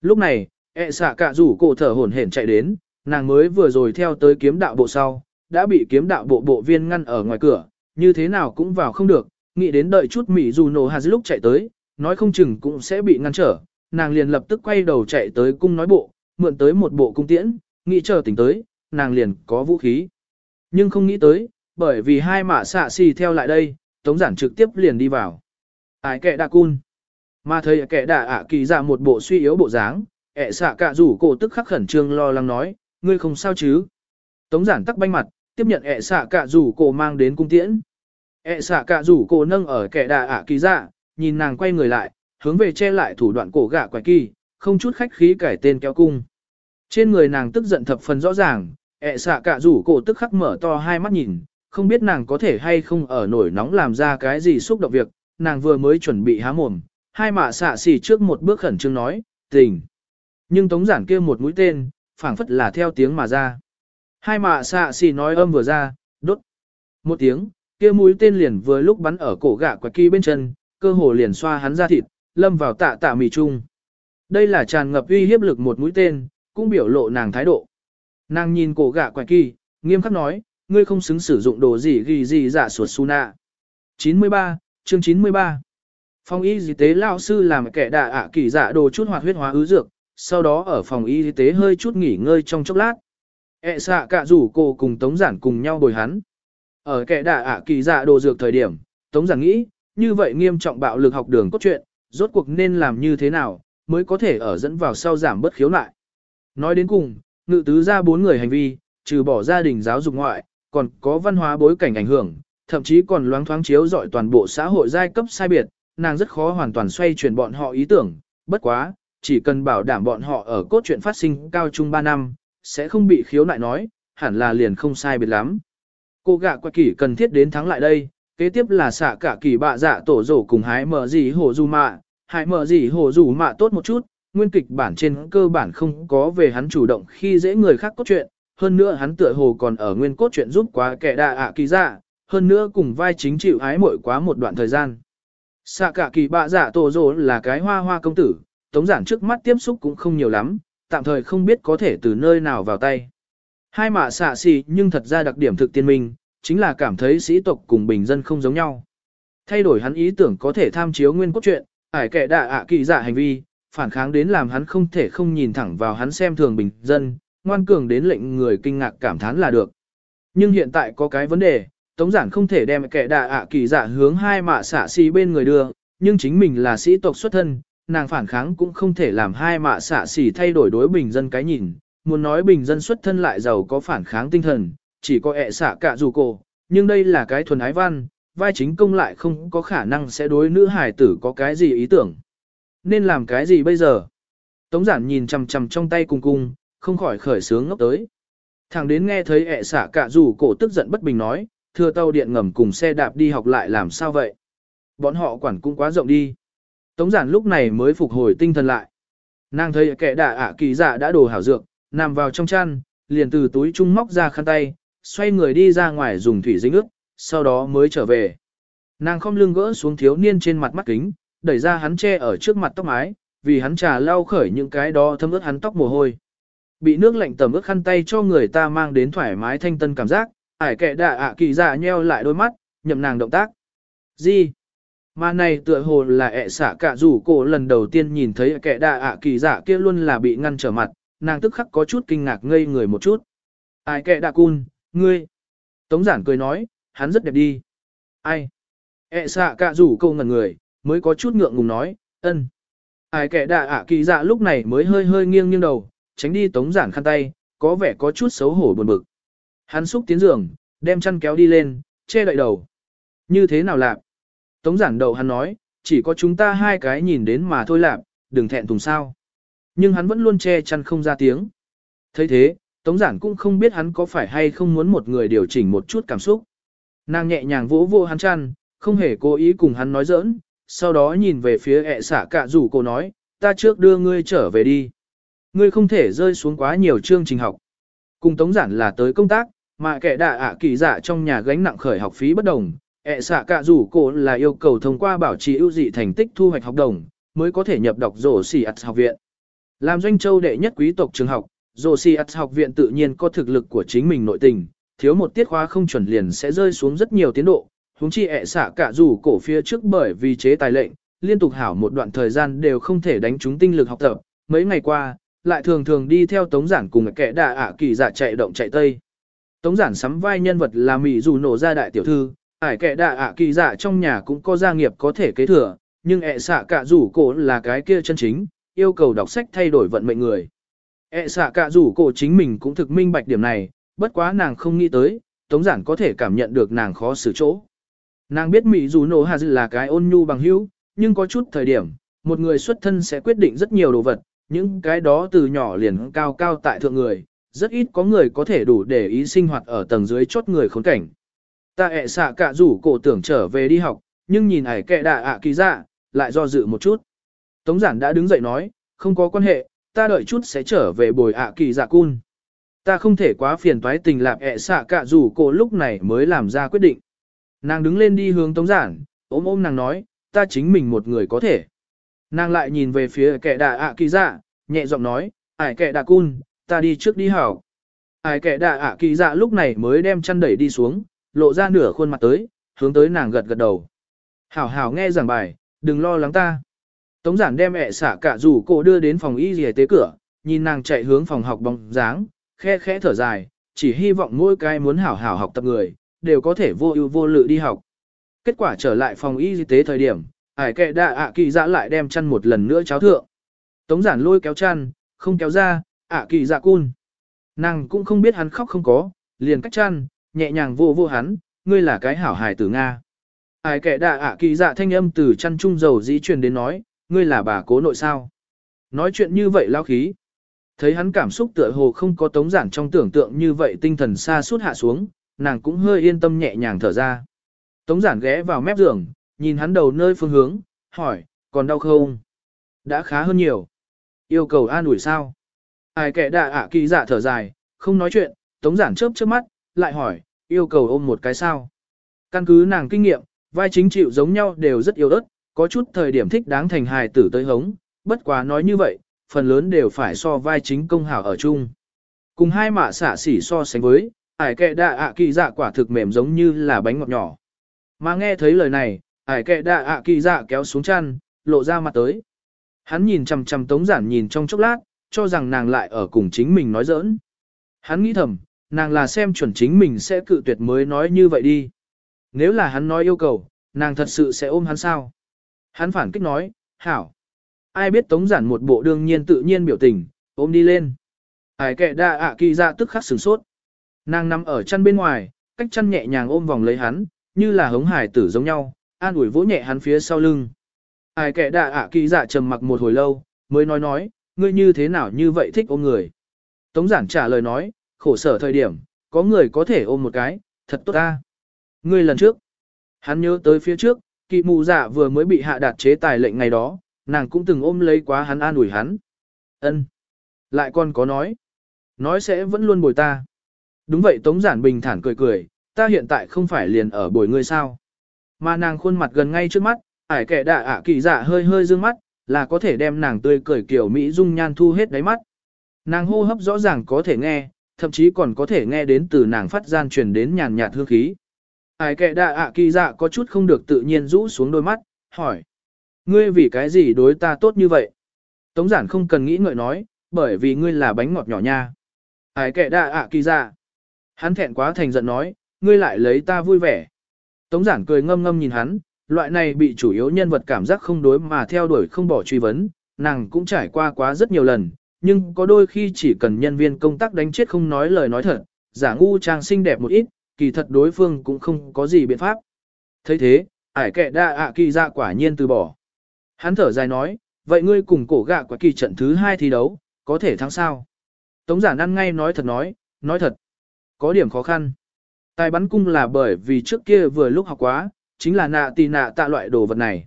Lúc này, ẹ xạ cả rủ cổ thở hổn hển chạy đến, nàng mới vừa rồi theo tới kiếm đạo bộ sau, đã bị kiếm đạo bộ bộ viên ngăn ở ngoài cửa, như thế nào cũng vào không được, nghĩ đến đợi chút Mỹ dù nổ hạt lúc chạy tới, nói không chừng cũng sẽ bị ngăn trở, nàng liền lập tức quay đầu chạy tới cung nói bộ, mượn tới một bộ cung tiễn, nghĩ chờ tỉnh tới, nàng liền có vũ khí. Nhưng không nghĩ tới, bởi vì hai mạ xạ xì theo lại đây, tống giản trực tiếp liền đi vào. Ái kệ đạ cun. Mà thấy kệ đạ ạ kỳ ra một bộ suy yếu bộ dáng, ẹ xạ cả rủ cổ tức khắc khẩn trương lo lắng nói, ngươi không sao chứ. Tống giản tắc banh mặt, tiếp nhận ẹ xạ cả rủ cổ mang đến cung tiễn. ẹ xạ cả rủ cổ nâng ở kẻ đạ ạ kỳ ra, nhìn nàng quay người lại, hướng về che lại thủ đoạn cổ gạ quái kỳ, không chút khách khí cải tên kéo cung. Trên người nàng tức giận thập phần rõ ràng, ẹ xạ cả rủ cổ tức khắc mở to hai mắt nhìn, không biết nàng có thể hay không ở nổi nóng làm ra cái gì xúc động việc, nàng vừa mới chuẩn bị há mồm, hai mạ xạ xì trước một bước khẩn trương nói, tình. Nhưng tống giản kia một mũi tên, phảng phất là theo tiếng mà ra. Hai mạ xạ xì nói âm vừa ra, đốt. Một tiếng, kia mũi tên liền vừa lúc bắn ở cổ gạ quạt kỳ bên chân, cơ hồ liền xoa hắn ra thịt, lâm vào tạ tạ mì chung. Đây là tràn ngập uy hiếp lực một mũi tên, cũng biểu lộ nàng thái độ. Nàng nhìn cổ gạ quạt kỳ, nghiêm khắc nói, ngươi không xứng sử dụng đồ gì ghi gì giả suột su nạ. 93, chương 93 Phòng y y tế lao sư làm kẻ đạ ạ kỳ dạ đồ chút hoạt huyết hóa ứ dược, sau đó ở phòng y tế hơi chút nghỉ ngơi trong chốc lát. E xạ cả rủ cô cùng Tống Giản cùng nhau bồi hắn. Ở kẻ đạ ạ kỳ dạ đồ dược thời điểm, Tống Giản nghĩ, như vậy nghiêm trọng bạo lực học đường cốt truyện, rốt cuộc nên làm như thế nào, mới có thể ở dẫn vào sau giảm bất khiếu lại. Nói đến cùng, ngự tứ ra bốn người hành vi, trừ bỏ gia đình giáo dục ngoại, còn có văn hóa bối cảnh ảnh hưởng, thậm chí còn loáng thoáng chiếu dọi toàn bộ xã hội giai cấp sai biệt, nàng rất khó hoàn toàn xoay chuyển bọn họ ý tưởng, bất quá, chỉ cần bảo đảm bọn họ ở cốt truyện phát sinh cao trung 3 năm, sẽ không bị khiếu nại nói, hẳn là liền không sai biệt lắm. Cô gạ qua kỷ cần thiết đến thắng lại đây, kế tiếp là xạ cả kỳ bạ dạ tổ rổ cùng hái mở gì hồ dù mạ, hái mở gì hồ dù mạ tốt một chút, nguyên kịch bản trên cơ bản không có về hắn chủ động khi dễ người khác cốt truyện, hơn nữa hắn tựa hồ còn ở nguyên cốt truyện giúp quá kẻ đạ ạ kỳ dạ, hơn nữa cùng vai chính chịu ái muội quá một đoạn thời gian. Xạ cả kỳ bạ giả tổ rồ là cái hoa hoa công tử, tống giản trước mắt tiếp xúc cũng không nhiều lắm, tạm thời không biết có thể từ nơi nào vào tay. Hai mạ xạ xì nhưng thật ra đặc điểm thực tiên minh, chính là cảm thấy sĩ tộc cùng bình dân không giống nhau. Thay đổi hắn ý tưởng có thể tham chiếu nguyên cốt truyện, ải kẻ đạ ạ kỳ giả hành vi, phản kháng đến làm hắn không thể không nhìn thẳng vào hắn xem thường bình dân, ngoan cường đến lệnh người kinh ngạc cảm thán là được. Nhưng hiện tại có cái vấn đề, Tống giản không thể đem kẻ đạ ạ kỳ dạ hướng hai mạ xạ xì bên người đưa, nhưng chính mình là sĩ tộc xuất thân, nàng phản kháng cũng không thể làm hai mạ xạ xỉ thay đổi đối bình dân cái nhìn, muốn nói bình dân xuất thân lại giàu có phản kháng tinh thần, chỉ có ẹ xạ cả dù cổ, nhưng đây là cái thuần ái văn, vai chính công lại không có khả năng sẽ đối nữ hải tử có cái gì ý tưởng. Nên làm cái gì bây giờ? Tống giản nhìn chằm chằm trong tay cung cung, không khỏi khởi sướng ngốc tới. Thằng đến nghe thấy ẹ xả cả rủ, cổ tức giận bất bình nói, thừa tàu điện ngầm cùng xe đạp đi học lại làm sao vậy? Bọn họ quản cũng quá rộng đi. Tống giản lúc này mới phục hồi tinh thần lại. Nàng thấy kẻ đạ ạ kỳ dạ đã đổ hảo dược, nằm vào trong chăn, liền từ túi trung móc ra khăn tay, xoay người đi ra ngoài dùng thủy dính ướt, sau đó mới trở về. Nàng không lưng gỡ xuống thiếu niên trên mặt mắt kính, đẩy ra hắn che ở trước mặt tóc mái, vì hắn trà lau khởi những cái đó thấm ướt hắn tóc mồ hôi. Bị nước lạnh tầm ướt khăn tay cho người ta mang đến thoải mái thanh tân cảm giác, ải kệ đạ ạ kỳ dạ nheo lại đôi mắt, nhậm nàng động tác. Gì? Mà này tựa hồ là ẹ xả cả rủ cổ lần đầu tiên nhìn thấy kẻ đạ ạ kỳ dạ kia luôn là bị ngăn trở mặt, nàng tức khắc có chút kinh ngạc ngây người một chút. Ai kẻ đạ cun, ngươi. Tống giản cười nói, hắn rất đẹp đi. Ai? ẹ xả cả rủ cổ ngẩn người, mới có chút ngượng ngùng nói, ân. Ai kẻ đạ ạ kỳ dạ lúc này mới hơi hơi nghiêng nghiêng đầu, tránh đi tống giản khăn tay, có vẻ có chút xấu hổ buồn bực. Hắn xúc tiến giường, đem chăn kéo đi lên, che đậy đầu. Như thế nào lạc? Tống giản đầu hắn nói, chỉ có chúng ta hai cái nhìn đến mà thôi lạc, đừng thẹn thùng sao. Nhưng hắn vẫn luôn che chăn không ra tiếng. thấy thế, Tống giản cũng không biết hắn có phải hay không muốn một người điều chỉnh một chút cảm xúc. Nàng nhẹ nhàng vỗ vỗ hắn chăn, không hề cố ý cùng hắn nói giỡn, sau đó nhìn về phía ẹ xả cạ rủ cô nói, ta trước đưa ngươi trở về đi. Ngươi không thể rơi xuống quá nhiều chương trình học. Cùng Tống giản là tới công tác, mà kẻ đạ ạ kỳ dạ trong nhà gánh nặng khởi học phí bất đồng, ẹ xạ cạ rủ cô là yêu cầu thông qua bảo trì ưu dị thành tích thu hoạch học đồng, mới có thể nhập đọc rổ xì ạt học viện. Làm doanh châu đệ nhất quý tộc trường học, rổ xì ạt học viện tự nhiên có thực lực của chính mình nội tình, thiếu một tiết khóa không chuẩn liền sẽ rơi xuống rất nhiều tiến độ, huống chi ẹ xạ cả rủ cổ phía trước bởi vì chế tài lệnh, liên tục hảo một đoạn thời gian đều không thể đánh trúng tinh lực học tập, mấy ngày qua, lại thường thường đi theo tống giản cùng kẻ đà ạ kỳ giả chạy động chạy tây. Tống giản sắm vai nhân vật là Mỹ dù nổ ra đại tiểu thư, ải kẻ đà ạ kỳ giả trong nhà cũng có gia nghiệp có thể kế thừa, nhưng ẹ xạ cả rủ cổ là cái kia chân chính, yêu cầu đọc sách thay đổi vận mệnh người. ẹ xạ cả rủ cổ chính mình cũng thực minh bạch điểm này, bất quá nàng không nghĩ tới, tống giản có thể cảm nhận được nàng khó xử chỗ. Nàng biết Mỹ dù nổ hà là cái ôn nhu bằng hữu, nhưng có chút thời điểm, một người xuất thân sẽ quyết định rất nhiều đồ vật, những cái đó từ nhỏ liền cao cao tại thượng người, rất ít có người có thể đủ để ý sinh hoạt ở tầng dưới chốt người khốn cảnh. Ta ẹ xạ cả rủ cổ tưởng trở về đi học, nhưng nhìn ải kệ đạ ạ kỳ dạ, lại do dự một chút. Tống giản đã đứng dậy nói, không có quan hệ, ta đợi chút sẽ trở về bồi ạ kỳ dạ cun. Ta không thể quá phiền toái tình lạp ẹ xạ cả rủ cổ lúc này mới làm ra quyết định. Nàng đứng lên đi hướng tống giản, ôm ôm nàng nói, ta chính mình một người có thể. Nàng lại nhìn về phía kẻ đà ạ kỳ dạ, nhẹ giọng nói, ải kẻ đà cun, ta đi trước đi hảo. Ải kẻ đà ạ kỳ dạ lúc này mới đem chăn đẩy đi xuống, lộ ra nửa khuôn mặt tới, hướng tới nàng gật gật đầu. Hảo hảo nghe giảng bài, đừng lo lắng ta. Tống giản đem ẹ xả cả rủ cô đưa đến phòng y dì tế cửa, nhìn nàng chạy hướng phòng học bóng dáng, khe khẽ thở dài, chỉ hy vọng mỗi cái muốn hảo hảo học tập người, đều có thể vô ưu vô lự đi học. Kết quả trở lại phòng y tế thời điểm, ải kệ đạ ạ kỳ dạ lại đem chăn một lần nữa cháo thượng. Tống giản lôi kéo chăn, không kéo ra, ạ kỳ dạ cun. Nàng cũng không biết hắn khóc không có, liền cách chăn, nhẹ nhàng vô vô hắn, ngươi là cái hảo hài tử Nga. Ải kệ đạ ạ kỳ dạ thanh âm từ chăn trung dầu dĩ truyền đến nói, ngươi là bà cố nội sao. Nói chuyện như vậy lao khí. Thấy hắn cảm xúc tựa hồ không có tống giản trong tưởng tượng như vậy tinh thần xa suốt hạ xuống, nàng cũng hơi yên tâm nhẹ nhàng thở ra. Tống giản ghé vào mép giường, nhìn hắn đầu nơi phương hướng, hỏi, còn đau không? Đã khá hơn nhiều. Yêu cầu an ủi sao? Ai kệ đạ ạ kỳ dạ thở dài, không nói chuyện, tống giản chớp chớp mắt, lại hỏi, yêu cầu ôm một cái sao? Căn cứ nàng kinh nghiệm, vai chính chịu giống nhau đều rất yếu ớt, có chút thời điểm thích đáng thành hài tử tới hống, bất quá nói như vậy, phần lớn đều phải so vai chính công hảo ở chung. Cùng hai mạ xả xỉ so sánh với, ải kệ đạ ạ kỳ dạ quả thực mềm giống như là bánh ngọt nhỏ. Mà nghe thấy lời này, ải kệ đạ ạ kỳ dạ kéo xuống chăn, lộ ra mặt tới. Hắn nhìn chằm chằm tống giản nhìn trong chốc lát, cho rằng nàng lại ở cùng chính mình nói giỡn. Hắn nghĩ thầm, nàng là xem chuẩn chính mình sẽ cự tuyệt mới nói như vậy đi. Nếu là hắn nói yêu cầu, nàng thật sự sẽ ôm hắn sao? Hắn phản kích nói, hảo. Ai biết tống giản một bộ đương nhiên tự nhiên biểu tình, ôm đi lên. Ải kệ đạ ạ kỳ dạ tức khắc sửng sốt. Nàng nằm ở chăn bên ngoài, cách chăn nhẹ nhàng ôm vòng lấy hắn, như là hống hải tử giống nhau, an ủi vỗ nhẹ hắn phía sau lưng. Ai kẻ đạ ạ kỳ dạ trầm mặc một hồi lâu, mới nói nói, ngươi như thế nào như vậy thích ôm người. Tống giản trả lời nói, khổ sở thời điểm, có người có thể ôm một cái, thật tốt ta. Ngươi lần trước, hắn nhớ tới phía trước, kỳ mù dạ vừa mới bị hạ đạt chế tài lệnh ngày đó, nàng cũng từng ôm lấy quá hắn an ủi hắn. ân Lại còn có nói, nói sẽ vẫn luôn bồi ta. Đúng vậy Tống giản bình thản cười cười, ta hiện tại không phải liền ở bồi ngươi sao. Mà nàng khuôn mặt gần ngay trước mắt, ải kẻ đạ ạ kỳ dạ hơi hơi dương mắt, là có thể đem nàng tươi cười kiểu Mỹ dung nhan thu hết đáy mắt. Nàng hô hấp rõ ràng có thể nghe, thậm chí còn có thể nghe đến từ nàng phát gian truyền đến nhàn nhạt hương khí. Ải kệ đạ ạ kỳ dạ có chút không được tự nhiên rũ xuống đôi mắt, hỏi. Ngươi vì cái gì đối ta tốt như vậy? Tống giản không cần nghĩ ngợi nói, bởi vì ngươi là bánh ngọt nhỏ nha. Ải kệ đạ ạ kỳ dạ. Hắn thẹn quá thành giận nói, ngươi lại lấy ta vui vẻ. Tống giản cười ngâm ngâm nhìn hắn, loại này bị chủ yếu nhân vật cảm giác không đối mà theo đuổi không bỏ truy vấn, nàng cũng trải qua quá rất nhiều lần, nhưng có đôi khi chỉ cần nhân viên công tác đánh chết không nói lời nói thật, giả ngu trang xinh đẹp một ít, kỳ thật đối phương cũng không có gì biện pháp. thấy thế, ải kệ đa ạ kỳ ra quả nhiên từ bỏ. Hắn thở dài nói, vậy ngươi cùng cổ gạ quả kỳ trận thứ hai thi đấu, có thể thắng sao? Tống giản ăn ngay nói thật nói, nói thật. Có điểm khó khăn. Tài bắn cung là bởi vì trước kia vừa lúc học quá, chính là nạ tì nạ tạ loại đồ vật này.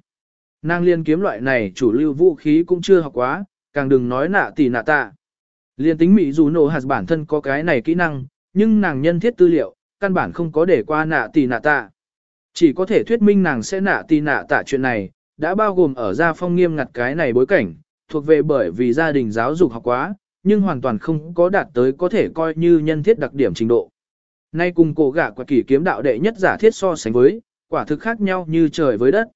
Nàng liên kiếm loại này chủ lưu vũ khí cũng chưa học quá, càng đừng nói nạ tì nạ tạ. Liên tính Mỹ dù nổ hạt bản thân có cái này kỹ năng, nhưng nàng nhân thiết tư liệu, căn bản không có để qua nạ tì nạ tạ. Chỉ có thể thuyết minh nàng sẽ nạ tì nạ tạ chuyện này, đã bao gồm ở gia phong nghiêm ngặt cái này bối cảnh, thuộc về bởi vì gia đình giáo dục học quá, nhưng hoàn toàn không có đạt tới có thể coi như nhân thiết đặc điểm trình độ. Nay cùng cổ gã quả kỷ kiếm đạo đệ nhất giả thiết so sánh với, quả thực khác nhau như trời với đất.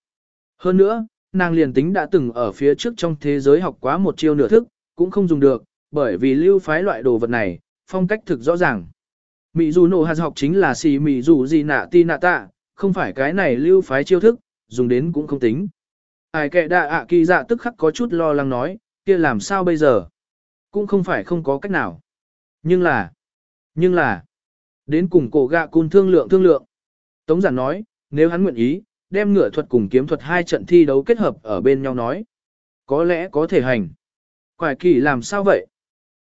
Hơn nữa, nàng liền tính đã từng ở phía trước trong thế giới học quá một chiêu nửa thức, cũng không dùng được, bởi vì lưu phái loại đồ vật này, phong cách thực rõ ràng. Mị dù nổ hạt học chính là xì mị dù gì nạ ti nạ tạ, không phải cái này lưu phái chiêu thức, dùng đến cũng không tính. Ai kệ đạ ạ kỳ dạ tức khắc có chút lo lắng nói, kia làm sao bây giờ? Cũng không phải không có cách nào. Nhưng là, nhưng là, đến cùng cổ gạ cun thương lượng thương lượng. Tống giản nói, nếu hắn nguyện ý, đem ngựa thuật cùng kiếm thuật hai trận thi đấu kết hợp ở bên nhau nói. Có lẽ có thể hành. Quải kỳ làm sao vậy?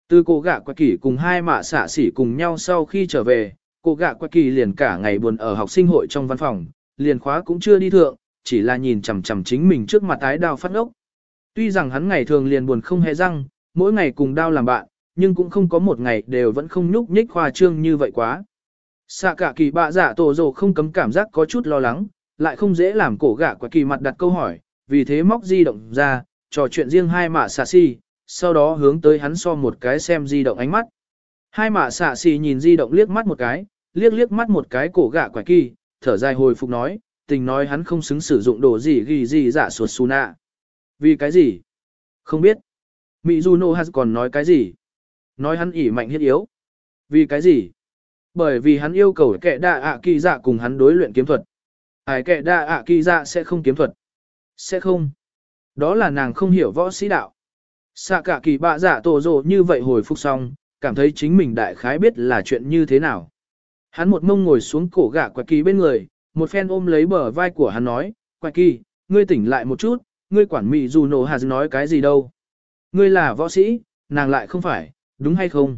Từ cổ gạ quải kỳ cùng hai mạ xả xỉ cùng nhau sau khi trở về, cổ gạ quải kỳ liền cả ngày buồn ở học sinh hội trong văn phòng, liền khóa cũng chưa đi thượng, chỉ là nhìn chằm chằm chính mình trước mặt ái đào phát ốc. Tuy rằng hắn ngày thường liền buồn không hề răng, mỗi ngày cùng đao làm bạn, nhưng cũng không có một ngày đều vẫn không nhúc nhích khoa trương như vậy quá. Xạ cả kỳ bạ giả tổ rồ không cấm cảm giác có chút lo lắng, lại không dễ làm cổ gã quả kỳ mặt đặt câu hỏi, vì thế móc di động ra, trò chuyện riêng hai mạ xạ si, sau đó hướng tới hắn so một cái xem di động ánh mắt. Hai mạ xạ si nhìn di động liếc mắt một cái, liếc liếc mắt một cái cổ gã quả kỳ, thở dài hồi phục nói, tình nói hắn không xứng sử dụng đồ gì ghi gì giả suột su nạ. Vì cái gì? Không biết. Mizuno has còn nói cái gì? Nói hắn ỉ mạnh hiết yếu. Vì cái gì? Bởi vì hắn yêu cầu kẻ Đạ ạ kỳ dạ cùng hắn đối luyện kiếm thuật. Ai kẻ Đạ ạ kỳ dạ sẽ không kiếm thuật. Sẽ không. Đó là nàng không hiểu võ sĩ đạo. Xạ cả kỳ bạ dạ tổ rồ như vậy hồi phục xong, cảm thấy chính mình đại khái biết là chuyện như thế nào. Hắn một mông ngồi xuống cổ gã quạt kỳ bên người, một phen ôm lấy bờ vai của hắn nói, quạt kỳ, ngươi tỉnh lại một chút, ngươi quản mị dù nổ hạt nói cái gì đâu. Ngươi là võ sĩ, nàng lại không phải, đúng hay không?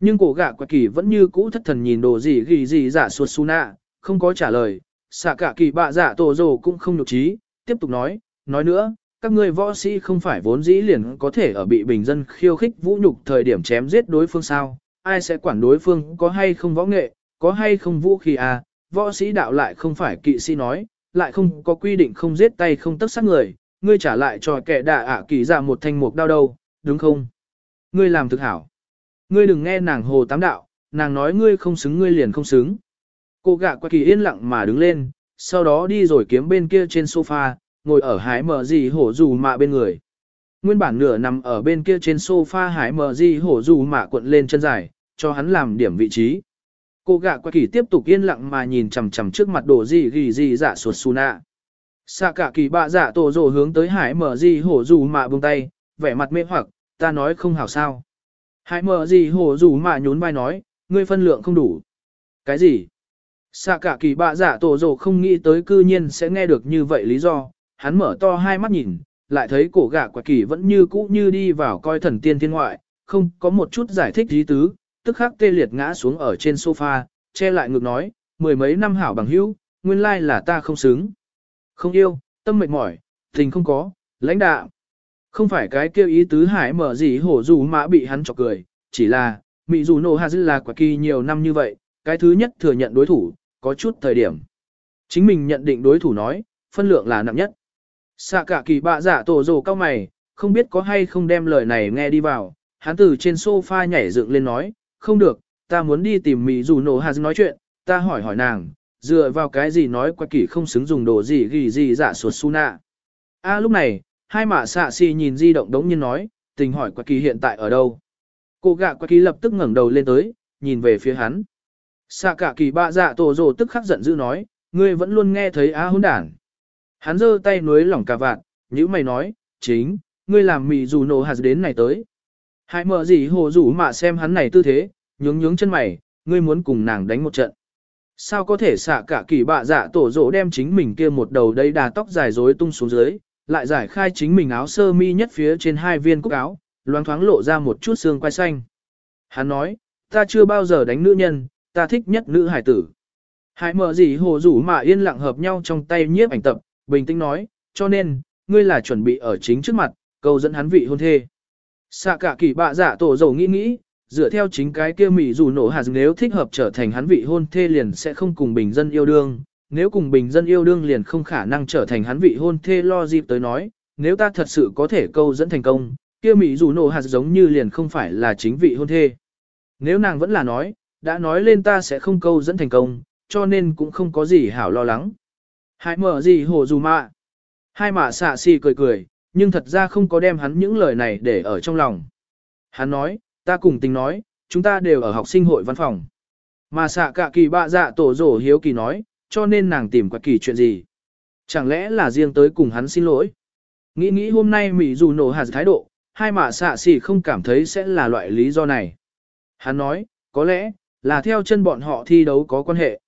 Nhưng cổ gạ quạ kỳ vẫn như cũ thất thần nhìn đồ gì ghi gì giả suốt su nạ, không có trả lời. Xạ cả kỳ bạ giả tổ rồ cũng không nhục trí, tiếp tục nói, nói nữa, các ngươi võ sĩ không phải vốn dĩ liền có thể ở bị bình dân khiêu khích vũ nhục thời điểm chém giết đối phương sao, ai sẽ quản đối phương có hay không võ nghệ, có hay không vũ khí à, võ sĩ đạo lại không phải kỵ sĩ nói, lại không có quy định không giết tay không tất sát người, ngươi trả lại cho kẻ đạ ạ kỳ ra một thanh mục đao đâu, đúng không? Ngươi làm thực hảo. Ngươi đừng nghe nàng hồ tám đạo, nàng nói ngươi không xứng ngươi liền không xứng. Cô gạ qua kỳ yên lặng mà đứng lên, sau đó đi rồi kiếm bên kia trên sofa, ngồi ở hái mở gì hổ dù mạ bên người. Nguyên bản nửa nằm ở bên kia trên sofa hái mở gì hổ dù mạ cuộn lên chân dài, cho hắn làm điểm vị trí. Cô gạ qua kỳ tiếp tục yên lặng mà nhìn chằm chằm trước mặt đồ gì ghi gì dạ suột su nạ. Xạ cả kỳ bạ giả tổ rồ hướng tới hải mở gì hổ dù mạ buông tay, vẻ mặt mê hoặc, ta nói không hảo sao. Hải mở gì hổ dù mạ nhún vai nói, ngươi phân lượng không đủ. Cái gì? Xạ cả kỳ bạ giả tổ rồ không nghĩ tới cư nhiên sẽ nghe được như vậy lý do, hắn mở to hai mắt nhìn, lại thấy cổ gạ quả kỳ vẫn như cũ như đi vào coi thần tiên thiên ngoại, không có một chút giải thích lý tứ, tức khắc tê liệt ngã xuống ở trên sofa, che lại ngực nói, mười mấy năm hảo bằng hữu, nguyên lai là ta không xứng. Không yêu, tâm mệt mỏi, tình không có, lãnh đạo. Không phải cái kêu ý tứ hải mở gì hổ dù mã bị hắn chọc cười, chỉ là, mị dù nổ hà dư là quả kỳ nhiều năm như vậy, cái thứ nhất thừa nhận đối thủ, có chút thời điểm. Chính mình nhận định đối thủ nói, phân lượng là nặng nhất. Xạ cả kỳ bạ giả tổ rồ cao mày, không biết có hay không đem lời này nghe đi vào, hắn từ trên sofa nhảy dựng lên nói, không được, ta muốn đi tìm mị dù nổ hạt nói chuyện, ta hỏi hỏi nàng, dựa vào cái gì nói qua kỳ không xứng dùng đồ gì ghi gì giả suột su nạ. A à, lúc này, hai mạ xạ xì nhìn di động đống nhiên nói, tình hỏi qua kỳ hiện tại ở đâu. Cô gạ qua kỳ lập tức ngẩng đầu lên tới, nhìn về phía hắn. Xạ cả kỳ bạ dạ tổ rồ tức khắc giận dữ nói, ngươi vẫn luôn nghe thấy á hỗn đản. Hắn giơ tay nuối lỏng cà vạt, như mày nói, chính, ngươi làm mì dù nổ hạt đến này tới. Hãy mở gì hồ rủ mà xem hắn này tư thế, nhướng nhướng chân mày, ngươi muốn cùng nàng đánh một trận. Sao có thể xạ cả kỳ bạ dạ tổ rỗ đem chính mình kia một đầu đây đà tóc dài rối tung xuống dưới, lại giải khai chính mình áo sơ mi nhất phía trên hai viên cúc áo, loáng thoáng lộ ra một chút xương quai xanh. Hắn nói, ta chưa bao giờ đánh nữ nhân, ta thích nhất nữ hải tử. Hải mở gì hồ rủ mà yên lặng hợp nhau trong tay nhiếp ảnh tập, bình tĩnh nói, cho nên, ngươi là chuẩn bị ở chính trước mặt, cầu dẫn hắn vị hôn thê. Xạ cả kỳ bạ giả dạ tổ dầu nghĩ nghĩ, dựa theo chính cái kia mỹ dù nổ hạt nếu thích hợp trở thành hắn vị hôn thê liền sẽ không cùng bình dân yêu đương, nếu cùng bình dân yêu đương liền không khả năng trở thành hắn vị hôn thê lo dịp tới nói, nếu ta thật sự có thể câu dẫn thành công, kia mỹ dù nổ hạt giống như liền không phải là chính vị hôn thê. Nếu nàng vẫn là nói, đã nói lên ta sẽ không câu dẫn thành công, cho nên cũng không có gì hảo lo lắng. Hãy mở gì hồ dù mạ. Hai mạ xạ xì cười cười, nhưng thật ra không có đem hắn những lời này để ở trong lòng. Hắn nói, ta cùng tình nói, chúng ta đều ở học sinh hội văn phòng. Mà xạ cả kỳ bạ dạ tổ rổ hiếu kỳ nói, cho nên nàng tìm quạt kỳ chuyện gì. Chẳng lẽ là riêng tới cùng hắn xin lỗi. Nghĩ nghĩ hôm nay Mỹ dù nổ hạt thái độ, hai mạ xạ xỉ không cảm thấy sẽ là loại lý do này. Hắn nói, có lẽ, là theo chân bọn họ thi đấu có quan hệ.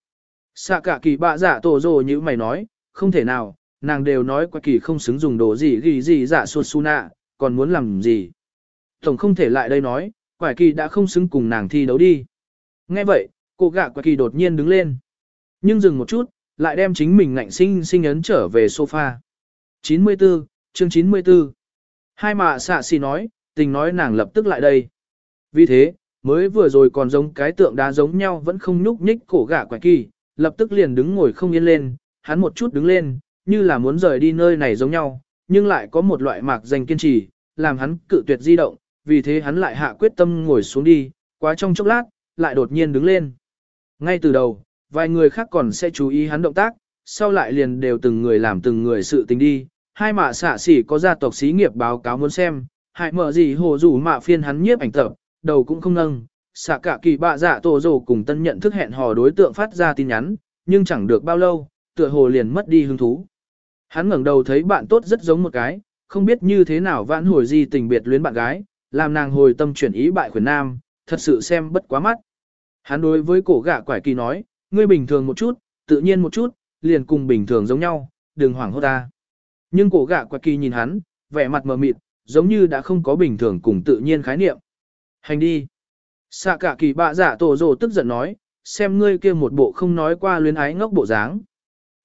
Xạ cả kỳ bạ dạ tổ rồ như mày nói, không thể nào, nàng đều nói qua kỳ không xứng dùng đồ gì ghi gì dạ giả suốt su nạ, còn muốn làm gì. Tổng không thể lại đây nói, quả kỳ đã không xứng cùng nàng thi đấu đi. Nghe vậy, cô gạ quả kỳ đột nhiên đứng lên. Nhưng dừng một chút, lại đem chính mình ngạnh sinh sinh ấn trở về sofa. 94, chương 94. Hai mạ xạ xì nói, tình nói nàng lập tức lại đây. Vì thế, mới vừa rồi còn giống cái tượng đá giống nhau vẫn không nhúc nhích cổ gạ quả kỳ, lập tức liền đứng ngồi không yên lên, hắn một chút đứng lên, như là muốn rời đi nơi này giống nhau, nhưng lại có một loại mạc danh kiên trì, làm hắn cự tuyệt di động, vì thế hắn lại hạ quyết tâm ngồi xuống đi, quá trong chốc lát, lại đột nhiên đứng lên. Ngay từ đầu, vài người khác còn sẽ chú ý hắn động tác, sau lại liền đều từng người làm từng người sự tình đi. Hai mạ xạ xỉ có gia tộc xí nghiệp báo cáo muốn xem, hại mở gì hồ rủ mạ phiên hắn nhiếp ảnh tập, đầu cũng không nâng. Xạ cả kỳ bạ dạ tổ rồ cùng tân nhận thức hẹn hò đối tượng phát ra tin nhắn, nhưng chẳng được bao lâu, tựa hồ liền mất đi hứng thú. Hắn ngẩng đầu thấy bạn tốt rất giống một cái, không biết như thế nào vãn hồi gì tình biệt luyến bạn gái, làm nàng hồi tâm chuyển ý bại khuyển nam, thật sự xem bất quá mắt. Hắn đối với cổ gạ quải kỳ nói, ngươi bình thường một chút, tự nhiên một chút, liền cùng bình thường giống nhau, đừng hoảng hốt ta. Nhưng cổ gạ quải kỳ nhìn hắn, vẻ mặt mờ mịt, giống như đã không có bình thường cùng tự nhiên khái niệm. Hành đi. Xạ cả kỳ bạ giả tổ rồ tức giận nói, xem ngươi kia một bộ không nói qua luyến ái ngốc bộ dáng.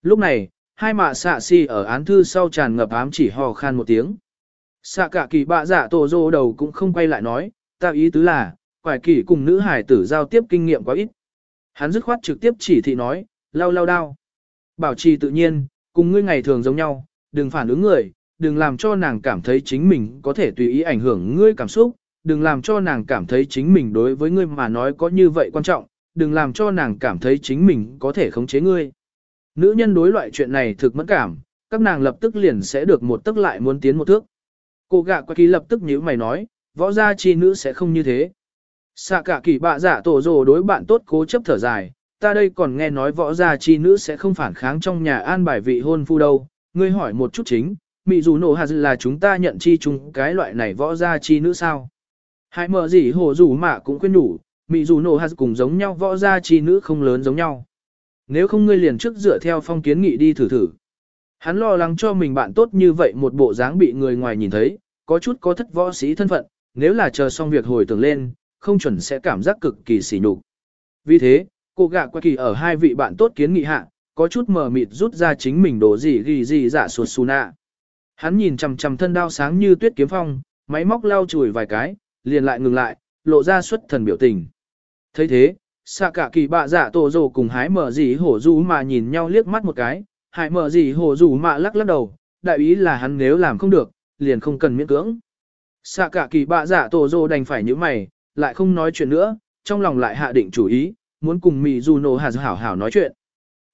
Lúc này, hai mạ xạ si ở án thư sau tràn ngập ám chỉ hò khan một tiếng. Xạ cả kỳ bạ giả tổ dô đầu cũng không quay lại nói, ta ý tứ là, quải kỳ cùng nữ hải tử giao tiếp kinh nghiệm quá ít. Hắn dứt khoát trực tiếp chỉ thị nói, lau lau đao. Bảo trì tự nhiên, cùng ngươi ngày thường giống nhau, đừng phản ứng người, đừng làm cho nàng cảm thấy chính mình có thể tùy ý ảnh hưởng ngươi cảm xúc, đừng làm cho nàng cảm thấy chính mình đối với ngươi mà nói có như vậy quan trọng, đừng làm cho nàng cảm thấy chính mình có thể khống chế ngươi. Nữ nhân đối loại chuyện này thực mẫn cảm, các nàng lập tức liền sẽ được một tức lại muốn tiến một thước. Cô gạ qua kỳ lập tức nhíu mày nói, võ gia chi nữ sẽ không như thế. Xạ cả kỳ bạ giả tổ rồ đối bạn tốt cố chấp thở dài, ta đây còn nghe nói võ gia chi nữ sẽ không phản kháng trong nhà an bài vị hôn phu đâu, ngươi hỏi một chút chính, mị dù nổ hạt là chúng ta nhận chi chung cái loại này võ gia chi nữ sao. hãy mở gì hồ dù mà cũng khuyên đủ, mị dù nổ hạt cùng giống nhau võ gia chi nữ không lớn giống nhau. Nếu không ngươi liền trước dựa theo phong kiến nghị đi thử thử. Hắn lo lắng cho mình bạn tốt như vậy một bộ dáng bị người ngoài nhìn thấy, có chút có thất võ sĩ thân phận, nếu là chờ xong việc hồi tưởng lên, không chuẩn sẽ cảm giác cực kỳ sỉ nhục. Vì thế, cô gạ qua kỳ ở hai vị bạn tốt kiến nghị hạ, có chút mờ mịt rút ra chính mình đổ gì ghi gì giả sụt su nạ. Hắn nhìn chằm chằm thân đao sáng như tuyết kiếm phong, máy móc lau chùi vài cái, liền lại ngừng lại, lộ ra xuất thần biểu tình. thấy thế, xạ cả kỳ bạ giả tổ rồ cùng hái mở gì hổ du mà nhìn nhau liếc mắt một cái, hại mở gì hồ rủ mà lắc lắc đầu, đại ý là hắn nếu làm không được, liền không cần miễn cưỡng. Xạ cả kỳ bạ giả tổ dô đành phải như mày, lại không nói chuyện nữa, trong lòng lại hạ định chủ ý, muốn cùng Mị Du Nô Hà hảo hảo nói chuyện.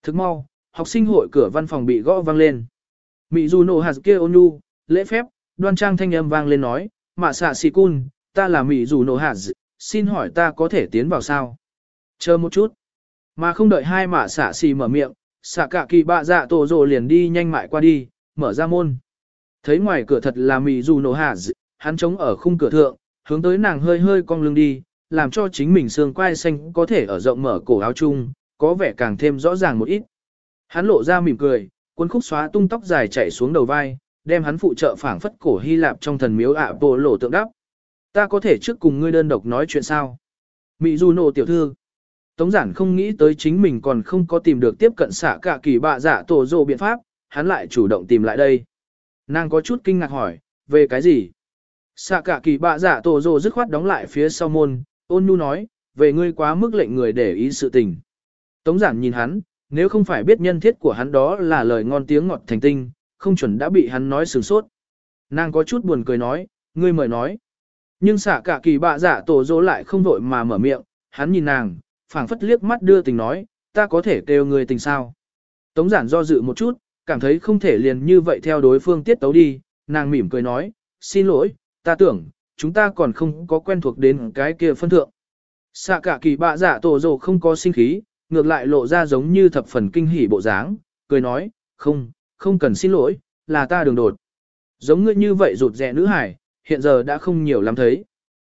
Thức mau, học sinh hội cửa văn phòng bị gõ vang lên. Mị Du Nô Hà kia ôn nhu, lễ phép, đoan trang thanh âm vang lên nói, mạ xạ xì cun, ta là Mị Du Nô Hà, xin hỏi ta có thể tiến vào sao? Chờ một chút. Mà không đợi hai mạ xạ xì mở miệng, xạ cả kỳ bạ dạ tổ rồ liền đi nhanh mại qua đi, mở ra môn. Thấy ngoài cửa thật là Mị Du hạ dị, hắn chống ở khung cửa thượng, hướng tới nàng hơi hơi cong lưng đi, làm cho chính mình xương quai xanh có thể ở rộng mở cổ áo chung, có vẻ càng thêm rõ ràng một ít. Hắn lộ ra mỉm cười, cuốn khúc xóa tung tóc dài chảy xuống đầu vai, đem hắn phụ trợ phảng phất cổ Hy Lạp trong thần miếu ạ bộ lộ tượng đắp. Ta có thể trước cùng ngươi đơn độc nói chuyện sao? Mị du nộ tiểu thư. Tống giản không nghĩ tới chính mình còn không có tìm được tiếp cận xạ cả kỳ bạ giả dạ tổ dồ biện pháp, hắn lại chủ động tìm lại đây. Nàng có chút kinh ngạc hỏi, về cái gì? Xạ cả kỳ bạ giả dạ tổ dồ dứt khoát đóng lại phía sau môn, ôn nhu nói, về ngươi quá mức lệnh người để ý sự tình. Tống giản nhìn hắn, nếu không phải biết nhân thiết của hắn đó là lời ngon tiếng ngọt thành tinh, không chuẩn đã bị hắn nói sừng sốt. Nàng có chút buồn cười nói, ngươi mời nói. Nhưng xạ cả kỳ bạ giả dạ tổ dỗ lại không vội mà mở miệng, hắn nhìn nàng, phảng phất liếc mắt đưa tình nói, ta có thể kêu người tình sao. Tống giản do dự một chút, cảm thấy không thể liền như vậy theo đối phương tiết tấu đi, nàng mỉm cười nói, xin lỗi, ta tưởng, chúng ta còn không có quen thuộc đến cái kia phân thượng. Xạ cả kỳ bạ giả tổ dồ không có sinh khí, ngược lại lộ ra giống như thập phần kinh hỉ bộ dáng, cười nói, không, không cần xin lỗi, là ta đường đột. Giống ngươi như vậy rụt rẻ nữ hải, hiện giờ đã không nhiều lắm thấy.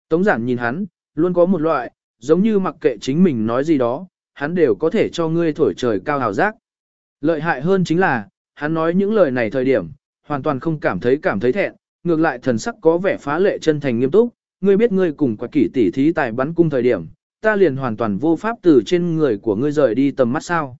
Tống giản nhìn hắn, luôn có một loại, giống như mặc kệ chính mình nói gì đó, hắn đều có thể cho ngươi thổi trời cao hào giác. Lợi hại hơn chính là, hắn nói những lời này thời điểm, hoàn toàn không cảm thấy cảm thấy thẹn, ngược lại thần sắc có vẻ phá lệ chân thành nghiêm túc, ngươi biết ngươi cùng quả kỷ tỷ thí tài bắn cung thời điểm, ta liền hoàn toàn vô pháp từ trên người của ngươi rời đi tầm mắt sao.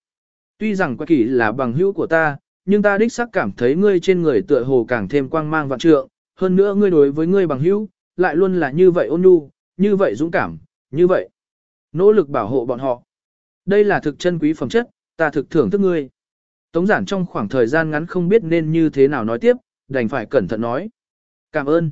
Tuy rằng quả kỷ là bằng hữu của ta, nhưng ta đích xác cảm thấy ngươi trên người tựa hồ càng thêm quang mang vạn trượng, hơn nữa ngươi đối với ngươi bằng hữu, lại luôn là như vậy ôn nhu, như vậy dũng cảm, như vậy. Nỗ lực bảo hộ bọn họ. Đây là thực chân quý phẩm chất, ta thực thưởng thức ngươi. Tống giản trong khoảng thời gian ngắn không biết nên như thế nào nói tiếp, đành phải cẩn thận nói. Cảm ơn.